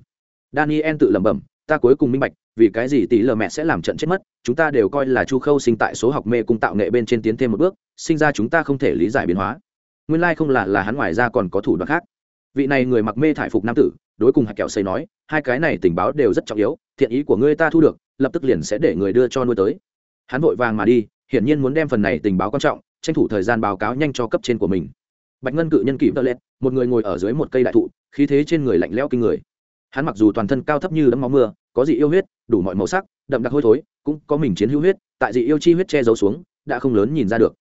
Daniel tự lẩm bẩm, ta cuối cùng minh bạch, vì cái gì tỷ lờ mẹ sẽ làm trận chết mất, chúng ta đều coi là chu khâu sinh tại số học mê cung tạo nghệ bên trên tiến thêm một bước, sinh ra chúng ta không thể lý giải biến hóa. Nguyên lai không là là hắn ngoài ra còn có thủ đoạn khác. Vị này người mặc mê thải phục nam tử, đối cùng hạt kẹo xây nói, hai cái này tình báo đều rất trọng yếu, thiện ý của ngươi ta thu được, lập tức liền sẽ để người đưa cho nuôi tới. Hắn vội vàng mà đi, hiển nhiên muốn đem phần này tình báo quan trọng tranh thủ thời gian báo cáo nhanh cho cấp trên của mình. Bạch ngân cự nhân kỵ tơ lẹt một người ngồi ở dưới một cây đại thụ, khí thế trên người lạnh lẽo kinh người. Hắn mặc dù toàn thân cao thấp như đấm máu mưa, có dị yêu huyết, đủ mọi màu sắc, đậm đặc hôi thối, cũng có mình chiến hữu huyết, tại dị yêu chi huyết che giấu xuống, đã không lớn nhìn ra được.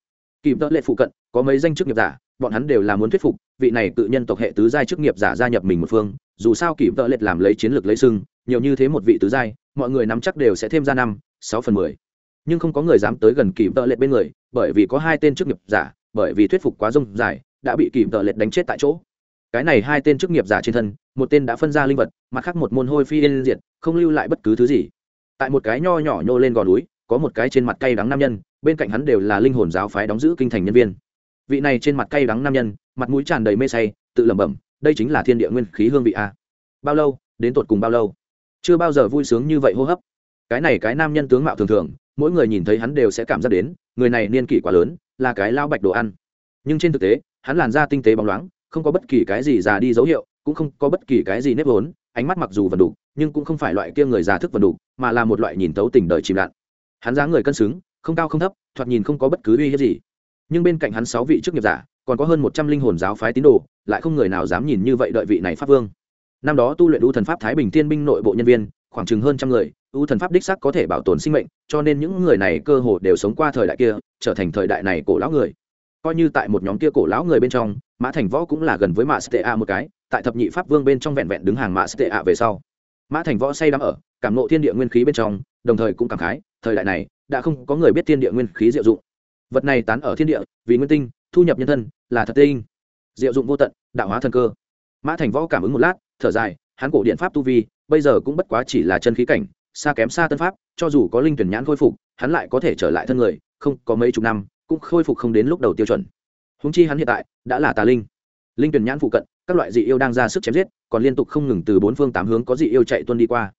Kỵ tơ lẹt phụ cận, có mấy danh chức nghiệp giả, bọn hắn đều là muốn thuyết phục, vị này cự nhân tộc hệ tứ giai chức nghiệp giả gia nhập mình một phương, dù sao kỷ tơ lệch làm lấy chiến lược lấy sưng nhiều như thế một vị tứ giai, mọi người nắm chắc đều sẽ thêm ra năm, sáu phần mười nhưng không có người dám tới gần kìm tợ lệch bên người, bởi vì có hai tên chức nghiệp giả, bởi vì thuyết phục quá rông dài, đã bị kìm tợ lệch đánh chết tại chỗ. Cái này hai tên chức nghiệp giả trên thân, một tên đã phân ra linh vật, mặt khác một môn hôi phi yên diệt, không lưu lại bất cứ thứ gì. Tại một cái nho nhỏ nhô lên gò núi, có một cái trên mặt cay đắng nam nhân, bên cạnh hắn đều là linh hồn giáo phái đóng giữ kinh thành nhân viên. Vị này trên mặt cay đắng nam nhân, mặt mũi tràn đầy mê say, tự lẩm bẩm, đây chính là thiên địa nguyên khí hương vị a. Bao lâu? Đến tột cùng bao lâu? Chưa bao giờ vui sướng như vậy hô hấp. Cái này cái nam nhân tướng mạo thường thường mỗi người nhìn thấy hắn đều sẽ cảm giác đến, người này niên kỷ quá lớn, là cái lao bạch đồ ăn. Nhưng trên thực tế, hắn làn da tinh tế bóng loáng, không có bất kỳ cái gì già đi dấu hiệu, cũng không có bất kỳ cái gì nếp vốn, ánh mắt mặc dù vần đủ, nhưng cũng không phải loại kia người già thức vần đủ, mà là một loại nhìn tấu tình đời chìm đạn hắn dáng người cân xứng, không cao không thấp, thoạt nhìn không có bất cứ uy hiếp gì. Nhưng bên cạnh hắn sáu vị chức nghiệp giả, còn có hơn một trăm linh hồn giáo phái tín đồ, lại không người nào dám nhìn như vậy đợi vị này pháp vương. Năm đó tu luyện Đu thần pháp thái bình thiên binh nội bộ nhân viên khoảng chừng hơn trăm người u thần pháp đích sắc có thể bảo tồn sinh mệnh, cho nên những người này cơ hồ đều sống qua thời đại kia, trở thành thời đại này cổ lão người. Coi như tại một nhóm kia cổ lão người bên trong, mã thành võ cũng là gần với mã stea một cái, tại thập nhị pháp vương bên trong vẹn vẹn đứng hàng mã stea về sau. Mã thành võ say đắm ở, cảm nộ thiên địa nguyên khí bên trong, đồng thời cũng cảm khái, thời đại này, đã không có người biết thiên địa nguyên khí diệu dụng. Vật này tán ở thiên địa, vì nguyên tinh, thu nhập nhân thân, là thật tinh. Diệu dụng vô tận, đạo hóa thần cơ. Mã thành võ cảm ứng một lát, thở dài, hắn cổ điện pháp tu vi bây giờ cũng bất quá chỉ là chân khí cảnh, xa kém xa tân pháp, cho dù có linh tuyển nhãn khôi phục, hắn lại có thể trở lại thân người, không, có mấy chục năm, cũng khôi phục không đến lúc đầu tiêu chuẩn. Húng chi hắn hiện tại đã là tà linh. Linh tuyển nhãn phụ cận, các loại dị yêu đang ra sức chém giết, còn liên tục không ngừng từ bốn phương tám hướng có dị yêu chạy tuân đi qua.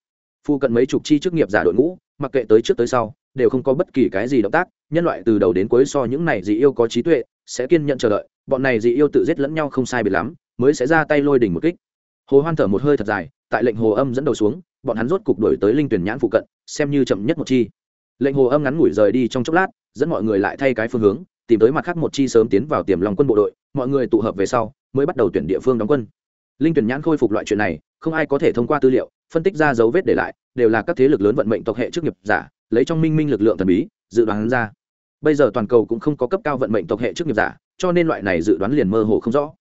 Phụ cận mấy chục chi chức nghiệp giả đội ngũ, mặc kệ tới trước tới sau, đều không có bất kỳ cái gì động tác, nhân loại từ đầu đến cuối so những này dị yêu có trí tuệ, sẽ kiên nhận chờ đợi, bọn này dị yêu tự giết lẫn nhau không sai biệt lắm, mới sẽ ra tay lôi đỉnh một kích. Hồ hoan thở một hơi thật dài tại lệnh hồ âm dẫn đầu xuống, bọn hắn rốt cục đuổi tới linh tuyển nhãn phụ cận, xem như chậm nhất một chi. Lệnh hồ âm ngắn ngủi rời đi trong chốc lát, dẫn mọi người lại thay cái phương hướng, tìm tới mặt khác một chi sớm tiến vào tiềm lòng quân bộ đội, mọi người tụ hợp về sau, mới bắt đầu tuyển địa phương đóng quân. Linh tuyển nhãn khôi phục loại chuyện này, không ai có thể thông qua tư liệu, phân tích ra dấu vết để lại, đều là các thế lực lớn vận mệnh tộc hệ chức nghiệp giả, lấy trong minh minh lực lượng thần bí, dự đoán ra. Bây giờ toàn cầu cũng không có cấp cao vận mệnh tộc hệ chức nghiệp giả, cho nên loại này dự đoán liền mơ hồ không rõ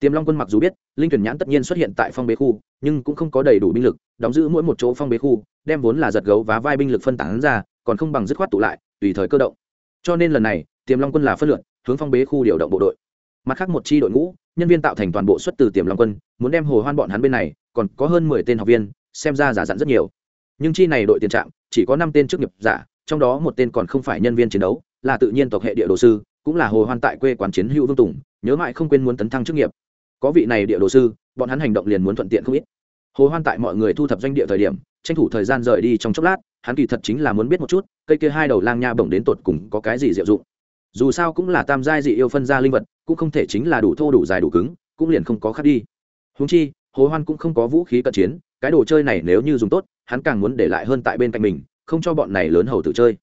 tiềm long quân mặc dù biết, linh tuyển nhãn tất nhiên xuất hiện tại phong bế khu, nhưng cũng không có đầy đủ binh lực, đóng giữ mỗi một chỗ phong bế khu, đem vốn là giật gấu và vai binh lực phân tán ra, còn không bằng dứt khoát tụ lại, tùy thời cơ động. Cho nên lần này, tiềm long quân là phân lượn, hướng phong bế khu điều động bộ đội. Mặt khác một chi đội ngũ, nhân viên tạo thành toàn bộ xuất từ tiềm long quân, muốn đem hồ hoan bọn hắn bên này, còn có hơn mười tên học viên, xem ra giả dặn rất nhiều. Nhưng chi này đội tiền trạm chỉ có năm tên chức nghiệp giả, trong đó một tên còn không phải nhân viên chiến đấu, là tự nhiên tộc hệ địa đồ sư, cũng là hồ hoan tại quê quán chiến hữu vương tùng, nhớ mãi không quên muốn tấn thăng chức nghiệp có vị này địa đồ sư, bọn hắn hành động liền muốn thuận tiện không ít. Hồ hoan tại mọi người thu thập doanh địa thời điểm, tranh thủ thời gian rời đi trong chốc lát, hắn kỳ thật chính là muốn biết một chút, cây kia hai đầu lang nha bổng đến tột cùng có cái gì diệu dụng. Dù sao cũng là tam giai dị yêu phân ra linh vật, cũng không thể chính là đủ thô đủ dài đủ cứng, cũng liền không có khác đi. Húng chi, hồ hoan cũng không có vũ khí cận chiến, cái đồ chơi này nếu như dùng tốt, hắn càng muốn để lại hơn tại bên cạnh mình, không cho bọn này lớn hầu tự chơi.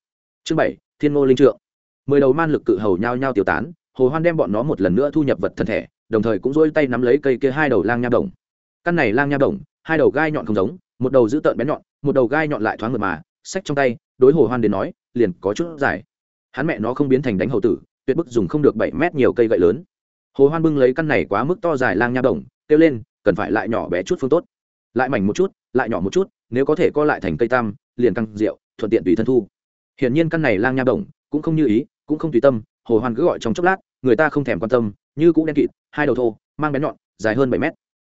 Chương bảy, thiên ngô linh trượng. Mười đầu man lực cự hầu nhao nhao tiêu tán, hồ hoan đem bọn nó một lần nữa thu nhập vật thân thể đồng thời cũng rỗi tay nắm lấy cây kia hai đầu lang nha đồng. Căn này lang nha đồng, hai đầu gai nhọn không giống, một đầu giữ tợn bén nhọn, một đầu gai nhọn lại thoáng ngược mà sách trong tay, đối hồ hoan đến nói, liền có chút dài. Hắn mẹ nó không biến thành đánh hầu tử, tuyệt bức dùng không được bảy mét nhiều cây gậy lớn. Hồ hoan bưng lấy căn này quá mức to dài lang nha đồng, kêu lên, cần phải lại nhỏ bé chút phương tốt. Lại mảnh một chút, lại nhỏ một chút, nếu có thể co lại thành cây tam, liền căng rượu, thuận tiện tùy thân thu. Hiển nhiên căn này lang nha đồng cũng không như ý, cũng không tùy tâm, hồ hoan cứ gọi trong chốc lát, người ta không thèm quan tâm như cũng đen kịt, hai đầu thô, mang bén nhọn, dài hơn bảy mét.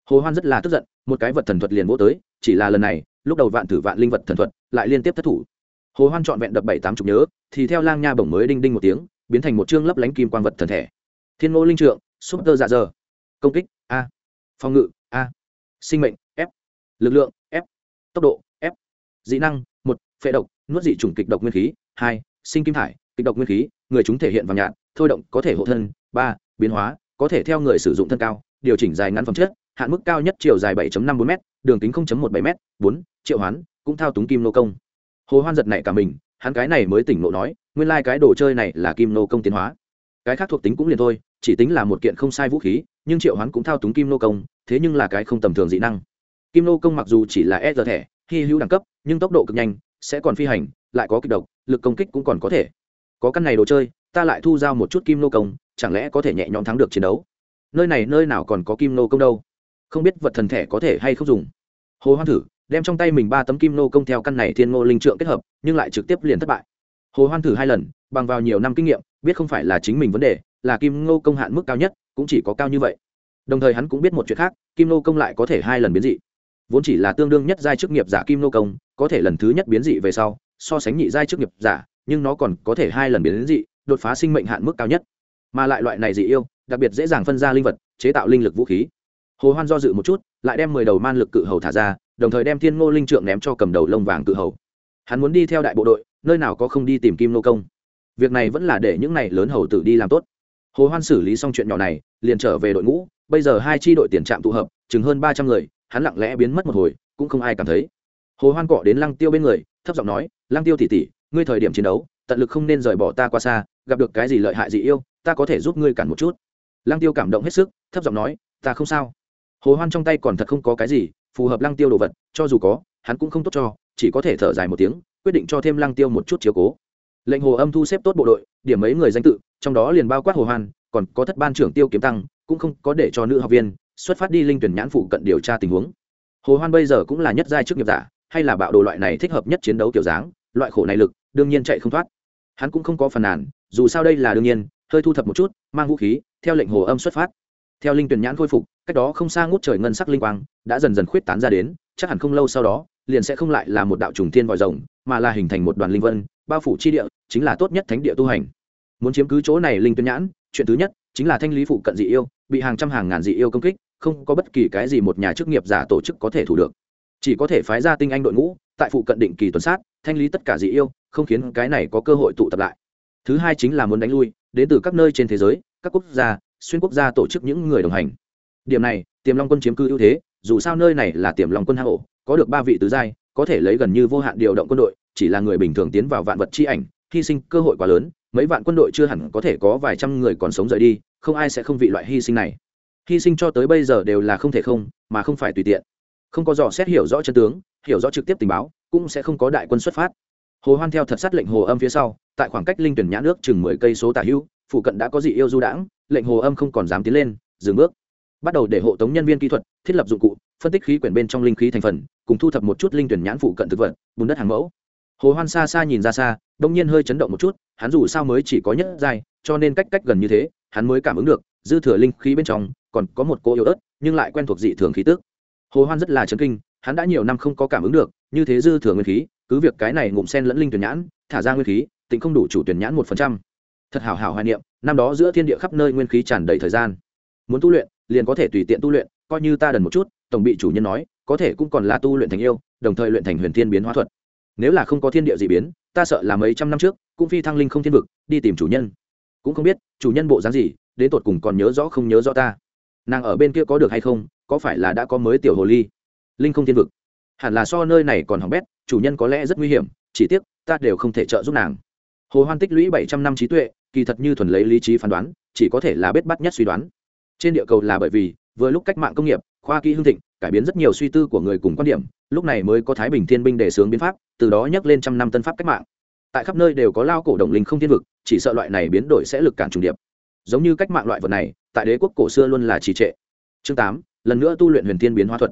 Hồ hoan rất là tức giận, một cái vật thần thuật liền vỗ tới, chỉ là lần này, lúc đầu vạn thử vạn linh vật thần thuật, lại liên tiếp thất thủ. Hồ hoan trọn vẹn đập bảy tám chục nhớ, thì theo lang nha bổng mới đinh đinh một tiếng, biến thành một chương lấp lánh kim quang vật thần thể. Thiên ngô linh trượng, súp tơ dạ dơ. Công kích, a. Phòng ngự, a. Sinh mệnh f lực lượng f tốc độ f dị năng, một, phệ độc, nuốt dị chủng kịch độc nguyên khí, hai, sinh kim thải, kịch độc nguyên khí, người chúng thể hiện vàng nhạt, thôi động có thể hộ thân, ba biến hóa, có thể theo người sử dụng thân cao, điều chỉnh dài ngắn phẩm chất, hạn mức cao nhất chiều dài 7.54 m đường kính 0.17 m bốn, triệu hoán, cũng thao túng kim nô công. Hồ hoan giật này cả mình, hắn cái này mới tỉnh lộ nói, nguyên lai like cái đồ chơi này là kim nô công tiến hóa. Cái khác thuộc tính cũng liền thôi, chỉ tính là một kiện không sai vũ khí, nhưng triệu hoán cũng thao túng kim nô công, thế nhưng là cái không tầm thường dị năng. Kim nô công mặc dù chỉ là e giờ thẻ, hy hữu đẳng cấp, nhưng tốc độ cực nhanh, sẽ còn phi hành, lại có kịch độc, lực công kích cũng còn có thể. Có căn này đồ chơi, ta lại thu giao một chút kim nô công chẳng lẽ có thể nhẹ nhõm thắng được chiến đấu? Nơi này nơi nào còn có kim nô công đâu? Không biết vật thần thẻ có thể hay không dùng. Hồ hoan thử đem trong tay mình ba tấm kim nô công theo căn này thiên ngô linh trượng kết hợp, nhưng lại trực tiếp liền thất bại. Hồ hoan thử hai lần, bằng vào nhiều năm kinh nghiệm, biết không phải là chính mình vấn đề, là kim nô công hạn mức cao nhất, cũng chỉ có cao như vậy. Đồng thời hắn cũng biết một chuyện khác, kim nô công lại có thể hai lần biến dị. Vốn chỉ là tương đương nhất giai chức nghiệp giả kim nô công, có thể lần thứ nhất biến dị về sau, so sánh nhị giai chức nghiệp giả, nhưng nó còn có thể hai lần biến dị, đột phá sinh mệnh hạn mức cao nhất mà lại loại này dị yêu, đặc biệt dễ dàng phân ra linh vật, chế tạo linh lực vũ khí. Hồ hoan do dự một chút, lại đem mười đầu man lực cự hầu thả ra, đồng thời đem thiên ngô linh trượng ném cho cầm đầu lông vàng cự hầu. Hắn muốn đi theo đại bộ đội, nơi nào có không đi tìm kim nô công. Việc này vẫn là để những này lớn hầu tử đi làm tốt. Hồ hoan xử lý xong chuyện nhỏ này, liền trở về đội ngũ, bây giờ hai chi đội tiền trạm tụ hợp, chừng hơn ba trăm người, hắn lặng lẽ biến mất một hồi, cũng không ai cảm thấy. Hồ hoan cọ đến lăng tiêu bên người, thấp giọng nói, lăng tiêu tỉ tỉ ngươi thời điểm chiến đấu, tận lực không nên rời bỏ ta qua xa, gặp được cái gì lợi hại gì yêu ta có thể giúp ngươi cản một chút. Lăng tiêu cảm động hết sức, thấp giọng nói, ta không sao. Hồ hoan trong tay còn thật không có cái gì, phù hợp lăng tiêu đồ vật, cho dù có, hắn cũng không tốt cho, chỉ có thể thở dài một tiếng, quyết định cho thêm lăng tiêu một chút chiếu cố. Lệnh hồ âm thu xếp tốt bộ đội, điểm mấy người danh tự, trong đó liền bao quát hồ hoan, còn có thất ban trưởng tiêu kiếm tăng, cũng không có để cho nữ học viên xuất phát đi linh tuyển nhãn phụ cận điều tra tình huống. Hồ hoan bây giờ cũng là nhất giai chức nghiệp giả, hay là bạo đồ loại này thích hợp nhất chiến đấu kiểu dáng, loại khổ này lực, đương nhiên chạy không thoát. Hắn cũng không có phần nàn, dù sao đây là đương nhiên hơi thu thập một chút, mang vũ khí, theo lệnh hồ âm xuất phát. Theo linh tuyển nhãn khôi phục, cách đó không xa ngút trời ngân sắc linh quang đã dần dần khuyết tán ra đến, chắc hẳn không lâu sau đó, liền sẽ không lại là một đạo trùng thiên vòi rồng, mà là hình thành một đoàn linh vân, bao phủ chi địa, chính là tốt nhất thánh địa tu hành. Muốn chiếm cứ chỗ này linh tuyển nhãn, chuyện thứ nhất chính là thanh lý phụ cận dị yêu, bị hàng trăm hàng ngàn dị yêu công kích, không có bất kỳ cái gì một nhà chức nghiệp giả tổ chức có thể thủ được. Chỉ có thể phái ra tinh anh đội ngũ, tại phụ cận định kỳ tuần sát, thanh lý tất cả dị yêu, không khiến cái này có cơ hội tụ tập lại. Thứ hai chính là muốn đánh lui đến từ các nơi trên thế giới, các quốc gia, xuyên quốc gia tổ chức những người đồng hành. Điểm này, tiềm long quân chiếm cư ưu thế, dù sao nơi này là tiềm long quân hạ ổ, có được ba vị tứ giai, có thể lấy gần như vô hạn điều động quân đội, chỉ là người bình thường tiến vào vạn vật chi ảnh, hy sinh cơ hội quá lớn, mấy vạn quân đội chưa hẳn có thể có vài trăm người còn sống rời đi, không ai sẽ không vị loại hy sinh này. Hy sinh cho tới bây giờ đều là không thể không, mà không phải tùy tiện. Không có dò xét hiểu rõ chân tướng, hiểu rõ trực tiếp tình báo, cũng sẽ không có đại quân xuất phát hồ hoan theo thật sát lệnh hồ âm phía sau, tại khoảng cách linh tuyển nhã nước chừng mười cây số tả hữu, phụ cận đã có dị yêu du đãng, lệnh hồ âm không còn dám tiến lên, dừng bước bắt đầu để hộ tống nhân viên kỹ thuật, thiết lập dụng cụ, phân tích khí quyển bên trong linh khí thành phần, cùng thu thập một chút linh tuyển nhãn phụ cận thực vật, bùn đất hàng mẫu hồ hoan xa xa nhìn ra xa, đông nhiên hơi chấn động một chút, hắn dù sao mới chỉ có nhất dài cho nên cách cách gần như thế, hắn mới cảm ứng được, dư thừa linh khí bên trong, còn có một cô yếu ớt, nhưng lại quen thuộc dị thường khí tức. hồ hoan rất là chấn kinh, hắn đã nhiều năm không có cảm ứng được, như thế dư thừa nguyên khí cứ việc cái này ngụm sen lẫn linh tuyển nhãn, thả ra nguyên khí, tính không đủ chủ tuyển nhãn một phần trăm. Thật hảo hảo hoài niệm, năm đó giữa thiên địa khắp nơi nguyên khí tràn đầy thời gian. Muốn tu luyện, liền có thể tùy tiện tu luyện, coi như ta đần một chút, tổng bị chủ nhân nói, có thể cũng còn là tu luyện thành yêu, đồng thời luyện thành huyền thiên biến hóa thuật. Nếu là không có thiên địa dị biến, ta sợ là mấy trăm năm trước, cũng phi thăng linh không thiên vực, đi tìm chủ nhân. Cũng không biết, chủ nhân bộ dáng gì, đến tột cùng còn nhớ rõ không nhớ rõ ta. Nàng ở bên kia có được hay không, có phải là đã có mới tiểu hồ ly? Linh không thiên vực. Hẳn là so nơi này còn hỏng bét chủ nhân có lẽ rất nguy hiểm, chỉ tiếc, ta đều không thể trợ giúp nàng. Hồ hoan tích lũy bảy trăm năm trí tuệ, kỳ thật như thuần lấy lý trí phán đoán, chỉ có thể là bết bắt nhất suy đoán. Trên địa cầu là bởi vì, vừa lúc cách mạng công nghiệp, khoa kỹ hương thịnh, cải biến rất nhiều suy tư của người cùng quan điểm, lúc này mới có thái bình thiên binh đề xướng biến pháp, từ đó nhắc lên trăm năm tân pháp cách mạng. Tại khắp nơi đều có lao cổ động linh không thiên vực, chỉ sợ loại này biến đổi sẽ lực cản trùng điệp. Giống như cách mạng loại vật này, tại đế quốc cổ xưa luôn là trì trệ. Chương tám, lần nữa tu luyện huyền thiên biến hóa thuật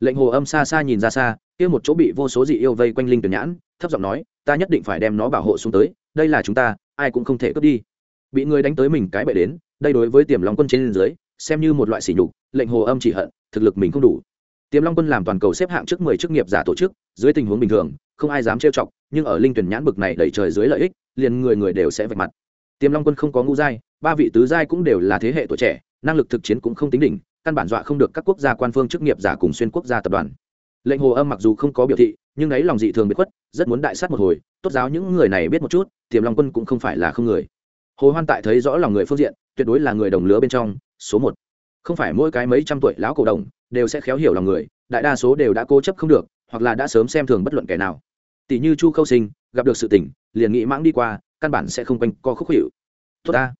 lệnh hồ âm xa xa nhìn ra xa, kia một chỗ bị vô số dị yêu vây quanh linh tuyển nhãn, thấp giọng nói, ta nhất định phải đem nó bảo hộ xuống tới, đây là chúng ta, ai cũng không thể cướp đi. Bị người đánh tới mình cái bệ đến, đây đối với tiềm long quân trên dưới, xem như một loại sỉ nhục, lệnh hồ âm chỉ hận, thực lực mình không đủ. Tiềm long quân làm toàn cầu xếp hạng trước mười chức nghiệp giả tổ chức, dưới tình huống bình thường, không ai dám trêu chọc, nhưng ở linh tuyển nhãn bực này đẩy trời dưới lợi ích, liền người người đều sẽ vạch mặt. Tiềm long quân không có ngũ giai, ba vị tứ giai cũng đều là thế hệ tuổi trẻ, năng lực thực chiến cũng không tính đỉnh căn bản dọa không được các quốc gia quan phương chức nghiệp giả cùng xuyên quốc gia tập đoàn. Lệnh hồ âm mặc dù không có biểu thị, nhưng ấy lòng dị thường biệt khuất, rất muốn đại sát một hồi, tốt giáo những người này biết một chút, tiềm long quân cũng không phải là không người. Hồ hoan tại thấy rõ lòng người phương diện, tuyệt đối là người đồng lứa bên trong, số một. Không phải mỗi cái mấy trăm tuổi lão cổ đồng đều sẽ khéo hiểu lòng người, đại đa số đều đã cố chấp không được, hoặc là đã sớm xem thường bất luận kẻ nào. Tỷ như chu khâu sinh, gặp được sự tình, liền nghĩ mãng đi qua, căn bản sẽ không quanh co khúc hiệu tốt ta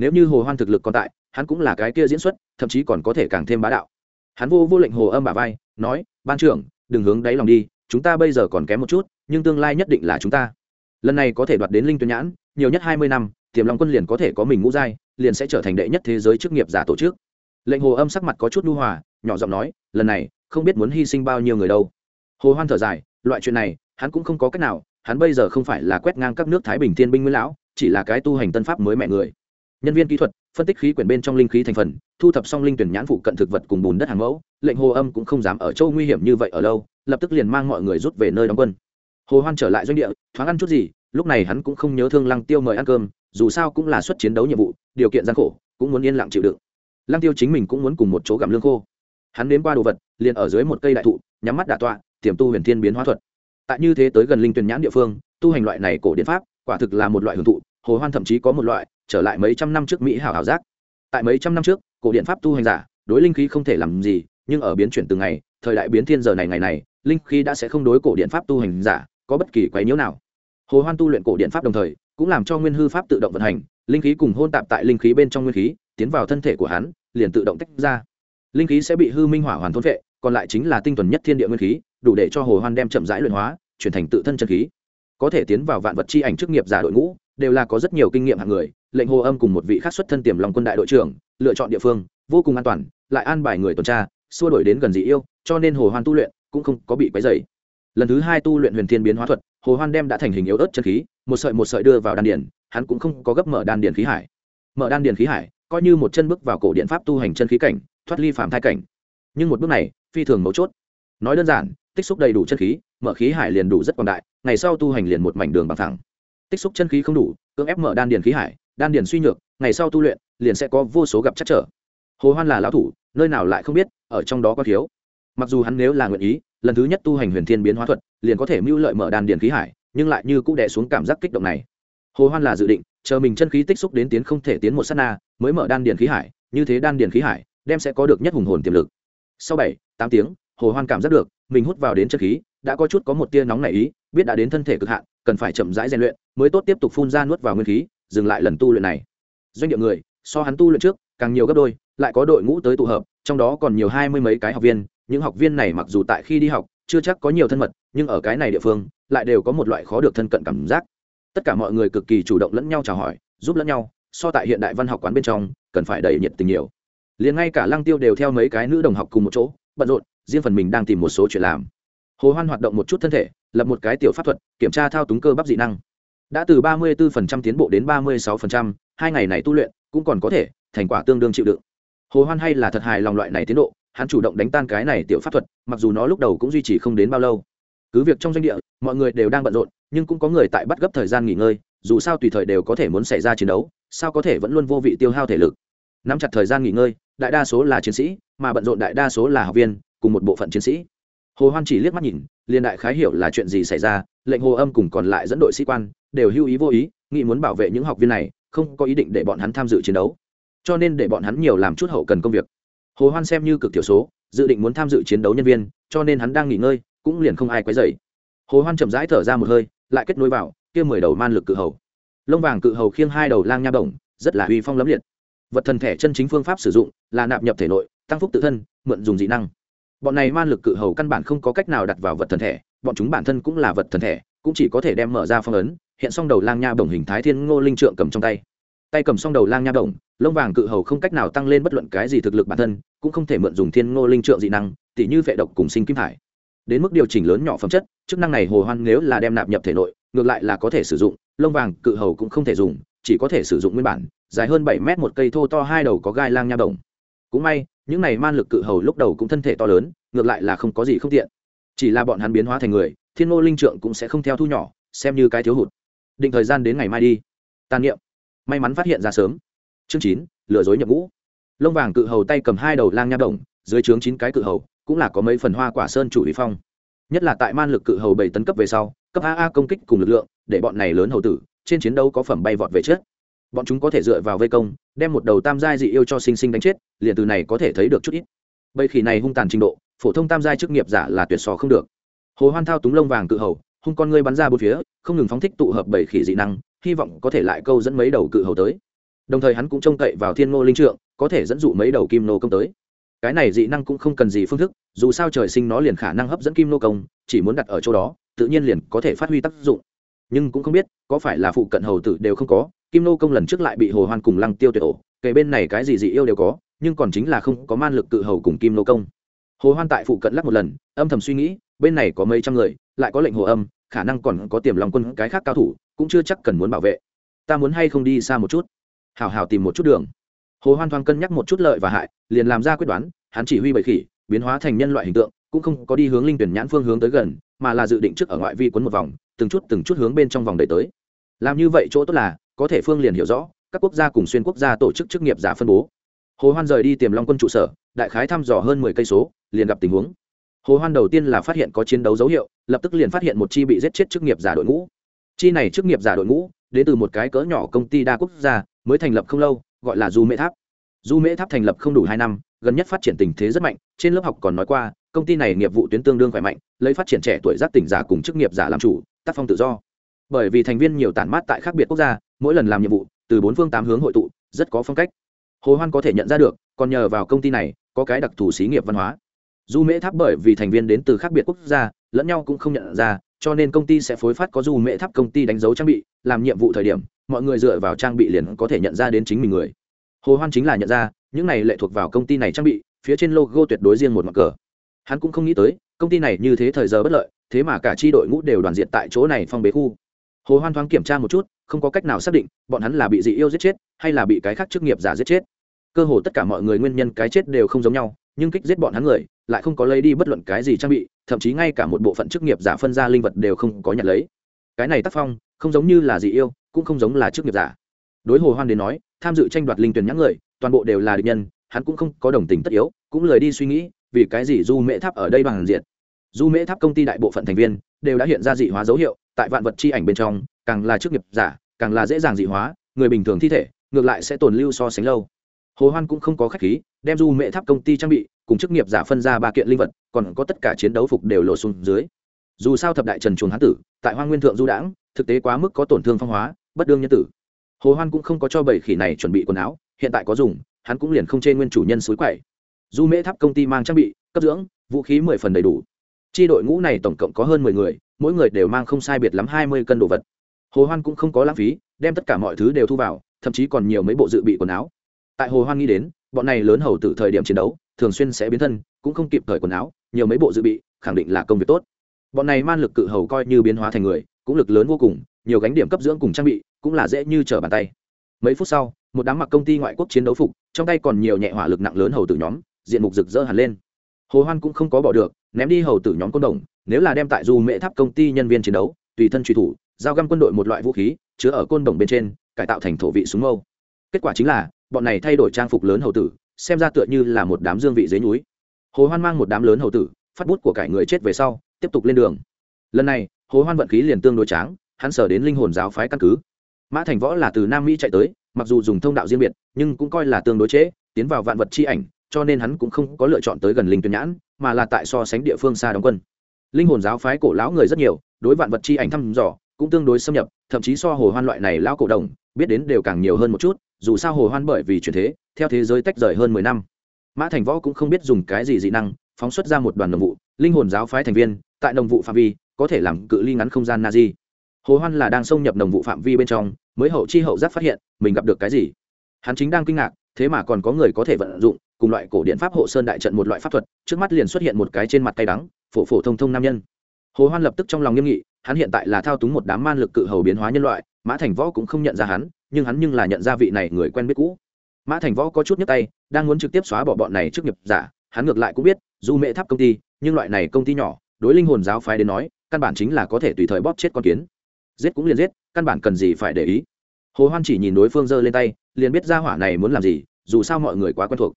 nếu như hồ hoan thực lực còn tại, hắn cũng là cái kia diễn xuất, thậm chí còn có thể càng thêm bá đạo. Hắn vô vô lệnh hồ âm bà vai, nói, ban trưởng, đừng hướng đáy lòng đi, chúng ta bây giờ còn kém một chút, nhưng tương lai nhất định là chúng ta. Lần này có thể đoạt đến linh tuyên nhãn, nhiều nhất hai mươi năm, tiềm long quân liền có thể có mình ngũ giai, liền sẽ trở thành đệ nhất thế giới chức nghiệp giả tổ chức. Lệnh hồ âm sắc mặt có chút nu hòa, nhỏ giọng nói, lần này, không biết muốn hy sinh bao nhiêu người đâu. Hồ hoan thở dài, loại chuyện này, hắn cũng không có cách nào, hắn bây giờ không phải là quét ngang các nước thái bình thiên binh nguyên lão, chỉ là cái tu hành tân pháp mới mẹ người nhân viên kỹ thuật, phân tích khí quyển bên trong linh khí thành phần, thu thập xong linh tuyển nhãn phụ cận thực vật cùng bùn đất hàng mẫu, lệnh hồ âm cũng không dám ở châu nguy hiểm như vậy ở lâu, lập tức liền mang mọi người rút về nơi đóng quân. Hồ hoan trở lại doanh địa, thoáng ăn chút gì, lúc này hắn cũng không nhớ thương lăng tiêu mời ăn cơm, dù sao cũng là xuất chiến đấu nhiệm vụ, điều kiện gian khổ, cũng muốn yên lặng chịu đựng. Lăng tiêu chính mình cũng muốn cùng một chỗ gặm lương khô. Hắn đến qua đồ vật, liền ở dưới một cây đại thụ, nhắm mắt đả tọa, tiềm tu huyền thiên biến hóa thuật. Tại như thế tới gần linh tuyển nhãn địa phương, tu hành loại này cổ điện pháp, quả thực là một loại hưởng thụ, hồ hoan thậm chí có một loại trở lại mấy trăm năm trước mỹ hảo hảo giác. Tại mấy trăm năm trước, cổ điện pháp tu hành giả, đối linh khí không thể làm gì, nhưng ở biến chuyển từng ngày, thời đại biến thiên giờ này ngày này, linh khí đã sẽ không đối cổ điện pháp tu hành giả có bất kỳ quấy nhiễu nào. Hồ hoan tu luyện cổ điện pháp đồng thời, cũng làm cho nguyên hư pháp tự động vận hành, linh khí cùng hôn tạp tại linh khí bên trong nguyên khí, tiến vào thân thể của hắn, liền tự động tách ra. Linh khí sẽ bị hư minh hỏa hoàn thôn vệ, còn lại chính là tinh thuần nhất thiên địa nguyên khí, đủ để cho hồ hoan đem chậm rãi luyện hóa, chuyển thành tự thân chân khí. Có thể tiến vào vạn vật chi ảnh chức nghiệp giả đội ngũ đều là có rất nhiều kinh nghiệm hạng người, lệnh hồ âm cùng một vị khác xuất thân tiềm lòng quân đại đội trưởng, lựa chọn địa phương, vô cùng an toàn, lại an bài người tuần tra, xua đổi đến gần dị yêu, cho nên hồ hoan tu luyện cũng không có bị quấy dày lần thứ hai tu luyện huyền thiên biến hóa thuật, hồ hoan đem đã thành hình yếu ớt chân khí, một sợi một sợi đưa vào đan điền, hắn cũng không có gấp mở đan điền khí hải. Mở đan điền khí hải, coi như một chân bước vào cổ điện pháp tu hành chân khí cảnh, thoát ly phạm thai cảnh. Nhưng một bước này, phi thường mấu chốt. Nói đơn giản, tích xúc đầy đủ chân khí, mở khí hải liền đủ rất quảng đại, ngày sau tu hành liền một mảnh đường bằng thẳng tích xúc chân khí không đủ, cưỡng ép mở đan điền khí hải, đan điền suy nhược, ngày sau tu luyện, liền sẽ có vô số gặp chắc trở. Hồ hoan là lão thủ, nơi nào lại không biết, ở trong đó có thiếu. Mặc dù hắn nếu là nguyện ý, lần thứ nhất tu hành huyền thiên biến hóa thuật, liền có thể mưu lợi mở đan điền khí hải, nhưng lại như cũng đè xuống cảm giác kích động này. Hồ hoan là dự định, chờ mình chân khí tích xúc đến tiến không thể tiến một sát na, mới mở đan điền khí hải, như thế đan điền khí hải, đem sẽ có được nhất hùng hồn tiềm lực. Sau bảy, tám tiếng, hồ hoan cảm giác được, mình hút vào đến chân khí, đã có chút có một tia nóng nảy ý, biết đã đến thân thể cực hạn cần phải chậm rãi rèn luyện, mới tốt tiếp tục phun ra nuốt vào nguyên khí, dừng lại lần tu luyện này. Doanh địa người, so hắn tu luyện trước, càng nhiều gấp đôi, lại có đội ngũ tới tụ hợp, trong đó còn nhiều hai mươi mấy cái học viên, những học viên này mặc dù tại khi đi học, chưa chắc có nhiều thân mật, nhưng ở cái này địa phương, lại đều có một loại khó được thân cận cảm giác. Tất cả mọi người cực kỳ chủ động lẫn nhau chào hỏi, giúp lẫn nhau, so tại hiện đại văn học quán bên trong, cần phải đầy nhiệt tình nhiều. Liền ngay cả lăng tiêu đều theo mấy cái nữ đồng học cùng một chỗ, bận rộn, riêng phần mình đang tìm một số chuyện làm hồ hoan hoạt động một chút thân thể lập một cái tiểu pháp thuật kiểm tra thao túng cơ bắp dị năng. Đã từ ba mươi 34% tiến bộ đến ba mươi 36%, hai ngày này tu luyện cũng còn có thể thành quả tương đương chịu đựng. Hồ hoan hay là thật hài lòng loại này tiến độ hắn chủ động đánh tan cái này tiểu pháp thuật mặc dù nó lúc đầu cũng duy trì không đến bao lâu. Cứ việc trong doanh địa mọi người đều đang bận rộn nhưng cũng có người tại bắt gấp thời gian nghỉ ngơi dù sao tùy thời đều có thể muốn xảy ra chiến đấu sao có thể vẫn luôn vô vị tiêu hao thể lực. Nắm chặt thời gian nghỉ ngơi đại đa số là chiến sĩ mà bận rộn đại đa số là học viên cùng một bộ phận chiến sĩ hồ hoan chỉ liếc mắt nhìn, liền đại khái hiểu là chuyện gì xảy ra, lệnh hồ âm cùng còn lại dẫn đội sĩ quan đều hưu ý vô ý, nghĩ muốn bảo vệ những học viên này, không có ý định để bọn hắn tham dự chiến đấu. Cho nên để bọn hắn nhiều làm chút hậu cần công việc. Hồ hoan xem như cực thiểu số, dự định muốn tham dự chiến đấu nhân viên, cho nên hắn đang nghỉ ngơi, cũng liền không ai quấy rầy. Hồ hoan chậm rãi thở ra một hơi, lại kết nối vào, kia mười đầu man lực cự hầu. Lông vàng cự hầu khiêng hai đầu lang nha đồng rất là uy phong lẫm liệt. Vật thần thể chân chính phương pháp sử dụng là nạp nhập thể nội, tăng phúc tự thân, mượn dùng dị năng bọn này man lực cự hầu căn bản không có cách nào đặt vào vật thần thể, bọn chúng bản thân cũng là vật thần thể, cũng chỉ có thể đem mở ra phong ấn, hiện xong đầu lang nha bổng hình thái thiên ngô linh trượng cầm trong tay. Tay cầm song đầu lang nha động lông vàng cự hầu không cách nào tăng lên bất luận cái gì thực lực bản thân, cũng không thể mượn dùng thiên ngô linh trượng dị năng, tỉ như vệ độc cùng sinh kim thải. Đến mức điều chỉnh lớn nhỏ phẩm chất, chức năng này hồ hoan nếu là đem nạp nhập thể nội, ngược lại là có thể sử dụng, lông vàng cự hầu cũng không thể dùng, chỉ có thể sử dụng nguyên bản, dài hơn bảy mét một cây thô to hai đầu có gai lang nha đồng cũng may những này man lực cự hầu lúc đầu cũng thân thể to lớn, ngược lại là không có gì không tiện. Chỉ là bọn hắn biến hóa thành người, thiên ngô linh trượng cũng sẽ không theo thu nhỏ, xem như cái thiếu hụt. Định thời gian đến ngày mai đi. Tàn niệm. May mắn phát hiện ra sớm. Chương chín, lừa dối nhập ngũ. Lông vàng cự hầu tay cầm hai đầu lang nha đồng, dưới trướng chín cái cự hầu, cũng là có mấy phần hoa quả sơn chủ lý phong. Nhất là tại man lực cự hầu bảy tấn cấp về sau, cấp A A công kích cùng lực lượng, để bọn này lớn hầu tử, trên chiến đấu có phẩm bay vọt về trước bọn chúng có thể dựa vào vây công, đem một đầu tam giai dị yêu cho sinh sinh đánh chết, liền từ này có thể thấy được chút ít. Bầy khỉ này hung tàn trình độ, phổ thông tam giai chức nghiệp giả là tuyệt sò không được. Hồ hoan thao túng lông vàng cự hầu, hung con ngươi bắn ra bốn phía, không ngừng phóng thích tụ hợp bầy khỉ dị năng, hy vọng có thể lại câu dẫn mấy đầu cự hầu tới. Đồng thời hắn cũng trông cậy vào thiên ngô linh trượng, có thể dẫn dụ mấy đầu kim nô công tới. Cái này dị năng cũng không cần gì phương thức, dù sao trời sinh nó liền khả năng hấp dẫn kim nô công, chỉ muốn đặt ở chỗ đó, tự nhiên liền có thể phát huy tác dụng. Nhưng cũng không biết, có phải là phụ cận hầu tử đều không có kim nô công lần trước lại bị hồ hoan cùng lăng tiêu tuyệt ổ, kể bên này cái gì dị yêu đều có, nhưng còn chính là không có man lực tự hầu cùng kim nô công. Hồ hoan tại phụ cận lắc một lần, âm thầm suy nghĩ, bên này có mấy trăm người, lại có lệnh hồ âm, khả năng còn có tiềm lòng quân cái khác cao thủ, cũng chưa chắc cần muốn bảo vệ. Ta muốn hay không đi xa một chút? Hào hào tìm một chút đường. Hồ hoan thoáng cân nhắc một chút lợi và hại, liền làm ra quyết đoán, hắn chỉ huy bầy khỉ, biến hóa thành nhân loại hình tượng, cũng không có đi hướng linh tuyển nhãn phương hướng tới gần, mà là dự định trước ở ngoại vi quấn một vòng, từng chút từng chút hướng bên trong vòng đẩy tới. Làm như vậy chỗ tốt là có thể phương liền hiểu rõ, các quốc gia cùng xuyên quốc gia tổ chức chức nghiệp giả phân bố. Hồ hoan rời đi tiềm long quân trụ sở, đại khái thăm dò hơn mười cây số, liền gặp tình huống. Hồ hoan đầu tiên là phát hiện có chiến đấu dấu hiệu, lập tức liền phát hiện một chi bị giết chết chức nghiệp giả đội ngũ. Chi này chức nghiệp giả đội ngũ, đến từ một cái cỡ nhỏ công ty đa quốc gia, mới thành lập không lâu, gọi là du mễ tháp. Du mễ tháp thành lập không đủ hai năm, gần nhất phát triển tình thế rất mạnh, trên lớp học còn nói qua, công ty này nghiệp vụ tuyến tương đương khỏe mạnh, lấy phát triển trẻ tuổi giác tỉnh giả cùng chức nghiệp giả làm chủ, tác phong tự do. Bởi vì thành viên nhiều tản mát tại khác biệt quốc gia mỗi lần làm nhiệm vụ, từ bốn phương tám hướng hội tụ, rất có phong cách. Hồ hoan có thể nhận ra được, còn nhờ vào công ty này, có cái đặc thù xí nghiệp văn hóa. Du mễ tháp bởi vì thành viên đến từ khác biệt quốc gia, lẫn nhau cũng không nhận ra, cho nên công ty sẽ phối phát có du mễ tháp công ty đánh dấu trang bị, làm nhiệm vụ thời điểm, mọi người dựa vào trang bị liền có thể nhận ra đến chính mình người. Hồ hoan chính là nhận ra, những này lệ thuộc vào công ty này trang bị, phía trên logo tuyệt đối riêng một mặt cờ. Hắn cũng không nghĩ tới, công ty này như thế thời giờ bất lợi, thế mà cả tri đội ngũ đều đoàn diện tại chỗ này phong bế khu hồ hoan thoáng kiểm tra một chút, không có cách nào xác định bọn hắn là bị dị yêu giết chết hay là bị cái khác chức nghiệp giả giết chết. Cơ hồ tất cả mọi người nguyên nhân cái chết đều không giống nhau, nhưng kích giết bọn hắn người lại không có lấy đi bất luận cái gì trang bị, thậm chí ngay cả một bộ phận chức nghiệp giả phân ra linh vật đều không có nhận lấy. Cái này tác phong không giống như là dị yêu, cũng không giống là chức nghiệp giả. Đối hồ hoan đến nói, tham dự tranh đoạt linh tuyển nhãn người, toàn bộ đều là địch nhân, hắn cũng không có đồng tình tất yếu, cũng lời đi suy nghĩ vì cái gì du mễ tháp ở đây bằng diện. Du mễ tháp công ty đại bộ phận thành viên đều đã hiện ra dị hóa dấu hiệu tại vạn vật chi ảnh bên trong, càng là chức nghiệp giả, càng là dễ dàng dị hóa, người bình thường thi thể, ngược lại sẽ tồn lưu so sánh lâu. Hồ hoan cũng không có khách khí, đem du mẹ tháp công ty trang bị cùng chức nghiệp giả phân ra ba kiện linh vật, còn có tất cả chiến đấu phục đều lộ xuống dưới. Dù sao thập đại trần chuồng hán tử, tại hoa nguyên thượng du đãng, thực tế quá mức có tổn thương phong hóa, bất đương nhân tử. Hồ hoan cũng không có cho bảy khỉ này chuẩn bị quần áo, hiện tại có dùng, hắn cũng liền không chê nguyên chủ nhân suối quậy. Du mễ tháp công ty mang trang bị, cấp dưỡng, vũ khí mười phần đầy đủ. Chi đội ngũ này tổng cộng có hơn mười người mỗi người đều mang không sai biệt lắm hai mươi cân đồ vật. Hồ hoan cũng không có lãng phí, đem tất cả mọi thứ đều thu vào, thậm chí còn nhiều mấy bộ dự bị quần áo. Tại hồ hoan nghĩ đến, bọn này lớn hầu từ thời điểm chiến đấu, thường xuyên sẽ biến thân, cũng không kịp thời quần áo, nhiều mấy bộ dự bị, khẳng định là công việc tốt. Bọn này man lực cự hầu coi như biến hóa thành người, cũng lực lớn vô cùng, nhiều gánh điểm cấp dưỡng cùng trang bị, cũng là dễ như trở bàn tay. Mấy phút sau, một đám mặc công ty ngoại quốc chiến đấu phục, trong tay còn nhiều nhẹ hỏa lực nặng lớn hầu tử nhóm, diện mục rực rỡ hẳn lên. Hồ hoan cũng không có bỏ được, ném đi hầu tử nhóm côn đồng nếu là đem tại du mễ tháp công ty nhân viên chiến đấu tùy thân truy thủ giao găm quân đội một loại vũ khí chứa ở côn đồng bên trên cải tạo thành thổ vị súng mâu. Kết quả chính là bọn này thay đổi trang phục lớn hầu tử xem ra tựa như là một đám dương vị dưới núi. Hồ hoan mang một đám lớn hầu tử phát bút của cải người chết về sau tiếp tục lên đường. Lần này hồ hoan vận khí liền tương đối tráng hắn sở đến linh hồn giáo phái căn cứ. Mã thành võ là từ nam mỹ chạy tới mặc dù dùng thông đạo riêng biệt nhưng cũng coi là tương đối chế, tiến vào vạn vật chi ảnh cho nên hắn cũng không có lựa chọn tới gần linh tuyển nhãn mà là tại so sánh địa phương xa đóng quân linh hồn giáo phái cổ lão người rất nhiều, đối vạn vật chi ảnh thăm dò cũng tương đối xâm nhập, thậm chí so hồ hoan loại này lão cổ đồng, biết đến đều càng nhiều hơn một chút, dù sao hồ hoan bởi vì chuyển thế, theo thế giới tách rời hơn mười năm. Mã thành võ cũng không biết dùng cái gì dị năng, phóng xuất ra một đoàn đồng vụ, linh hồn giáo phái thành viên, tại đồng vụ phạm vi, có thể làm cự ly ngắn không gian na di hồ hoan là đang xông nhập đồng vụ phạm vi bên trong, mới hậu chi hậu giác phát hiện, mình gặp được cái gì. Hắn chính đang kinh ngạc, thế mà còn có người có thể vận dụng cùng loại cổ điện pháp hộ sơn đại trận một loại pháp thuật, trước mắt liền xuất hiện một cái trên mặt tay đắng, phổ phổ thông thông nam nhân. Hồ hoan lập tức trong lòng nghiêm nghị, hắn hiện tại là thao túng một đám man lực cự hầu biến hóa nhân loại, mã thành võ cũng không nhận ra hắn, nhưng hắn nhưng là nhận ra vị này người quen biết cũ. Mã thành võ có chút nhấc tay, đang muốn trực tiếp xóa bỏ bọn này trước nghiệp giả, hắn ngược lại cũng biết, dù mẹ tháp công ty, nhưng loại này công ty nhỏ, đối linh hồn giáo phái đến nói, căn bản chính là có thể tùy thời bóp chết con kiến. Giết cũng liền giết, căn bản cần gì phải để ý. Hồ hoan chỉ nhìn đối phương giơ lên tay, liền biết ra hỏa này muốn làm gì, dù sao mọi người quá quen thuộc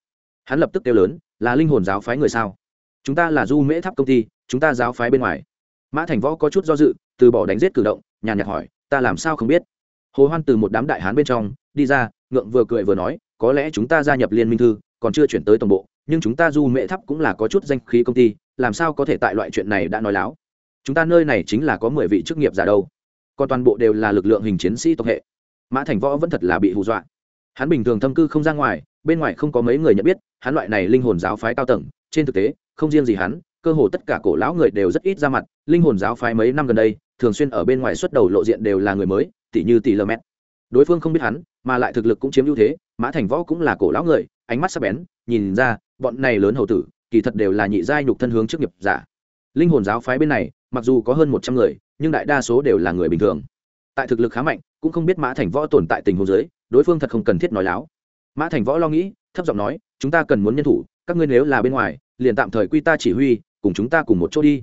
hắn lập tức kêu lớn, là linh hồn giáo phái người sao? Chúng ta là du mễ tháp công ty, chúng ta giáo phái bên ngoài. Mã thành võ có chút do dự, từ bỏ đánh giết cử động, nhàn nhạt hỏi, ta làm sao không biết? Hồ hoan từ một đám đại hán bên trong, đi ra, ngượng vừa cười vừa nói, có lẽ chúng ta gia nhập liên minh thư, còn chưa chuyển tới tổng bộ, nhưng chúng ta du mễ tháp cũng là có chút danh khí công ty, làm sao có thể tại loại chuyện này đã nói láo? Chúng ta nơi này chính là có mười vị chức nghiệp giả đâu, còn toàn bộ đều là lực lượng hình chiến sĩ tộc hệ. Mã thành võ vẫn thật là bị hù dọa hắn bình thường thâm cư không ra ngoài, bên ngoài không có mấy người nhận biết, hắn loại này linh hồn giáo phái cao tầng, trên thực tế, không riêng gì hắn, cơ hồ tất cả cổ lão người đều rất ít ra mặt, linh hồn giáo phái mấy năm gần đây, thường xuyên ở bên ngoài xuất đầu lộ diện đều là người mới, tỷ như tỷ lơ mét đối phương không biết hắn, mà lại thực lực cũng chiếm ưu thế, mã thành võ cũng là cổ lão người, ánh mắt sắc bén, nhìn ra, bọn này lớn hầu tử, kỳ thật đều là nhị giai nhục thân hướng trước nghiệp giả. Linh hồn giáo phái bên này, mặc dù có hơn một trăm người, nhưng đại đa số đều là người bình thường. Tại thực lực khá mạnh, cũng không biết mã thành võ tồn tại tình huống giới đối phương thật không cần thiết nói láo. Mã thành võ lo nghĩ, thấp giọng nói, chúng ta cần muốn nhân thủ, các ngươi nếu là bên ngoài, liền tạm thời quy ta chỉ huy, cùng chúng ta cùng một chỗ đi.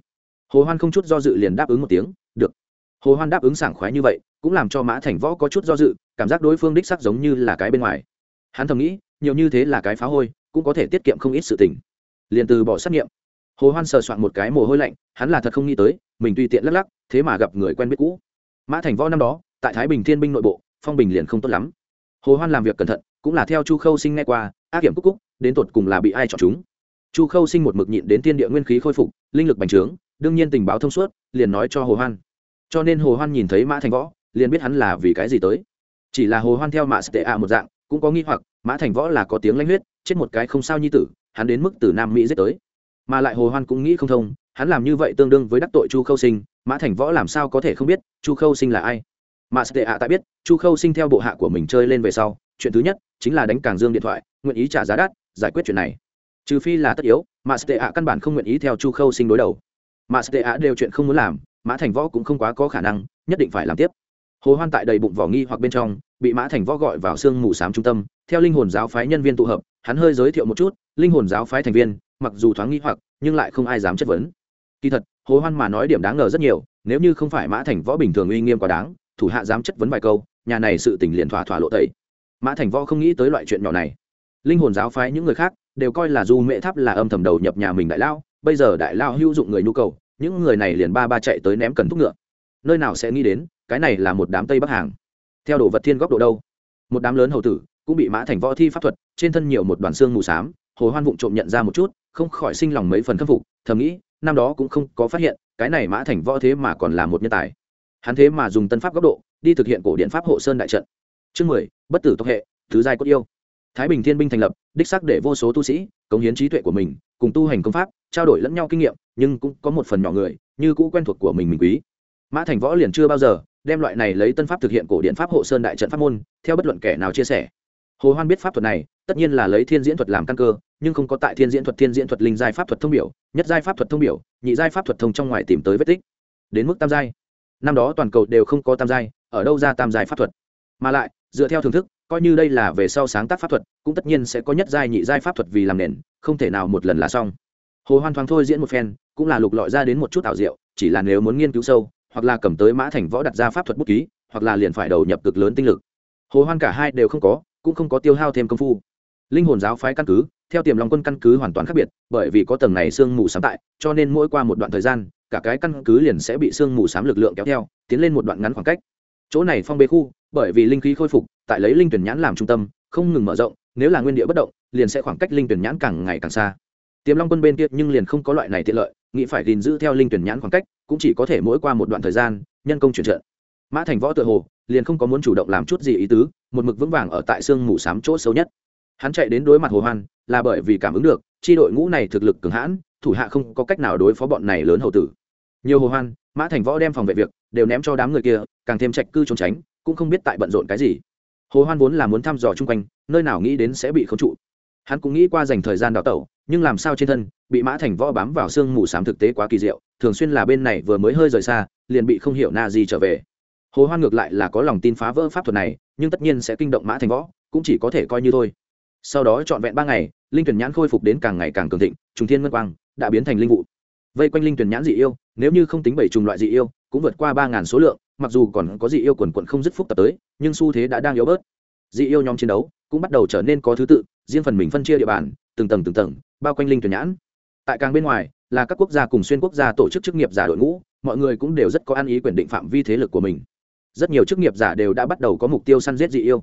Hồ hoan không chút do dự liền đáp ứng một tiếng, được. Hồ hoan đáp ứng sảng khoái như vậy, cũng làm cho mã thành võ có chút do dự, cảm giác đối phương đích sắc giống như là cái bên ngoài. Hắn thầm nghĩ, nhiều như thế là cái phá hôi, cũng có thể tiết kiệm không ít sự tình. Liền từ bỏ xét nghiệm. Hồ hoan sờ soạn một cái mồ hôi lạnh, hắn là thật không nghĩ tới, mình tùy tiện lắc lắc, thế mà gặp người quen biết cũ. Mã thành võ năm đó, tại thái bình thiên binh nội bộ, phong bình liền không tốt lắm hồ hoan làm việc cẩn thận, cũng là theo chu khâu sinh nghe qua, ác hiểm cúc cúc, đến tột cùng là bị ai chọn chúng? Chu khâu sinh một mực nhịn đến tiên địa nguyên khí khôi phục, linh lực bành trướng, đương nhiên tình báo thông suốt, liền nói cho hồ hoan. Cho nên hồ hoan nhìn thấy mã thành võ, liền biết hắn là vì cái gì tới. Chỉ là hồ hoan theo mã sệ a một dạng, cũng có nghi hoặc, mã thành võ là có tiếng lãnh huyết, chết một cái không sao nhi tử, hắn đến mức từ nam mỹ giết tới. Mà lại hồ hoan cũng nghĩ không thông, hắn làm như vậy tương đương với đắc tội chu khâu sinh, mã thành võ làm sao có thể không biết, chu khâu sinh là ai? Mà sệ ạ tại biết, chu khâu sinh theo bộ hạ của mình chơi lên về sau, chuyện thứ nhất chính là đánh càng dương điện thoại, nguyện ý trả giá đắt, giải quyết chuyện này. Trừ phi là tất yếu, mà sệ ạ căn bản không nguyện ý theo chu khâu sinh đối đầu. Mà sệ ạ đều chuyện không muốn làm, mã thành võ cũng không quá có khả năng, nhất định phải làm tiếp. Hồ hoan tại đầy bụng vỏ nghi hoặc bên trong, bị mã thành võ gọi vào sương mù sám trung tâm, theo linh hồn giáo phái nhân viên tụ hợp, hắn hơi giới thiệu một chút, linh hồn giáo phái thành viên, mặc dù thoáng nghi hoặc, nhưng lại không ai dám chất vấn. Kỳ thật, hồ hoan mà nói điểm đáng ngờ rất nhiều, nếu như không phải mã thành võ bình thường uy nghiêm quá đáng thủ hạ dám chất vấn vài câu, nhà này sự tình liền thỏa thỏa lộ tẩy. Mã thành võ không nghĩ tới loại chuyện nhỏ này. Linh hồn giáo phái những người khác đều coi là du mễ tháp là âm thầm đầu nhập nhà mình đại lao, bây giờ đại lao hữu dụng người nhu cầu, những người này liền ba ba chạy tới ném cần thúc ngựa. Nơi nào sẽ nghĩ đến, cái này là một đám tây bắc hàng. Theo đồ vật thiên góc độ đâu? Một đám lớn hầu tử cũng bị mã thành võ thi pháp thuật, trên thân nhiều một đoàn xương mù xám, hồ hoan vụng trộm nhận ra một chút, không khỏi sinh lòng mấy phần khâm phục, thầm nghĩ, năm đó cũng không có phát hiện, cái này mã thành võ thế mà còn là một nhân tài hắn thế mà dùng tân pháp góc độ, đi thực hiện cổ điện pháp hộ sơn đại trận. Chương mười, bất tử tộc hệ, thứ giai cốt yêu. Thái bình thiên binh thành lập, đích sắc để vô số tu sĩ cống hiến trí tuệ của mình, cùng tu hành công pháp, trao đổi lẫn nhau kinh nghiệm, nhưng cũng có một phần nhỏ người, như cũ quen thuộc của mình mình quý. Mã thành võ liền chưa bao giờ đem loại này lấy tân pháp thực hiện cổ điện pháp hộ sơn đại trận pháp môn, theo bất luận kẻ nào chia sẻ. Hồ hoan biết pháp thuật này, tất nhiên là lấy thiên diễn thuật làm căn cơ, nhưng không có tại thiên diễn thuật, thiên diễn thuật linh giai pháp thuật thông biểu, nhất giai pháp thuật thông biểu, nhị giai pháp thuật thông trong ngoài tìm tới vết tích. Đến mức tam giai năm đó toàn cầu đều không có tam giai, ở đâu ra tam giai pháp thuật. Mà lại, dựa theo thưởng thức, coi như đây là về sau sáng tác pháp thuật, cũng tất nhiên sẽ có nhất giai, nhị giai pháp thuật vì làm nền, không thể nào một lần là xong. Hồ hoan thoáng thôi diễn một phen, cũng là lục lọi ra đến một chút ảo diệu, chỉ là nếu muốn nghiên cứu sâu, hoặc là cầm tới mã thành võ đặt ra pháp thuật bút ký, hoặc là liền phải đầu nhập cực lớn tinh lực. Hồ hoan cả hai đều không có, cũng không có tiêu hao thêm công phu. Linh hồn giáo phái căn cứ, theo tiềm long quân căn cứ hoàn toàn khác biệt, bởi vì có tầng này sương mù sám tại, cho nên mỗi qua một đoạn thời gian cả cái căn cứ liền sẽ bị sương mù sám lực lượng kéo theo, tiến lên một đoạn ngắn khoảng cách. Chỗ này phong bế khu, bởi vì linh khí khôi phục, tại lấy linh tuyển nhãn làm trung tâm, không ngừng mở rộng, nếu là nguyên địa bất động, liền sẽ khoảng cách linh tuyển nhãn càng ngày càng xa. Tiềm long quân bên kia nhưng liền không có loại này tiện lợi, nghĩ phải gìn giữ theo linh tuyển nhãn khoảng cách, cũng chỉ có thể mỗi qua một đoạn thời gian, nhân công chuyển trận. Mã thành võ tự hồ, liền không có muốn chủ động làm chút gì ý tứ, một mực vững vàng ở tại sương mù sám chỗ xấu nhất. Hắn chạy đến đối mặt hồ hoan, là bởi vì cảm ứng được, chi đội ngũ này thực lực cường hãn, thủ hạ không có cách nào đối phó bọn này lớn hầu tử nhiều hồ hoan, mã thành võ đem phòng vệ việc đều ném cho đám người kia, càng thêm trạch cư trốn tránh, cũng không biết tại bận rộn cái gì. Hồ hoan vốn là muốn thăm dò chung quanh, nơi nào nghĩ đến sẽ bị khống trụ. Hắn cũng nghĩ qua dành thời gian đào tẩu, nhưng làm sao trên thân bị mã thành võ bám vào xương mù sám thực tế quá kỳ diệu, thường xuyên là bên này vừa mới hơi rời xa, liền bị không hiểu na gì trở về. Hồ hoan ngược lại là có lòng tin phá vỡ pháp thuật này, nhưng tất nhiên sẽ kinh động mã thành võ, cũng chỉ có thể coi như thôi. Sau đó trọn vẹn ba ngày, linh tuyển nhãn khôi phục đến càng ngày càng cường thịnh, trùng thiên ngân quang đã biến thành linh vụ vây quanh linh tuyển nhãn dị yêu, nếu như không tính bảy chủng loại dị yêu, cũng vượt qua ba ngàn số lượng, mặc dù còn có dị yêu quần quận không dứt phúc tập tới, nhưng xu thế đã đang yếu bớt. Dị yêu nhóm chiến đấu cũng bắt đầu trở nên có thứ tự, riêng phần mình phân chia địa bàn, từng tầng từng tầng, bao quanh linh tuyển nhãn. Tại càng bên ngoài, là các quốc gia cùng xuyên quốc gia tổ chức chức nghiệp giả đội ngũ, mọi người cũng đều rất có ăn ý quyền định phạm vi thế lực của mình. Rất nhiều chức nghiệp giả đều đã bắt đầu có mục tiêu săn giết dị yêu.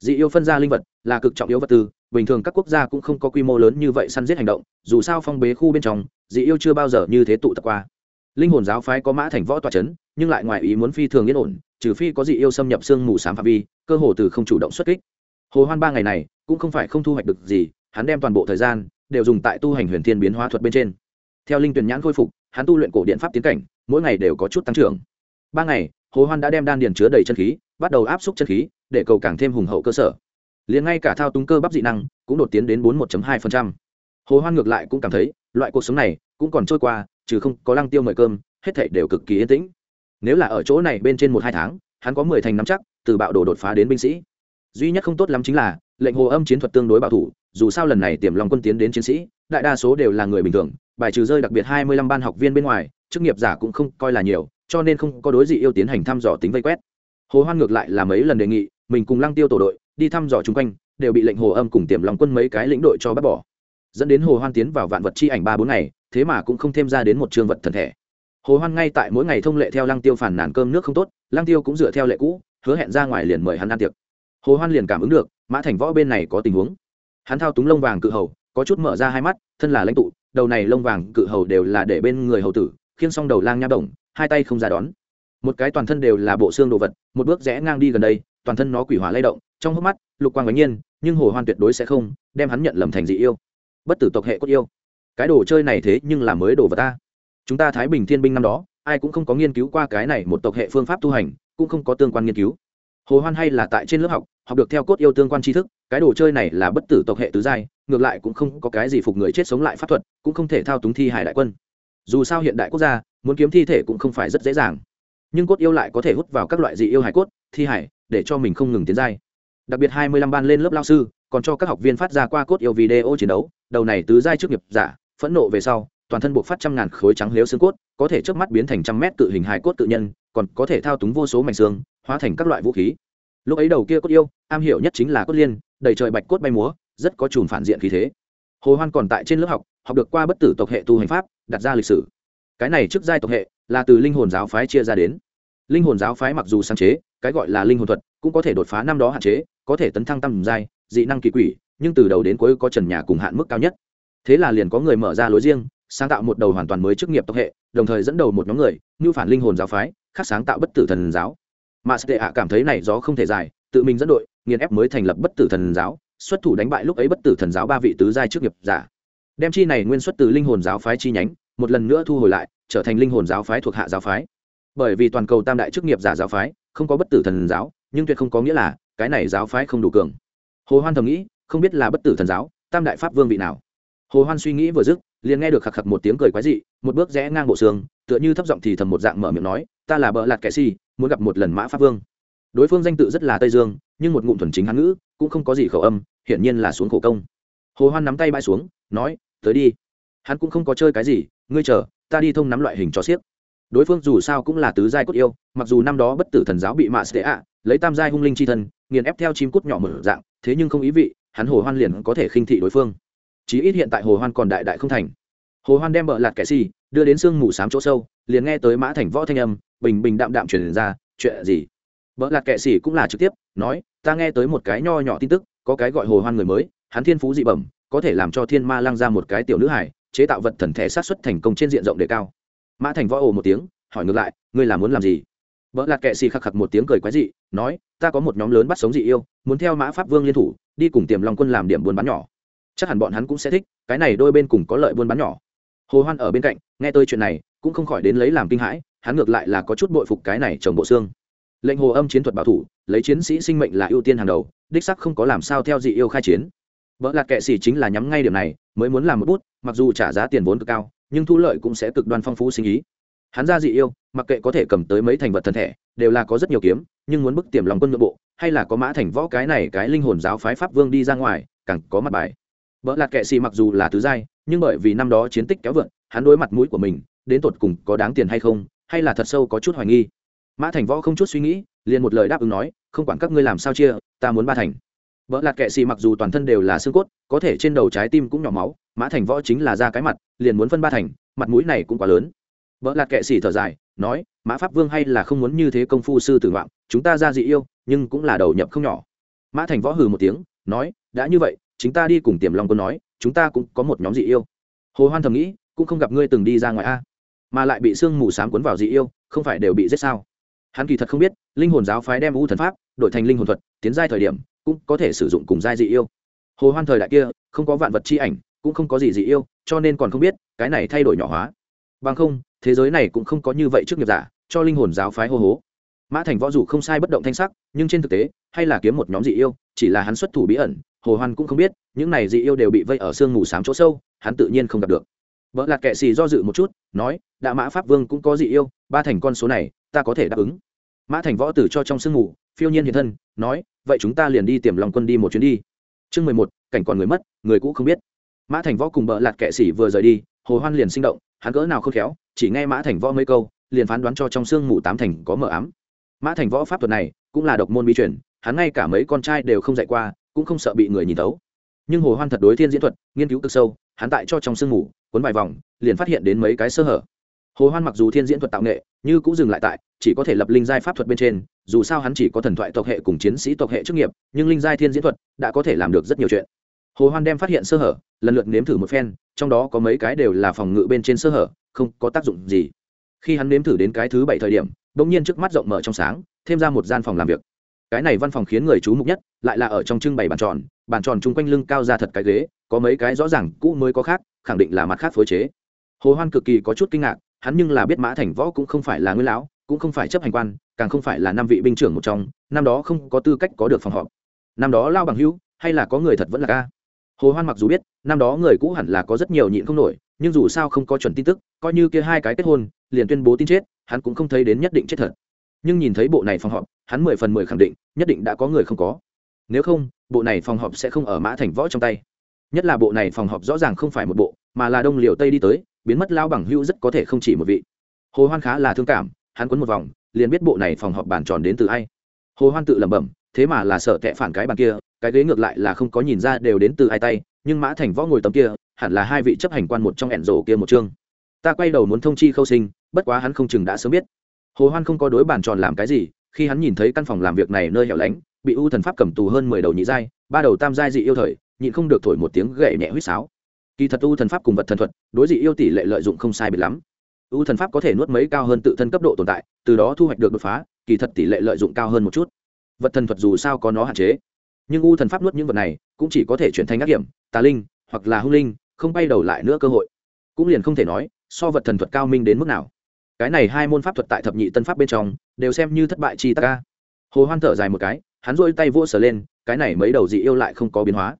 Dị yêu phân ra linh vật là cực trọng yếu vật tư, bình thường các quốc gia cũng không có quy mô lớn như vậy săn giết hành động, dù sao phong bế khu bên trong dị yêu chưa bao giờ như thế tụ tập qua. Linh hồn giáo phái có mã thành võ tòa c h ấ n nhưng lại ngoài ý muốn phi thường yên ổn, trừ phi có dị yêu xâm nhập sương mù sám phạm vi, cơ hồ từ không chủ động xuất kích. Hồ hoan ba ngày này cũng không phải không thu hoạch được gì, hắn đem toàn bộ thời gian đều dùng tại tu hành huyền thiên biến hóa thuật bên trên. Theo linh tuyển nhãn khôi phục, hắn tu luyện cổ điện pháp tiến cảnh, mỗi ngày đều có chút tăng trưởng. Ba ngày, hồ hoan đã đem đan điền chứa đầy chân khí, bắt đầu áp xúc chân khí, để cầu càng thêm hùng hậu cơ sở. Liền ngay cả thao túng cơ bắp dị năng cũng đột tiến đến bốn một hai hồ hoan ngược lại cũng cảm thấy, loại cuộc sống này cũng còn trôi qua, trừ không có lăng tiêu mời cơm, hết thảy đều cực kỳ yên tĩnh. Nếu là ở chỗ này bên trên một hai tháng, hắn có mười thành nắm chắc, từ bạo đồ đột phá đến binh sĩ. Duy nhất không tốt lắm chính là, lệnh hồ âm chiến thuật tương đối bảo thủ, dù sao lần này tiềm long quân tiến đến chiến sĩ, đại đa số đều là người bình thường, bài trừ rơi đặc biệt hai mươi lăm ban học viên bên ngoài, chức nghiệp giả cũng không coi là nhiều, cho nên không có đối dị yêu tiến hành thăm dò tính vây quét. Hồ hoan ngược lại là mấy lần đề nghị, mình cùng lăng tiêu tổ đội, đi thăm dò chung quanh, đều bị lệnh hồ âm cùng tiềm lòng quân mấy cái lĩnh đội cho bắt bỏ dẫn đến hồ hoan tiến vào vạn vật chi ảnh ba bốn ngày, thế mà cũng không thêm ra đến một trường vật thần thể. Hồ hoan ngay tại mỗi ngày thông lệ theo lăng tiêu phản nàn cơm nước không tốt, lăng tiêu cũng dựa theo lệ cũ, hứa hẹn ra ngoài liền mời hắn ăn tiệc. Hồ hoan liền cảm ứng được, mã thành võ bên này có tình huống. Hắn thao túng lông vàng cự hầu, có chút mở ra hai mắt, thân là lãnh tụ, đầu này lông vàng cự hầu đều là để bên người hầu tử, khiêng xong đầu lang nha đồng hai tay không ra đón. Một cái toàn thân đều là bộ xương đồ vật, một bước rẽ ngang đi gần đây, toàn thân nó quỷ hỏa lay động, trong hốc mắt, lục quang bánh nhiên, nhưng hồ hoan tuyệt đối sẽ không, đem hắn nhận lầm thành dị yêu bất tử tộc hệ cốt yêu. Cái đồ chơi này thế nhưng là mới đồ vật ta. Chúng ta thái bình thiên binh năm đó, ai cũng không có nghiên cứu qua cái này một tộc hệ phương pháp tu hành, cũng không có tương quan nghiên cứu. Hồ hoan hay là tại trên lớp học học được theo cốt yêu tương quan tri thức, cái đồ chơi này là bất tử tộc hệ tứ giai, ngược lại cũng không có cái gì phục người chết sống lại pháp thuật, cũng không thể thao túng thi hải đại quân. Dù sao hiện đại quốc gia, muốn kiếm thi thể cũng không phải rất dễ dàng. Nhưng cốt yêu lại có thể hút vào các loại dị yêu hải cốt, thi hải, để cho mình không ngừng tiến giai. Đặc biệt hai mươi lăm ban lên lớp lao sư, còn cho các học viên phát ra qua cốt yêu video chiến đấu đầu này tứ giai trước nghiệp giả, phẫn nộ về sau, toàn thân buộc phát trăm ngàn khối trắng lếu xương cốt, có thể trước mắt biến thành trăm mét tự hình hải cốt tự nhân, còn có thể thao túng vô số mảnh xương, hóa thành các loại vũ khí. Lúc ấy đầu kia cốt yêu, am hiểu nhất chính là cốt liên, đầy trời bạch cốt bay múa, rất có chùm phản diện khí thế. Hồ hoan còn tại trên lớp học học được qua bất tử tộc hệ tu hành pháp, đặt ra lịch sử. Cái này trước giai tộc hệ, là từ linh hồn giáo phái chia ra đến. Linh hồn giáo phái mặc dù sáng chế, cái gọi là linh hồn thuật, cũng có thể đột phá năm đó hạn chế, có thể tấn thăng tam giai, dị năng kỳ quỷ nhưng từ đầu đến cuối có trần nhà cùng hạn mức cao nhất. Thế là liền có người mở ra lối riêng, sáng tạo một đầu hoàn toàn mới chức nghiệp tộc hệ, đồng thời dẫn đầu một nhóm người, như phản linh hồn giáo phái, khác sáng tạo bất tử thần giáo. Mà sệ ạ cảm thấy này gió không thể dài, tự mình dẫn đội, nghiền ép mới thành lập bất tử thần giáo, xuất thủ đánh bại lúc ấy bất tử thần giáo ba vị tứ giai trước nghiệp giả. Đem chi này nguyên xuất từ linh hồn giáo phái chi nhánh, một lần nữa thu hồi lại, trở thành linh hồn giáo phái thuộc hạ giáo phái. Bởi vì toàn cầu tam đại chức nghiệp giả giáo phái, không có bất tử thần giáo, nhưng tuyệt không có nghĩa là, cái này giáo phái không đủ cường. Hồ hoan thầm nghĩ không biết là bất tử thần giáo, tam đại pháp vương vị nào. Hồ hoan suy nghĩ vừa dứt, liền nghe được khạc khạc một tiếng cười quái dị, một bước rẽ ngang bộ xương, tựa như thấp giọng thì thầm một dạng mở miệng nói, ta là bợ lạt kẻ si, muốn gặp một lần mã pháp vương. Đối phương danh tự rất là tây dương, nhưng một ngụm thuần chính hán ngữ, cũng không có gì khẩu âm, hiển nhiên là xuống khổ công. Hồ hoan nắm tay bãi xuống, nói, tới đi. Hắn cũng không có chơi cái gì, ngươi chờ, ta đi thông nắm loại hình cho xiếc đối phương dù sao cũng là tứ giai cốt yêu, mặc dù năm đó bất tử thần giáo bị mạ sệ ạ, lấy tam giai hung linh c h i thân, nghiền ép theo chim cút nhỏ mở dạng, thế nhưng không ý vị hắn hồ hoan liền có thể khinh thị đối phương. Chí ít hiện tại hồ hoan còn đại đại không thành. Hồ hoan đem bợ lạt kẻ xì, đưa đến sương mù sám chỗ sâu, liền nghe tới mã thành võ thanh âm, bình bình đạm đạm truyền ra, chuyện gì? Bợ lạt kẻ xì cũng là trực tiếp, nói, ta nghe tới một cái nho nhỏ tin tức, có cái gọi hồ hoan người mới, hắn thiên phú dị bẩm, có thể làm cho thiên ma lăng ra một cái tiểu nữ hải chế tạo vật thần thể sát xuất thành công trên diện rộng đề cao. Mã thành võ ồ một tiếng, hỏi ngược lại, ngươi là muốn làm gì? Vợ lạt kệ xì khắc khắc một tiếng cười quái dị, nói, ta có một nhóm lớn bắt sống dị yêu, muốn theo mã pháp vương liên thủ đi cùng tiềm long quân làm điểm buôn bán nhỏ. Chắc hẳn bọn hắn cũng sẽ thích, cái này đôi bên cùng có lợi buôn bán nhỏ. Hồ hoan ở bên cạnh, nghe tôi chuyện này, cũng không khỏi đến lấy làm kinh hãi, hắn ngược lại là có chút bội phục cái này trồng bộ xương. Lệnh hồ âm chiến thuật bảo thủ, lấy chiến sĩ sinh mệnh là ưu tiên hàng đầu, đích sắc không có làm sao theo dị yêu khai chiến. Vợ lạc kệ xỉ chính là nhắm ngay điểm này, mới muốn làm một bút, mặc dù trả giá tiền vốn cực cao, nhưng thu lợi cũng sẽ cực đoan phong phú sinh ý hắn ra dị yêu, mặc kệ có thể cầm tới mấy thành vật thân thể, đều là có rất nhiều kiếm, nhưng muốn bức tiềm lòng quân nội bộ, hay là có mã thành võ cái này cái linh hồn giáo phái pháp vương đi ra ngoài, càng có mặt bài. Vợ lạt kệ xì mặc dù là tứ giai, nhưng bởi vì năm đó chiến tích kéo vượn, hắn đối mặt mũi của mình, đến tột cùng có đáng tiền hay không, hay là thật sâu có chút hoài nghi. Mã thành võ không chút suy nghĩ, liền một lời đáp ứng nói, không quản các ngươi làm sao chia, ta muốn ba thành. Vợ lạt kệ xì mặc dù toàn thân đều là xương cốt, có thể trên đầu trái tim cũng nhỏ máu, mã thành võ chính là ra cái mặt, liền muốn phân ba thành, mặt mũi này cũng quá lớn vợ lạt kệ xỉ thở dài, nói, mã pháp vương hay là không muốn như thế công phu sư tử ngoạm chúng ta ra dị yêu, nhưng cũng là đầu nhập không nhỏ. Mã thành võ hừ một tiếng, nói, đã như vậy chúng ta đi cùng tiềm long quân nói, chúng ta cũng có một nhóm dị yêu. Hồ hoan thầm nghĩ, cũng không gặp ngươi từng đi ra ngoài a, mà lại bị sương mù sám cuốn vào dị yêu, không phải đều bị giết sao? Hắn kỳ thật không biết, linh hồn giáo phái đem u thần pháp đổi thành linh hồn thuật, tiến giai thời điểm, cũng có thể sử dụng cùng giai dị yêu. Hồ hoan thời đại kia, không có vạn vật chi ảnh, cũng không có gì dị yêu, cho nên còn không biết, cái này thay đổi nhỏ hóa. Bằng không thế giới này cũng không có như vậy trước nghiệp giả, cho linh hồn giáo phái hô hố. Mã thành võ dù không sai bất động thanh sắc, nhưng trên thực tế, hay là kiếm một nhóm dị yêu, chỉ là hắn xuất thủ bí ẩn, hồ hoan cũng không biết, những này dị yêu đều bị vây ở sương mù sám chỗ sâu, hắn tự nhiên không gặp được. Vợ lạc kệ xì do dự một chút, nói, đã mã pháp vương cũng có dị yêu, ba thành con số này, ta có thể đáp ứng. Mã thành võ tử cho trong sương mù, phiêu nhiên hiện thân, nói, vậy chúng ta liền đi tiềm lòng quân đi một chuyến đi. Chương mười một, cảnh còn người mất, người cũ không biết. Mã thành võ cùng vợ lạt kệ xì vừa rời đi, hồ hoan liền sinh động hắn cỡ nào không khéo, chỉ nghe mã thành võ mấy câu, liền phán đoán cho trong xương mù tám thành có mờ ám. Mã thành võ pháp thuật này, cũng là độc môn bí truyền, hắn ngay cả mấy con trai đều không dạy qua, cũng không sợ bị người nhìn tấu nhưng hồ hoan thật đối thiên diễn thuật, nghiên cứu cực sâu, hắn tại cho trong sương mù, cuốn vài vòng, liền phát hiện đến mấy cái sơ hở. Hồ hoan mặc dù thiên diễn thuật tạo nghệ, như cũng dừng lại tại, chỉ có thể lập linh giai pháp thuật bên trên, dù sao hắn chỉ có thần thoại tộc hệ cùng chiến sĩ tộc hệ chức nghiệp, nhưng linh giai thiên diễn thuật đã có thể làm được rất nhiều chuyện hồ hoan đem phát hiện sơ hở, lần lượt nếm thử một phen, trong đó có mấy cái đều là phòng ngự bên trên sơ hở, không có tác dụng gì. Khi hắn nếm thử đến cái thứ bảy thời điểm, bỗng nhiên trước mắt rộng mở trong sáng, thêm ra một gian phòng làm việc. Cái này văn phòng khiến người chú mục nhất, lại là ở trong trưng bày bàn tròn bàn tròn chung quanh lưng cao ra thật cái ghế, có mấy cái rõ ràng cũ mới có khác, khẳng định là mặt khác phối chế. Hồ hoan cực kỳ có chút kinh ngạc, hắn nhưng là biết mã thành võ cũng không phải là nguyên lão, cũng không phải chấp hành quan, càng không phải là năm vị binh trưởng một trong, năm đó không có tư cách có được phòng họp. Năm đó lao bằng hữu, hay là có người thật vẫn là ca? Hồ hoan mặc dù biết, năm đó người cũ hẳn là có rất nhiều nhịn không nổi, nhưng dù sao không có chuẩn tin tức, coi như kia hai cái kết hôn, liền tuyên bố tin chết, hắn cũng không thấy đến nhất định chết thật. Nhưng nhìn thấy bộ này phòng họp, hắn mười phần mười khẳng định, nhất định đã có người không có. Nếu không, bộ này phòng họp sẽ không ở mã thành võ trong tay. Nhất là bộ này phòng họp rõ ràng không phải một bộ, mà là đông liều tây đi tới, biến mất lao bằng hữu rất có thể không chỉ một vị. Hồ hoan khá là thương cảm, hắn quấn một vòng, liền biết bộ này phòng họp bàn tròn đến từ ai. Hồ hoan tự lẩm bẩm, thế mà là sợ tệ phản cái bàn kia cái ghế ngược lại là không có nhìn ra đều đến từ hai tay, nhưng mã thành võ ngồi tầm kia, hẳn là hai vị chấp hành quan một trong ẻn rổ kia một chương. Ta quay đầu muốn thông chi khâu sinh, bất quá hắn không chừng đã sớm biết. Hồ hoan không có đối bàn tròn làm cái gì, khi hắn nhìn thấy căn phòng làm việc này nơi hẻo lánh, bị u thần pháp cầm tù hơn mười đầu nhị giai, ba đầu tam giai dị yêu thời, nhịn không được thổi một tiếng gậy nhẹ huýt sáo. Kỳ thật u thần pháp cùng vật thần thuật, đối dị yêu tỷ lệ lợi dụng không sai biệt lắm. U thần pháp có thể nuốt mấy cao hơn tự thân cấp độ tồn tại, từ đó thu hoạch được đột phá, kỳ thật tỷ lệ lợi dụng cao hơn một chút. Vật thần thuật dù sao có nó hạn chế nhưng u thần pháp nuốt những vật này cũng chỉ có thể chuyển thành ác điểm tà linh, hoặc là hung linh, không bay đầu lại nữa cơ hội. Cũng liền không thể nói, so vật thần thuật cao minh đến mức nào. Cái này hai môn pháp thuật tại thập nhị tân pháp bên trong, đều xem như thất bại chi ta ca. Hồ hoan thở dài một cái, hắn rôi tay vỗ sờ lên, cái này mấy đầu dị yêu lại không có biến hóa.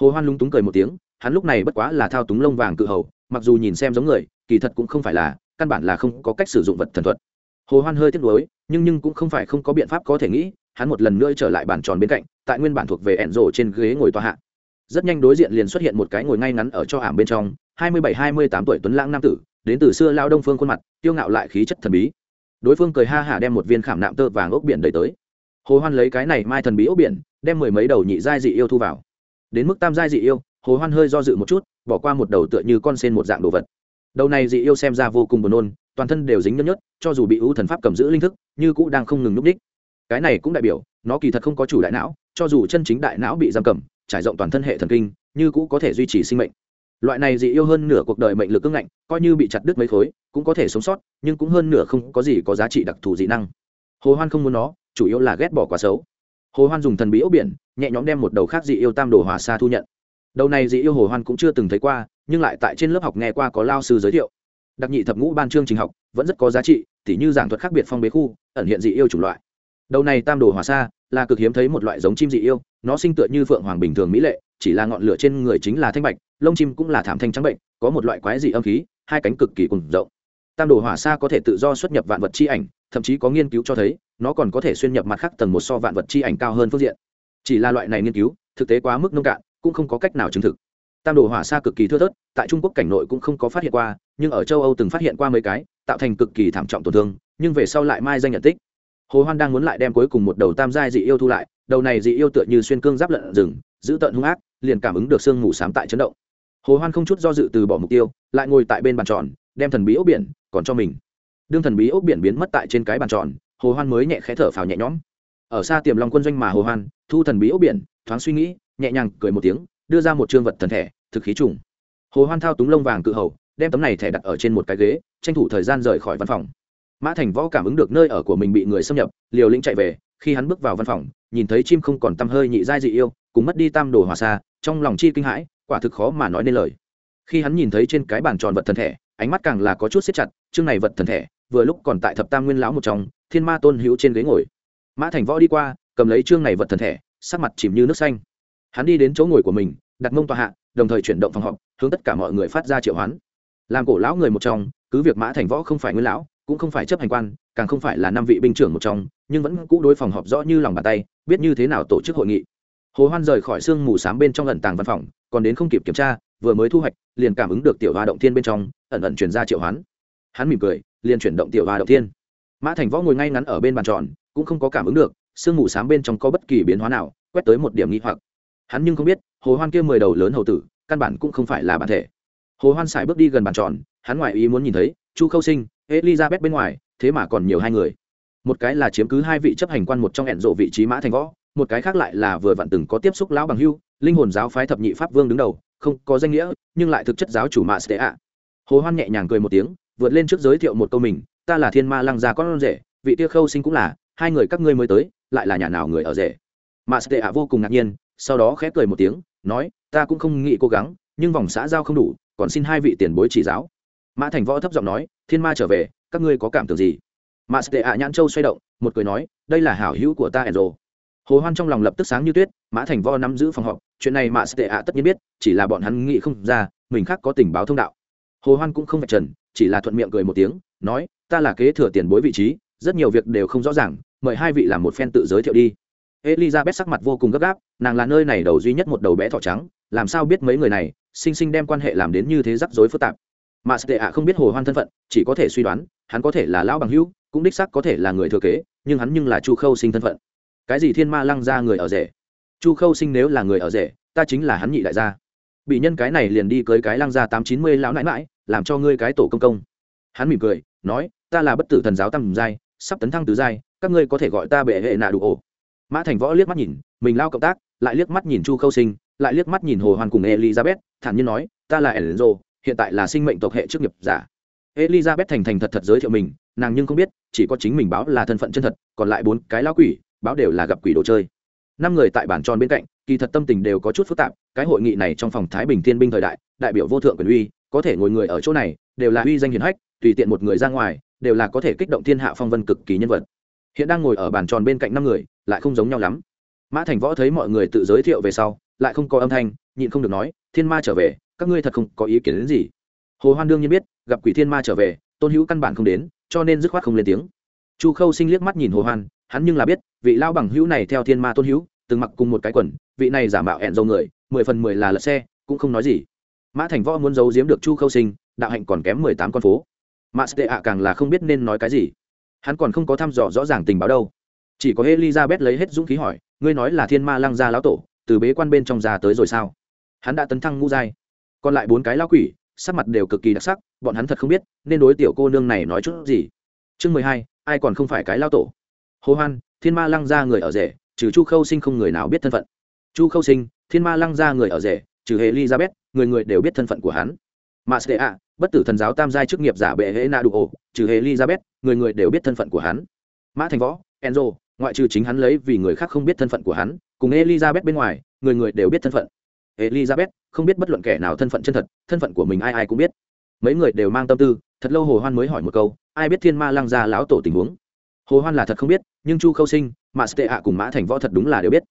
Hồ hoan lúng túng cười một tiếng, hắn lúc này bất quá là thao túng lông vàng cự hầu, mặc dù nhìn xem giống người, kỳ thật cũng không phải là, căn bản là không có cách sử dụng vật thần thuật. Hồ hoan hơi tiếc nuối, nhưng nhưng cũng không phải không có biện pháp có thể nghĩ hắn một lần nữa trở lại bàn tròn bên cạnh, tại nguyên bản thuộc về ẻn rổ trên ghế ngồi tòa hạ. Rất nhanh đối diện liền xuất hiện một cái ngồi ngay ngắn ở cho ảm bên trong, hai mươi bảy, hai mươi tám tuổi tuấn lãng nam tử, đến từ xưa lao đông phương khuôn mặt tiêu ngạo lại khí chất thần bí. Đối phương cười ha hả đem một viên khảm nạm tơ vàng ốc biển đẩy tới. Hồ hoan lấy cái này mai thần bí ốc biển, đem mười mấy đầu nhị giai dị yêu thu vào. Đến mức tam giai dị yêu, hồ hoan hơi do dự một chút, bỏ qua một đầu tựa như con sen một dạng đồ vật. Đầu này dị yêu xem ra vô cùng buồn nôn, toàn thân đều dính nhớt nhớt, cho dù bị ưu thần pháp cầm giữ linh thức, như cũ đang không ngừng núp đích cái này cũng đại biểu, nó kỳ thật không có chủ đại não, cho dù chân chính đại não bị giam cầm, trải rộng toàn thân hệ thần kinh, như cũ có thể duy trì sinh mệnh. Loại này dị yêu hơn nửa cuộc đời mệnh lực ưng ngạnh, coi như bị chặt đứt mấy khối, cũng có thể sống sót, nhưng cũng hơn nửa không có gì có giá trị đặc thù dị năng. Hồ hoan không muốn nó, chủ yếu là ghét bỏ quá xấu. Hồ hoan dùng thần bí ốc biển, nhẹ nhõm đem một đầu khác dị yêu tam đồ hòa xa thu nhận. Đầu này dị yêu hồ hoan cũng chưa từng thấy qua, nhưng lại tại trên lớp học nghe qua có lao sư giới thiệu. Đặc nhị thập ngũ ban chương trình học, vẫn rất có giá trị, tỉ như giảng thuật khác biệt phong bế khu, ẩn hiện dị yêu chủng loại đầu này tam đồ hỏa sa là cực hiếm thấy một loại giống chim dị yêu, nó sinh tựa như phượng hoàng bình thường mỹ lệ, chỉ là ngọn lửa trên người chính là thanh bạch, lông chim cũng là thảm thanh trắng bệnh, có một loại quái dị âm khí, hai cánh cực kỳ cùng rộng. Tam đồ hỏa sa có thể tự do xuất nhập vạn vật chi ảnh, thậm chí có nghiên cứu cho thấy, nó còn có thể xuyên nhập mặt khác tầng một so vạn vật chi ảnh cao hơn phương diện. Chỉ là loại này nghiên cứu, thực tế quá mức nông cạn, cũng không có cách nào chứng thực. Tam đồ hỏa sa cực kỳ thưa thớt, tại trung quốc cảnh nội cũng không có phát hiện qua, nhưng ở châu âu từng phát hiện qua mấy cái, tạo thành cực kỳ thảm trọng tổn thương, nhưng về sau lại mai danh nhận tích hồ hoan đang muốn lại đem cuối cùng một đầu tam giai dị yêu thu lại, đầu này dị yêu tựa như xuyên cương giáp lợn rừng, giữ tận hung ác, liền cảm ứng được sương mù sám tại chấn động. Hồ hoan không chút do dự từ bỏ mục tiêu, lại ngồi tại bên bàn tròn, đem thần bí ốc biển còn cho mình. Đương thần bí ốc biển biến mất tại trên cái bàn tròn, hồ hoan mới nhẹ khẽ thở phào nhẹ nhõm. Ở xa tiềm long quân doanh mà hồ hoan, thu thần bí ốc biển, thoáng suy nghĩ, nhẹ nhàng cười một tiếng, đưa ra một trương vật thần thể, thực khí trùng. Hồ hoan thao túng lông vàng cự hầu, đem tấm này thẻ đặt ở trên một cái ghế, tranh thủ thời gian rời khỏi văn phòng mã thành võ cảm ứng được nơi ở của mình bị người xâm nhập, liều lĩnh chạy về, khi hắn bước vào văn phòng, nhìn thấy chim không còn tăm hơi nhị giai dị yêu, cùng mất đi tam đồ hòa xa, trong lòng chi kinh hãi, quả thực khó mà nói nên lời. Khi hắn nhìn thấy trên cái bàn tròn vật thần thể, ánh mắt càng là có chút xếp chặt, chương này vật thần thể, vừa lúc còn tại thập tam nguyên lão một trong, thiên ma tôn hữu trên ghế ngồi. Mã thành võ đi qua, cầm lấy chương này vật thần thể, sắc mặt chìm như nước xanh. Hắn đi đến chỗ ngồi của mình, đặt mông tòa hạ, đồng thời chuyển động phòng họp, hướng tất cả mọi người phát ra triệu hoán. Làm cổ lão người một trong, cứ việc mã thành võ không phải nguyên lão cũng không phải chấp hành quan, càng không phải là năm vị binh trưởng một trong, nhưng vẫn cũ đối phòng họp rõ như lòng bàn tay, biết như thế nào tổ chức hội nghị. Hồ hoan rời khỏi sương mù sám bên trong ẩn tàng văn phòng, còn đến không kịp kiểm tra, vừa mới thu hoạch, liền cảm ứng được tiểu hoa động thiên bên trong, ẩn ẩn chuyển ra triệu hoán. Hắn mỉm cười, liền chuyển động tiểu hoa động thiên. Mã thành võ ngồi ngay ngắn ở bên bàn tròn, cũng không có cảm ứng được, sương mù sám bên trong có bất kỳ biến hóa nào, quét tới một điểm nghi hoặc. Hắn nhưng không biết, hồ hoan kia mười đầu lớn hầu tử, căn bản cũng không phải là bản thể. Hồ hoan xài bước đi gần bàn tròn, hắn ngoại ý muốn nhìn thấy, chu khâu sinh elizabeth bên ngoài, thế mà còn nhiều hai người. Một cái là chiếm cứ hai vị chấp hành quan một trong hẹn rộ vị trí mã thành võ, một cái khác lại là vừa vặn từng có tiếp xúc lão bằng hưu, linh hồn giáo phái thập nhị pháp vương đứng đầu, không có danh nghĩa, nhưng lại thực chất giáo chủ mạ sẽ ạ. Hồ hoan nhẹ nhàng cười một tiếng, vượt lên trước giới thiệu một câu mình, ta là thiên ma lăng gia con rể, vị tia khâu sinh cũng là, hai người các ngươi mới tới, lại là nhà nào người ở rể? Mạ sẽ ạ vô cùng ngạc nhiên, sau đó khẽ cười một tiếng, nói, ta cũng không nghĩ cố gắng, nhưng vòng xã giao không đủ, còn xin hai vị tiền bối chỉ giáo mã thành võ thấp giọng nói, thiên ma trở về, các ngươi có cảm tưởng gì? Mã tệ ạ nhãn châu xoay động, một cười nói, đây là hảo hữu của ta enzo. Hồ hoan trong lòng lập tức sáng như tuyết, mã thành võ nắm giữ phòng họp, chuyện này mã tệ ạ tất nhiên biết, chỉ là bọn hắn nghĩ không ra, mình khác có tình báo thông đạo. Hồ hoan cũng không phải trần, chỉ là thuận miệng cười một tiếng, nói, ta là kế thừa tiền bối vị trí, rất nhiều việc đều không rõ ràng, mời hai vị làm một phen tự giới thiệu đi. Elizabeth sắc mặt vô cùng gấp gáp, nàng là nơi này đầu duy nhất một đầu bé thỏ trắng, làm sao biết mấy người này sinh sinh đem quan hệ làm đến như thế rắc rối phức tạp mà sệ ạ không biết hồ hoan thân phận, chỉ có thể suy đoán, hắn có thể là lão bằng hữu, cũng đích xác có thể là người thừa kế, nhưng hắn nhưng là chu khâu sinh thân phận. Cái gì thiên ma lăng ra người ở rể? Chu khâu sinh nếu là người ở rể, ta chính là hắn nhị đại gia. Bị nhân cái này liền đi cưới cái lăng ra tám chín mươi lão nãi mãi làm cho ngươi cái tổ công công. Hắn mỉm cười, nói, ta là bất tử thần giáo tăng giai, sắp tấn thăng tứ giai, các ngươi có thể gọi ta bệ hệ nạ đủ ổ. Mã thành võ liếc mắt nhìn, mình lao cộng tác, lại liếc mắt nhìn chu khâu sinh, lại liếc mắt nhìn hồ hoàn cùng elizabeth, thản nhiên nói, ta là enzo hiện tại là sinh mệnh tộc hệ chức nghiệp giả. Elizabeth thành thành thật thật giới thiệu mình, nàng nhưng không biết, chỉ có chính mình báo là thân phận chân thật, còn lại bốn cái lão quỷ, báo đều là gặp quỷ đồ chơi. Năm người tại bản tròn bên cạnh, kỳ thật tâm tình đều có chút phức tạp, cái hội nghị này trong phòng thái bình thiên binh thời đại đại biểu vô thượng quyền uy, có thể ngồi người ở chỗ này, đều là uy danh hiển hách, tùy tiện một người ra ngoài, đều là có thể kích động thiên hạ phong vân cực kỳ nhân vật. Hiện đang ngồi ở bàn tròn bên cạnh năm người, lại không giống nhau lắm. Mã thành võ thấy mọi người tự giới thiệu về sau, lại không có âm thanh, nhịn không được nói thiên ma trở về, các ngươi thật không có ý kiến đến gì. Hồ hoan đương nhiên biết, gặp quỷ thiên ma trở về, tôn hữu căn bản không đến, cho nên dứt khoát không lên tiếng. Chu khâu sinh liếc mắt nhìn hồ hoan, hắn nhưng là biết, vị lao bằng hữu này theo thiên ma tôn hữu, từng mặc cùng một cái quần, vị này giả mạo hẹn dâu người, mười phần mười là lật xe, cũng không nói gì. Mã thành võ muốn giấu giếm được chu khâu sinh, đạo hạnh còn kém mười tám con phố. Mã sệ ạ càng là không biết nên nói cái gì. Hắn còn không có thăm dò rõ ràng tình báo đâu. Chỉ có elizabeth lấy hết dũng khí hỏi, ngươi nói là thiên ma lăng gia lão tổ, từ bế quan bên trong ra tới rồi sao? Hắn đã tấn thăng ngũ giai. Còn lại bốn cái lão quỷ sắc mặt đều cực kỳ đặc sắc bọn hắn thật không biết nên đối tiểu cô nương này nói chút gì. Chương mười hai ai còn không phải cái lão tổ? Hồ hoan thiên ma lăng gia người ở rể trừ chu khâu sinh không người nào biết thân phận. Chu khâu sinh thiên ma lăng gia người ở rể trừ elizabeth người người đều biết thân phận của hắn. Mà ạ, bất tử thần giáo tam giai chức nghiệp giả bệ hệ na đủ ổ trừ elizabeth người người đều biết thân phận của hắn. Mã thành võ enzo ngoại trừ chính hắn lấy vì người khác không biết thân phận của hắn cùng elizabeth bên ngoài người người đều biết thân phận elizabeth, không biết bất luận kẻ nào thân phận chân thật, thân phận của mình ai ai cũng biết. Mấy người đều mang tâm tư, thật lâu hồ hoan mới hỏi một câu, ai biết thiên ma lăng gia lão tổ tình huống? Hồ hoan là thật không biết, nhưng chu khâu sinh Mã tệ ạ cùng mã thành võ thật đúng là đều biết.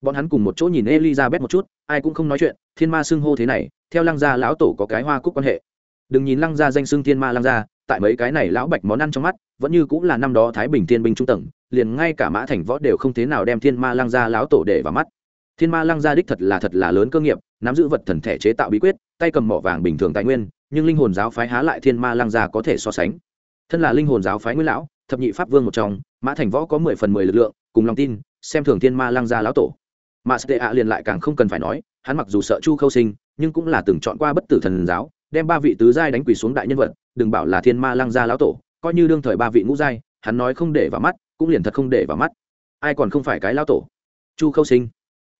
Bọn hắn cùng một chỗ nhìn elizabeth một chút, ai cũng không nói chuyện, thiên ma xưng hô thế này, theo lăng gia lão tổ có cái hoa cúc quan hệ. Đừng nhìn lăng gia danh xưng thiên ma lăng gia, tại mấy cái này lão bạch món ăn trong mắt, vẫn như cũng là năm đó thái bình thiên binh trung tầng, liền ngay cả mã thành võ đều không thế nào đem thiên ma lăng gia lão tổ để vào mắt thiên ma lăng gia đích thật là thật là lớn cơ nghiệp, nắm giữ vật thần thể chế tạo bí quyết, tay cầm mỏ vàng bình thường tài nguyên, nhưng linh hồn giáo phái há lại thiên ma lăng gia có thể so sánh. Thân là linh hồn giáo phái nguyên lão, thập nhị pháp vương một trong, mã thành võ có mười phần mười lực lượng, cùng lòng tin, xem thường thiên ma lăng gia lão tổ. Mà stea ạ liền lại càng không cần phải nói, hắn mặc dù sợ chu khâu sinh, nhưng cũng là từng chọn qua bất tử thần giáo, đem ba vị tứ giai đánh quỳ xuống đại nhân vật, đừng bảo là thiên ma lăng gia lão tổ, coi như đương thời ba vị ngũ giai, hắn nói không để vào mắt, cũng liền thật không để vào mắt. Ai còn không phải cái lão tổ? Chu khâu sinh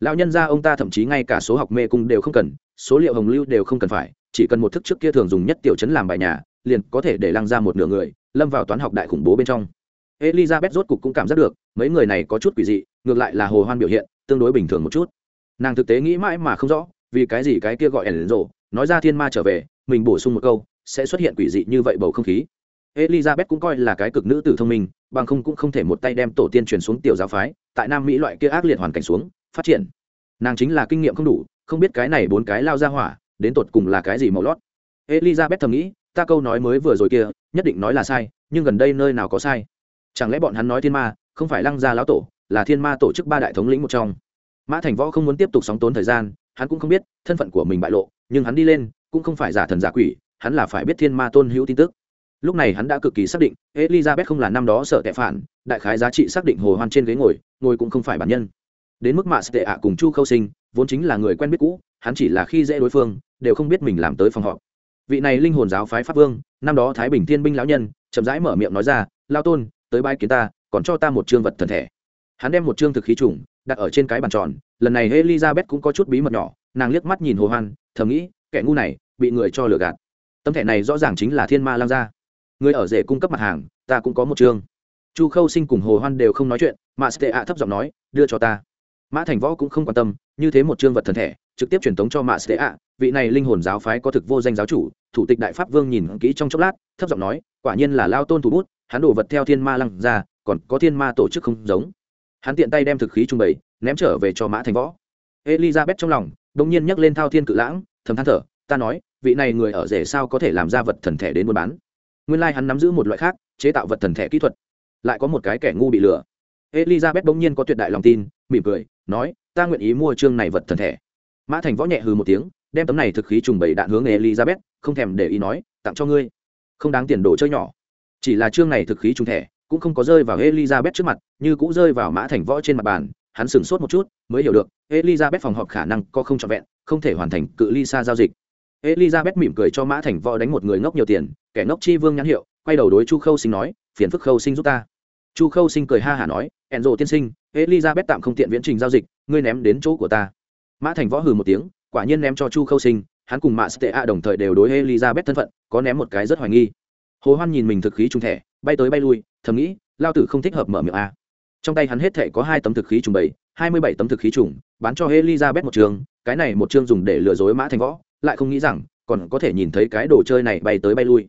lão nhân gia ông ta thậm chí ngay cả số học mê cung đều không cần, số liệu hồng lưu đều không cần phải, chỉ cần một thức trước kia thường dùng nhất tiểu chấn làm bài nhà, liền có thể để lăng ra một nửa người, lâm vào toán học đại khủng bố bên trong. Elizabeth rốt cục cũng cảm giác được, mấy người này có chút quỷ dị, ngược lại là hồ hoan biểu hiện, tương đối bình thường một chút. Nàng thực tế nghĩ mãi mà không rõ, vì cái gì cái kia gọi ẩn rộ nói ra thiên ma trở về, mình bổ sung một câu, sẽ xuất hiện quỷ dị như vậy bầu không khí. Elizabeth cũng coi là cái cực nữ tử thông minh, bằng không cũng không thể một tay đem tổ tiên truyền xuống tiểu giáo phái, tại nam mỹ loại kia ác liệt hoàn cảnh xuống phát triển. Nàng chính là kinh nghiệm không đủ, không biết cái này bốn cái lao ra hỏa, đến tột cùng là cái gì màu lót. Elizabeth thầm nghĩ, ta câu nói mới vừa rồi kia, nhất định nói là sai, nhưng gần đây nơi nào có sai? Chẳng lẽ bọn hắn nói thiên ma, không phải lăng gia lão tổ, là thiên ma tổ chức ba đại thống lĩnh một trong? Mã thành võ không muốn tiếp tục sóng tốn thời gian, hắn cũng không biết thân phận của mình bại lộ, nhưng hắn đi lên, cũng không phải giả thần giả quỷ, hắn là phải biết thiên ma tôn hữu tin tức. Lúc này hắn đã cực kỳ xác định, elizabeth không là năm đó sợ tệ phản, đại khái giá trị xác định hồ hoan trên ghế ngồi ngồi cũng không phải bản nhân đến mức mạ tệ ạ cùng chu khâu sinh, vốn chính là người quen biết cũ, hắn chỉ là khi dễ đối phương, đều không biết mình làm tới phòng họp. Vị này linh hồn giáo phái pháp vương, năm đó thái bình thiên binh lão nhân, chậm rãi mở miệng nói ra, lao tôn, tới bãi kiến ta, còn cho ta một chương vật thần thể. Hắn đem một chương thực khí trùng đặt ở trên cái bàn tròn, lần này elizabeth cũng có chút bí mật nhỏ, nàng liếc mắt nhìn hồ hoan, thầm nghĩ, kẻ ngu này, bị người cho lừa gạt. Tấm thẻ này rõ ràng chính là thiên ma lang gia. Người ở rể cung cấp mặt hàng, ta cũng có một chương. Chu khâu sinh cùng hồ hoan đều không nói chuyện, mà sệ ạ thấp giọng nói, đưa cho ta mã thành võ cũng không quan tâm, như thế một chương vật thần thể, trực tiếp truyền tống cho mạ sệ ạ. Vị này linh hồn giáo phái có thực vô danh giáo chủ, thủ tịch đại pháp vương nhìn kỹ trong chốc lát, thấp giọng nói, quả nhiên là lao tôn thủ bút, hắn đổ vật theo thiên ma lăng ra, còn có thiên ma tổ chức không giống. Hắn tiện tay đem thực khí trung bày, ném trở về cho mã thành võ. Elizabeth trong lòng đông nhiên nhắc lên thao thiên cự lãng, thầm than thở, ta nói, vị này người ở rể sao có thể làm ra vật thần thể đến buôn bán? Nguyên lai、like、hắn nắm giữ một loại khác, chế tạo vật thần thể kỹ thuật. Lại có một cái kẻ ngu bị lừa elizabeth bỗng nhiên có tuyệt đại lòng tin, mỉm cười, nói, ta nguyện ý mua chương này vật thần thể. Mã thành võ nhẹ hừ một tiếng, đem tấm này thực khí trùng bảy đạn hướng elizabeth, không thèm để ý nói, tặng cho ngươi. Không đáng tiền đồ chơi nhỏ. Chỉ là chương này thực khí trùng thẻ cũng không có rơi vào elizabeth trước mặt, như cũng rơi vào mã thành võ trên mặt bàn, hắn sửng sốt một chút, mới hiểu được, elizabeth phòng họp khả năng có không trọn vẹn, không thể hoàn thành cự ly xa giao dịch. Elizabeth mỉm cười cho mã thành võ đánh một người ngốc nhiều tiền, kẻ ngốc chi vương nhãn hiệu, quay đầu đối chu khâu sinh nói, phiền phức khâu sinh giúp ta chu khâu sinh cười ha hả nói ẹn rộ tiên sinh, elizabeth tạm không tiện viễn trình giao dịch, ngươi ném đến chỗ của ta. Mã thành võ hừ một tiếng, quả nhiên ném cho chu khâu sinh, hắn cùng mạ stea đồng thời đều đối elizabeth thân phận có ném một cái rất hoài nghi. Hồ hoan nhìn mình thực khí trùng thẻ, bay tới bay lui, thầm nghĩ, lao tử không thích hợp mở miệng a. Trong tay hắn hết thể có hai tấm thực khí trùng bảy hai mươi bảy tấm thực khí trùng, bán cho elizabeth một trường, cái này một chương dùng để lừa dối mã thành võ, lại không nghĩ rằng còn có thể nhìn thấy cái đồ chơi này bay tới bay lui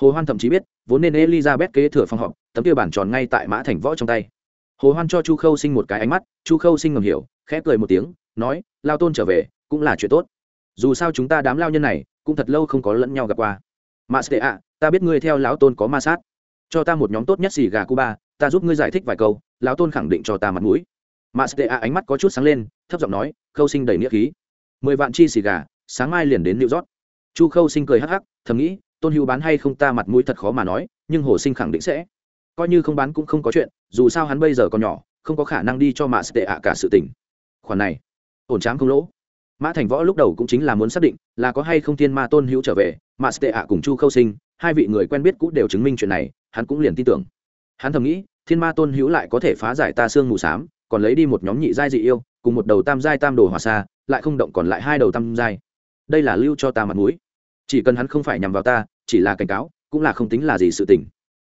hồ hoan thậm chí biết, vốn nên elizabeth kế thừa phòng họp, tấm kia bản tròn ngay tại mã thành võ trong tay. Hồ hoan cho chu khâu sinh một cái ánh mắt, chu khâu sinh ngầm hiểu, khẽ cười một tiếng, nói, lao tôn trở về, cũng là chuyện tốt. Dù sao chúng ta đám lao nhân này, cũng thật lâu không có lẫn nhau gặp qua. Mà sệ ạ, ta biết ngươi theo lão tôn có ma sát. Cho ta một nhóm tốt nhất xì gà cuba ta giúp ngươi giải thích vài câu, lão tôn khẳng định cho ta mặt mũi. Mà sệ ạ ánh mắt có chút sáng lên, thấp giọng nói, khâu sinh đầy nghĩa khí. Mười vạn chi xì gà, sáng mai liền đến new york. Chu khâu sinh cười hắc hắc, thầm nghĩ tôn hữu bán hay không ta mặt mũi thật khó mà nói, nhưng hồ sinh khẳng định sẽ. Coi như không bán cũng không có chuyện, dù sao hắn bây giờ còn nhỏ, không có khả năng đi cho mạ sệ ạ cả sự tình. Khoản này, ổn trám không lỗ. Mã thành võ lúc đầu cũng chính là muốn xác định là có hay không thiên ma tôn hữu trở về mà sệ ạ cùng chu khâu sinh, hai vị người quen biết cũ đều chứng minh chuyện này, hắn cũng liền tin tưởng. Hắn thầm nghĩ, thiên ma tôn hữu lại có thể phá giải ta xương mù s á m còn lấy đi một nhóm nhị giai dị yêu, cùng một đầu tam giai tam đồ hòa xa, lại không động còn lại hai đầu tam giai. Đây là lưu cho ta mặt mũi chỉ cần hắn không phải nhằm vào ta, chỉ là cảnh cáo, cũng là không tính là gì sự tình.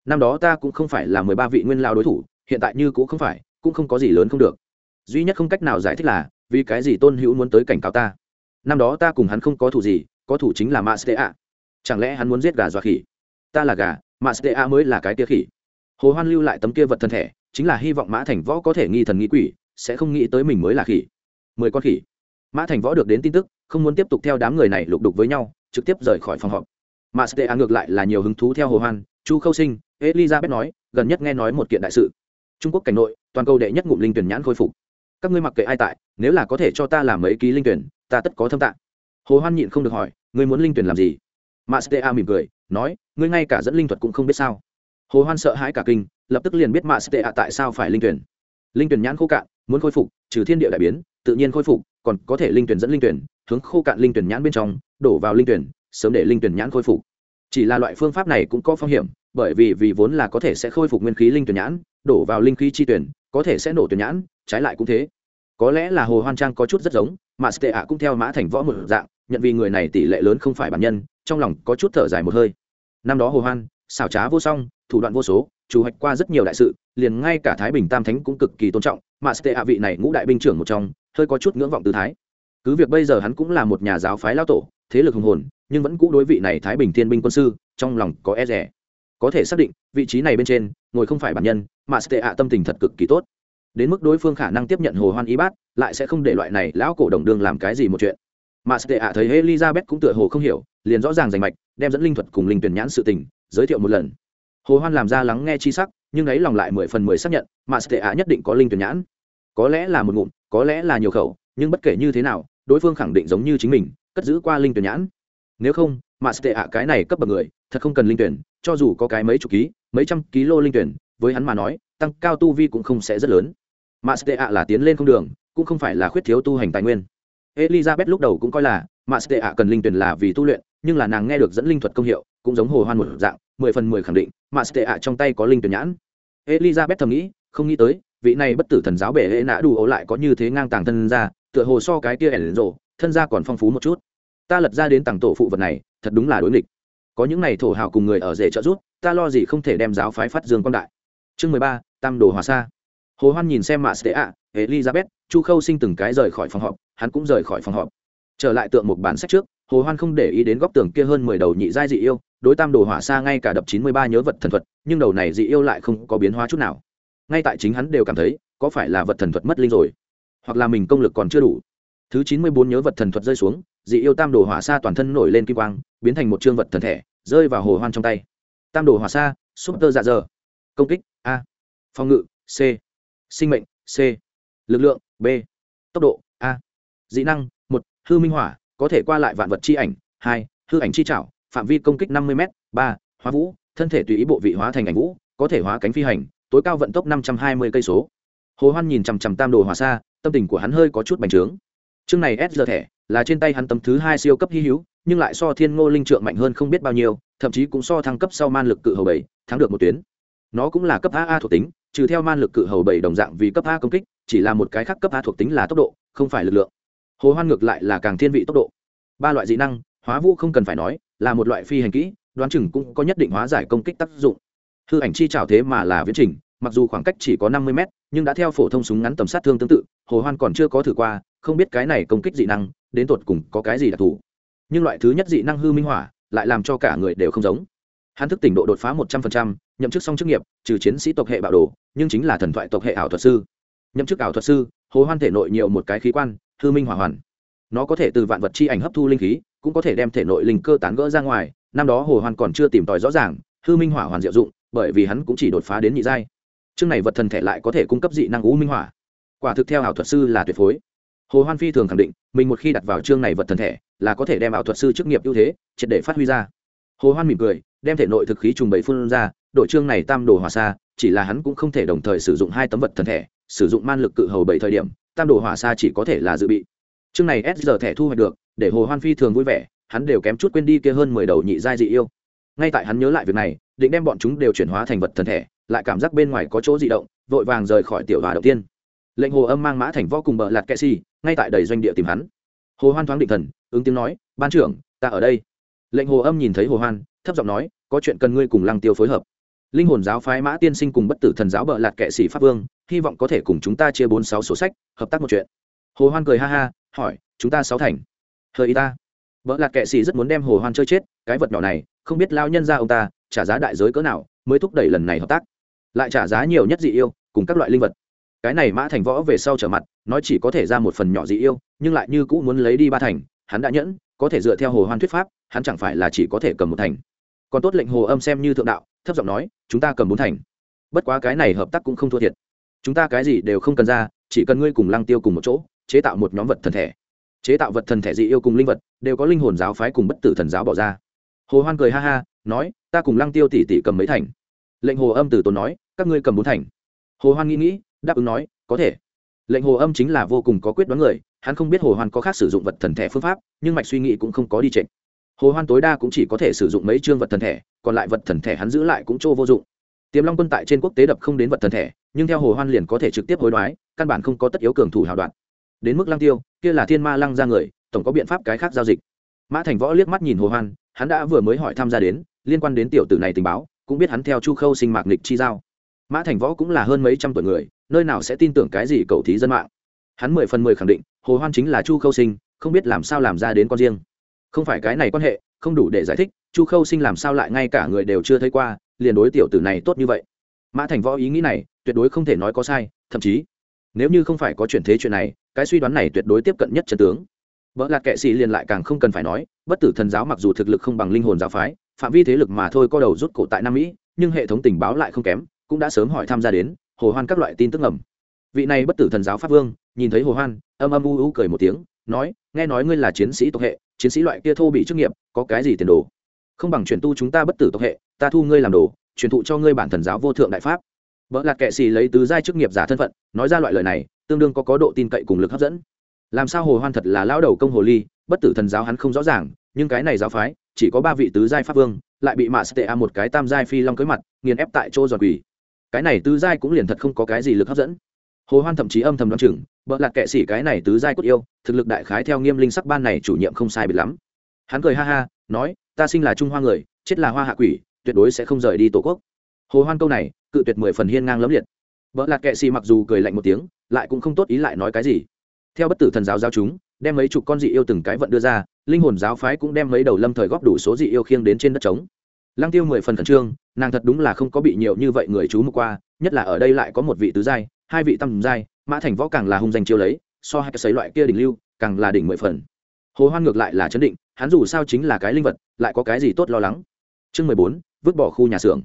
Năm đó ta cũng không phải là mười ba vị nguyên lao đối thủ, hiện tại như cũng không phải, cũng không có gì lớn không được. Duy nhất không cách nào giải thích là, vì cái gì tôn hữu muốn tới cảnh cáo ta? Năm đó ta cùng hắn không có thủ gì, có thủ chính là ma stea chẳng lẽ hắn muốn giết gà dọa khỉ? Ta là gà mà stea mới là cái tia khỉ. Hồ hoan lưu lại tấm kia vật thân thể, chính là hy vọng mã thành võ có thể nghi thần nghi quỷ, sẽ không nghĩ tới mình mới là khỉ. Mười con khỉ. Mã thành võ được đến tin tức không muốn tiếp tục theo đám người này lục đục với nhau trực tiếp rời khỏi phòng họp. Mà stea ngược lại là nhiều hứng thú theo hồ hoan chu khâu sinh elizabeth nói gần nhất nghe nói một kiện đại sự. Trung quốc cảnh nội toàn cầu đệ nhất ngụm linh tuyển nhãn khôi phục. Các ngươi mặc kệ ai tại nếu là có thể cho ta làm mấy ký linh tuyển ta tất có thâm tạng. Hồ hoan nhịn không được hỏi ngươi muốn linh tuyển làm gì? Mastea mỉm cười, nói, ngươi ngay cả dẫn linh thuật cũng không biết sao? Hồ Hoan sợ hãi cả kinh, lập tức liền biết Mastea tại sao phải linh tuyển. Linh tuyển nhãn khô cạn, muốn khôi phục, trừ thiên địa đại biến, tự nhiên khôi phục, còn có thể linh tuyển dẫn linh tuyển, hướng khô cạn linh tuyển nhãn bên trong, đổ vào linh tuyển, sớm để linh tuyển nhãn khôi phục. Chỉ là loại phương pháp này cũng có phong hiểm, bởi vì vì vốn là có thể sẽ khôi phục nguyên khí linh tuyển nhãn, đổ vào linh khí chi tuyển, có thể sẽ nổ tuyển nhãn, trái lại cũng thế. Có lẽ là Hồ Hoan Trang có chút rất giống, Mastea cũng theo Mã Thành Võ một dạng, nhận vì người này tỷ lệ lớn không phải bản nhân, trong lòng có chút thở dài một hơi năm đó hồ hoan xảo trá vô song thủ đoạn vô số chủ hoạch qua rất nhiều đại sự liền ngay cả thái bình tam thánh cũng cực kỳ tôn trọng mà sệ hạ vị này ngũ đại binh trưởng một trong hơi có chút ngưỡng vọng tư thái cứ việc bây giờ hắn cũng là một nhà giáo phái lao tổ, thế lực hùng hồn, nhưng vẫn cũ đối vị này thái bình thiên binh quân sư, trong lòng có e rẻ có thể xác định, vị trí này bên trên, ngồi không phải bản nhân, mà sẽ ạ tâm tình thật cực kỳ tốt. Đến mức đối phương khả năng tiếp nhận hồ hoan y bát, lại sẽ không để loại này lão cổ đồng đương làm cái gì một chuyện. Mà sẽ ạ thấy elizabeth cũng tựa hồ không hiểu, liền rõ ràng rành mạch, đem dẫn linh thuật cùng linh tuyển nhãn sự tình, giới thiệu một lần. Hồ hoan làm ra lắng nghe chi sắc, nhưng ấy lòng lại mười phần mười xác nhận, mà sẽ ạ nhất định có linh tuyển nhãn. Có lẽ là một ngụm, có lẽ là nhiều khẩu, nhưng bất kể như thế nào đối phương khẳng định giống như chính mình, cất giữ qua linh tuyển nhãn. Nếu không, mà tệ ạ cái này cấp bậc người, thật không cần linh tuyển, cho dù có cái mấy chục ký, mấy trăm ký lô linh tuyển, với hắn mà nói, tăng cao tu vi cũng không sẽ rất lớn. Mà tệ ạ là tiến lên không đường, cũng không phải là khuyết thiếu tu hành tài nguyên. Elizabeth lúc đầu cũng coi là, mà tệ ạ cần linh tuyển là vì tu luyện, nhưng là nàng nghe được dẫn linh thuật công hiệu, cũng giống hồ hoan một dạng, mười phần mười khẳng định, mà tệ ạ trong tay có linh tuyển nhãn. Elizabeth thầm nghĩ, không nghĩ tới, vị này bất tử thần giáo bể hệ nã đủ ố lại có như thế ngang tàng thân ra tựa hồ so cái kia ẻn rộ thân ra còn phong phú một chút. Ta lật ra đến tặng tổ phụ vật này thật đúng là đối nghịch. Có những này thổ hào cùng người ở rể trợ giúp, ta lo gì không thể đem giáo phái phát dương quan đại. Chương mười ba tam đồ hòa sa. Hồ hoan nhìn xem mạ sệ ạ elizabeth chu khâu sinh từng cái rời khỏi phòng họp hắn cũng rời khỏi phòng họp. Trở lại tượng một bản sách trước hồ hoan không để ý đến góc tường kia hơn mười đầu nhị giai dị yêu đối tam đồ hỏa xa ngay cả đập chín mươi ba nhớ vật thần thuật nhưng đầu này dị yêu lại không có biến hóa chút nào. Ngay tại chính hắn đều cảm thấy có phải là vật thần thuật mất linh rồi hoặc là mình công lực còn chưa đủ. Thứ chín mươi bốn nhớ vật thần thuật rơi xuống, dị yêu tam đồ hỏa xa toàn thân nổi lên kim quang, biến thành một trương vật thần thể, rơi vào hồ hoan trong tay. Tam đồ hỏa xa súp tơ dạ dơ. Công kích, a. Phòng ngự, c. Sinh mệnh, c. Lực lượng, b. Tốc độ, a. Dị năng, một, hư minh hỏa, có thể qua lại vạn vật chi ảnh. Hai, hư ảnh chi trảo, phạm vi công kích năm mươi m ba, hóa vũ, thân thể tùy ý bộ vị hóa thành ảnh vũ, có thể hóa cánh phi hành, tối cao vận tốc năm trăm hai mươi cây số hồ hoan nhìn chằm chằm tam đồ hòa xa, tâm tình của hắn hơi có chút bành trướng. Chương này s giờ thẻ là trên tay hắn tấm thứ hai siêu cấp hy hữu, nhưng lại so thiên ngô linh trượng mạnh hơn không biết bao nhiêu, thậm chí cũng so thăng cấp sau man lực cự hầu bảy, thắng được một tuyến. Nó cũng là cấp aa thuộc tính, trừ theo man lực cự hầu bảy đồng dạng vì cấp a công kích, chỉ là một cái khác cấp a thuộc tính là tốc độ, không phải lực lượng. Hồ hoan ngược lại là càng thiên vị tốc độ. Ba loại dị năng, hóa vũ không cần phải nói, là một loại phi hành kỹ, đoán chừng cũng có nhất định hóa giải công kích tác dụng. Hư ảnh chi trào thế mà là viễn trình, mặc dù khoảng cách chỉ có năm mươi mét nhưng đã theo phổ thông súng ngắn tầm sát thương tương tự, hồ hoan còn chưa có thử qua, không biết cái này công kích dị năng, đến tột cùng có cái gì đặc thù. Nhưng loại thứ nhất dị năng hư minh hỏa, lại làm cho cả người đều không giống. Hắn thức tỉnh độ đột phá một trăm linh nhậm chức xong chức nghiệp, trừ chiến sĩ tộc hệ bạo đồ, nhưng chính là thần thoại tộc hệ ảo thuật sư. Nhậm chức ảo thuật sư, hồ hoan thể nội nhiều một cái khí quan, hư minh hỏa hoàn. Nó có thể từ vạn vật chi ảnh hấp thu linh khí, cũng có thể đem thể nội linh cơ tán gỡ ra ngoài. Năm đó hồ Hoan còn chưa tìm tòi rõ ràng, hư minh hỏa hoàn diệu dụng, bởi vì hắn cũng chỉ đột phá đến nhị giai chương này vật thần thể lại có thể cung cấp dị năng u minh hỏa. Quả thực theo ảo thuật sư là tuyệt phối. Hồ hoan phi thường khẳng định, mình một khi đặt vào chương này vật thần thể, là có thể đem ảo thuật sư chức nghiệp ưu thế, triệt để phát huy ra. Hồ hoan mỉm cười, đem thể nội thực khí trùng bày phun ra đội chương này tam đồ hòa xa, chỉ là hắn cũng không thể đồng thời sử dụng hai tấm vật thần thể, sử dụng man lực cự hầu bảy thời điểm, tam đồ hỏa xa chỉ có thể là dự bị. Chương này s giờ thẻ thu hoạch được, để hồ hoan phi thường vui vẻ, hắn đều kém chút quên đi kia hơn mười đầu nhị giai dị yêu. Ngay tại hắn nhớ lại việc này, định đem bọn chúng đều chuyển hóa thành vật thần thể lại cảm giác bên ngoài có chỗ dị động, vội vàng rời khỏi tiểu hòa đầu tiên. Lệnh hồ âm mang mã thành võ cùng bờ lạt kệ xì, ngay tại đầy doanh địa tìm hắn. Hồ hoan thoáng định thần, ứng tiếng nói, ban trưởng, ta ở đây. Lệnh hồ âm nhìn thấy hồ hoan, thấp giọng nói, có chuyện cần ngươi cùng lăng tiêu phối hợp. Linh hồn giáo phái mã tiên sinh cùng bất tử thần giáo bờ lạt kệ sĩ pháp vương, hy vọng có thể cùng chúng ta chia bốn sáu sổ sách, hợp tác một chuyện. Hồ hoan cười ha ha, hỏi, chúng ta sáu thành? Hơi ý ta. Bỡ lạt kệ sĩ rất muốn đem hồ hoan chơi chết, cái vật nhỏ này, không biết lao nhân ra ông ta trả giá đại giới cỡ nào, mới thúc đẩy lần này hợp tác lại trả giá nhiều nhất dị yêu, cùng các loại linh vật. Cái này mã thành võ về sau trở mặt, nói chỉ có thể ra một phần nhỏ dị yêu, nhưng lại như cũ muốn lấy đi ba thành, hắn đã nhẫn, có thể dựa theo hồ hoan thuyết pháp, hắn chẳng phải là chỉ có thể cầm một thành. Còn tốt lệnh hồ âm xem như thượng đạo, thấp giọng nói, chúng ta cầm bốn thành. Bất quá cái này hợp tác cũng không thua thiệt. Chúng ta cái gì đều không cần ra, chỉ cần ngươi cùng lăng tiêu cùng một chỗ, chế tạo một nhóm vật thần thể. Chế tạo vật thần thể dị yêu cùng linh vật, đều có linh hồn giáo phái cùng bất tử thần giáo bỏ ra. Hồ hoan cười ha ha, nói, ta cùng lăng tiêu tỷ tỷ cầm mấy thành. Lệnh hồ âm từ tốn nói các ngươi cầm bốn thành. Hồ hoan nghĩ nghĩ, đáp ứng nói, có thể. Lệnh hồ âm chính là vô cùng có quyết đoán người, hắn không biết hồ hoan có khác sử dụng vật thần thể phương pháp, nhưng mạch suy nghĩ cũng không có đi trệnh hồ hoan tối đa cũng chỉ có thể sử dụng mấy chương vật thần thể còn lại vật thần thể hắn giữ lại cũng trô vô dụng. Tiềm long quân tại trên quốc tế đập không đến vật thần thể nhưng theo hồ hoan liền có thể trực tiếp hối đoái, căn bản không có tất yếu cường thủ hào đoạn. Đến mức lăng tiêu, kia là thiên ma lăng ra người, tổng có biện pháp cái khác giao dịch. Mã thành võ liếc mắt nhìn hồ hoan, hắn đã vừa mới hỏi tham gia đến, liên quan đến tiểu tử này tình báo, cũng biết hắn theo chu khâu sinh mạc nghịch chi giao mã thành võ cũng là hơn mấy trăm tuổi người, nơi nào sẽ tin tưởng cái gì cầu thí dân mạng. Hắn mười phần mười khẳng định, hồ hoan chính là chu khâu sinh, không biết làm sao làm ra đến con riêng. Không phải cái này quan hệ, không đủ để giải thích, chu khâu sinh làm sao lại ngay cả người đều chưa thấy qua, liền đối tiểu tử này tốt như vậy. Mã thành võ ý nghĩ này, tuyệt đối không thể nói có sai, thậm chí, nếu như không phải có chuyển thế chuyện này, cái suy đoán này tuyệt đối tiếp cận nhất trận tướng. Vợ lạc kệ sĩ liền lại càng không cần phải nói, bất tử thần giáo mặc dù thực lực không bằng linh hồn giáo phái, phạm vi thế lực mà thôi co đầu rút cổ tại nam mỹ, nhưng hệ thống tình báo lại không kém cũng đã sớm hỏi tham gia đến, hồ hoan các loại tin tức ngầm. Vị này bất tử thần giáo pháp vương, nhìn thấy hồ hoan, âm âm u u cười một tiếng, nói, nghe nói ngươi là chiến sĩ tộc hệ, chiến sĩ loại kia thô bị chức nghiệp, có cái gì tiền đồ? Không bằng chuyển tu chúng ta bất tử tộc hệ, ta thu ngươi làm đồ, truyền thụ cho ngươi bản thần giáo vô thượng đại pháp. Vợ lạc kệ xì lấy tứ giai chức nghiệp giả thân phận, nói ra loại lời này, tương đương có có độ tin cậy cùng lực hấp dẫn. Làm sao hồ hoan thật là lão đầu công hồ ly, bất tử thần giáo hắn không rõ ràng, nhưng cái này giáo phái, chỉ có ba vị tứ giai pháp vương, lại bị mạ stea một cái tam giai phi long cưới mặt, nghiền ép tại chỗ giòn quỷ cái này tứ giai cũng liền thật không có cái gì lực hấp dẫn. Hồ hoan thậm chí âm thầm đoán chừng, bợ lạc kệ sĩ cái này tứ giai cốt yêu, thực lực đại khái theo nghiêm linh sắc ban này chủ nhiệm không sai biệt lắm. Hắn cười ha ha, nói, ta sinh là trung hoa người, chết là hoa hạ quỷ, tuyệt đối sẽ không rời đi tổ quốc. Hồ hoan câu này, cự tuyệt mười phần hiên ngang lấm liệt. Bợ lạc kệ sĩ mặc dù cười lạnh một tiếng, lại cũng không tốt ý lại nói cái gì. Theo bất tử thần giáo giáo chúng, đem mấy chục con dị yêu từng cái vận đưa ra, linh hồn giáo phái cũng đem mấy đầu lâm thời góp đủ số dị yêu khiêng đến trên đất trống. Lăng tiêu mười phần khẩn trương nàng thật đúng là không có bị nhiều như vậy người chú mục qua, nhất là ở đây lại có một vị tứ giai, hai vị tăm giai, mã thành võ càng là hung danh chiêu lấy, so hai cái xấy loại kia đỉnh lưu, càng là đỉnh mười phần. Hồ hoan ngược lại là chấn định, hắn dù sao chính là cái linh vật, lại có cái gì tốt lo lắng? Chương mười bốn, vứt bỏ khu nhà xưởng.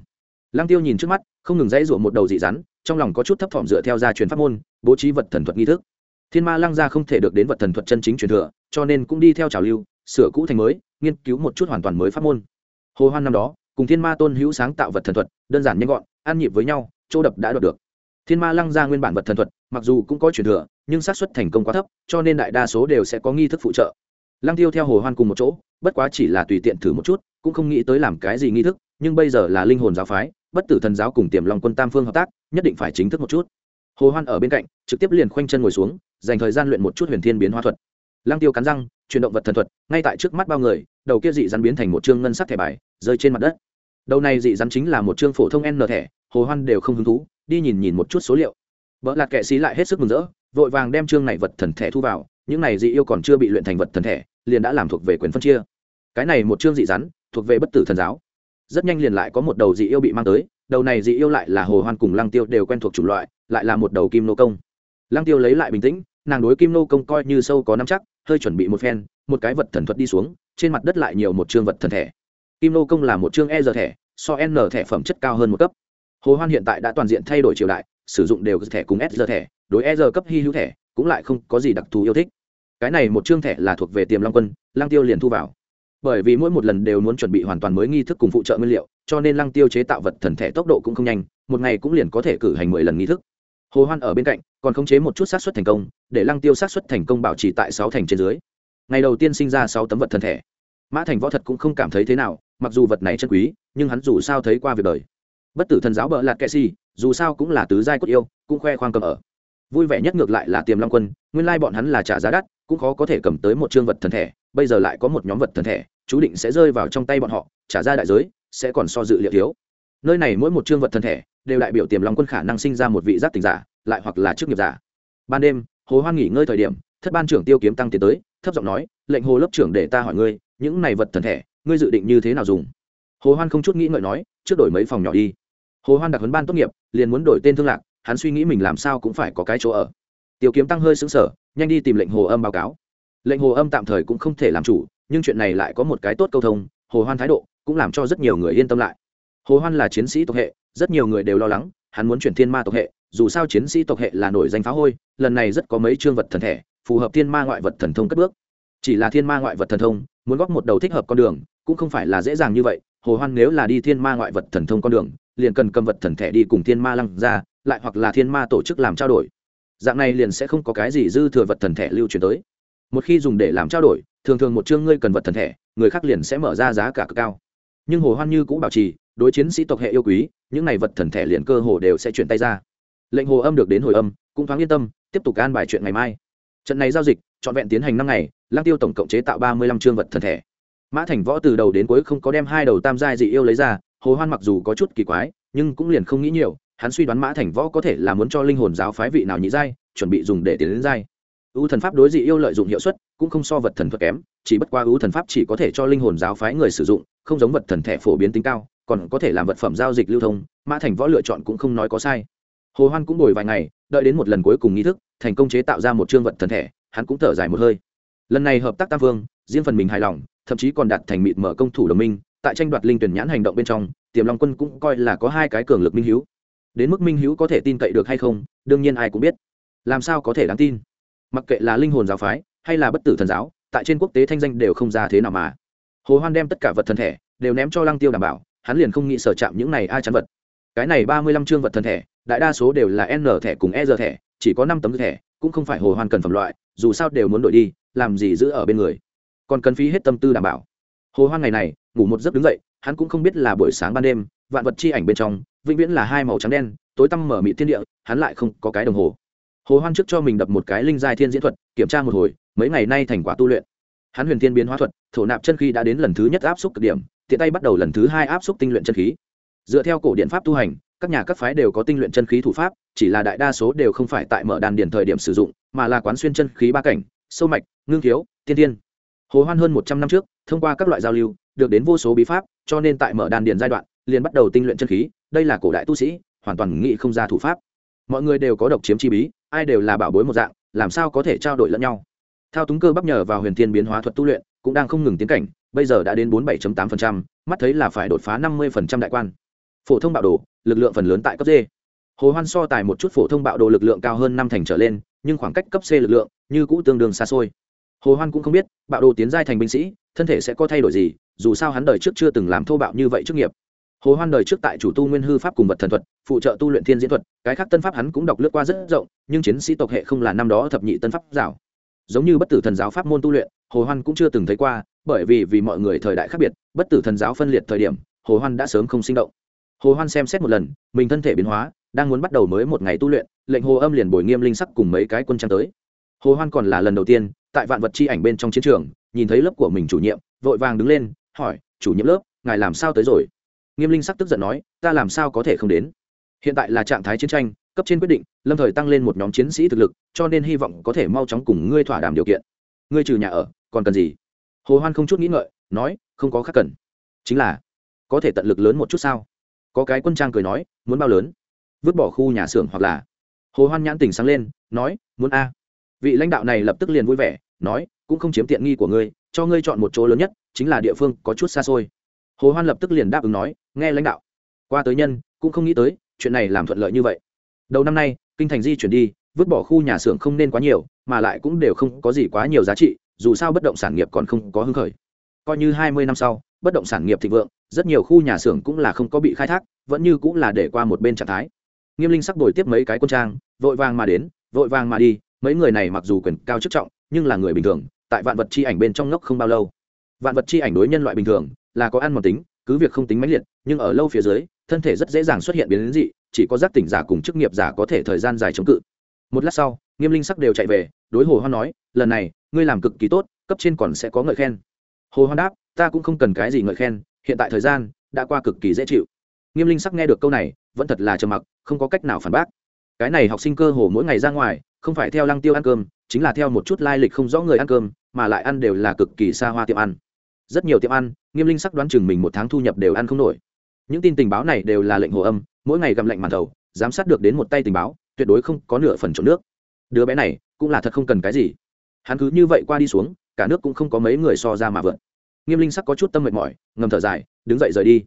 Lăng tiêu nhìn trước mắt, không ngừng dãy rủa một đầu dị rắn, trong lòng có chút thấp thỏm dựa theo gia truyền pháp môn, bố trí vật thần thuật nghi thức. Thiên ma lăng gia không thể được đến vật thần thuật chân chính truyền thừa, cho nên cũng đi theo trào lưu, sửa cũ thành mới, nghiên cứu một chút hoàn toàn mới pháp môn. Hồ hoan năm đó cùng thiên ma tôn hữu sáng tạo vật thần thuật, đơn giản nhanh gọn, ăn nhịp với nhau, chỗ đập đã đoạt được. Thiên ma lăng ra nguyên bản vật thần thuật, mặc dù cũng có chuyển thừa, nhưng xác suất thành công quá thấp, cho nên đại đa số đều sẽ có nghi thức phụ trợ. Lăng tiêu theo hồ hoan cùng một chỗ, bất quá chỉ là tùy tiện thử một chút, cũng không nghĩ tới làm cái gì nghi thức, nhưng bây giờ là linh hồn giáo phái, bất tử thần giáo cùng tiềm long quân tam phương hợp tác, nhất định phải chính thức một chút. Hồ hoan ở bên cạnh, trực tiếp liền khoanh chân ngồi xuống, dành thời gian luyện một chút huyền thiên biến hóa thuật. Lăng tiêu cắn răng, chuyển động vật thần thuật, ngay tại trước mắt bao người, đầu kia dị rắn biến thành một chương ngân sắc thẻ bài, rơi trên mặt đất đầu này dị rắn chính là một chương phổ thông n thẻ, hồ hoan đều không hứng thú, đi nhìn nhìn một chút số liệu. Vợ lạt kệ xí lại hết sức mừng rỡ, vội vàng đem chương này vật thần thẻ thu vào, những này dị yêu còn chưa bị luyện thành vật thần thẻ, liền đã làm thuộc về quyền phân chia. Cái này một chương dị rắn, thuộc về bất tử thần giáo. Rất nhanh liền lại có một đầu dị yêu bị mang tới, đầu này dị yêu lại là hồ hoan cùng lăng tiêu đều quen thuộc chủng loại, lại là một đầu kim nô công. Lăng tiêu lấy lại bình tĩnh, nàng đối kim nô công coi như sâu có nắm chắc, hơi chuẩn bị một phen, một cái vật thần thuật đi xuống, trên mặt đất lại nhiều một chương vật thần thẻ kim nô công là một chương e giờ thẻ, so n thẻ phẩm chất cao hơn một cấp. Hồ hoan hiện tại đã toàn diện thay đổi triều đại, sử dụng đều thẻ cùng s giờ thẻ, đối e giờ cấp hy hữu thẻ cũng lại không có gì đặc thù yêu thích. Cái này một chương thẻ là thuộc về tiềm long quân lang tiêu liền thu vào. Bởi vì mỗi một lần đều muốn chuẩn bị hoàn toàn mới nghi thức cùng phụ trợ nguyên liệu, cho nên lăng tiêu chế tạo vật thần thẻ tốc độ cũng không nhanh, một ngày cũng liền có thể cử hành mười lần nghi thức. Hồ hoan ở bên cạnh, còn khống chế một chút xác suất thành công, để lăng tiêu xác suất thành công bảo trì tại sáu thành trên dưới. Ngày đầu tiên sinh ra sáu tấm vật thần thể mã thành võ thật cũng không cảm thấy thế nào, mặc dù vật này chân quý, nhưng hắn dù sao thấy qua việc đời. Bất tử thần giáo bợ lạt kệ si dù sao cũng là tứ giai cốt yêu, cũng khoe khoang cầm ở. Vui vẻ nhất ngược lại là tiềm long quân, nguyên lai bọn hắn là trả giá đắt, cũng khó có thể cầm tới một chương vật thần thể, bây giờ lại có một nhóm vật thần thể, chú định sẽ rơi vào trong tay bọn họ, trả ra đại giới, sẽ còn so dự liệu thiếu. Nơi này mỗi một chương vật thần thể, đều đại biểu tiềm long quân khả năng sinh ra một vị giác tình giả, lại hoặc là chức nghiệp giả. Ban đêm, hồ hoan nghỉ ngơi thời điểm, thất ban trưởng tiêu kiếm tăng tiến tới, thấp giọng nói, lệnh hồ lớp trưởng để ta hỏi ngươi những này vật thần thẻ ngươi dự định như thế nào dùng? Hồ hoan không chút nghĩ ngợi nói, trước đổi mấy phòng nhỏ đi. Hồ hoan đặc huấn ban tốt nghiệp, liền muốn đổi tên thương lạc, hắn suy nghĩ mình làm sao cũng phải có cái chỗ ở. Tiểu kiếm tăng hơi sững sờ, nhanh đi tìm lệnh hồ âm báo cáo. Lệnh hồ âm tạm thời cũng không thể làm chủ, nhưng chuyện này lại có một cái tốt câu thông, hồ hoan thái độ cũng làm cho rất nhiều người yên tâm lại. Hồ hoan là chiến sĩ tộc hệ, rất nhiều người đều lo lắng, hắn muốn chuyển thiên ma tộc hệ, dù sao chiến sĩ tộc hệ là nổi danh phá hôi, lần này rất có mấy chương vật thần thể, phù hợp thiên ma ngoại vật thần thông cất bước chỉ là thiên ma ngoại vật thần thông, muốn góp một đầu thích hợp con đường, cũng không phải là dễ dàng như vậy. Hồ hoan nếu là đi thiên ma ngoại vật thần thông con đường, liền cần cầm vật thần thể đi cùng thiên ma lăng ra, lại hoặc là thiên ma tổ chức làm trao đổi. Dạng này liền sẽ không có cái gì dư thừa vật thần thể lưu truyền tới. Một khi dùng để làm trao đổi, thường thường một chương ngươi cần vật thần thể người khác liền sẽ mở ra giá cả cực cao. Nhưng hồ hoan như cũng bảo trì, đối chiến sĩ tộc hệ yêu quý, những này vật thần thể liền cơ hồ đều sẽ chuyển tay ra. Lệnh hồ âm được đến hồi âm, cũng thoáng yên tâm, tiếp tục an bài chuyện ngày mai. Trận này giao dịch, trọn vẹn tiến hành năm ngày Lăng tiêu tổng cộng chế tạo ba mươi lăm chương vật thần thể. Mã thành võ từ đầu đến cuối không có đem hai đầu tam giai dị yêu lấy ra, hồ hoan mặc dù có chút kỳ quái, nhưng cũng liền không nghĩ nhiều, hắn suy đoán mã thành võ có thể là muốn cho linh hồn giáo phái vị nào nhị giai, chuẩn bị dùng để tiến đến giai. Ưu thần pháp đối dị yêu lợi dụng hiệu suất cũng không so vật thần thuật kém, chỉ bất qua ưu thần pháp chỉ có thể cho linh hồn giáo phái người sử dụng, không giống vật thần thẻ phổ biến tính cao, còn có thể làm vật phẩm giao dịch lưu thông, mã thành võ lựa chọn cũng không nói có sai. Hồ hoan cũng ngồi vài ngày, đợi đến một lần cuối cùng nghi thức, thành công chế tạo ra một chương vật thần thẻ hắn cũng thở dài một hơi lần này hợp tác tam vương, riêng phần mình hài lòng, thậm chí còn đạt thành mịt mở công thủ đồng minh, tại tranh đoạt linh tuyển nhãn hành động bên trong, tiềm long quân cũng coi là có hai cái cường lực minh hiếu đến mức minh hiếu có thể tin cậy được hay không, đương nhiên ai cũng biết. Làm sao có thể đáng tin? Mặc kệ là linh hồn giáo phái, hay là bất tử thần giáo, tại trên quốc tế thanh danh đều không ra thế nào mà. Hồ hoan đem tất cả vật thần thể, đều ném cho lăng tiêu đảm bảo, hắn liền không nghĩ sở chạm những này ai chắn vật. Cái này ba mươi lăm chương vật thần thể, đại đa số đều là n thẻ cùng e r thẻ chỉ có năm tấm thẻ, cũng không phải hồ hoan cần phẩm loại, dù sao đều muốn đổi đi, làm gì giữ ở bên người. Còn cần phí hết tâm tư đảm bảo. Hồ hoan ngày này, ngủ một giấc đứng dậy, hắn cũng không biết là buổi sáng ban đêm, vạn vật chi ảnh bên trong, vĩnh viễn là hai màu trắng đen, tối tăm mở mị thiên địa, hắn lại không có cái đồng hồ. Hồ hoan trước cho mình đập một cái linh giai thiên diễn thuật, kiểm tra một hồi, mấy ngày nay thành quả tu luyện. Hắn huyền thiên biến hóa thuật, thổ nạp chân khí đã đến lần thứ nhất áp xúc cực điểm, tiện tay bắt đầu lần thứ hai áp xúc tinh luyện chân khí. Dựa theo cổ điện pháp tu hành các nhà các phái đều có tinh luyện chân khí thủ pháp, chỉ là đại đa số đều không phải tại mở đàn điển thời điểm sử dụng, mà là quán xuyên chân khí ba cảnh, sâu mạch, ngưng thiếu tiên tiên. Hồ hoan hơn một trăm năm trước, thông qua các loại giao lưu, được đến vô số bí pháp, cho nên tại mở đàn điển giai đoạn, liền bắt đầu tinh luyện chân khí, đây là cổ đại tu sĩ, hoàn toàn nghĩ không ra thủ pháp. Mọi người đều có độc chiếm chi bí, ai đều là bảo bối một dạng, làm sao có thể trao đổi lẫn nhau? Thao túng cơ bắp nhờ vào huyền thiên biến hóa thuật tu luyện, cũng đang không ngừng tiến cảnh, bây giờ đã đến bốn bảy tám mắt thấy là phải đột phá năm mươi đại quan phổ thông bạo đồ, lực lượng phần lớn tại cấp d hồ hoan so tài một chút phổ thông bạo đồ lực lượng cao hơn năm thành trở lên, nhưng khoảng cách cấp c lực lượng như cũ tương đương xa xôi. Hồ hoan cũng không biết, bạo đồ tiến giai thành binh sĩ, thân thể sẽ có thay đổi gì, dù sao hắn đời trước chưa từng làm thô bạo như vậy trước nghiệp. Hồ hoan đời trước tại chủ tu nguyên hư pháp cùng vật thần thuật, phụ trợ tu luyện thiên diễn thuật, cái khác tân pháp hắn cũng đọc lướt qua rất rộng, nhưng chiến sĩ tộc hệ không là năm đó thập nhị tân pháp giảo. Giống như bất tử thần giáo pháp môn tu luyện, hồ hoan cũng chưa từng thấy qua, bởi vì vì mọi người thời đại khác biệt, bất tử thần giáo phân liệt thời điểm, hồ hoan đã sớm không sinh động hồ hoan xem xét một lần, mình thân thể biến hóa, đang muốn bắt đầu mới một ngày tu luyện, lệnh hồ âm liền bồi nghiêm linh sắc cùng mấy cái quân trang tới. Hồ hoan còn là lần đầu tiên, tại vạn vật chi ảnh bên trong chiến trường, nhìn thấy lớp của mình chủ nhiệm, vội vàng đứng lên, hỏi, chủ nhiệm lớp, ngài làm sao tới rồi? Nghiêm linh sắc tức giận nói, ta làm sao có thể không đến? Hiện tại là trạng thái chiến tranh, cấp trên quyết định, lâm thời tăng lên một nhóm chiến sĩ thực lực, cho nên hy vọng có thể mau chóng cùng ngươi thỏa đàm điều kiện. Ngươi trừ nhà ở, còn cần gì? Hồ hoan không chút nghĩ ngợi, nói, không có khác cần. Chính là, có thể tận lực lớn một chút sao? Có cái quân trang cười nói, muốn bao lớn? Vứt bỏ khu nhà xưởng hoặc là? Hồ hoan nhãn tỉnh sáng lên, nói, muốn a. Vị lãnh đạo này lập tức liền vui vẻ, nói, cũng không chiếm tiện nghi của ngươi, cho ngươi chọn một chỗ lớn nhất, chính là địa phương có chút xa xôi. Hồ hoan lập tức liền đáp ứng nói, nghe lãnh đạo. Qua tới nhân, cũng không nghĩ tới, chuyện này làm thuận lợi như vậy. Đầu năm nay, kinh thành di chuyển đi, vứt bỏ khu nhà xưởng không nên quá nhiều, mà lại cũng đều không có gì quá nhiều giá trị, dù sao bất động sản nghiệp còn không có hứng khởi. Coi như hai mươi năm sau, bất động sản nghiệp thịnh vượng rất nhiều khu nhà xưởng cũng là không có bị khai thác, vẫn như cũng là để qua một bên trạng thái. Nghiêm linh sắc đổi tiếp mấy cái quân trang, vội vàng mà đến, vội vàng mà đi, mấy người này mặc dù quyền cao chức trọng, nhưng là người bình thường, tại vạn vật chi ảnh bên trong ngốc không bao lâu. Vạn vật chi ảnh đối nhân loại bình thường, là có ăn một tính, cứ việc không tính mãnh liệt, nhưng ở lâu phía dưới, thân thể rất dễ dàng xuất hiện biến đến dị, chỉ có giác tỉnh giả cùng chức nghiệp giả có thể thời gian dài chống cự. Một lát sau, nghiêm linh sắc đều chạy về, đối hồ hoan nói, lần này, ngươi làm cực kỳ tốt, cấp trên còn sẽ có ngợi khen. Hồ hoan đáp, ta cũng không cần cái gì ngợi khen hiện tại thời gian đã qua cực kỳ dễ chịu. Nghiêm linh sắc nghe được câu này, vẫn thật là trầm mặc, không có cách nào phản bác. Cái này học sinh cơ hồ mỗi ngày ra ngoài, không phải theo lăng tiêu ăn cơm, chính là theo một chút lai lịch không rõ người ăn cơm, mà lại ăn đều là cực kỳ xa hoa tiệm ăn. Rất nhiều tiệm ăn, nghiêm linh sắc đoán chừng mình một tháng thu nhập đều ăn không nổi. Những tin tình báo này đều là lệnh hồ âm, mỗi ngày gặm lệnh màn thầu, giám sát được đến một tay tình báo, tuyệt đối không có nửa phần trộn nước. Đứa bé này cũng là thật không cần cái gì. Hắn cứ như vậy qua đi xuống, cả nước cũng không có mấy người so ra mà vượt nghiêm linh sắc có chút tâm mệt mỏi, ngầm thở dài, đứng dậy rời đi.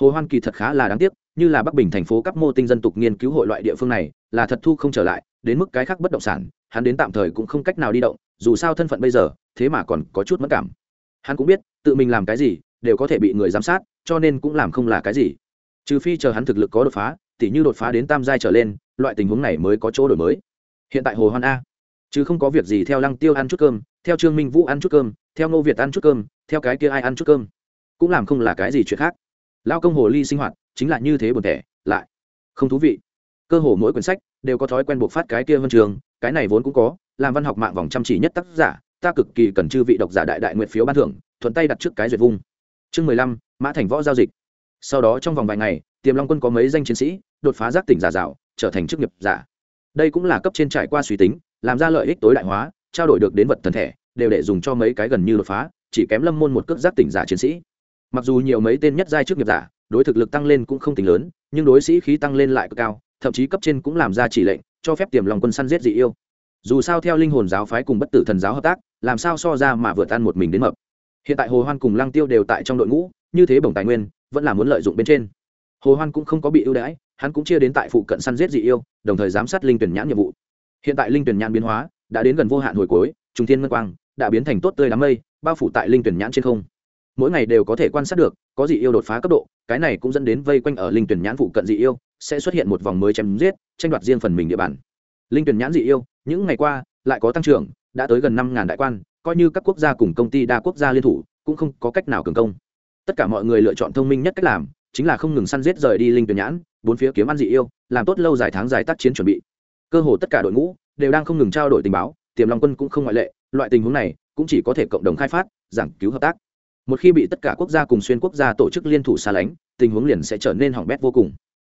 Hồ hoan kỳ thật khá là đáng tiếc, như là bắc bình thành phố cấp mô tinh dân tục nghiên cứu hội loại địa phương này, là thật thu không trở lại, đến mức cái khác bất động sản, hắn đến tạm thời cũng không cách nào đi động, dù sao thân phận bây giờ, thế mà còn có chút mất cảm. Hắn cũng biết, tự mình làm cái gì, đều có thể bị người giám sát, cho nên cũng làm không là cái gì. Trừ phi chờ hắn thực lực có đột phá, tỉ như đột phá đến tam giai trở lên, loại tình huống này mới có chỗ đổi mới. Hiện tại hồ hoan a. Chứ không có việc gì theo lăng tiêu ăn chút cơm, theo trương minh vũ ăn chút cơm, theo ngô việt ăn chút cơm theo cái kia ai ăn chút cơm, cũng làm không là cái gì chuyện khác. Lao công hồ ly sinh hoạt, chính là như thế buồn tẻ, lại không thú vị. Cơ hồ mỗi quyển sách đều có thói quen buộc phát cái kia vân trường, cái này vốn cũng có, làm văn học mạng vòng chăm chỉ nhất tác giả, ta cực kỳ cần chư vị độc giả đại đại nguyện phiếu ban thưởng, thuận tay đặt trước cái duyệt vung. Chương mười lăm, mã thành võ giao dịch. Sau đó trong vòng vài ngày, tiềm long quân có mấy danh chiến sĩ, đột phá giác tỉnh giả dạo, trở thành chức nghiệp giả. Đây cũng là cấp trên trải qua suy tính, làm ra lợi ích tối đại hóa, trao đổi được đến vật thần thể, đều để dùng cho mấy cái gần như đột phá chỉ kém lâm môn một cước giác tỉnh giả chiến sĩ. Mặc dù nhiều mấy tên nhất giai chức nghiệp giả, đối thực lực tăng lên cũng không tính lớn, nhưng đối sĩ khí tăng lên lại cực cao, thậm chí cấp trên cũng làm ra chỉ lệnh, cho phép tiềm lòng quân săn giết dị yêu. Dù sao theo linh hồn giáo phái cùng bất tử thần giáo hợp tác, làm sao so ra mà vừa tan một mình đến mập. Hiện tại hồ hoan cùng lăng tiêu đều tại trong đội ngũ, như thế bổng tài nguyên, vẫn là muốn lợi dụng bên trên. Hồ hoan cũng không có bị ưu đãi, hắn cũng chia đến tại phụ cận săn giết dị yêu, đồng thời giám sát linh tuyển nhãn nhiệm vụ. Hiện tại linh tuyển nhãn biến hóa, đã đến gần vô hạn hồi cuối trung thiên ngân quang, đã biến thành tốt tươi đám mây bao phủ tại linh tuyển nhãn trên không. Mỗi ngày đều có thể quan sát được, có dị yêu đột phá cấp độ, cái này cũng dẫn đến vây quanh ở linh tuyển nhãn phụ cận dị yêu, sẽ xuất hiện một vòng mới chém giết, tranh đoạt riêng phần mình địa bàn. Linh tuyển nhãn dị yêu, những ngày qua, lại có tăng trưởng, đã tới gần năm ngàn đại quan, coi như các quốc gia cùng công ty đa quốc gia liên thủ, cũng không có cách nào cường công. Tất cả mọi người lựa chọn thông minh nhất cách làm, chính là không ngừng săn giết rời đi linh tuyển nhãn, bốn phía kiếm ăn dị yêu, làm tốt lâu dài tháng dài tác chiến chuẩn bị. Cơ hồ tất cả đội ngũ đều đang không ngừng trao đổi tình báo, tiềm long quân cũng không ngoại lệ, loại tình huống này cũng chỉ có thể cộng đồng khai phát giảng cứu hợp tác một khi bị tất cả quốc gia cùng xuyên quốc gia tổ chức liên thủ xa lánh tình huống liền sẽ trở nên hỏng bét vô cùng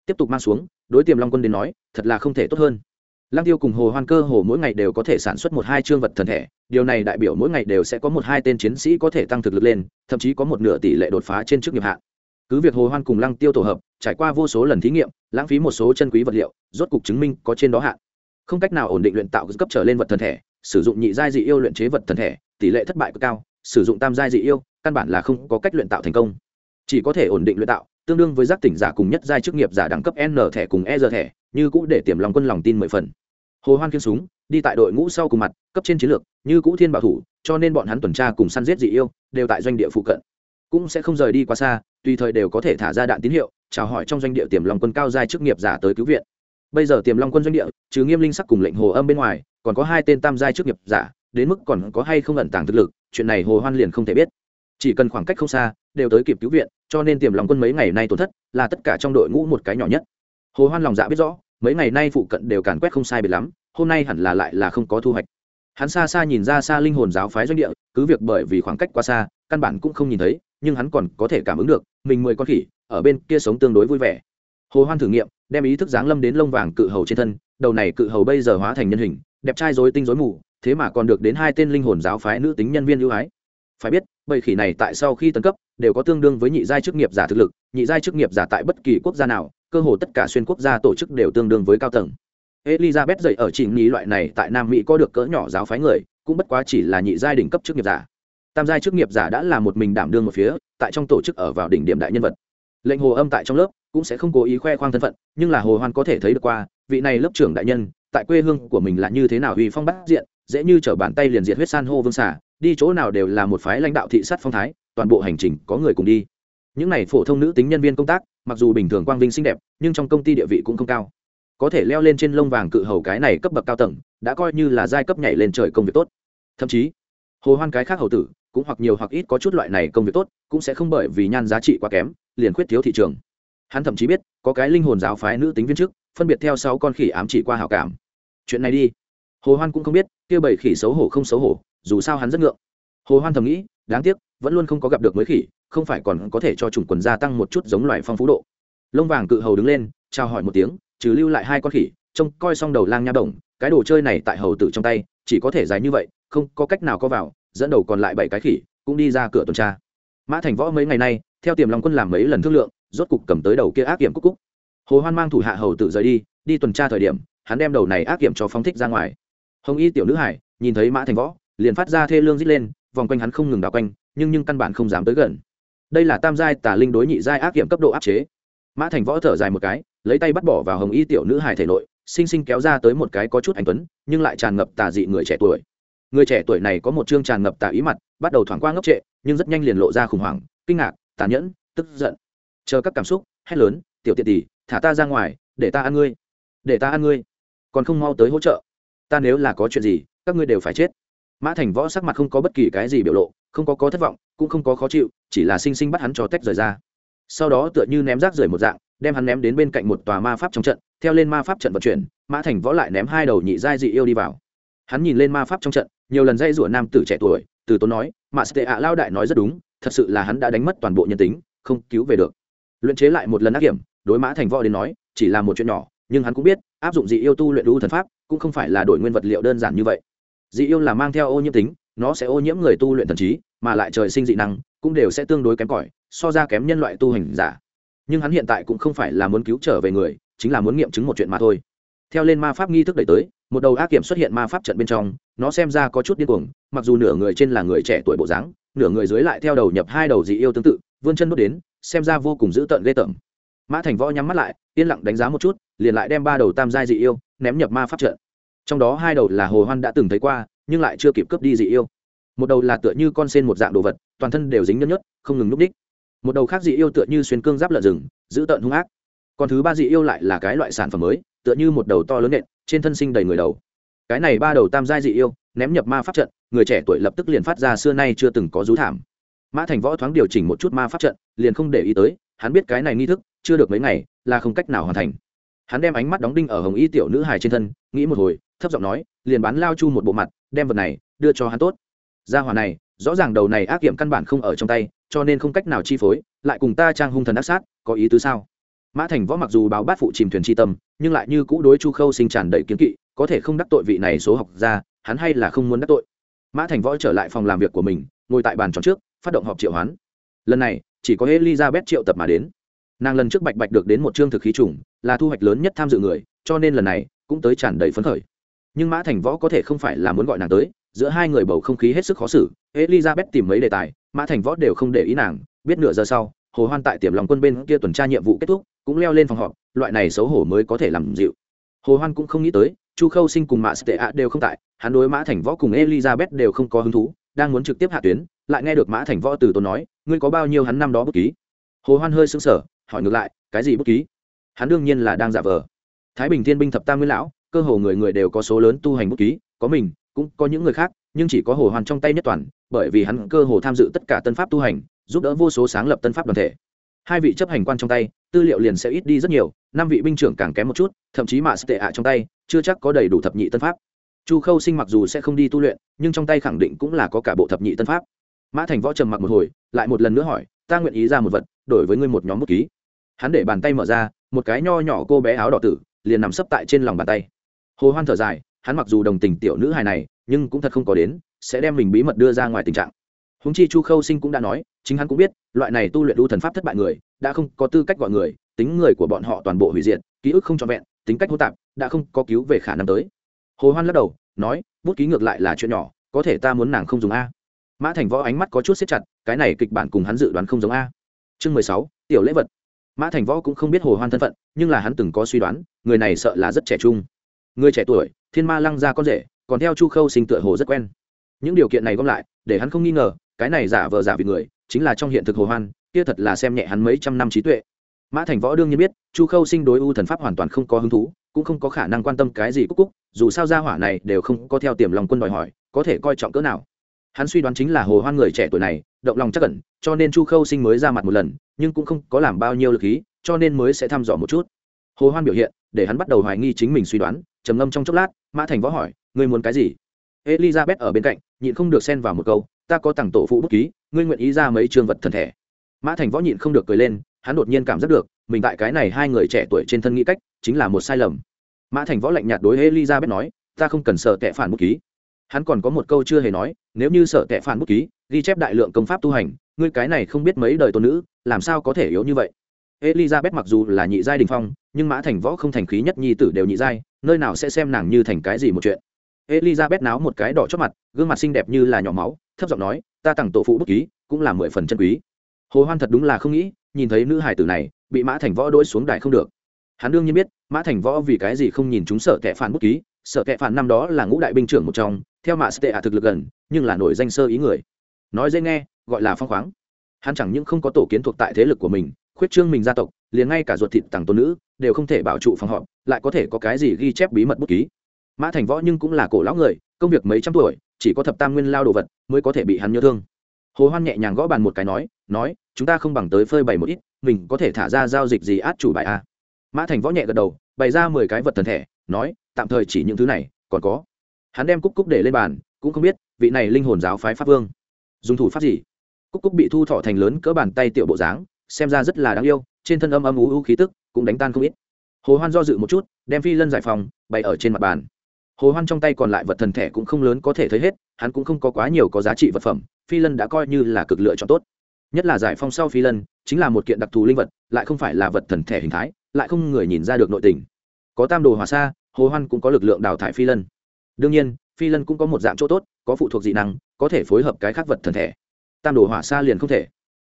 tiếp tục mang xuống đối tiềm long quân đến nói thật là không thể tốt hơn Lăng Tiêu cùng Hồ Hoan cơ hồ mỗi ngày đều có thể sản xuất một hai chương vật thần thể, điều này đại biểu mỗi ngày đều sẽ có một hai tên chiến sĩ có thể tăng thực lực lên, thậm chí có một nửa tỷ lệ đột phá trên chức nghiệp hạn. Cứ việc Hồ Hoan cùng Lăng Tiêu tổ hợp, trải qua vô số lần thí nghiệm, lãng phí một số chân quý vật liệu, rốt cục chứng minh có trên đó hạn. Không cách nào ổn định luyện tạo cấp trở lên vật thần thể, sử dụng nhị giai dị yêu luyện chế vật thần thể, tỷ lệ thất bại cực cao, sử dụng tam giai dị yêu, căn bản là không có cách luyện tạo thành công. Chỉ có thể ổn định luyện tạo, tương đương với giác tỉnh giả cùng nhất giai chức nghiệp giả đẳng cấp N thẻ cùng E giờ thẻ, như cũ để tiềm lòng quân lòng tin mười phần. Hồ hoan kiên súng đi tại đội ngũ sau cùng mặt cấp trên chiến lược như cũ thiên bảo thủ cho nên bọn hắn tuần tra cùng săn giết dị yêu đều tại doanh địa phụ cận. Cũng sẽ không rời đi quá xa tùy thời đều có thể thả ra đạn tín hiệu chào hỏi trong doanh địa tiềm long quân cao giai chức nghiệp giả tới cứu viện bây giờ tiềm long quân doanh địa, trừ nghiêm linh sắc cùng lệnh hồ âm bên ngoài, còn có hai tên tam giai trước nghiệp giả, đến mức còn có hay không ẩn tàng thực lực, chuyện này hồ hoan liền không thể biết. Chỉ cần khoảng cách không xa, đều tới kịp cứu viện, cho nên tiềm long quân mấy ngày nay tổn thất, là tất cả trong đội ngũ một cái nhỏ nhất. Hồ hoan lòng dạ biết rõ, mấy ngày nay phụ cận đều càn quét không sai biệt lắm, hôm nay hẳn là lại là không có thu hoạch. Hắn xa xa nhìn ra xa linh hồn giáo phái doanh địa, cứ việc bởi vì khoảng cách quá xa, căn bản cũng không nhìn thấy, nhưng hắn còn có thể cảm ứng được, mình mười con khỉ, ở bên kia sống tương đối vui vẻ hồ hoan thử nghiệm, đem ý thức giáng lâm đến lông vàng cự hầu trên thân, đầu này cự hầu bây giờ hóa thành nhân hình, đẹp trai rối tinh rối mù, thế mà còn được đến hai tên linh hồn giáo phái nữ tính nhân viên ưu ái. Phải biết, bầy khỉ này tại sau khi tấn cấp, đều có tương đương với nhị giai chức nghiệp giả thực lực, nhị giai chức nghiệp giả tại bất kỳ quốc gia nào, cơ hồ tất cả xuyên quốc gia tổ chức đều tương đương với cao tầng. Elizabeth dậy ở chỉ nghĩ loại này tại nam mỹ có được cỡ nhỏ giáo phái người, cũng bất quá chỉ là nhị giai đỉnh cấp chức nghiệp giả. Tam giai chức nghiệp giả đã là một mình đảm đương một phía, tại trong tổ chức ở vào đỉnh điểm đại nhân vật. Lệnh hồ âm tại trong lớp cũng sẽ không cố ý khoe khoang thân phận, nhưng là hồ hoan có thể thấy được qua, vị này lớp trưởng đại nhân, tại quê hương của mình là như thế nào uy phong bát diện, dễ như trở bàn tay liền diệt huyết san hô vương xả đi chỗ nào đều là một phái lãnh đạo thị sát phong thái, toàn bộ hành trình có người cùng đi. Những này phổ thông nữ tính nhân viên công tác, mặc dù bình thường quang vinh xinh đẹp, nhưng trong công ty địa vị cũng không cao. Có thể leo lên trên lông vàng cự hầu cái này cấp bậc cao tầng, đã coi như là giai cấp nhảy lên trời công việc tốt. Thậm chí, hồ hoan cái khác hầu tử, cũng hoặc nhiều hoặc ít có chút loại này công việc tốt, cũng sẽ không bởi vì nhan giá trị quá kém, liền khuyết thiếu thị trường hắn thậm chí biết có cái linh hồn giáo phái nữ tính viên chức, phân biệt theo sáu con khỉ ám chỉ qua hảo cảm. Chuyện này đi. Hồ hoan cũng không biết, kia bảy khỉ xấu hổ không xấu hổ, dù sao hắn rất ngượng. Hồ hoan thầm nghĩ, đáng tiếc, vẫn luôn không có gặp được mới khỉ, không phải còn có thể cho chủng quần gia tăng một chút giống loài phong phú độ. Lông vàng cự hầu đứng lên, chào hỏi một tiếng, trừ lưu lại hai con khỉ, trông coi xong đầu lang nha đồng, cái đồ chơi này tại hầu tử trong tay, chỉ có thể dài như vậy, không có cách nào có vào, dẫn đầu còn lại bảy cái khỉ, cũng đi ra cửa tuần tra. Mã thành võ mấy ngày nay, theo tiềm long quân làm mấy lần thương lượng rốt cục cầm tới đầu kia ác kiểm cúc cúc. Hồ hoan mang thủ hạ hầu tự rời đi đi tuần tra thời điểm, hắn đem đầu này ác kiểm cho phóng thích ra ngoài. Hồng y tiểu nữ hải, nhìn thấy mã thành võ, liền phát ra thê lương rít lên, vòng quanh hắn không ngừng đảo quanh, nhưng nhưng căn bản không dám tới gần. Đây là tam giai tà linh đối nhị giai ác kiểm cấp độ áp chế. Mã thành võ thở dài một cái, lấy tay bắt bỏ vào hồng y tiểu nữ hải thể nội, sinh sinh kéo ra tới một cái có chút anh tuấn, nhưng lại tràn ngập tà dị người trẻ tuổi. Người trẻ tuổi này có một chương tràn ngập tà ý mặt, bắt đầu thoáng qua ngốc trệ, nhưng rất nhanh liền lộ ra khủng hoảng, kinh ngạc, tàn nhẫn, tức giận chờ các cảm xúc, hét lớn, tiểu tiện tỷ, thả ta ra ngoài, để ta ăn ngươi, để ta ăn ngươi. Còn không mau tới hỗ trợ. Ta nếu là có chuyện gì, các ngươi đều phải chết. Mã thành võ sắc mặt không có bất kỳ cái gì biểu lộ, không có có thất vọng, cũng không có khó chịu, chỉ là sinh sinh bắt hắn cho tách rời ra. Sau đó tựa như ném rác rời một dạng, đem hắn ném đến bên cạnh một tòa ma pháp trong trận, theo lên ma pháp trận vận chuyển, mã thành võ lại ném hai đầu nhị giai dị yêu đi vào. Hắn nhìn lên ma pháp trong trận, nhiều lần dây rủa nam tử trẻ tuổi, từ tốn nói mà sệ ạ lao đại nói rất đúng, thật sự là hắn đã đánh mất toàn bộ nhân tính, không cứu về được luyện chế lại một lần ác kiểm đối mã thành võ đến nói, chỉ là một chuyện nhỏ, nhưng hắn cũng biết, áp dụng dị yêu tu luyện đu thần pháp, cũng không phải là đổi nguyên vật liệu đơn giản như vậy. Dị yêu là mang theo ô nhiễm tính, nó sẽ ô nhiễm người tu luyện thần trí, mà lại trời sinh dị năng, cũng đều sẽ tương đối kém cỏi, so ra kém nhân loại tu hành giả. Nhưng hắn hiện tại cũng không phải là muốn cứu trở về người, chính là muốn nghiệm chứng một chuyện mà thôi. Theo lên ma pháp nghi thức đẩy tới, một đầu ác kiểm xuất hiện ma pháp trận bên trong, nó xem ra có chút điên cuồng, mặc dù nửa người trên là người trẻ tuổi bộ dáng nửa người dưới lại theo đầu nhập hai đầu dị yêu tương tự, vươn chân đốt đến, xem ra vô cùng dữ tợn ghê tởm. Mã thành võ nhắm mắt lại, yên lặng đánh giá một chút, liền lại đem ba đầu tam giai dị yêu ném nhập ma pháp trận. Trong đó hai đầu là hồ hoan đã từng thấy qua, nhưng lại chưa kịp cướp đi dị yêu. Một đầu là tựa như con sen một dạng đồ vật, toàn thân đều dính nhớt nhớt, không ngừng núp đích. Một đầu khác dị yêu tựa như xuyên cương giáp lợn rừng giữ tợn hung ác. Còn thứ ba dị yêu lại là cái loại sản phẩm mới, tựa như một đầu to lớn nện, trên thân sinh đầy người đầu cái này ba đầu tam giai dị yêu, ném nhập ma pháp trận, người trẻ tuổi lập tức liền phát ra xưa nay chưa từng có rú thảm. Mã thành võ thoáng điều chỉnh một chút ma pháp trận, liền không để ý tới, hắn biết cái này nghi thức, chưa được mấy ngày, là không cách nào hoàn thành. Hắn đem ánh mắt đóng đinh ở hồng y tiểu nữ hài trên thân, nghĩ một hồi, thấp giọng nói, liền bán lao chu một bộ mặt, đem vật này, đưa cho hắn tốt. Gia hòa này, rõ ràng đầu này ác kiểm căn bản không ở trong tay, cho nên không cách nào chi phối, lại cùng ta trang hung thần ác sát, có ý tứ sao? Mã thành võ mặc dù báo bát phụ chìm thuyền tri tâm, nhưng lại như cũ đối chu khâu sinh tràn đầy kiến kỵ có thể không đắc tội vị này số học ra hắn hay là không muốn đắc tội. Mã thành võ trở lại phòng làm việc của mình, ngồi tại bàn tròn trước, phát động họp triệu hoán. Lần này, chỉ có elizabeth triệu tập mà đến. Nàng lần trước bạch bạch được đến một chương thực khí trùng, là thu hoạch lớn nhất tham dự người, cho nên lần này cũng tới tràn đầy phấn khởi. Nhưng mã thành võ có thể không phải là muốn gọi nàng tới, giữa hai người bầu không khí hết sức khó xử, elizabeth tìm mấy đề tài, mã thành võ đều không để ý nàng, biết nửa giờ sau, hồ hoan tại tiềm lòng quân bên kia tuần tra nhiệm vụ kết thúc, cũng leo lên phòng họp, loại này xấu hổ mới có thể làm dịu. Hồ hoan cũng không nghĩ tới chu khâu sinh cùng mã tệ ạ đều không tại, hắn đối mã thành võ cùng elizabeth đều không có hứng thú, đang muốn trực tiếp hạ tuyến, lại nghe được mã thành võ từ tốn nói, ngươi có bao nhiêu hắn năm đó bút ký? Hồ hoan hơi sững sờ, hỏi ngược lại, cái gì bút ký? Hắn đương nhiên là đang giả vờ. Thái bình thiên binh thập tam nguyên lão, cơ hồ người người đều có số lớn tu hành bút ký, có mình, cũng có những người khác, nhưng chỉ có hồ hoan trong tay nhất toàn, bởi vì hắn cơ hồ tham dự tất cả tân pháp tu hành, giúp đỡ vô số sáng lập tân pháp đoàn thể. Hai vị chấp hành quan trong tay, tư liệu liền sẽ ít đi rất nhiều, năm vị binh trưởng càng kém một chút, thậm chí mạ tệ ạ trong tay chưa chắc có đầy đủ thập nhị tân pháp. Chu khâu sinh mặc dù sẽ không đi tu luyện, nhưng trong tay khẳng định cũng là có cả bộ thập nhị tân pháp. Mã thành võ trầm mặc một hồi, lại một lần nữa hỏi, ta nguyện ý ra một vật, đổi với ngươi một nhóm bút ký. Hắn để bàn tay mở ra, một cái nho nhỏ cô bé áo đỏ tử, liền nằm sấp tại trên lòng bàn tay. Hồ hoan thở dài, hắn mặc dù đồng tình tiểu nữ hài này, nhưng cũng thật không có đến, sẽ đem mình bí mật đưa ra ngoài tình trạng. Húng chi chu khâu sinh cũng đã nói, chính hắn cũng biết, loại này tu luyện đu thần pháp thất bại người, đã không có tư cách gọi người, tính người của bọn họ toàn bộ hủy diệt, ký ức không trọn vẹn tính cách hỗn tạp, đã không có cứu về khả năng tới. Hồ hoan lắc đầu, nói, bút ký ngược lại là chuyện nhỏ, có thể ta muốn nàng không dùng a. Mã thành võ ánh mắt có chút xếp chặt, cái này kịch bản cùng hắn dự đoán không giống a. Chương mười sáu, tiểu lễ vật. Mã thành võ cũng không biết hồ hoan thân phận, nhưng là hắn từng có suy đoán, người này sợ là rất trẻ trung. Người trẻ tuổi, thiên ma lăng ra con rể, còn theo chu khâu sinh tựa hồ rất quen. Những điều kiện này gom lại, để hắn không nghi ngờ, cái này giả vờ giả vì người, chính là trong hiện thực hồ hoan, kia thật là xem nhẹ hắn mấy trăm năm trí tuệ mã thành võ đương nhiên biết, chu khâu sinh đối u thần pháp hoàn toàn không có hứng thú, cũng không có khả năng quan tâm cái gì cúc cúc, dù sao gia hỏa này đều không có theo tiềm lòng quân đòi hỏi, có thể coi trọng cỡ nào. Hắn suy đoán chính là hồ hoan người trẻ tuổi này, động lòng chắc cẩn cho nên chu khâu sinh mới ra mặt một lần, nhưng cũng không có làm bao nhiêu lực ý, cho nên mới sẽ thăm dò một chút. Hồ hoan biểu hiện, để hắn bắt đầu hoài nghi chính mình suy đoán, trầm ngâm trong chốc lát, mã thành võ hỏi, ngươi muốn cái gì? Elizabeth ở bên cạnh, nhịn không được xen vào một câu, ta có tặng tổ phụ bút ký, ngươi nguyện ý ra mấy trường vật thân thể? Mã thành võ nhịn không được cười lên hắn đột nhiên cảm giác được, mình tại cái này hai người trẻ tuổi trên thân nghĩ cách, chính là một sai lầm. Mã thành võ lạnh nhạt đối elizabeth nói, ta không cần sợ tệ phản bút ký. Hắn còn có một câu chưa hề nói, nếu như sợ tệ phản bút ký, ghi chép đại lượng công pháp tu hành, ngươi cái này không biết mấy đời tôn nữ, làm sao có thể yếu như vậy? Elizabeth mặc dù là nhị giai đình phong, nhưng mã thành võ không thành khí nhất nhi tử đều nhị giai, nơi nào sẽ xem nàng như thành cái gì một chuyện. Elizabeth náo một cái đỏ chót mặt, gương mặt xinh đẹp như là nhỏ máu, thấp giọng nói, ta tặng tổ phụ bút ký, cũng là mười phần chân quý hồ hoan thật đúng là không nghĩ, nhìn thấy nữ hải tử này, bị mã thành võ đôi xuống đài không được. Hắn đương nhiên biết, mã thành võ vì cái gì không nhìn chúng sở kẻ phản bút ký, sở kẻ phản năm đó là ngũ đại binh trưởng một trong, theo mạ tệ hạ thực lực gần, nhưng là nổi danh sơ ý người. Nói dễ nghe, gọi là phong khoáng. Hắn chẳng những không có tổ kiến thuộc tại thế lực của mình, khuyết trương mình gia tộc, liền ngay cả ruột thịt tàng tôn nữ, đều không thể bảo trụ phòng họp, lại có thể có cái gì ghi chép bí mật bút ký. Mã thành võ nhưng cũng là cổ lão người, công việc mấy trăm tuổi, chỉ có thập tam nguyên lao đồ vật, mới có thể bị hắn nhớ thương hồ hoan nhẹ nhàng gõ bàn một cái nói nói, chúng ta không bằng tới phơi bày một ít, mình có thể thả ra giao dịch gì át chủ bài a mã thành võ nhẹ gật đầu, bày ra mười cái vật thần thể, nói, tạm thời chỉ những thứ này, còn có. Hắn đem cúc cúc để lên bàn, cũng không biết, vị này linh hồn giáo phái pháp vương, dùng thủ pháp gì? Cúc cúc bị thu thọ thành lớn cỡ bàn tay tiểu bộ dáng, xem ra rất là đáng yêu, trên thân âm âm ú ú khí tức cũng đánh tan không ít. Hồ hoan do dự một chút, đem phi lân giải phòng, bày ở trên mặt bàn hồ hoan trong tay còn lại vật thần thể cũng không lớn có thể thấy hết, hắn cũng không có quá nhiều có giá trị vật phẩm, phi lân đã coi như là cực lựa chọn tốt. Nhất là giải phong sau phi lân, chính là một kiện đặc thù linh vật, lại không phải là vật thần thể hình thái, lại không người nhìn ra được nội tình. Có tam đồ hòa xa hồ hoan cũng có lực lượng đào thải phi lân. Đương nhiên, phi lân cũng có một dạng chỗ tốt, có phụ thuộc dị năng, có thể phối hợp cái khác vật thần thể tam đồ hỏa xa liền không thể.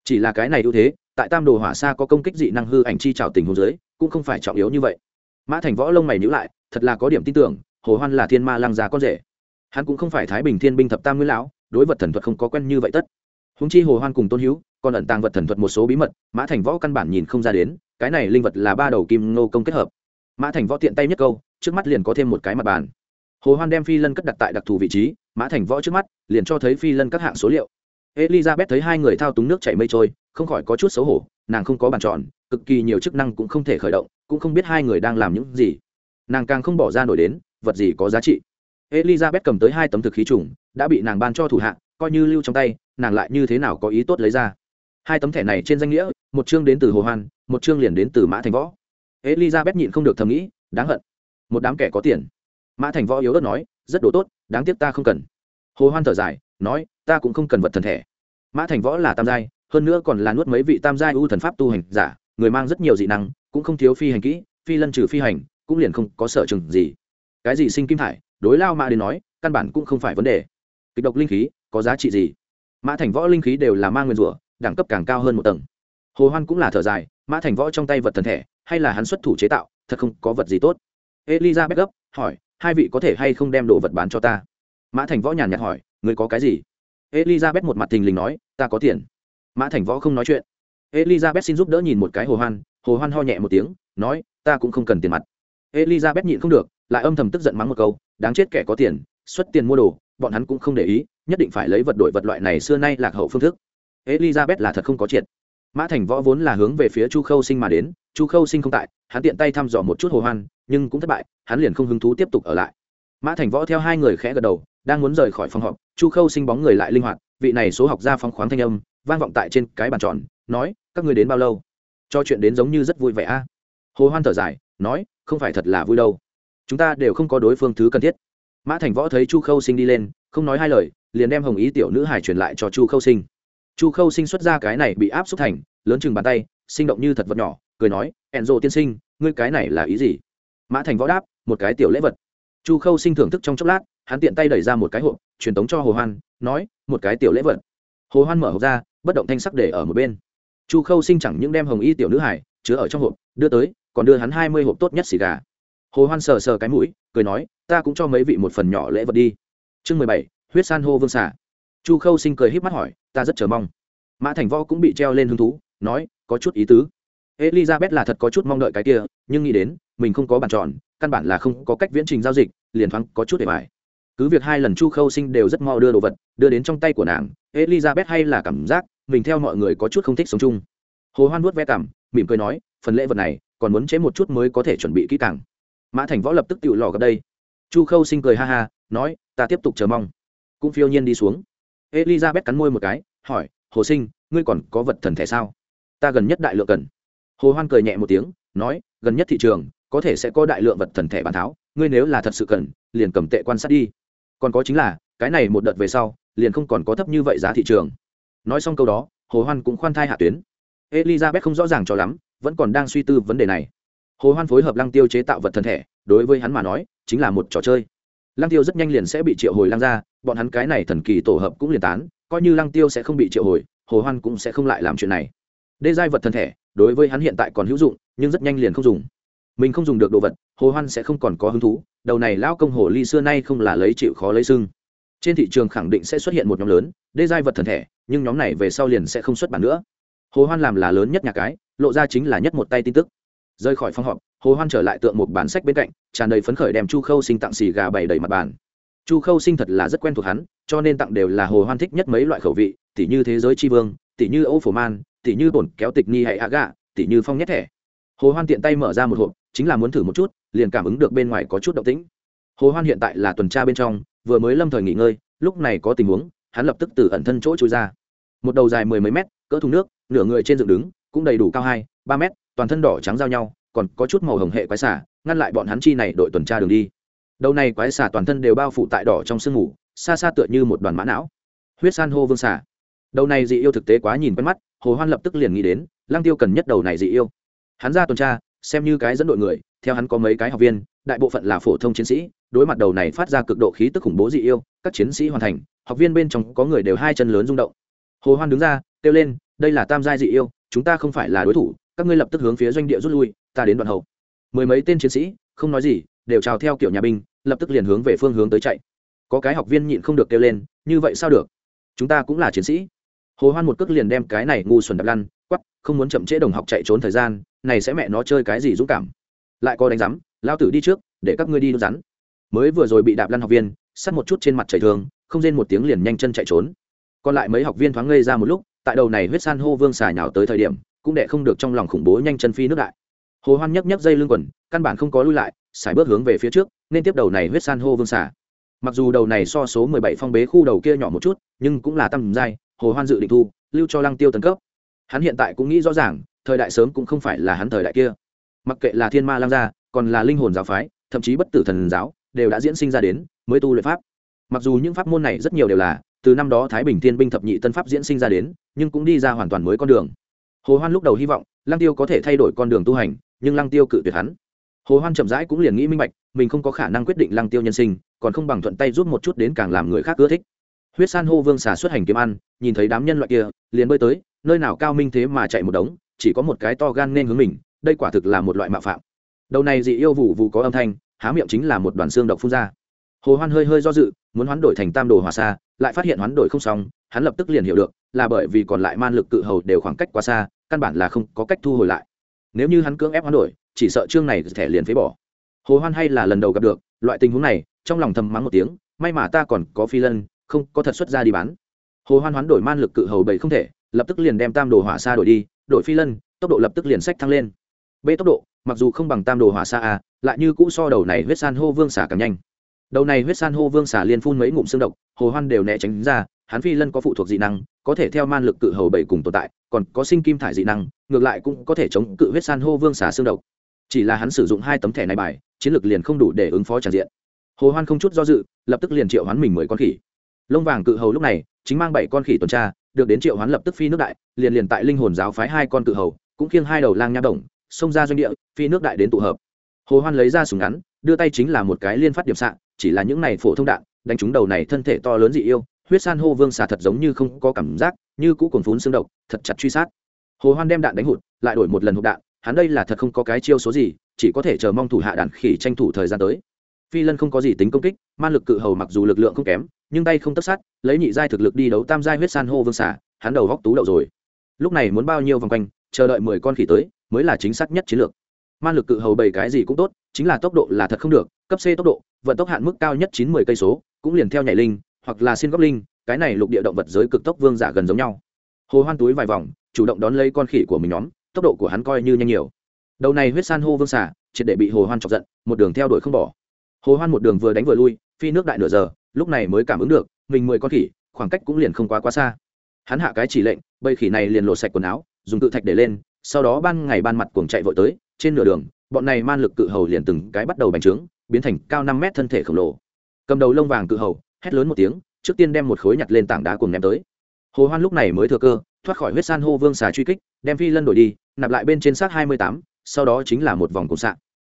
Chỉ là cái này ưu thế, tại tam đồ hỏa xa có công kích dị năng hư ảnh chi trào tình hồ dưới, cũng không phải trọng yếu như vậy. Mã thành võ lông mày nhữ lại, thật là có điểm tin tưởng hồ hoan là thiên ma lang già con rể. Hắn cũng không phải thái bình thiên binh thập tam nguyên lão, đối vật thần thuật không có quen như vậy tất. Húng chi hồ hoan cùng tôn hữu còn ẩn tàng vật thần thuật một số bí mật, mã thành võ căn bản nhìn không ra đến, cái này linh vật là ba đầu kim nô công kết hợp. Mã thành võ tiện tay nhất câu, trước mắt liền có thêm một cái mặt bàn. Hồ hoan đem phi lân cất đặt tại đặc thù vị trí, mã thành võ trước mắt, liền cho thấy phi lân các hạng số liệu. Elizabeth thấy hai người thao túng nước chảy mây trôi, không khỏi có chút xấu hổ, nàng không có bàn tròn, cực kỳ nhiều chức năng cũng không thể khởi động, cũng không biết hai người đang làm những gì. Nàng càng không bỏ ra nổi đến vật gì có giá trị. Elizabeth cầm tới hai tấm thực khí trùng, đã bị nàng ban cho thủ hạ, coi như lưu trong tay, nàng lại như thế nào có ý tốt lấy ra. Hai tấm thẻ này trên danh nghĩa, một chương đến từ hồ hoan, một chương liền đến từ mã thành võ. Elizabeth nhịn không được thầm nghĩ, đáng hận. Một đám kẻ có tiền. Mã thành võ yếu ớt nói, rất đồ tốt, đáng tiếc ta không cần. Hồ hoan thở dài, nói, ta cũng không cần vật thần thể mã thành võ là tam giai, hơn nữa còn là nuốt mấy vị tam giai ưu thần pháp tu hành giả, người mang rất nhiều dị năng, cũng không thiếu phi hành kỹ, phi lân trừ phi hành, cũng liền không có sở trường gì cái gì sinh kim thải? Đối lao mã đến nói, căn bản cũng không phải vấn đề. Kịch độc linh khí, có giá trị gì? Mã thành võ linh khí đều là mang nguyên rủa, đẳng cấp càng cao hơn một tầng. Hồ hoan cũng là thở dài, mã thành võ trong tay vật thần thể, hay là hắn xuất thủ chế tạo, thật không có vật gì tốt. Eliza gấp, hỏi, hai vị có thể hay không đem đồ vật bán cho ta? Mã thành võ nhàn nhạt hỏi, người có cái gì? Elizabeth một mặt thình lình nói, ta có tiền. Mã thành võ không nói chuyện. Elizabeth xin giúp đỡ nhìn một cái hồ hoan hồ hoan ho nhẹ một tiếng, nói, ta cũng không cần tiền mặt. Elizabeth nhịn không được lại âm thầm tức giận mắng một câu, đáng chết kẻ có tiền, xuất tiền mua đồ, bọn hắn cũng không để ý, nhất định phải lấy vật đổi vật loại này xưa nay lạc hậu phương thức. Elizabeth là thật không có triệt. Mã thành võ vốn là hướng về phía chu khâu sinh mà đến, chu khâu sinh không tại, hắn tiện tay thăm dò một chút hồ hoan, nhưng cũng thất bại, hắn liền không hứng thú tiếp tục ở lại. Mã thành võ theo hai người khẽ gật đầu, đang muốn rời khỏi phòng họp, chu khâu sinh bóng người lại linh hoạt, vị này số học gia phong khoáng thanh âm, vang vọng tại trên cái bàn tròn, nói, các người đến bao lâu? Cho chuyện đến giống như rất vui vẻ a. Hồ hoan thở dài, nói, không phải thật là vui đâu chúng ta đều không có đối phương thứ cần thiết. Mã thành võ thấy chu khâu sinh đi lên, không nói hai lời, liền đem hồng ý tiểu nữ hải truyền lại cho chu khâu sinh. Chu khâu sinh xuất ra cái này bị áp xúc thành, lớn chừng bàn tay, sinh động như thật vật nhỏ, cười nói ẹn rộ tiên sinh, ngươi cái này là ý gì? Mã thành võ đáp, một cái tiểu lễ vật. Chu khâu sinh thưởng thức trong chốc lát, hắn tiện tay đẩy ra một cái hộp, truyền tống cho hồ hoan, nói, một cái tiểu lễ vật. Hồ hoan mở hộp ra, bất động thanh sắc để ở một bên. Chu khâu sinh chẳng những đem hồng y tiểu nữ hải chứa ở trong hộp, đưa tới, còn đưa hắn hai mươi hộp tốt nhất xì gà hồ hoan sờ sờ cái mũi, cười nói, ta cũng cho mấy vị một phần nhỏ lễ vật đi. Chương mười bảy, huyết san hô vương xả chu khâu sinh cười híp mắt hỏi, ta rất chờ mong. Mã thành võ cũng bị treo lên hứng thú, nói, có chút ý tứ. Elizabeth là thật có chút mong đợi cái kia, nhưng nghĩ đến, mình không có bàn tròn căn bản là không có cách viễn trình giao dịch, liền thoáng có chút để bài. Cứ việc hai lần chu khâu sinh đều rất mau đưa đồ vật, đưa đến trong tay của nàng, elizabeth hay là cảm giác mình theo mọi người có chút không thích sống chung. Hồ hoan vuốt ve cảm mỉm cười nói, phần lễ vật này, còn muốn chế một chút mới có thể chuẩn bị kỹ càng mã thành võ lập tức tự lò gặp đây. Chu khâu sinh cười ha ha, nói, ta tiếp tục chờ mong. Cũng phiêu nhiên đi xuống. Elizabeth cắn môi một cái, hỏi, hồ sinh, ngươi còn có vật thần thể sao? Ta gần nhất đại lượng cần. Hồ hoan cười nhẹ một tiếng, nói, gần nhất thị trường, có thể sẽ có đại lượng vật thần thể bán tháo, ngươi nếu là thật sự cần, liền cầm tệ quan sát đi. Còn có chính là, cái này một đợt về sau, liền không còn có thấp như vậy giá thị trường. Nói xong câu đó, hồ hoan cũng khoan thai hạ tuyến. Elizabeth không rõ ràng cho lắm, vẫn còn đang suy tư vấn đề này hồ hoan phối hợp lăng tiêu chế tạo vật thân thể, đối với hắn mà nói, chính là một trò chơi. Lăng tiêu rất nhanh liền sẽ bị triệu hồi lăng ra, bọn hắn cái này thần kỳ tổ hợp cũng liền tán, coi như lăng tiêu sẽ không bị triệu hồi, hồ hoan cũng sẽ không lại làm chuyện này. Đê giai vật thân thể, đối với hắn hiện tại còn hữu dụng, nhưng rất nhanh liền không dùng. Mình không dùng được đồ vật, hồ hoan sẽ không còn có hứng thú, đầu này lão công hồ ly xưa nay không là lấy chịu khó lấy sưng trên thị trường khẳng định sẽ xuất hiện một nhóm lớn, đê giai vật thần thể, nhưng nhóm này về sau liền sẽ không xuất bản nữa. Hồ hoan làm là lớn nhất nhà cái, lộ ra chính là nhất một tay tin tức rời khỏi phòng họp, hồ hoan trở lại tượng một bản sách bên cạnh, tràn đầy phấn khởi đem chu khâu sinh tặng xì gà bày đầy mặt bàn. Chu khâu sinh thật là rất quen thuộc hắn, cho nên tặng đều là hồ hoan thích nhất mấy loại khẩu vị, tỉ như thế giới tri vương, tỉ như ô phổ man, tỉ như bổn kéo tịch ni hay hạ gà tỉ như phong nhất thẻ. Hồ hoan tiện tay mở ra một hộp, chính là muốn thử một chút, liền cảm ứng được bên ngoài có chút động tĩnh. Hồ hoan hiện tại là tuần tra bên trong, vừa mới lâm thời nghỉ ngơi, lúc này có tình huống, hắn lập tức từ ẩn thân chỗ trôi ra. Một đầu dài mười mấy mét, cỡ thùng nước, nửa người trên dựng đứng, cũng đầy đủ cao hai, ba mét toàn thân đỏ trắng giao nhau, còn có chút màu hồng hệ quái xả ngăn lại bọn hắn chi này đội tuần tra đường đi. Đầu này quái xả toàn thân đều bao phủ tại đỏ trong sương ngủ xa xa tựa như một đoàn mã não. Huyết san hô vương xả đầu này dị yêu thực tế quá nhìn quen mắt, hồ hoan lập tức liền nghĩ đến, lăng tiêu cần nhất đầu này dị yêu. Hắn ra tuần tra, xem như cái dẫn đội người, theo hắn có mấy cái học viên, đại bộ phận là phổ thông chiến sĩ, đối mặt đầu này phát ra cực độ khí tức khủng bố dị yêu, các chiến sĩ hoàn thành, học viên bên trong có người đều hai chân lớn rung động. Hồ hoan đứng ra, kêu lên, đây là tam giai dị yêu, chúng ta không phải là đối thủ các ngươi lập tức hướng phía doanh địa rút lui, ta đến đoạn hậu. Mười mấy tên chiến sĩ, không nói gì, đều chào theo kiểu nhà binh, lập tức liền hướng về phương hướng tới chạy. Có cái học viên nhịn không được kêu lên, như vậy sao được? Chúng ta cũng là chiến sĩ. Hồ hoan một cước liền đem cái này ngu xuẩn đập lăn quắp không muốn chậm trễ đồng học chạy trốn thời gian, này sẽ mẹ nó chơi cái gì dũng cảm. Lại có đánh rắm lao tử đi trước, để các ngươi đi đốt rắn. Mới vừa rồi bị đạp lăn học viên sắt một chút trên mặt chảy thường không rên một tiếng liền nhanh chân chạy trốn. Còn lại mấy học viên thoáng ngây ra một lúc, tại đầu này huyết san hô vương xài nhào tới thời điểm cũng đệ không được trong lòng khủng bố nhanh chân phi nước đại. Hồ hoan nhấc nhấc dây lưng quần, căn bản không có lui lại xài bước hướng về phía trước, nên tiếp đầu này huyết san hô vương xả mặc dù đầu này so số mười bảy phong bế khu đầu kia nhỏ một chút, nhưng cũng là tầm dai hồ hoan dự định thu, lưu cho lăng tiêu tấn cấp. Hắn hiện tại cũng nghĩ rõ ràng, thời đại sớm cũng không phải là hắn thời đại kia. Mặc kệ là thiên ma lăng gia, còn là linh hồn giáo phái, thậm chí bất tử thần giáo, đều đã diễn sinh ra đến, mới tu luyện pháp. Mặc dù những pháp môn này rất nhiều đều là, từ năm đó thái bình thiên binh thập nhị tân pháp diễn sinh ra đến, nhưng cũng đi ra hoàn toàn mới con đường hồ hoan lúc đầu hy vọng, lăng tiêu có thể thay đổi con đường tu hành, nhưng lăng tiêu cự tuyệt hắn. Hồ hoan chậm rãi cũng liền nghĩ minh bạch, mình không có khả năng quyết định lăng tiêu nhân sinh, còn không bằng thuận tay giúp một chút đến càng làm người khác ưa thích. Huyết san hô vương xà xuất hành kiếm ăn, nhìn thấy đám nhân loại kia, liền bơi tới, nơi nào cao minh thế mà chạy một đống, chỉ có một cái to gan nên hướng mình, đây quả thực là một loại mạo phạm. Đầu này dị yêu vụ vụ có âm thanh, há miệng chính là một đoàn xương độc phun ra. Hồ hoan hơi hơi do dự, muốn hoán đổi thành tam đồ hỏa xa lại phát hiện hoán đổi không xong, hắn lập tức liền hiểu được là bởi vì còn lại man lực cự hầu đều khoảng cách quá xa, căn bản là không có cách thu hồi lại. Nếu như hắn cưỡng ép hoán đổi, chỉ sợ chương này thẻ liền phế bỏ. Hồ hoan hay là lần đầu gặp được, loại tình huống này, trong lòng thầm mắng một tiếng, may mà ta còn có phi lân, không có thật xuất ra đi bán. Hồ hoan hoán đổi man lực cự hầu bảy không thể, lập tức liền đem tam đồ hỏa xa đổi đi, đổi phi lân, tốc độ lập tức liền sách thăng lên. B tốc độ, mặc dù không bằng tam đồ hỏa xa a, lại như cũ so đầu này huyết san hô vương xả càng nhanh. Đầu này huyết san hô vương xả liên phun mấy ngụm xương độc, hồ hoan đều né tránh ra hắn phi lân có phụ thuộc dị năng, có thể theo man lực cự hầu bảy cùng tồn tại, còn có sinh kim thải dị năng, ngược lại cũng có thể chống cự huyết san hô vương xà xương độc. Chỉ là hắn sử dụng hai tấm thẻ này bài, chiến lược liền không đủ để ứng phó tràn diện. Hồ hoan không chút do dự, lập tức liền triệu hoán mình mười con khỉ. Lông vàng cự hầu lúc này, chính mang bảy con khỉ tuần tra, được đến triệu hoán lập tức phi nước đại, liền liền tại linh hồn giáo phái hai con cự hầu, cũng khiêng hai đầu lang nha đồng, xông ra doanh địa, phi nước đại đến tụ hợp. Hồ hoan lấy ra súng ngắn, đưa tay chính là một cái liên phát điểm xạ, chỉ là những này phổ thông đạn, đánh trúng đầu này thân thể to lớn dị yêu huyết san hô vương xà thật giống như không có cảm giác, như cũ cồn phún xương độc, thật chặt truy sát. Hồ hoan đem đạn đánh hụt, lại đổi một lần hộp đạn, hắn đây là thật không có cái chiêu số gì, chỉ có thể chờ mong thủ hạ đạn khỉ tranh thủ thời gian tới. Phi lân không có gì tính công kích, man lực cự hầu mặc dù lực lượng không kém, nhưng tay không tất sát, lấy nhị giai thực lực đi đấu tam giai huyết san hô vương xả hắn đầu góc tú đậu rồi. Lúc này muốn bao nhiêu vòng quanh, chờ đợi mười con khỉ tới, mới là chính xác nhất chiến lược. Man lực cự hầu bảy cái gì cũng tốt, chính là tốc độ là thật không được, cấp c tốc độ, vận tốc hạn mức cao nhất chín mươi cây số, cũng liền theo nhảy linh hoặc là xin góc linh, cái này lục địa động vật giới cực tốc vương giả gần giống nhau. Hồ hoan túi vài vòng, chủ động đón lấy con khỉ của mình nhóm, tốc độ của hắn coi như nhanh nhiều. Đầu này huyết san hô vương xả triệt để bị hồ hoan chọc giận, một đường theo đuổi không bỏ. Hồ hoan một đường vừa đánh vừa lui, phi nước đại nửa giờ, lúc này mới cảm ứng được, mình mười con khỉ, khoảng cách cũng liền không quá quá xa. Hắn hạ cái chỉ lệnh, bầy khỉ này liền lột sạch quần áo, dùng tự thạch để lên, sau đó ban ngày ban mặt cuồng chạy vội tới, trên nửa đường, bọn này man lực cự hầu liền từng cái bắt đầu bành trướng, biến thành cao năm mét thân thể khổng lồ. Cầm đầu lông vàng cự hầu hét lớn một tiếng, trước tiên đem một khối nhặt lên tảng đá cuồng ném tới. Hồ hoan lúc này mới thừa cơ, thoát khỏi huyết san hô vương xà truy kích, đem phi lân đổi đi, nạp lại bên trên xác hai mươi tám, sau đó chính là một vòng cùng sạ.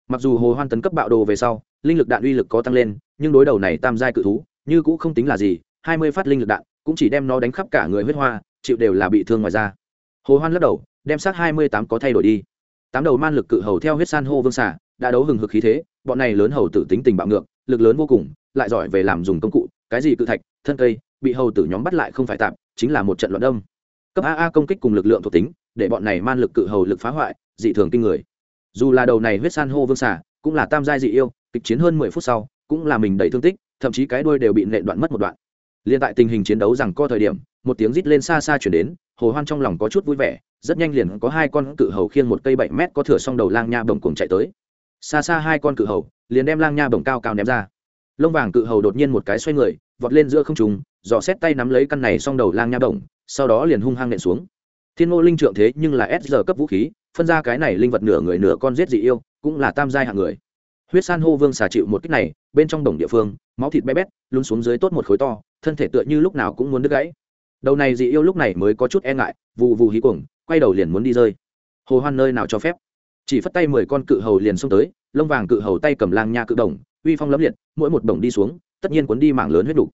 mặc dù hồ hoan tấn cấp bạo đồ về sau, linh lực đạn uy lực có tăng lên, nhưng đối đầu này tam giai cự thú, như cũ không tính là gì, hai mươi phát linh lực đạn, cũng chỉ đem nó đánh khắp cả người huyết hoa, chịu đều là bị thương ngoài ra hồ hoan lắc đầu, đem xác hai mươi tám có thay đổi đi. Tám đầu man lực cự hầu theo huyết san hô vương xà, đã đấu hừng hực khí thế, bọn này lớn hầu tử tính tình bạo ngược, lực lớn vô cùng lại giỏi về làm dùng công cụ, cái gì cự thạch, thân cây, bị hầu tử nhóm bắt lại không phải tạm, chính là một trận loạn đông. Cấp aa công kích cùng lực lượng thuộc tính, để bọn này man lực cự hầu lực phá hoại, dị thường kinh người. Dù là đầu này huyết san hô vương xà, cũng là tam giai dị yêu, kịch chiến hơn mười phút sau, cũng là mình đầy thương tích, thậm chí cái đuôi đều bị nện đoạn mất một đoạn. Liên tại tình hình chiến đấu rằng co thời điểm, một tiếng rít lên xa xa chuyển đến, hồ hoan trong lòng có chút vui vẻ, rất nhanh liền có hai con cự hầu khiêng một cây bảy mét có thửa xong đầu lang nha bồng cuồng chạy tới. Xa xa hai con cự hầu, liền đem lang nha bồng cao cao ném ra lông vàng cự hầu đột nhiên một cái xoay người vọt lên giữa không trùng dò xét tay nắm lấy căn này song đầu lang nha động, sau đó liền hung hăng nện xuống. Thiên ngô linh trượng thế nhưng là s giờ cấp vũ khí phân ra cái này linh vật nửa người nửa con giết dị yêu cũng là tam giai hạng người. Huyết san hô vương xả chịu một kích này bên trong đồng địa phương máu thịt bé bét luôn xuống dưới tốt một khối to thân thể tựa như lúc nào cũng muốn đứt gãy. Đầu này dị yêu lúc này mới có chút e ngại vù vù hí cuồng quay đầu liền muốn đi rơi. Hồ hoan nơi nào cho phép? Chỉ phất tay mười con cự hầu liền xông tới lông vàng cự hầu tay cầm lang nha cự đồng uy phong lẫm liệt, mỗi một đồng đi xuống, tất nhiên cuốn đi mảng lớn huyết đủ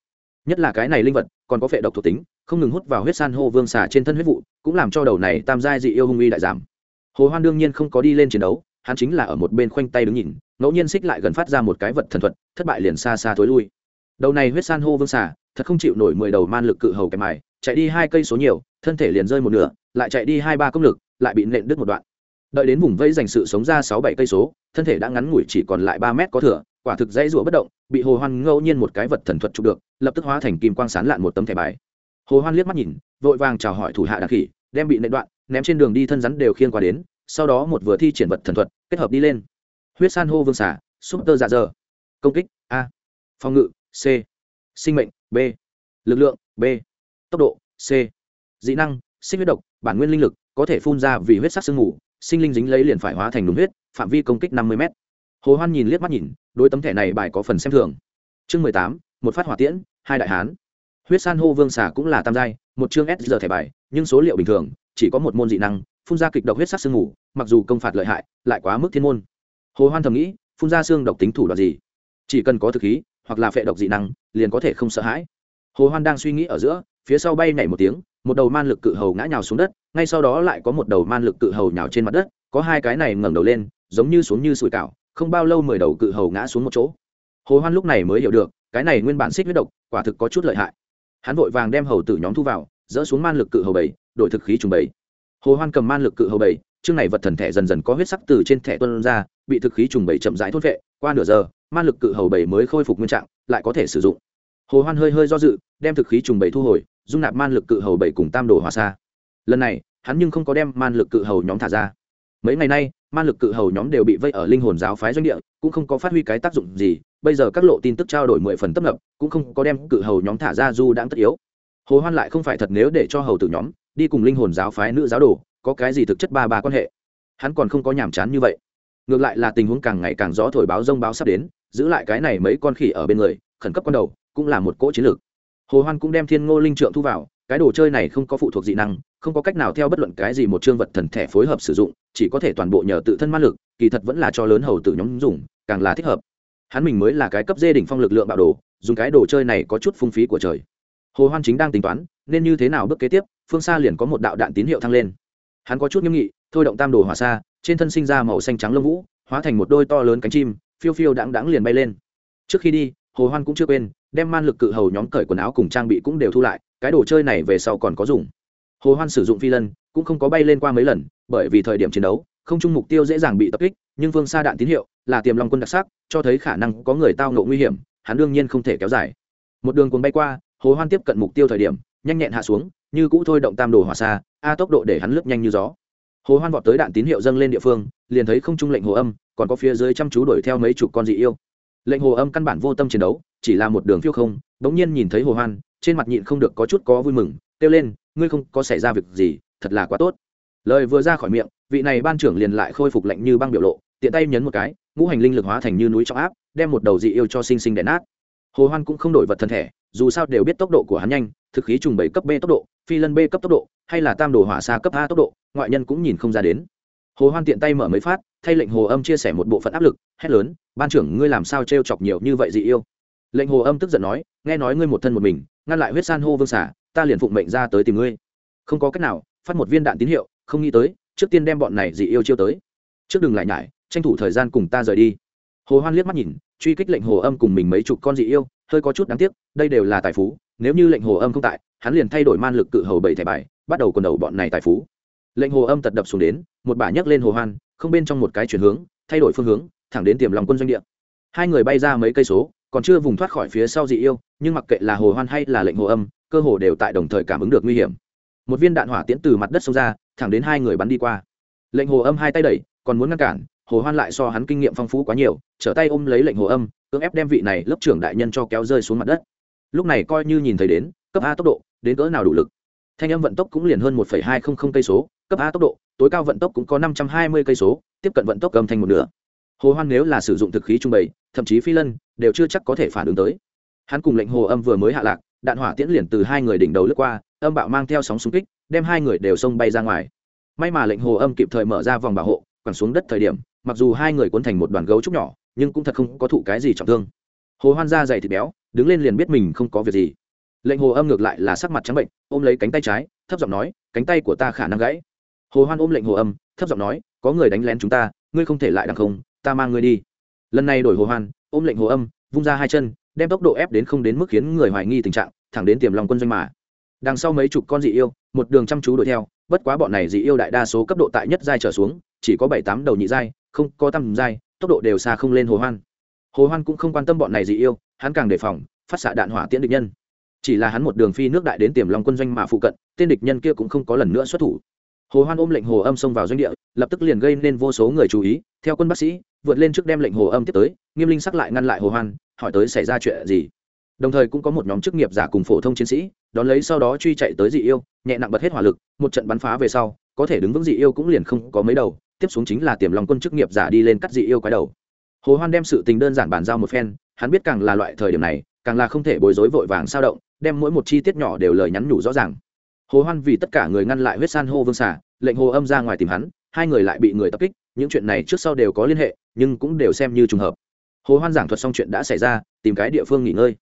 nhất là cái này linh vật, còn có phệ độc thuộc tính, không ngừng hút vào huyết san hô vương xà trên thân huyết vụ, cũng làm cho đầu này tam giai dị yêu hung uy đại giảm. Hồ hoan đương nhiên không có đi lên chiến đấu, hắn chính là ở một bên khoanh tay đứng nhìn, ngẫu nhiên xích lại gần phát ra một cái vật thần thuật, thất bại liền xa xa thối lui. Đầu này huyết san hô vương xà, thật không chịu nổi mười đầu man lực cự hầu kèm mài, chạy đi hai cây số nhiều, thân thể liền rơi một nửa, lại chạy đi hai ba công lực, lại bị nện đứt một đoạn. Đợi đến vùng vẫy dành sự sống ra sáu bảy cây số, thân thể đã ngắn ngủi chỉ còn lại ba mét có thừa quả thực dãy rủa bất động, bị hồ hoan ngẫu nhiên một cái vật thần thuật chụp được, lập tức hóa thành kim quang sán lạn một tấm thẻ bài. Hồ hoan liếc mắt nhìn, vội vàng chào hỏi thủ hạ đặc khỉ đem bị nện đoạn, ném trên đường đi thân rắn đều khiên qua đến, sau đó một vừa thi triển vật thần thuật, kết hợp đi lên. Huyết san hô vương xả súp tơ dạ dơ công kích, a. Phòng ngự, c. Sinh mệnh, b. Lực lượng, b. Tốc độ, c. Dị năng, sinh huyết độc, bản nguyên linh lực, có thể phun ra vì huyết sắc sương mù, sinh linh dính lấy liền phải hóa thành đúng huyết, phạm vi công kích năm mươi m hồ hoan nhìn liếc mắt nhìn, đối tấm thẻ này bài có phần xem thường. Chương mười tám, một phát hỏa tiễn, hai đại hán. Huyết san hô vương xà cũng là tam giai, một chương s giờ thẻ bài, nhưng số liệu bình thường, chỉ có một môn dị năng, phun ra kịch độc huyết sắc sương ngủ. mặc dù công phạt lợi hại, lại quá mức thiên môn. Hồ hoan thầm nghĩ, phun ra xương độc tính thủ đoạn gì? Chỉ cần có thực khí, hoặc là phệ độc dị năng, liền có thể không sợ hãi. Hồ hoan đang suy nghĩ ở giữa, phía sau bay nhảy một tiếng, một đầu man lực cự hầu ngã nhào xuống đất, ngay sau đó lại có một đầu man lực cự hầu nhào trên mặt đất, có hai cái này ngẩng đầu lên, giống như xuống như sủi cảo không bao lâu mười đầu cự hầu ngã xuống một chỗ. Hồ hoan lúc này mới hiểu được, cái này nguyên bản xích huyết độc, quả thực có chút lợi hại. Hắn vội vàng đem hầu tử nhóm thu vào, dỡ xuống man lực cự hầu bảy, đổi thực khí trùng bảy. Hồ hoan cầm man lực cự hầu bảy, chương này vật thần thẻ dần dần có huyết sắc từ trên thẻ tuân ra, bị thực khí trùng bảy chậm rãi thốt vệ qua nửa giờ, man lực cự hầu bảy mới khôi phục nguyên trạng, lại có thể sử dụng. Hồ hoan hơi hơi do dự, đem thực khí trùng bảy thu hồi, dung nạp man lực cự hầu bảy cùng tam đồ hòa xa lần này, hắn nhưng không có đem man lực cự hầu nhóm thả ra. Mấy ngày nay Ma lực cự hầu nhóm đều bị vây ở linh hồn giáo phái doanh địa, cũng không có phát huy cái tác dụng gì, bây giờ các lộ tin tức trao đổi mười phần tấp nập, cũng không có đem cự hầu nhóm thả ra du đang tất yếu. Hồ hoan lại không phải thật nếu để cho hầu tử nhóm đi cùng linh hồn giáo phái nữ giáo đồ, có cái gì thực chất ba ba quan hệ? Hắn còn không có nhàm chán như vậy. Ngược lại là tình huống càng ngày càng rõ thổi báo rông báo sắp đến, giữ lại cái này mấy con khỉ ở bên người, khẩn cấp con đầu, cũng là một cỗ chiến lược. Hồ hoan cũng đem thiên ngô linh trượng thu vào cái đồ chơi này không có phụ thuộc dị năng, không có cách nào theo bất luận cái gì một chương vật thần thẻ phối hợp sử dụng, chỉ có thể toàn bộ nhờ tự thân ma lực, kỳ thật vẫn là cho lớn hầu tử nhóm dùng, càng là thích hợp. Hắn mình mới là cái cấp dê đỉnh phong lực lượng bạo đồ, dùng cái đồ chơi này có chút phung phí của trời. Hồ hoan chính đang tính toán, nên như thế nào bước kế tiếp, phương xa liền có một đạo đạn tín hiệu thăng lên. Hắn có chút nghiêm nghị, thôi động tam đồ hỏa xa, trên thân sinh ra màu xanh trắng lông vũ, hóa thành một đôi to lớn cánh chim, phiêu phiêu đãng đãng liền bay lên. Trước khi đi, hồ hoan cũng chưa quên đem man lực cự hầu nhóm cởi quần áo cùng trang bị cũng đều thu lại, cái đồ chơi này về sau còn có dùng. Hồ hoan sử dụng phi lân, cũng không có bay lên qua mấy lần, bởi vì thời điểm chiến đấu, không chung mục tiêu dễ dàng bị tập kích, nhưng phương xa đạn tín hiệu là tiềm long quân đặc sắc, cho thấy khả năng có người tao ngộ nguy hiểm, hắn đương nhiên không thể kéo dài. Một đường cuốn bay qua, hồ hoan tiếp cận mục tiêu thời điểm, nhanh nhẹn hạ xuống, như cũ thôi động tam đồ hỏa xa, a tốc độ để hắn lướt nhanh như gió. Hồ hoan vọt tới đạn tín hiệu dâng lên địa phương, liền thấy không trung lệnh hồ âm, còn có phía dưới chăm chú đuổi theo mấy chục con dị yêu lệnh hồ âm căn bản vô tâm chiến đấu, chỉ là một đường phiêu không đống nhiên nhìn thấy hồ hoan, trên mặt nhịn không được có chút có vui mừng, kêu lên, ngươi không có xảy ra việc gì, thật là quá tốt. Lời vừa ra khỏi miệng, vị này ban trưởng liền lại khôi phục lạnh như băng biểu lộ, tiện tay nhấn một cái, ngũ hành linh lực hóa thành như núi trọng áp, đem một đầu dị yêu cho sinh sinh đè nát. Hồ hoan cũng không đổi vật thân thể, dù sao đều biết tốc độ của hắn nhanh, thực khí trùng bảy cấp b tốc độ, phi lân b cấp tốc độ, hay là tam đồ hỏa xa cấp a tốc độ, ngoại nhân cũng nhìn không ra đến hồ hoan tiện tay mở mấy phát, thay lệnh hồ âm chia sẻ một bộ phận áp lực, hét lớn, ban trưởng, ngươi làm sao trêu chọc nhiều như vậy dị yêu? Lệnh hồ âm tức giận nói, nghe nói ngươi một thân một mình, ngăn lại huyết san hô vương xả, ta liền phụng mệnh ra tới tìm ngươi. Không có cách nào, phát một viên đạn tín hiệu, không nghĩ tới, trước tiên đem bọn này dị yêu chiêu tới. Trước đừng lại nhải, tranh thủ thời gian cùng ta rời đi. Hồ hoan liếc mắt nhìn, truy kích lệnh hồ âm cùng mình mấy chục con dị yêu, hơi có chút đáng tiếc, đây đều là tài phú, nếu như lệnh hồ âm không tại, hắn liền thay đổi man lực cự hầu bảy thẻ bài, bắt đầu quần đầu bọn này tài phú lệnh hồ âm tật đập xuống đến, một bả nhấc lên hồ hoan, không bên trong một cái chuyển hướng, thay đổi phương hướng, thẳng đến tiềm lòng quân doanh địa. Hai người bay ra mấy cây số, còn chưa vùng thoát khỏi phía sau dị yêu, nhưng mặc kệ là hồ hoan hay là lệnh hồ âm, cơ hồ đều tại đồng thời cảm ứng được nguy hiểm. Một viên đạn hỏa tiễn từ mặt đất xông ra, thẳng đến hai người bắn đi qua. Lệnh hồ âm hai tay đẩy, còn muốn ngăn cản, hồ hoan lại so hắn kinh nghiệm phong phú quá nhiều, trở tay ôm lấy lệnh hồ âm, cưỡng ép đem vị này lớp trưởng đại nhân cho kéo rơi xuống mặt đất. Lúc này coi như nhìn thấy đến, cấp a tốc độ, đến cỡ nào đủ lực. Thanh âm vận tốc cũng liền hơn một hai không không cây số cấp a tốc độ, tối cao vận tốc cũng có năm trăm hai mươi cây số, tiếp cận vận tốc âm thanh một nửa. Hồ hoan nếu là sử dụng thực khí trung bày thậm chí phi lân, đều chưa chắc có thể phản ứng tới. Hắn cùng lệnh hồ âm vừa mới hạ lạc, đạn hỏa tiễn liền từ hai người đỉnh đầu lướt qua, âm bạo mang theo sóng xung kích, đem hai người đều xông bay ra ngoài. May mà lệnh hồ âm kịp thời mở ra vòng bảo hộ, quẳng xuống đất thời điểm, mặc dù hai người cuốn thành một đoàn gấu trúc nhỏ, nhưng cũng thật không có thụ cái gì trọng thương. Hồ hoan da dày thịt béo, đứng lên liền biết mình không có việc gì. Lệnh hồ âm ngược lại là sắc mặt trắng bệnh, ôm lấy cánh tay trái, thấp giọng nói, cánh tay của ta khả năng gãy hồ hoan ôm lệnh hồ âm, thấp giọng nói, có người đánh lén chúng ta, ngươi không thể lại đằng không, ta mang ngươi đi. Lần này đổi hồ hoan, ôm lệnh hồ âm, vung ra hai chân, đem tốc độ ép đến không đến mức khiến người hoài nghi tình trạng, thẳng đến tiềm lòng quân doanh mà. Đằng sau mấy chục con dị yêu, một đường chăm chú đuổi theo, bất quá bọn này dị yêu đại đa số cấp độ tại nhất giai trở xuống, chỉ có bảy tám đầu nhị giai, không có tăm giai, tốc độ đều xa không lên hồ hoan. Hồ hoan cũng không quan tâm bọn này dị yêu, hắn càng đề phòng, phát xạ đạn hỏa tiễn địch nhân. Chỉ là hắn một đường phi nước đại đến tiềm long quân doanh mà phụ cận, tên địch nhân kia cũng không có lần nữa xuất thủ hồ hoan ôm lệnh hồ âm xông vào doanh địa, lập tức liền gây nên vô số người chú ý. Theo quân bác sĩ, vượt lên trước đem lệnh hồ âm tiếp tới, nghiêm linh sắc lại ngăn lại hồ hoan, hỏi tới xảy ra chuyện gì. Đồng thời cũng có một nhóm chức nghiệp giả cùng phổ thông chiến sĩ, đón lấy sau đó truy chạy tới dị yêu, nhẹ nặng bật hết hỏa lực, một trận bắn phá về sau, có thể đứng vững dị yêu cũng liền không có mấy đầu, tiếp xuống chính là tiềm lòng quân chức nghiệp giả đi lên cắt dị yêu quái đầu. Hồ hoan đem sự tình đơn giản bàn giao một phen, hắn biết càng là loại thời điểm này, càng là không thể bối rối vội vàng sao động, đem mỗi một chi tiết nhỏ đều lời nhắn nhủ rõ ràng hồ hoan vì tất cả người ngăn lại huyết san hô vương xả lệnh hồ âm ra ngoài tìm hắn, hai người lại bị người tập kích, những chuyện này trước sau đều có liên hệ, nhưng cũng đều xem như trùng hợp. Hồ hoan giảng thuật xong chuyện đã xảy ra, tìm cái địa phương nghỉ ngơi.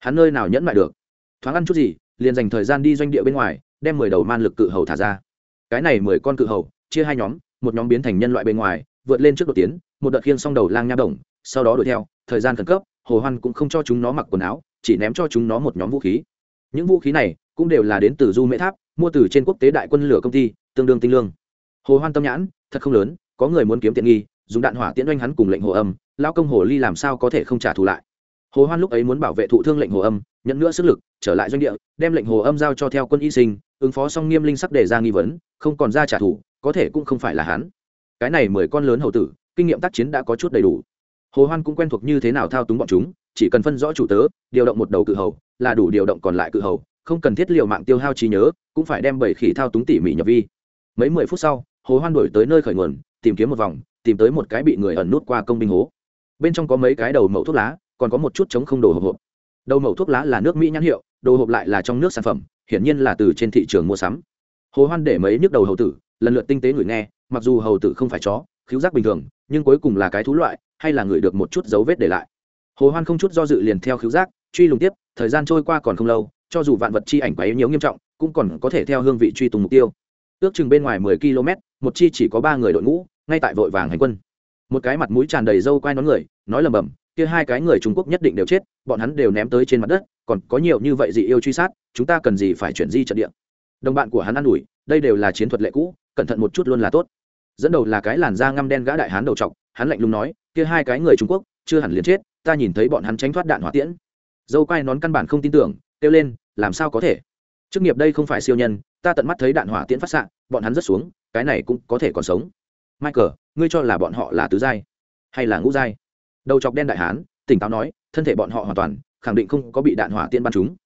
Hắn nơi nào nhẫn lại được? Thoáng ăn chút gì, liền dành thời gian đi doanh địa bên ngoài, đem mười đầu man lực cự hầu thả ra. Cái này mười con cự hầu, chia hai nhóm, một nhóm biến thành nhân loại bên ngoài, vượt lên trước đột tiến, một đợt khiêng xong đầu lang nha đồng, sau đó đuổi theo, thời gian khẩn cấp, hồ hoan cũng không cho chúng nó mặc quần áo, chỉ ném cho chúng nó một nhóm vũ khí. Những vũ khí này cũng đều là đến từ du mễ tháp, mua từ trên quốc tế đại quân lửa công ty, tương đương tinh lương. Hồ hoan tâm nhãn, thật không lớn, có người muốn kiếm tiện nghi, dùng đạn hỏa tiễn oanh hắn cùng lệnh hồ âm lao công hồ ly làm sao có thể không trả thù lại. Hồ hoan lúc ấy muốn bảo vệ thụ thương lệnh hồ âm, nhận nữa sức lực, trở lại doanh địa, đem lệnh hồ âm giao cho theo quân y sinh, ứng phó xong nghiêm linh sắc đề ra nghi vấn, không còn ra trả thù, có thể cũng không phải là hắn. Cái này mười con lớn hầu tử, kinh nghiệm tác chiến đã có chút đầy đủ. Hồ hoan cũng quen thuộc như thế nào thao túng bọn chúng, chỉ cần phân rõ chủ tớ, điều động một đầu cự hầu, là đủ điều động còn lại cự hầu không cần thiết liệu mạng tiêu hao trí nhớ, cũng phải đem bảy khỉ thao túng tỉ mỉ nhập vi. Mấy mười phút sau, hồ hoan đổi tới nơi khởi nguồn, tìm kiếm một vòng, tìm tới một cái bị người ẩn nút qua công binh hố. Bên trong có mấy cái đầu mẫu thuốc lá, còn có một chút chống không đồ hộp hộp. Đầu mẫu thuốc lá là nước mỹ nhãn hiệu, đồ hộp lại là trong nước sản phẩm, hiển nhiên là từ trên thị trường mua sắm. Hồ hoan để mấy nhức đầu hầu tử, lần lượt tinh tế người nghe, mặc dù hầu tử không phải chó, khiếu giác bình thường, nhưng cuối cùng là cái thú loại, hay là người được một chút dấu vết để lại. Hồ hoan không chút do dự liền theo khiếu giác, truy lùng tiếp, thời gian trôi qua còn không lâu cho dù vạn vật chi ảnh quấy nhiễu nghiêm trọng, cũng còn có thể theo hương vị truy tùng mục tiêu. Ước chừng bên ngoài 10 km, một chi chỉ có ba người đội ngũ, ngay tại vội vàng hành quân. Một cái mặt mũi tràn đầy râu quai nón người, nói lầm bầm kia hai cái người trung quốc nhất định đều chết, bọn hắn đều ném tới trên mặt đất, còn có nhiều như vậy dị yêu truy sát, chúng ta cần gì phải chuyển di trận địa? Đồng bạn của hắn ă n ủi, đây đều là chiến thuật lệ cũ, cẩn thận một chút luôn là tốt. Dẫn đầu là cái làn da ngăm đen gã đại hán đầu t hắn lạnh lùng nói, kia hai cái người trung quốc, chưa hẳn liền chết, ta nhìn thấy bọn hắn tránh thoát đạn hỏa tiễn. Dâu quai nón căn bản không tin tưởng kêu lên, làm sao có thể? Chức nghiệp đây không phải siêu nhân, ta tận mắt thấy đạn hỏa tiễn phát xạ, bọn hắn rất xuống, cái này cũng có thể còn sống. Michael, ngươi cho là bọn họ là tứ giai hay là ngũ giai? Đầu chọc đen đại hán, tỉnh táo nói, thân thể bọn họ hoàn toàn, khẳng định không có bị đạn hỏa tiễn bắn chúng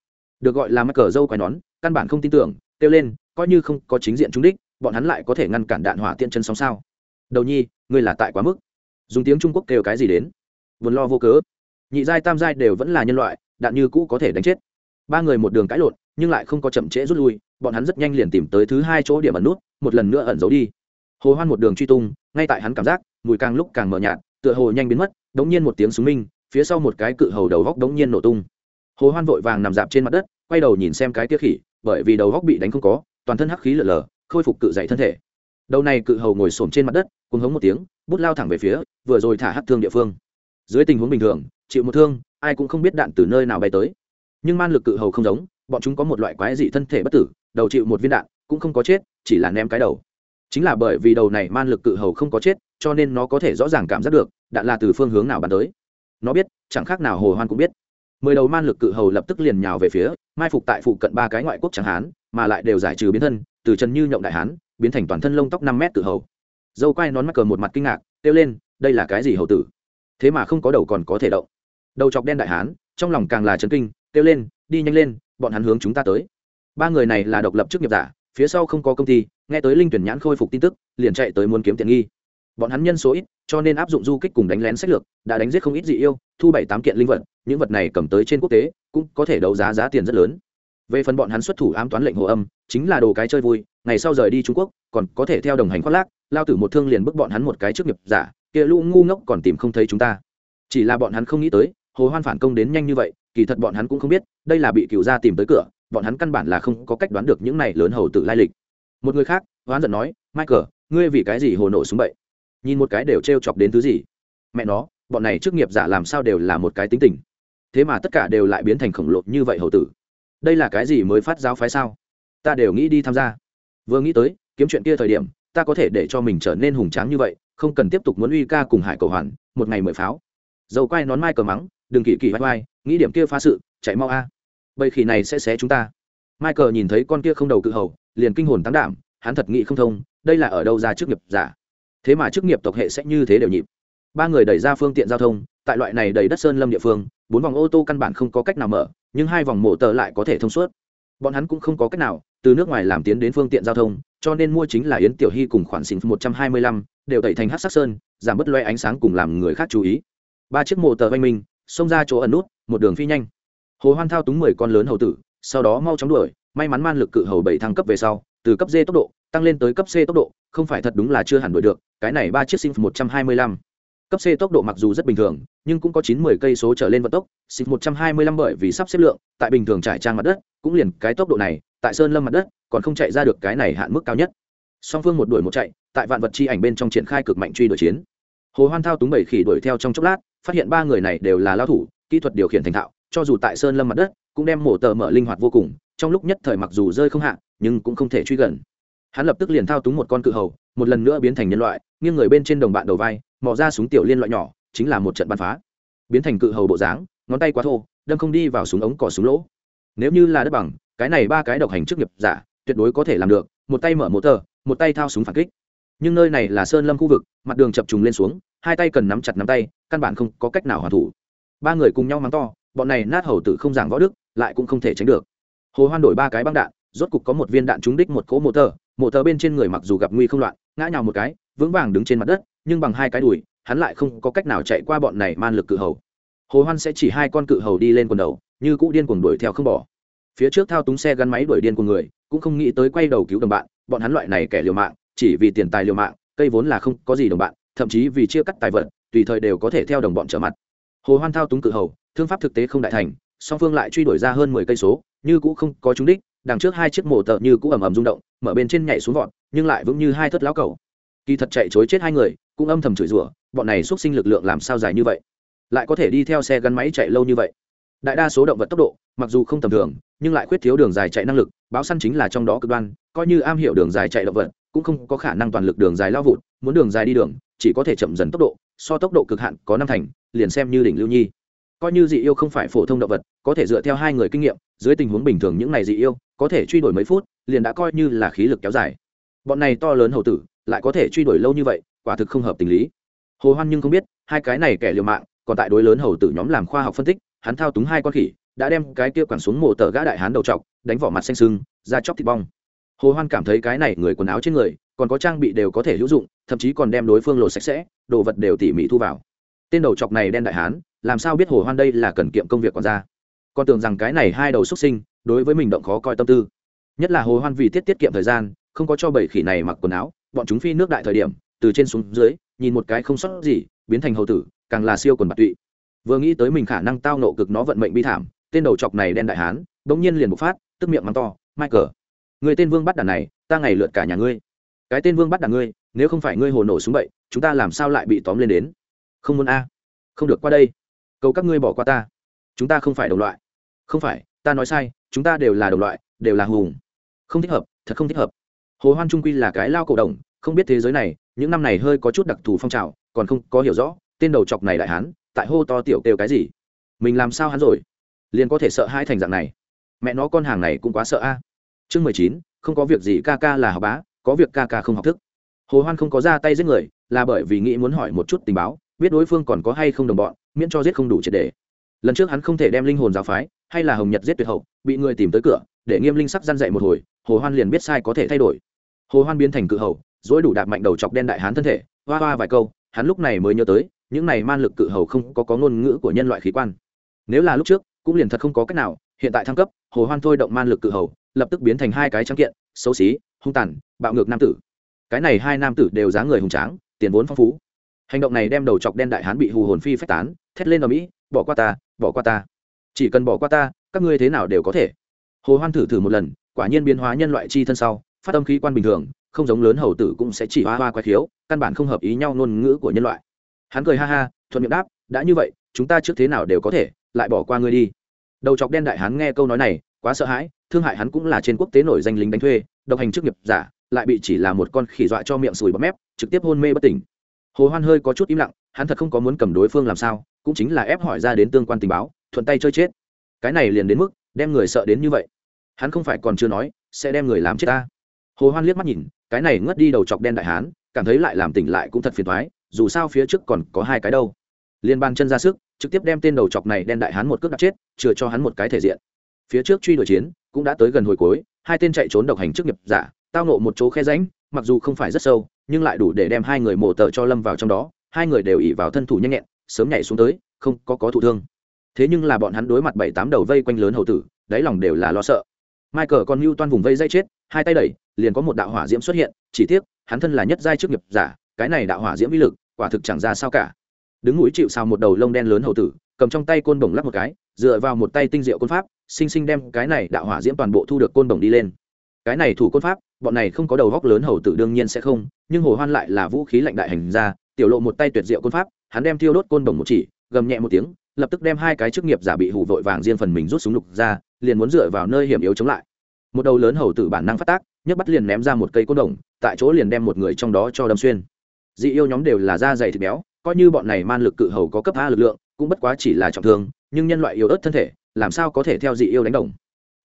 được gọi là michael dâu quái nón, căn bản không tin tưởng, kêu lên, coi như không có chính diện trúng đích, bọn hắn lại có thể ngăn cản đạn hỏa tiễn chân sóng sao? Đầu nhi, ngươi là tại quá mức. Dùng tiếng trung quốc kêu cái gì đến? Vốn lo vô cớ. Nhị giai, tam giai đều vẫn là nhân loại, đạn như cũ có thể đánh chết ba người một đường cãi lộn, nhưng lại không có chậm trễ rút lui, bọn hắn rất nhanh liền tìm tới thứ hai chỗ điểm ẩn nút, một lần nữa ẩn giấu đi. Hồ hoan một đường truy tung, ngay tại hắn cảm giác, mùi càng lúc càng mờ nhạt, tựa hồ nhanh biến mất, đống nhiên một tiếng súng minh, phía sau một cái cự hầu đầu góc đống nhiên nổ tung. Hồ hoan vội vàng nằm dạp trên mặt đất, quay đầu nhìn xem cái kia khỉ, bởi vì đầu góc bị đánh không có, toàn thân hắc khí lở lở, khôi phục cự dậy thân thể. Đầu này cự hầu ngồi xổm trên mặt đất, cuồng hống một tiếng, bút lao thẳng về phía, vừa rồi thả hắc thương địa phương. Dưới tình huống bình thường, chịu một thương, ai cũng không biết đạn từ nơi nào bay tới nhưng man lực cự hầu không giống, bọn chúng có một loại quái dị thân thể bất tử, đầu chịu một viên đạn, cũng không có chết, chỉ là ném cái đầu. Chính là bởi vì đầu này man lực cự hầu không có chết, cho nên nó có thể rõ ràng cảm giác được, đạn là từ phương hướng nào bắn tới. Nó biết, chẳng khác nào hồ hoan cũng biết. Mười đầu man lực cự hầu lập tức liền nhào về phía, mai phục tại phụ cận ba cái ngoại quốc chẳng hán, mà lại đều giải trừ biến thân, từ chân như nhộng đại hán, biến thành toàn thân lông tóc năm mét cự hầu. Dâu quai nón mắc cờ một mặt kinh ngạc, kêu lên, đây là cái gì hầu tử? Thế mà không có đầu còn có thể động. Đầu chọc đen đại hán, trong lòng càng là chấn kinh kêu lên, đi nhanh lên, bọn hắn hướng chúng ta tới. Ba người này là độc lập chức nghiệp giả, phía sau không có công ty, nghe tới linh tuyển nhãn khôi phục tin tức, liền chạy tới muốn kiếm tiền nghi. Bọn hắn nhân số ít, cho nên áp dụng du kích cùng đánh lén sách lược, đã đánh giết không ít dị yêu, thu bảy tám kiện linh vật, những vật này cầm tới trên quốc tế, cũng có thể đấu giá giá tiền rất lớn. Về phần bọn hắn xuất thủ ám toán lệnh hồ âm, chính là đồ cái chơi vui, ngày sau rời đi trung quốc, còn có thể theo đồng hành khoác lác, lao tử một thương liền bức bọn hắn một cái trước nghiệp giả, kia lũ ngu ngốc còn tìm không thấy chúng ta. Chỉ là bọn hắn không nghĩ tới, hồ hoan phản công đến nhanh như vậy kỳ thật bọn hắn cũng không biết, đây là bị cựu gia tìm tới cửa, bọn hắn căn bản là không có cách đoán được những này lớn hầu tử lai lịch. Một người khác, hoán giận nói, michael, ngươi vì cái gì hồ nổ súng bậy? Nhìn một cái đều t chọc đến thứ gì? Mẹ nó, bọn này chức nghiệp giả làm sao đều là một cái tính tình. Thế mà tất cả đều lại biến thành khổng lồ như vậy hầu tử. Đây là cái gì mới phát giáo phái sao? Ta đều nghĩ đi tham gia. Vừa nghĩ tới, kiếm chuyện kia thời điểm, ta có thể để cho mình trở nên hùng tráng như vậy, không cần tiếp tục muốn uy ca cùng hải cầu hoàn, một ngày mười pháo. Dầu quay nón mai cờ mắng, đừng kỳ kỳ vai vai nghĩ điểm kia phá sự, chạy mau a. À. bầy khỉ này sẽ xé chúng ta. Michael nhìn thấy con kia không đầu cự hầu, liền kinh hồn tăng đảm, hắn thật nghĩ không thông, đây là ở đâu ra chức nghiệp giả? Thế mà chức nghiệp tộc hệ sẽ như thế đều nhịp. Ba người đẩy ra phương tiện giao thông, tại loại này đầy đất sơn lâm địa phương, bốn vòng ô tô căn bản không có cách nào mở, nhưng hai vòng mổ tờ lại có thể thông suốt. Bọn hắn cũng không có cách nào, từ nước ngoài làm tiến đến phương tiện giao thông, cho nên mua chính là yến tiểu hy cùng khoản xịn một trăm hai mươi lăm, đều tẩy thành hát sắc sơn, giảm bớt loe ánh sáng cùng làm người khác chú ý. Ba chiếc mổ tờ oanh minh, xông ra chỗ ẩn nút một đường phi nhanh. Hồ hoan thao túng mười con lớn hầu tử, sau đó mau chóng đuổi, may mắn man lực cự hầu bảy thăng cấp về sau, từ cấp d tốc độ, tăng lên tới cấp c tốc độ, không phải thật đúng là chưa hẳn đuổi được, cái này ba chiếc sinh một trăm hai mươi lăm. Cấp c tốc độ mặc dù rất bình thường, nhưng cũng có chín mươi cây số trở lên vận tốc sinh một trăm hai mươi lăm bởi vì sắp xếp lượng, tại bình thường trải trang mặt đất, cũng liền cái tốc độ này, tại sơn lâm mặt đất, còn không chạy ra được cái này hạn mức cao nhất. Song phương một đuổi một chạy, tại vạn vật chi ảnh bên trong triển khai cực mạnh truy đuổi chiến. Hồ hoan thao túng bảy khỉ đuổi theo trong chốc lát, phát hiện ba người này đều là lao thủ kỹ thuật điều khiển thành thạo, cho dù tại sơn lâm mặt đất, cũng đem mổ tờ mở linh hoạt vô cùng, trong lúc nhất thời mặc dù rơi không hạ, nhưng cũng không thể truy gần. Hắn lập tức liền thao túng một con cự hầu, một lần nữa biến thành nhân loại, nghiêng người bên trên đồng bạn đầu vai, mò ra súng tiểu liên loại nhỏ, chính là một trận bắn phá. Biến thành cự hầu bộ dáng, ngón tay quá thô, đâm không đi vào súng ống cỏ súng lỗ. Nếu như là đất bằng, cái này ba cái độc hành trước nghiệp giả, tuyệt đối có thể làm được, một tay mở mô tờ, một tay thao súng phản kích. Nhưng nơi này là sơn lâm khu vực, mặt đường chập trùng lên xuống, hai tay cần nắm chặt nắm tay, căn bản không có cách nào hoàn thủ ba người cùng nhau mắng to, bọn này nát hầu tử không giảng võ đức, lại cũng không thể tránh được. Hồ hoan đổi ba cái băng đạn, rốt cục có một viên đạn trúng đích một cỗ mộ tờ mộ tờ bên trên người mặc dù gặp nguy không loạn, ngã nhào một cái, vững vàng đứng trên mặt đất, nhưng bằng hai cái đùi, hắn lại không có cách nào chạy qua bọn này man lực cự hầu. Hồ hoan sẽ chỉ hai con cự hầu đi lên quần đầu, như cũ điên cuồng đuổi theo không bỏ. Phía trước thao túng xe gắn máy đuổi điên của người, cũng không nghĩ tới quay đầu cứu đồng bạn, bọn hắn loại này kẻ liều mạng, chỉ vì tiền tài liều mạng, cây vốn là không có gì đồng bạn, thậm chí vì chia cắt tài vật, tùy thời đều có thể theo đồng bọn trở mặt hồ hoan thao túng cự hầu, thương pháp thực tế không đại thành, song phương lại truy đuổi ra hơn mười cây số, như cũ không có trúng đích, đằng trước hai chiếc mổ tợ như cũ ầm ầm rung động, mở bên trên nhảy xuống vọt, nhưng lại vững như hai thất lão cầu. Kỳ thật chạy chối chết hai người, cũng âm thầm chửi rủa, bọn này xuất sinh lực lượng làm sao dài như vậy? Lại có thể đi theo xe gắn máy chạy lâu như vậy? Đại đa số động vật tốc độ, mặc dù không tầm thường, nhưng lại khuyết thiếu đường dài chạy năng lực, báo săn chính là trong đó cực đoan, coi như am hiểu đường dài chạy động vật, cũng không có khả năng toàn lực đường dài lao vụt, muốn đường dài đi đường, chỉ có thể chậm dần tốc độ, so tốc độ cực hạn có năm thành liền xem như đỉnh lưu nhi. Coi như dị yêu không phải phổ thông động vật, có thể dựa theo hai người kinh nghiệm, dưới tình huống bình thường những này dị yêu, có thể truy đuổi mấy phút, liền đã coi như là khí lực kéo dài. Bọn này to lớn hầu tử, lại có thể truy đuổi lâu như vậy, quả thực không hợp tình lý. Hồ hoan nhưng không biết, hai cái này kẻ liều mạng, còn tại đối lớn hầu tử nhóm làm khoa học phân tích, hắn thao túng hai con khỉ, đã đem cái kia quẳng xuống mổ tờ gã đại hán đầu trọc, đánh vỏ mặt xanh sưng ra chóc thịt bong. Hồ hoan cảm thấy cái này người quần áo trên người, còn có trang bị đều có thể hữu dụng, thậm chí còn đem đối phương lột sạch sẽ, đồ vật đều tỉ mỉ thu vào tên đầu chọc này đen đại hán, làm sao biết hồ hoan đây là cần kiệm công việc còn ra? Con tưởng rằng cái này hai đầu xuất sinh, đối với mình động khó coi tâm tư. Nhất là hồ hoan vì tiết tiết kiệm thời gian, không có cho bảy khỉ này mặc quần áo, bọn chúng phi nước đại thời điểm, từ trên xuống dưới, nhìn một cái không sót gì, biến thành hầu tử, càng là siêu quần bạc tụy. Vừa nghĩ tới mình khả năng tao nộ cực nó vận mệnh bi thảm, tên đầu chọc này đen đại hán, bỗng nhiên liền bộc phát, tức miệng mắng to, michael, người tên vương bắt đàn này, ta ngày lượt cả nhà ngươi. Cái tên vương bắt đàn ngươi, nếu không phải ngươi hồ nổ súng bậy, chúng ta làm sao lại bị tóm lên đến? Không muốn a. Không được qua đây. Cầu các ngươi bỏ qua ta. Chúng ta không phải đồng loại. Không phải, ta nói sai, chúng ta đều là đồng loại, đều là hùng. Không thích hợp, thật không thích hợp. Hồ hoan trung quy là cái lao cổ đồng không biết thế giới này, những năm này hơi có chút đặc thù phong trào, còn không có hiểu rõ, tên đầu chọc này đại hán, tại hô to tiểu kêu cái gì? Mình làm sao hắn rồi? Liền có thể sợ hai thành dạng này. Mẹ nó con hàng này cũng quá sợ a. Chương mười chín, không có việc gì ca ca là học bá, có việc ca ca không học thức. Hồ hoan không có ra tay giết người, là bởi vì nghĩ muốn hỏi một chút tình báo biết đối phương còn có hay không đồng bọn, miễn cho giết không đủ triệt đề lần trước hắn không thể đem linh hồn giáo phái, hay là hồng nhật giết tuyệt hậu, bị người tìm tới cửa, để nghiêm linh sắc gian dậy một hồi, hồ hoan liền biết sai có thể thay đổi. Hồ hoan biến thành cự hầu dối đủ đạp mạnh đầu chọc đen đại hán thân thể, hoa hoa vài câu, hắn lúc này mới nhớ tới, những này man lực cự hầu không có có ngôn ngữ của nhân loại khí quan. Nếu là lúc trước, cũng liền thật không có cách nào, hiện tại thăng cấp, hồ hoan thôi động man lực cự hầu, lập tức biến thành hai cái trắng kiện, xấu xí, hung tàn, bạo ngược nam tử. Cái này hai nam tử đều dáng người hùng tráng, tiền vốn phong phú hành động này đem đầu chọc đen đại hán bị hù hồn phi phách tán, thét lên ở mỹ, bỏ qua ta, bỏ qua ta. Chỉ cần bỏ qua ta, các ngươi thế nào đều có thể. Hồ hoan thử thử một lần, quả nhiên biến hóa nhân loại chi thân sau, phát âm khí quan bình thường, không giống lớn hầu tử cũng sẽ chỉ hoa hoa quái khiếu, căn bản không hợp ý nhau ngôn ngữ của nhân loại. Hắn cười ha ha, thuận miệng đáp, đã như vậy, chúng ta trước thế nào đều có thể, lại bỏ qua ngươi đi. Đầu chọc đen đại hán nghe câu nói này, quá sợ hãi, thương hại hắn cũng là trên quốc tế nổi danh lính đánh thuê, độc hành chức nghiệp giả, lại bị chỉ là một con khỉ dọa cho miệng sùi bắp mép, trực tiếp hôn mê bất tỉnh hồ hoan hơi có chút im lặng, hắn thật không có muốn cầm đối phương làm sao, cũng chính là ép hỏi ra đến tương quan tình báo, thuận tay chơi chết. Cái này liền đến mức, đem người sợ đến như vậy. Hắn không phải còn chưa nói, sẽ đem người làm chết ta. Hồ hoan liếc mắt nhìn, cái này ngất đi đầu chọc đen đại hán, cảm thấy lại làm tỉnh lại cũng thật phiền toái, dù sao phía trước còn có hai cái đâu. Liên ban chân ra sức, trực tiếp đem tên đầu chọc này đen đại hán một cước đặt chết, chừa cho hắn một cái thể diện. Phía trước truy đuổi chiến, cũng đã tới gần hồi cuối, hai tên chạy trốn độc hành trước nghiệp giả, tao nộ một chỗ khe rãnh, mặc dù không phải rất sâu nhưng lại đủ để đem hai người mổ tờ cho lâm vào trong đó, hai người đều ỉ vào thân thủ nhanh nhẹn, sớm nhảy xuống tới, không có có thụ thương. Thế nhưng là bọn hắn đối mặt bảy tám đầu vây quanh lớn hầu tử, đáy lòng đều là lo sợ. Michael còn mưu toan vùng vây dây chết, hai tay đẩy, liền có một đạo hỏa diễm xuất hiện, chỉ tiếc, hắn thân là nhất giai trước nghiệp giả, cái này đạo hỏa diễm uy lực, quả thực chẳng ra sao cả. Đứng mũi chịu sao một đầu lông đen lớn hầu tử, cầm trong tay côn bổng lắp một cái, dựa vào một tay tinh diệu côn pháp, sinh sinh đem cái này đạo hỏa diễm toàn bộ thu được côn bổng đi lên. Cái này thủ côn pháp bọn này không có đầu góc lớn hầu tử đương nhiên sẽ không, nhưng hồ hoan lại là vũ khí lạnh đại hành ra tiểu lộ một tay tuyệt diệu côn pháp, hắn đem thiêu đốt côn đồng một chỉ, gầm nhẹ một tiếng, lập tức đem hai cái chức nghiệp giả bị hủ vội vàng riêng phần mình rút súng lục ra, liền muốn dựa vào nơi hiểm yếu chống lại. Một đầu lớn hầu tử bản năng phát tác, nhấc bắt liền ném ra một cây côn đồng, tại chỗ liền đem một người trong đó cho đâm xuyên. Dị yêu nhóm đều là da dày thịt béo, coi như bọn này man lực cự hầu có cấp a lực lượng, cũng bất quá chỉ là trọng thương, nhưng nhân loại yếu ớt thân thể, làm sao có thể theo dị yêu đánh đồng?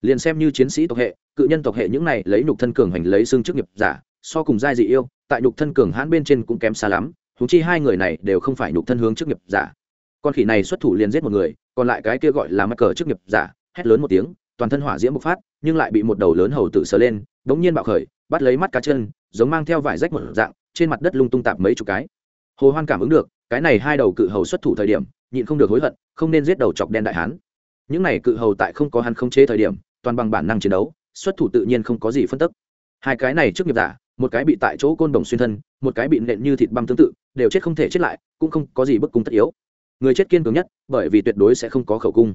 Liền xem như chiến sĩ tộc hệ cự nhân tộc hệ những này lấy nhục thân cường hành lấy xương chức nghiệp giả, so cùng giai dị yêu, tại nhục thân cường hãn bên trên cũng kém xa lắm húng chi hai người này đều không phải nhục thân hướng chức nghiệp giả. Con khỉ này xuất thủ liền giết một người, còn lại cái kia gọi là mắc cờ chức nghiệp giả, hét lớn một tiếng, toàn thân hỏa diễm bộc phát, nhưng lại bị một đầu lớn hầu tự sờ lên, bỗng nhiên bạo khởi, bắt lấy mắt cá chân, giống mang theo vải rách một dạng, trên mặt đất lung tung tạp mấy chục cái. Hồ hoan cảm ứng được, cái này hai đầu cự hầu xuất thủ thời điểm, nhịn không được hối hận, không nên giết đầu chọc đen đại hán. Những này cự hầu tại không có hắn không chế thời điểm, toàn bằng bản năng chiến đấu xuất thủ tự nhiên không có gì phân tức. Hai cái này trước nghiệp giả, một cái bị tại chỗ côn đồng xuyên thân, một cái bị nện như thịt băm tương tự, đều chết không thể chết lại, cũng không có gì bức cung tất yếu. Người chết kiên cường nhất, bởi vì tuyệt đối sẽ không có khẩu cung.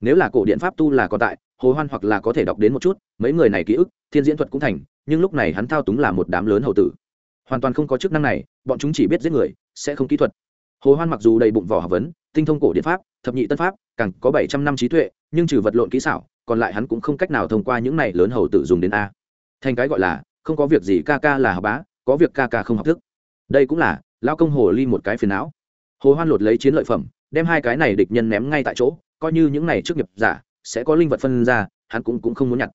Nếu là cổ điện pháp tu là còn tại, hồ hoan hoặc là có thể đọc đến một chút, mấy người này ký ức, thiên diễn thuật cũng thành, nhưng lúc này hắn thao túng là một đám lớn hầu tử. Hoàn toàn không có chức năng này, bọn chúng chỉ biết giết người, sẽ không kỹ thuật. Hồ hoan mặc dù đầy bụng vỏ học vấn, tinh thông cổ điện pháp, thập nhị tân pháp, càng có bảy trăm năm trí tuệ, nhưng trừ vật lộn kỹ xảo còn lại hắn cũng không cách nào thông qua những này lớn hầu tử dùng đến a. Thành cái gọi là, không có việc gì ca ca là học bá, có việc ca ca không học thức. Đây cũng là lao công hồ ly một cái phiền não. Hồ hoan lột lấy chiến lợi phẩm, đem hai cái này địch nhân ném ngay tại chỗ, coi như những này trước nghiệp giả, sẽ có linh vật phân ra, hắn cũng cũng không muốn nhặt.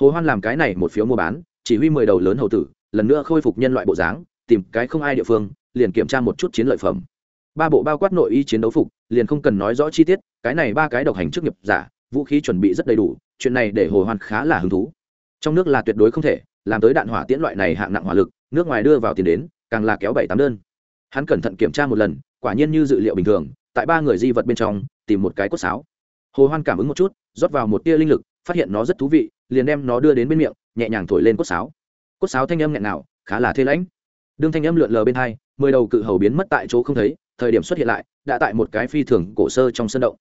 Hồ hoan làm cái này một phiếu mua bán, chỉ huy mười đầu lớn hầu tử, lần nữa khôi phục nhân loại bộ dáng, tìm cái không ai địa phương, liền kiểm tra một chút chiến lợi phẩm. Ba bộ bao quát nội y chiến đấu phục, liền không cần nói rõ chi tiết, cái này ba cái độc hành trước nghiệp giả vũ khí chuẩn bị rất đầy đủ, chuyện này để hồ hoan khá là hứng thú. Trong nước là tuyệt đối không thể, làm tới đạn hỏa tiễn loại này hạng nặng hỏa lực, nước ngoài đưa vào tiền đến, càng là kéo bảy tám đơn. Hắn cẩn thận kiểm tra một lần, quả nhiên như dự liệu bình thường, tại ba người di vật bên trong, tìm một cái cốt sáo. Hồ hoan cảm ứng một chút, rót vào một tia linh lực, phát hiện nó rất thú vị, liền đem nó đưa đến bên miệng, nhẹ nhàng thổi lên cốt sáo. Cốt sáo thanh âm nghẹn nào khá là thê lãnh đương thanh âm lượn lờ bên hai, mười đầu cự hầu biến mất tại chỗ không thấy, thời điểm xuất hiện lại, đã tại một cái phi thường cổ sơ trong sân động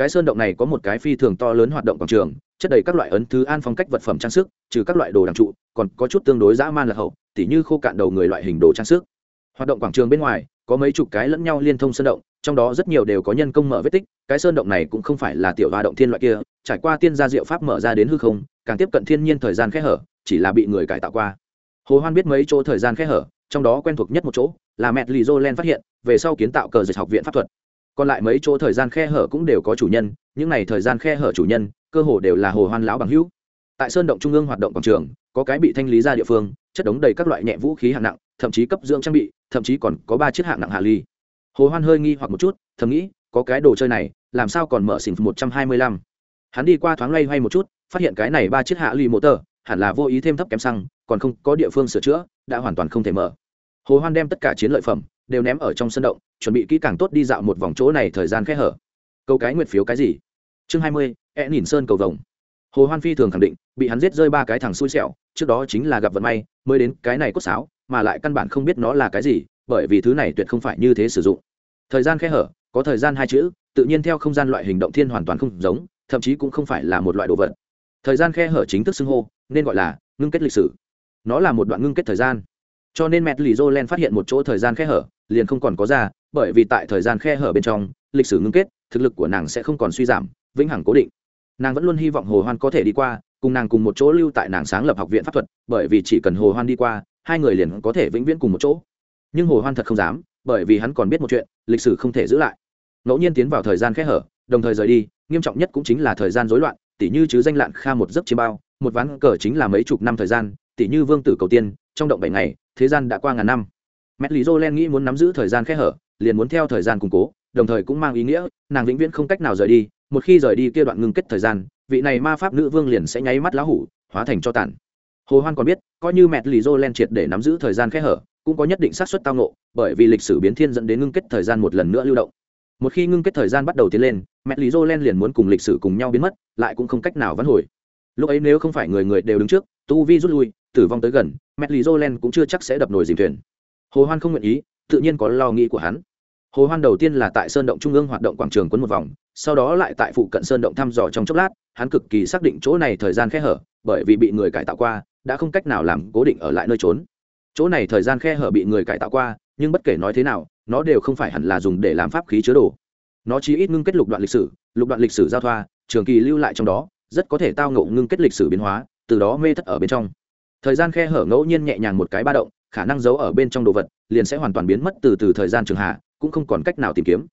cái sơn động này có một cái phi thường to lớn hoạt động quảng trường, chất đầy các loại ấn thứ an phong cách vật phẩm trang sức, trừ các loại đồ đàng trụ, còn có chút tương đối dã man lạc hậu, tỉ như khô cạn đầu người loại hình đồ trang sức. Hoạt động quảng trường bên ngoài, có mấy chục cái lẫn nhau liên thông sơn động, trong đó rất nhiều đều có nhân công mở vết tích, cái sơn động này cũng không phải là tiểu hoa động thiên loại kia, trải qua tiên gia diệu pháp mở ra đến hư không, càng tiếp cận thiên nhiên thời gian khẽ hở, chỉ là bị người cải tạo qua. Hồ hoan biết mấy chỗ thời gian khẽ hở, trong đó quen thuộc nhất một chỗ là mẹ lì jolen phát hiện, về sau kiến tạo cờ dịch học viện pháp thuật còn lại mấy chỗ thời gian khe hở cũng đều có chủ nhân, những này thời gian khe hở chủ nhân, cơ hồ đều là hồ hoan lão bằng hữu. Tại sơn động trung ương hoạt động quảng trường, có cái bị thanh lý ra địa phương, chất đống đầy các loại nhẹ vũ khí hạng nặng, thậm chí cấp dưỡng trang bị, thậm chí còn có ba chiếc hạng nặng hạ ly. Hồ hoan hơi nghi hoặc một chút, thầm nghĩ, có cái đồ chơi này, làm sao còn mở xỉn một trăm hai mươi lăm? Hắn đi qua thoáng lay hoay một chút, phát hiện cái này ba chiếc hạ ly tờ, hẳn là vô ý thêm thấp kém xăng, còn không có địa phương sửa chữa, đã hoàn toàn không thể mở. Hồ hoan đem tất cả chiến lợi phẩm đều ném ở trong sân động, chuẩn bị kỹ càng tốt đi dạo một vòng chỗ này thời gian khẽ hở. Câu cái nguyệt phiếu cái gì? Chương hai mươi e nhìn sơn cầu vồng. Hồ hoan phi thường khẳng định, bị hắn giết rơi ba cái thằng xui xẻo, trước đó chính là gặp vận may, mới đến cái này cốt sáo, mà lại căn bản không biết nó là cái gì, bởi vì thứ này tuyệt không phải như thế sử dụng. Thời gian khẽ hở, có thời gian hai chữ, tự nhiên theo không gian loại hình động thiên hoàn toàn không giống, thậm chí cũng không phải là một loại đồ vật. Thời gian khe hở chính thức xưng hô, nên gọi là ngưng kết lịch sử. Nó là một đoạn ngưng kết thời gian. Cho nên mẹ lì phát hiện một chỗ thời gian khe hở liền không còn có ra, bởi vì tại thời gian khe hở bên trong, lịch sử ngưng kết, thực lực của nàng sẽ không còn suy giảm, vĩnh hằng cố định. Nàng vẫn luôn hy vọng hồ hoan có thể đi qua, cùng nàng cùng một chỗ lưu tại nàng sáng lập học viện pháp thuật, bởi vì chỉ cần hồ hoan đi qua, hai người liền có thể vĩnh viễn cùng một chỗ. Nhưng hồ hoan thật không dám, bởi vì hắn còn biết một chuyện, lịch sử không thể giữ lại. Ngẫu nhiên tiến vào thời gian khe hở, đồng thời rời đi, nghiêm trọng nhất cũng chính là thời gian rối loạn, tỉ như chứ danh lạn kha một giấc chiêm bao, một ván cờ chính là mấy chục năm thời gian, tỉ như vương tử cầu tiên, trong động bảy ngày, thế gian đã qua ngàn năm mẹ lý jolen nghĩ muốn nắm giữ thời gian khe hở, liền muốn theo thời gian củng cố, đồng thời cũng mang ý nghĩa, nàng vĩnh viễn không cách nào rời đi, một khi rời đi kia đoạn ngưng kết thời gian, vị này ma pháp nữ vương liền sẽ nháy mắt lá hủ, hóa thành cho tàn. Hồ hoan còn biết, coi như mẹ lý len triệt để nắm giữ thời gian khe hở, cũng có nhất định xác suất tao nộ bởi vì lịch sử biến thiên dẫn đến ngưng kết thời gian một lần nữa lưu động. Một khi ngưng kết thời gian bắt đầu tiến lên mẹ lý len liền muốn cùng lịch sử cùng nhau biến mất, lại cũng không cách nào vãn hồi. Lúc ấy nếu không phải người người đều đứng trước, tu vi rút lui, tử vong tới gần mẹ lý len cũng chưa chắc sẽ đập nồi dìm thuyền hồ hoan không nguyện ý, tự nhiên có lo nghĩ của hắn. Hồ hoan đầu tiên là tại sơn động trung ương hoạt động quảng trường quấn một vòng, sau đó lại tại phụ cận sơn động thăm dò trong chốc lát, hắn cực kỳ xác định chỗ này thời gian khe hở, bởi vì bị người cải tạo qua, đã không cách nào làm cố định ở lại nơi trốn. Chỗ này thời gian khe hở bị người cải tạo qua, nhưng bất kể nói thế nào, nó đều không phải hẳn là dùng để làm pháp khí chứa đồ. Nó chỉ ít ngưng kết lục đoạn lịch sử, lục đoạn lịch sử giao thoa, trường kỳ lưu lại trong đó, rất có thể tao ngộ ngưng kết lịch sử biến hóa, từ đó mê thất ở bên trong. Thời gian khe hở ngẫu nhiên nhẹ nhàng một cái ba động khả năng giấu ở bên trong đồ vật, liền sẽ hoàn toàn biến mất từ từ thời gian trường hạ, cũng không còn cách nào tìm kiếm.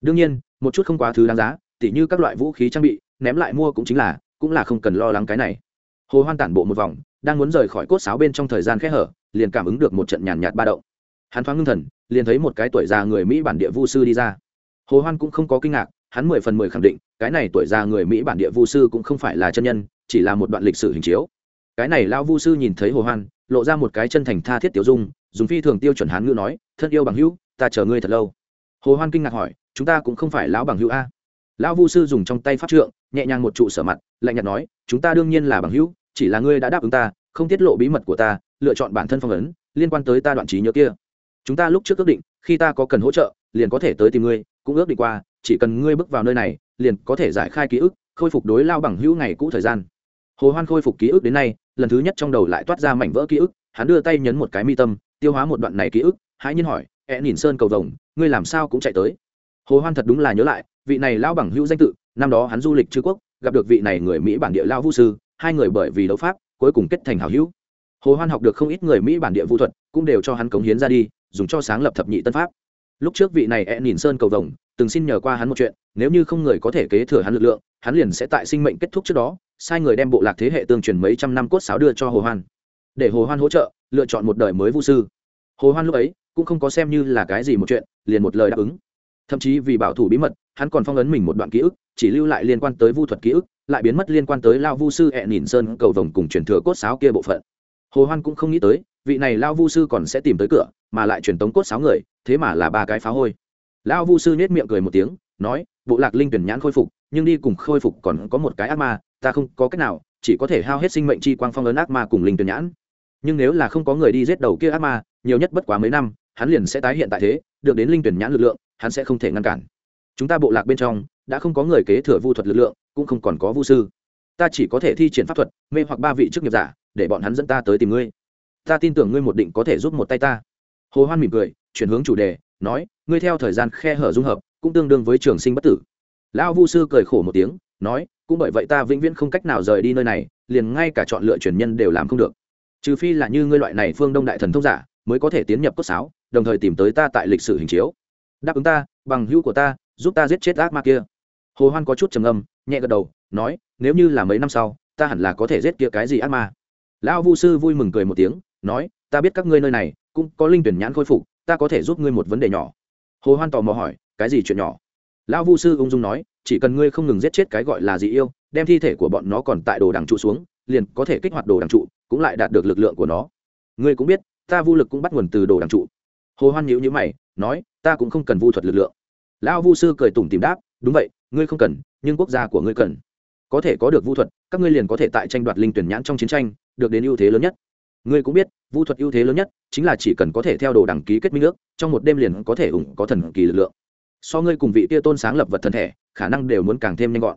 Đương nhiên, một chút không quá thứ đáng giá, tỉ như các loại vũ khí trang bị, ném lại mua cũng chính là, cũng là không cần lo lắng cái này. Hồ hoan tản bộ một vòng, đang muốn rời khỏi cốt sáo bên trong thời gian khẽ hở, liền cảm ứng được một trận nhàn nhạt ba động. Hắn thoáng ngưng thần, liền thấy một cái tuổi già người mỹ bản địa vu sư đi ra. Hồ hoan cũng không có kinh ngạc, hắn mười phần mười khẳng định, cái này tuổi già người mỹ bản địa vu sư cũng không phải là chân nhân, chỉ là một đoạn lịch sử hình chiếu. Cái này lao vu sư nhìn thấy hồ hoan lộ ra một cái chân thành tha thiết tiểu dung, dùng phi thường tiêu chuẩn hán ngữ nói, thân yêu bằng hữu, ta chờ ngươi thật lâu. Hồ hoan kinh ngạc hỏi, chúng ta cũng không phải lão bằng hữu a? Lão vu sư dùng trong tay pháp trượng, nhẹ nhàng một trụ sở mặt, lạnh nhạt nói, chúng ta đương nhiên là bằng hữu, chỉ là ngươi đã đáp ứng ta, không tiết lộ bí mật của ta, lựa chọn bản thân phong ấn, liên quan tới ta đoạn trí nhớ kia. Chúng ta lúc trước ước định, khi ta có cần hỗ trợ, liền có thể tới tìm ngươi, cũng ước định qua, chỉ cần ngươi bước vào nơi này, liền có thể giải khai ký ức, khôi phục đối lao bằng hữu ngày cũ thời gian hồ hoan khôi phục ký ức đến nay, lần thứ nhất trong đầu lại toát ra mảnh vỡ ký ức, hắn đưa tay nhấn một cái mi tâm, tiêu hóa một đoạn này ký ức hãy nhiên hỏi e nhìn sơn cầu vồng, ngươi làm sao cũng chạy tới? Hồ hoan thật đúng là nhớ lại, vị này lao bằng hữu danh tự, năm đó hắn du lịch chư quốc, gặp được vị này người mỹ bản địa lao vũ sư, hai người bởi vì đấu pháp, cuối cùng kết thành hảo hữu. Hồ hoan học được không ít người mỹ bản địa vũ thuật, cũng đều cho hắn cống hiến ra đi, dùng cho sáng lập thập nhị tân pháp. Lúc trước vị này e nhìn sơn cầu vồng, từng xin nhờ qua hắn một chuyện, nếu như không người có thể kế thừa hắn lực lượng, hắn liền sẽ tại sinh mệnh kết thúc trước đó sai người đem bộ lạc thế hệ tương truyền mấy trăm năm cốt sáo đưa cho hồ hoan. Để hồ hoan hỗ trợ, lựa chọn một đời mới vũ sư. Hồ hoan lúc ấy cũng không có xem như là cái gì một chuyện, liền một lời đáp ứng. Thậm chí vì bảo thủ bí mật, hắn còn phong ấn mình một đoạn ký ức, chỉ lưu lại liên quan tới vu thuật ký ức, lại biến mất liên quan tới lao vu sư hẹn nhìn sơn, cầu vồng cùng truyền thừa cốt sáo kia bộ phận. Hồ hoan cũng không nghĩ tới, vị này lao vu sư còn sẽ tìm tới cửa, mà lại truyền tống cốt sáo người, thế mà là ba cái phá hôi. Lao vu sư nhếch miệng cười một tiếng, nói, bộ lạc linh tuyển nhãn khôi phục nhưng đi cùng khôi phục còn có một cái ác ma, ta không có cách nào, chỉ có thể hao hết sinh mệnh chi quang phong ấn ác ma cùng linh tuyển nhãn. Nhưng nếu là không có người đi giết đầu kia ác ma, nhiều nhất bất quá mấy năm, hắn liền sẽ tái hiện tại thế, được đến linh tuyển nhãn lực lượng, hắn sẽ không thể ngăn cản. Chúng ta bộ lạc bên trong, đã không có người kế thừa vu thuật lực lượng, cũng không còn có vu sư. Ta chỉ có thể thi triển pháp thuật, mê hoặc ba vị chức nghiệp giả, để bọn hắn dẫn ta tới tìm ngươi. Ta tin tưởng ngươi một định có thể giúp một tay ta. Hồ hoan mỉm cười, chuyển hướng chủ đề, nói, ngươi theo thời gian khe hở dung hợp, cũng tương đương với trường sinh bất tử lão vu sư cười khổ một tiếng, nói, cũng bởi vậy ta vĩnh viễn không cách nào rời đi nơi này, liền ngay cả chọn lựa truyền nhân đều làm không được. Trừ phi là như ngươi loại này phương đông đại thần thông giả, mới có thể tiến nhập cốt sáo, đồng thời tìm tới ta tại lịch sử hình chiếu. Đáp ứng ta, bằng hữu của ta, giúp ta giết chết ác ma kia. Hồ hoan có chút trầm âm nhẹ gật đầu, nói, nếu như là mấy năm sau, ta hẳn là có thể giết kia cái gì ác ma. Lão vu sư vui mừng cười một tiếng, nói, ta biết các ngươi nơi này, cũng có linh tuyển nhãn khôi phục, ta có thể giúp ngươi một vấn đề nhỏ. Hồ hoan tò mò hỏi, cái gì chuyện nhỏ? Lão vu sư ung dung nói, chỉ cần ngươi không ngừng giết chết cái gọi là dị yêu, đem thi thể của bọn nó còn tại đồ đằng trụ xuống, liền có thể kích hoạt đồ đằng trụ, cũng lại đạt được lực lượng của nó. Ngươi cũng biết, ta vu lực cũng bắt nguồn từ đồ đằng trụ. Hồ hoan nhíu nhíu mày, nói, ta cũng không cần vu thuật lực lượng. Lão vu sư cười tủm tìm đáp, đúng vậy, ngươi không cần, nhưng quốc gia của ngươi cần. Có thể có được vu thuật, các ngươi liền có thể tại tranh đoạt linh tuyển nhãn trong chiến tranh, được đến ưu thế lớn nhất. Ngươi cũng biết, vu thuật ưu thế lớn nhất, chính là chỉ cần có thể theo đồ đẳng ký kết minh ước, trong một đêm liền có thể ủng có thần kỳ lực lượng so ngươi cùng vị tia tôn sáng lập vật thần thể, khả năng đều muốn càng thêm nhanh gọn.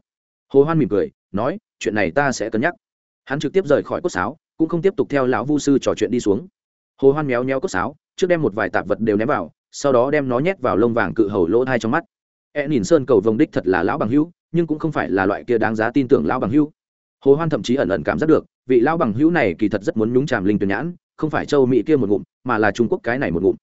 Hồ hoan mỉm cười, nói, chuyện này ta sẽ cân nhắc. Hắn trực tiếp rời khỏi cốt sáo, cũng không tiếp tục theo lão vu sư trò chuyện đi xuống. Hồ hoan méo méo cốt sáo, trước đem một vài tạp vật đều ném vào, sau đó đem nó nhét vào lông vàng cự hầu lỗ hai trong mắt. E nhìn sơn cầu vồng đích thật là lão bằng hữu, nhưng cũng không phải là loại kia đáng giá tin tưởng lão bằng hữu. Hồ hoan thậm chí ẩn ẩn cảm giác được, vị lão bằng hữu này kỳ thật rất muốn nhúng chàm linh tuyển nhãn, không phải châu mỹ kia một ngụm, mà là trung quốc cái này một ngụm.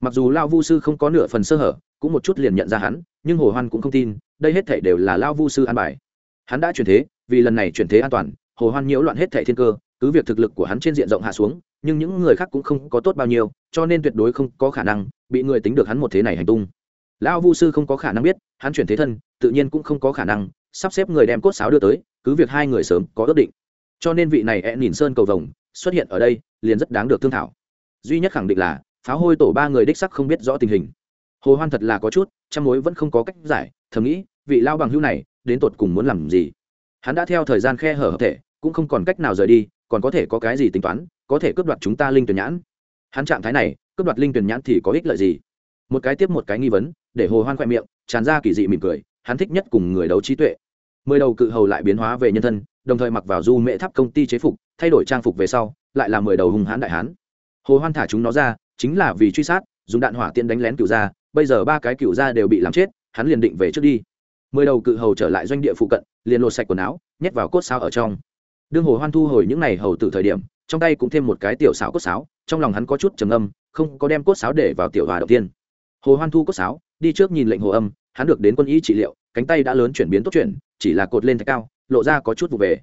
Mặc dù lão vu sư không có nửa phần sơ hở cũng một chút liền nhận ra hắn, nhưng hồ hoan cũng không tin, đây hết thảy đều là lao vu sư an bài. Hắn đã chuyển thế, vì lần này chuyển thế an toàn, hồ hoan nhiễu loạn hết thảy thiên cơ, cứ việc thực lực của hắn trên diện rộng hạ xuống, nhưng những người khác cũng không có tốt bao nhiêu, cho nên tuyệt đối không có khả năng bị người tính được hắn một thế này hành tung. Lão vu sư không có khả năng biết, hắn chuyển thế thân, tự nhiên cũng không có khả năng, sắp xếp người đem cốt sáo đưa tới, cứ việc hai người sớm có ước định. Cho nên vị này e nhìn sơn cầu vồng, xuất hiện ở đây, liền rất đáng được thương thảo. Duy nhất khẳng định là pháo hôi tổ ba người đích sắc không biết rõ tình hình hồ hoan thật là có chút, trăm mối vẫn không có cách giải, thầm nghĩ, vị lao bằng hữu này, đến tột cùng muốn làm gì? Hắn đã theo thời gian khe hở hợp thể, cũng không còn cách nào rời đi, còn có thể có cái gì tính toán, có thể cướp đoạt chúng ta linh tuyển nhãn? Hắn trạng thái này, cướp đoạt linh tuyển nhãn thì có ích lợi gì? Một cái tiếp một cái nghi vấn, để hồ hoan khoe miệng, tràn ra kỳ dị mỉm cười, hắn thích nhất cùng người đấu trí tuệ. Mười đầu cự hầu lại biến hóa về nhân thân, đồng thời mặc vào du mễ tháp công ty chế phục, thay đổi trang phục về sau, lại là mười đầu hung hãn đại hán. Hồ hoan thả chúng nó ra, chính là vì truy sát, dùng đạn hỏa tiễn đánh lén cựu ra bây giờ ba cái cựu gia đều bị làm chết, hắn liền định về trước đi. Mười đầu cự hầu trở lại doanh địa phụ cận, liền lột sạch quần áo, nhét vào cốt sao ở trong. Đương hồ hoan thu hồi những này hầu từ thời điểm, trong tay cũng thêm một cái tiểu sáo cốt sáo, trong lòng hắn có chút trầm âm không có đem cốt sáo để vào tiểu hòa đầu tiên. Hồ hoan thu cốt sáo, đi trước nhìn lệnh hồ âm, hắn được đến quân y trị liệu, cánh tay đã lớn chuyển biến tốt chuyển, chỉ là cột lên thạch cao, lộ ra có chút vụ về.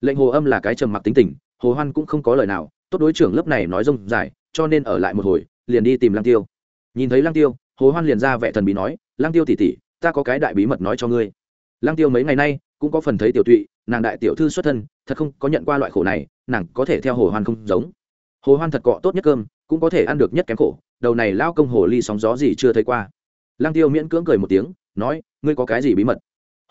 Lệnh hồ âm là cái trầm mặc tính tình, hồ hoan cũng không có lời nào, tốt đối trưởng lớp này nói rông dài, cho nên ở lại một hồi, liền đi tìm lăng tiêu. Nhìn thấy lăng tiêu hồ hoan liền ra vẻ thần bí nói Lang tiêu tỉ tỉ ta có cái đại bí mật nói cho ngươi. Lang tiêu mấy ngày nay cũng có phần thấy tiểu tụy, nàng đại tiểu thư xuất thân, thật không có nhận qua loại khổ này, nàng có thể theo hồ hoan không giống. Hồ hoan thật cọ tốt nhất cơm, cũng có thể ăn được nhất kém khổ, đầu này lao công hồ ly sóng gió gì chưa thấy qua. Lang tiêu miễn cưỡng cười một tiếng, nói, ngươi có cái gì bí mật?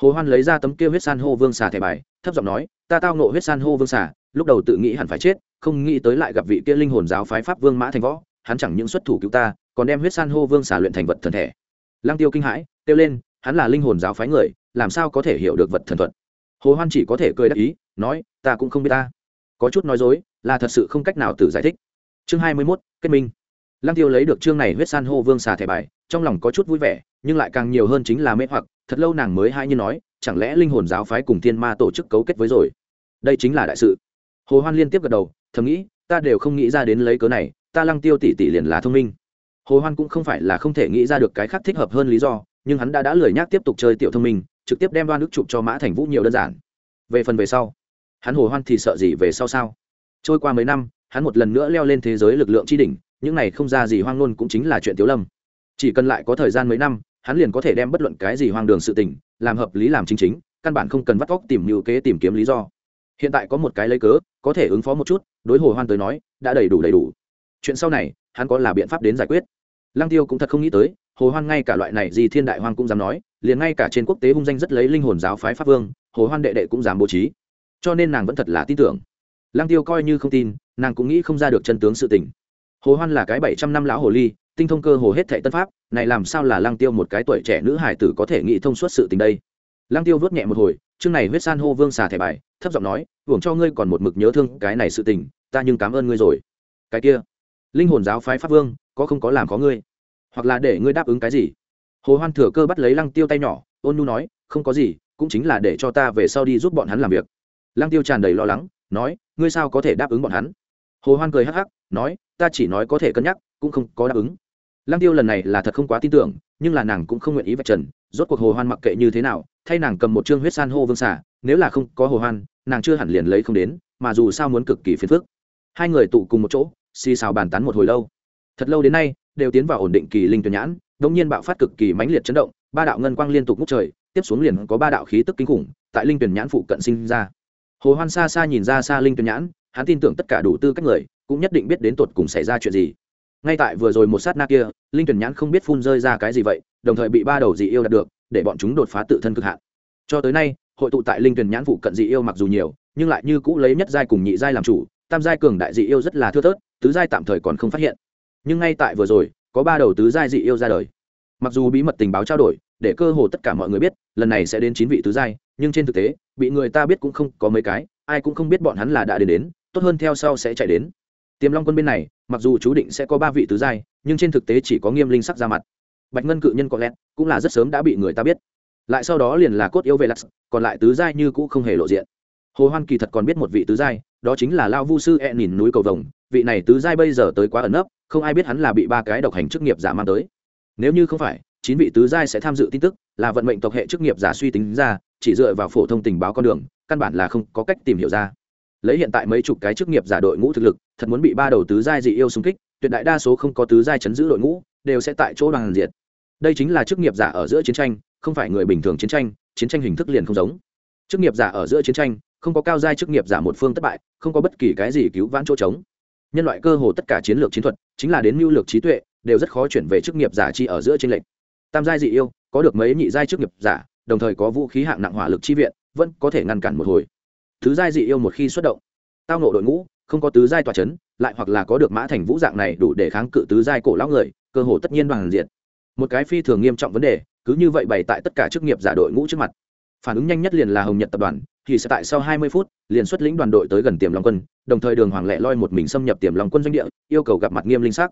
Hồ hoan lấy ra tấm kia huyết san hô vương xà thẻ bài, thấp giọng nói, ta tao nộ huyết san hô vương xà, lúc đầu tự nghĩ hẳn phải chết, không nghĩ tới lại gặp vị kia linh hồn giáo phái pháp vương mã thành võ, hắn chẳng những xuất thủ cứu ta còn đem huyết san hô vương xà luyện thành vật thần thể. Lăng tiêu kinh hãi kêu lên hắn là linh hồn giáo phái người làm sao có thể hiểu được vật thần thuật? Hồ hoan chỉ có thể cười đắc ý nói ta cũng không biết ta. Có chút nói dối là thật sự không cách nào tự giải thích. Chương hai mươi 21, kết minh. Lăng tiêu lấy được chương này huyết san hô vương xà thẻ bài trong lòng có chút vui vẻ nhưng lại càng nhiều hơn chính là mê hoặc thật lâu nàng mới hai như nói chẳng lẽ linh hồn giáo phái cùng thiên ma tổ chức cấu kết với rồi? Đây chính là đại sự. Hồ hoan liên tiếp gật đầu thầm nghĩ ta đều không nghĩ ra đến lấy cớ này ta lăng tiêu tỷ tỷ liền là thông minh hồ hoan cũng không phải là không thể nghĩ ra được cái khác thích hợp hơn lý do, nhưng hắn đã đã lười nhác tiếp tục chơi tiểu thông minh, trực tiếp đem đoan nước chụp cho mã thành vũ nhiều đơn giản. Về phần về sau, hắn hồ hoan thì sợ gì về sau sao? Trôi qua mấy năm, hắn một lần nữa leo lên thế giới lực lượng chi đỉnh, những này không ra gì hoang luôn cũng chính là chuyện tiểu lâm. Chỉ cần lại có thời gian mấy năm, hắn liền có thể đem bất luận cái gì hoang đường sự tình, làm hợp lý làm chính chính, căn bản không cần vắt vóc tìm nhiều kế tìm kiếm lý do. Hiện tại có một cái lấy cớ, có thể ứng phó một chút, đối hồ hoan tới nói, đã đầy đủ đầy đủ. Chuyện sau này hắn có là biện pháp đến giải quyết. Lăng tiêu cũng thật không nghĩ tới, hồ hoan ngay cả loại này gì thiên đại Hoan cũng dám nói, liền ngay cả trên quốc tế hung danh rất lấy linh hồn giáo phái pháp vương, hồ hoan đệ đệ cũng dám bố trí. Cho nên nàng vẫn thật là tin tưởng. Lăng tiêu coi như không tin, nàng cũng nghĩ không ra được chân tướng sự tình. Hồ hoan là cái bảy trăm năm lão hồ ly, tinh thông cơ hồ hết thệ tân pháp, này làm sao là lăng tiêu một cái tuổi trẻ nữ hải tử có thể nghĩ thông suốt sự tình đây? Lăng tiêu vớt nhẹ một hồi, chương này huyết san hô vương xà thẻ bài, thấp giọng nói, hưởng cho ngươi còn một mực nhớ thương cái này sự tình, ta nhưng cảm ơn ngươi rồi. Cái kia linh hồn giáo phái pháp vương, có không có làm có ngươi? Hoặc là để ngươi đáp ứng cái gì? Hồ hoan thừa cơ bắt lấy lăng tiêu tay nhỏ, ôn nu nói, không có gì, cũng chính là để cho ta về sau đi giúp bọn hắn làm việc. Lăng tiêu tràn đầy lo lắng, nói, ngươi sao có thể đáp ứng bọn hắn? Hồ hoan cười hắc hắc, nói, ta chỉ nói có thể cân nhắc, cũng không có đáp ứng. Lăng tiêu lần này là thật không quá tin tưởng, nhưng là nàng cũng không nguyện ý vạch trần, rốt cuộc hồ hoan mặc kệ như thế nào, thay nàng cầm một chương huyết san hô vương xả nếu là không có hồ hoan, nàng chưa hẳn liền lấy không đến, mà dù sao muốn cực kỳ phiền phức. Hai người tụ cùng một chỗ xì xào bàn tán một hồi lâu. Thật lâu đến nay, đều tiến vào ổn định kỳ linh tuyển nhãn đông nhiên bạo phát cực kỳ mãnh liệt chấn động, ba đạo ngân quang liên tục ngút trời, tiếp xuống liền có ba đạo khí tức kinh khủng tại linh tuyển nhãn phụ cận sinh ra. Hồ hoan xa xa nhìn ra xa linh tuyển nhãn, hắn tin tưởng tất cả đủ tư cách người, cũng nhất định biết đến tột cùng xảy ra chuyện gì. Ngay tại vừa rồi một sát na kia, linh tuyển nhãn không biết phun rơi ra cái gì vậy, đồng thời bị ba đầu dị yêu đạt được, để bọn chúng đột phá tự thân cực hạn. Cho tới nay, hội tụ tại linh tuyển nhãn phụ cận dị yêu mặc dù nhiều, nhưng lại như cũ lấy nhất giai cùng nhị giai làm chủ, tam giai cường đại dị yêu rất là thưa thớt tứ giai tạm thời còn không phát hiện. Nhưng ngay tại vừa rồi, có ba đầu tứ giai dị yêu ra đời. Mặc dù bí mật tình báo trao đổi, để cơ hồ tất cả mọi người biết, lần này sẽ đến chín vị tứ giai, nhưng trên thực tế, bị người ta biết cũng không có mấy cái, ai cũng không biết bọn hắn là đã đến đến, tốt hơn theo sau sẽ chạy đến. Tiềm long quân bên này, mặc dù chú định sẽ có ba vị tứ giai, nhưng trên thực tế chỉ có nghiêm linh sắc ra mặt. Bạch ngân cự nhân có lẽ cũng là rất sớm đã bị người ta biết. Lại sau đó liền là cốt yêu về lắc còn lại tứ giai như cũ không hề lộ diện. Hồ hoan kỳ thật còn biết một vị tứ giai, đó chính là lao vu sư e nhìn núi cầu vồng vị này tứ giai bây giờ tới quá ẩn nấp, không ai biết hắn là bị ba cái độc hành chức nghiệp giả mang tới. Nếu như không phải, chín vị tứ giai sẽ tham dự tin tức, là vận mệnh tộc hệ chức nghiệp giả suy tính ra, chỉ dựa vào phổ thông tình báo con đường, căn bản là không có cách tìm hiểu ra. Lấy hiện tại mấy chục cái chức nghiệp giả đội ngũ thực lực, thật muốn bị ba đầu tứ giai dị yêu xung kích, tuyệt đại đa số không có tứ giai chấn giữ đội ngũ, đều sẽ tại chỗ đoàn diệt. Đây chính là chức nghiệp giả ở giữa chiến tranh, không phải người bình thường chiến tranh chiến tranh hình thức liền không giống. Chức nghiệp giả ở giữa chiến tranh, không có cao giai chức nghiệp giả một phương thất bại, không có bất kỳ cái gì cứu vãn chỗ trống nhân loại cơ hồ tất cả chiến lược chiến thuật, chính là đến mưu lược trí tuệ, đều rất khó chuyển về chức nghiệp giả chi ở giữa trên lệnh tam giai dị yêu, có được mấy nhị giai chức nghiệp giả, đồng thời có vũ khí hạng nặng hỏa lực chi viện, vẫn có thể ngăn cản một hồi. Thứ giai dị yêu một khi xuất động, tao nộ đội ngũ, không có tứ giai tòa chấn, lại hoặc là có được mã thành vũ dạng này đủ để kháng cự tứ giai cổ lão người, cơ hồ tất nhiên đoàn diện. Một cái phi thường nghiêm trọng vấn đề, cứ như vậy bày tại tất cả chức nghiệp giả đội ngũ trước mặt. Phản ứng nhanh nhất liền là hồng nhật tập đoàn thì sẽ tại sau 20 phút, liền xuất lĩnh đoàn đội tới gần tiềm long quân, đồng thời đường hoàng lệ loi một mình xâm nhập tiềm long quân doanh địa, yêu cầu gặp mặt nghiêm linh sắc.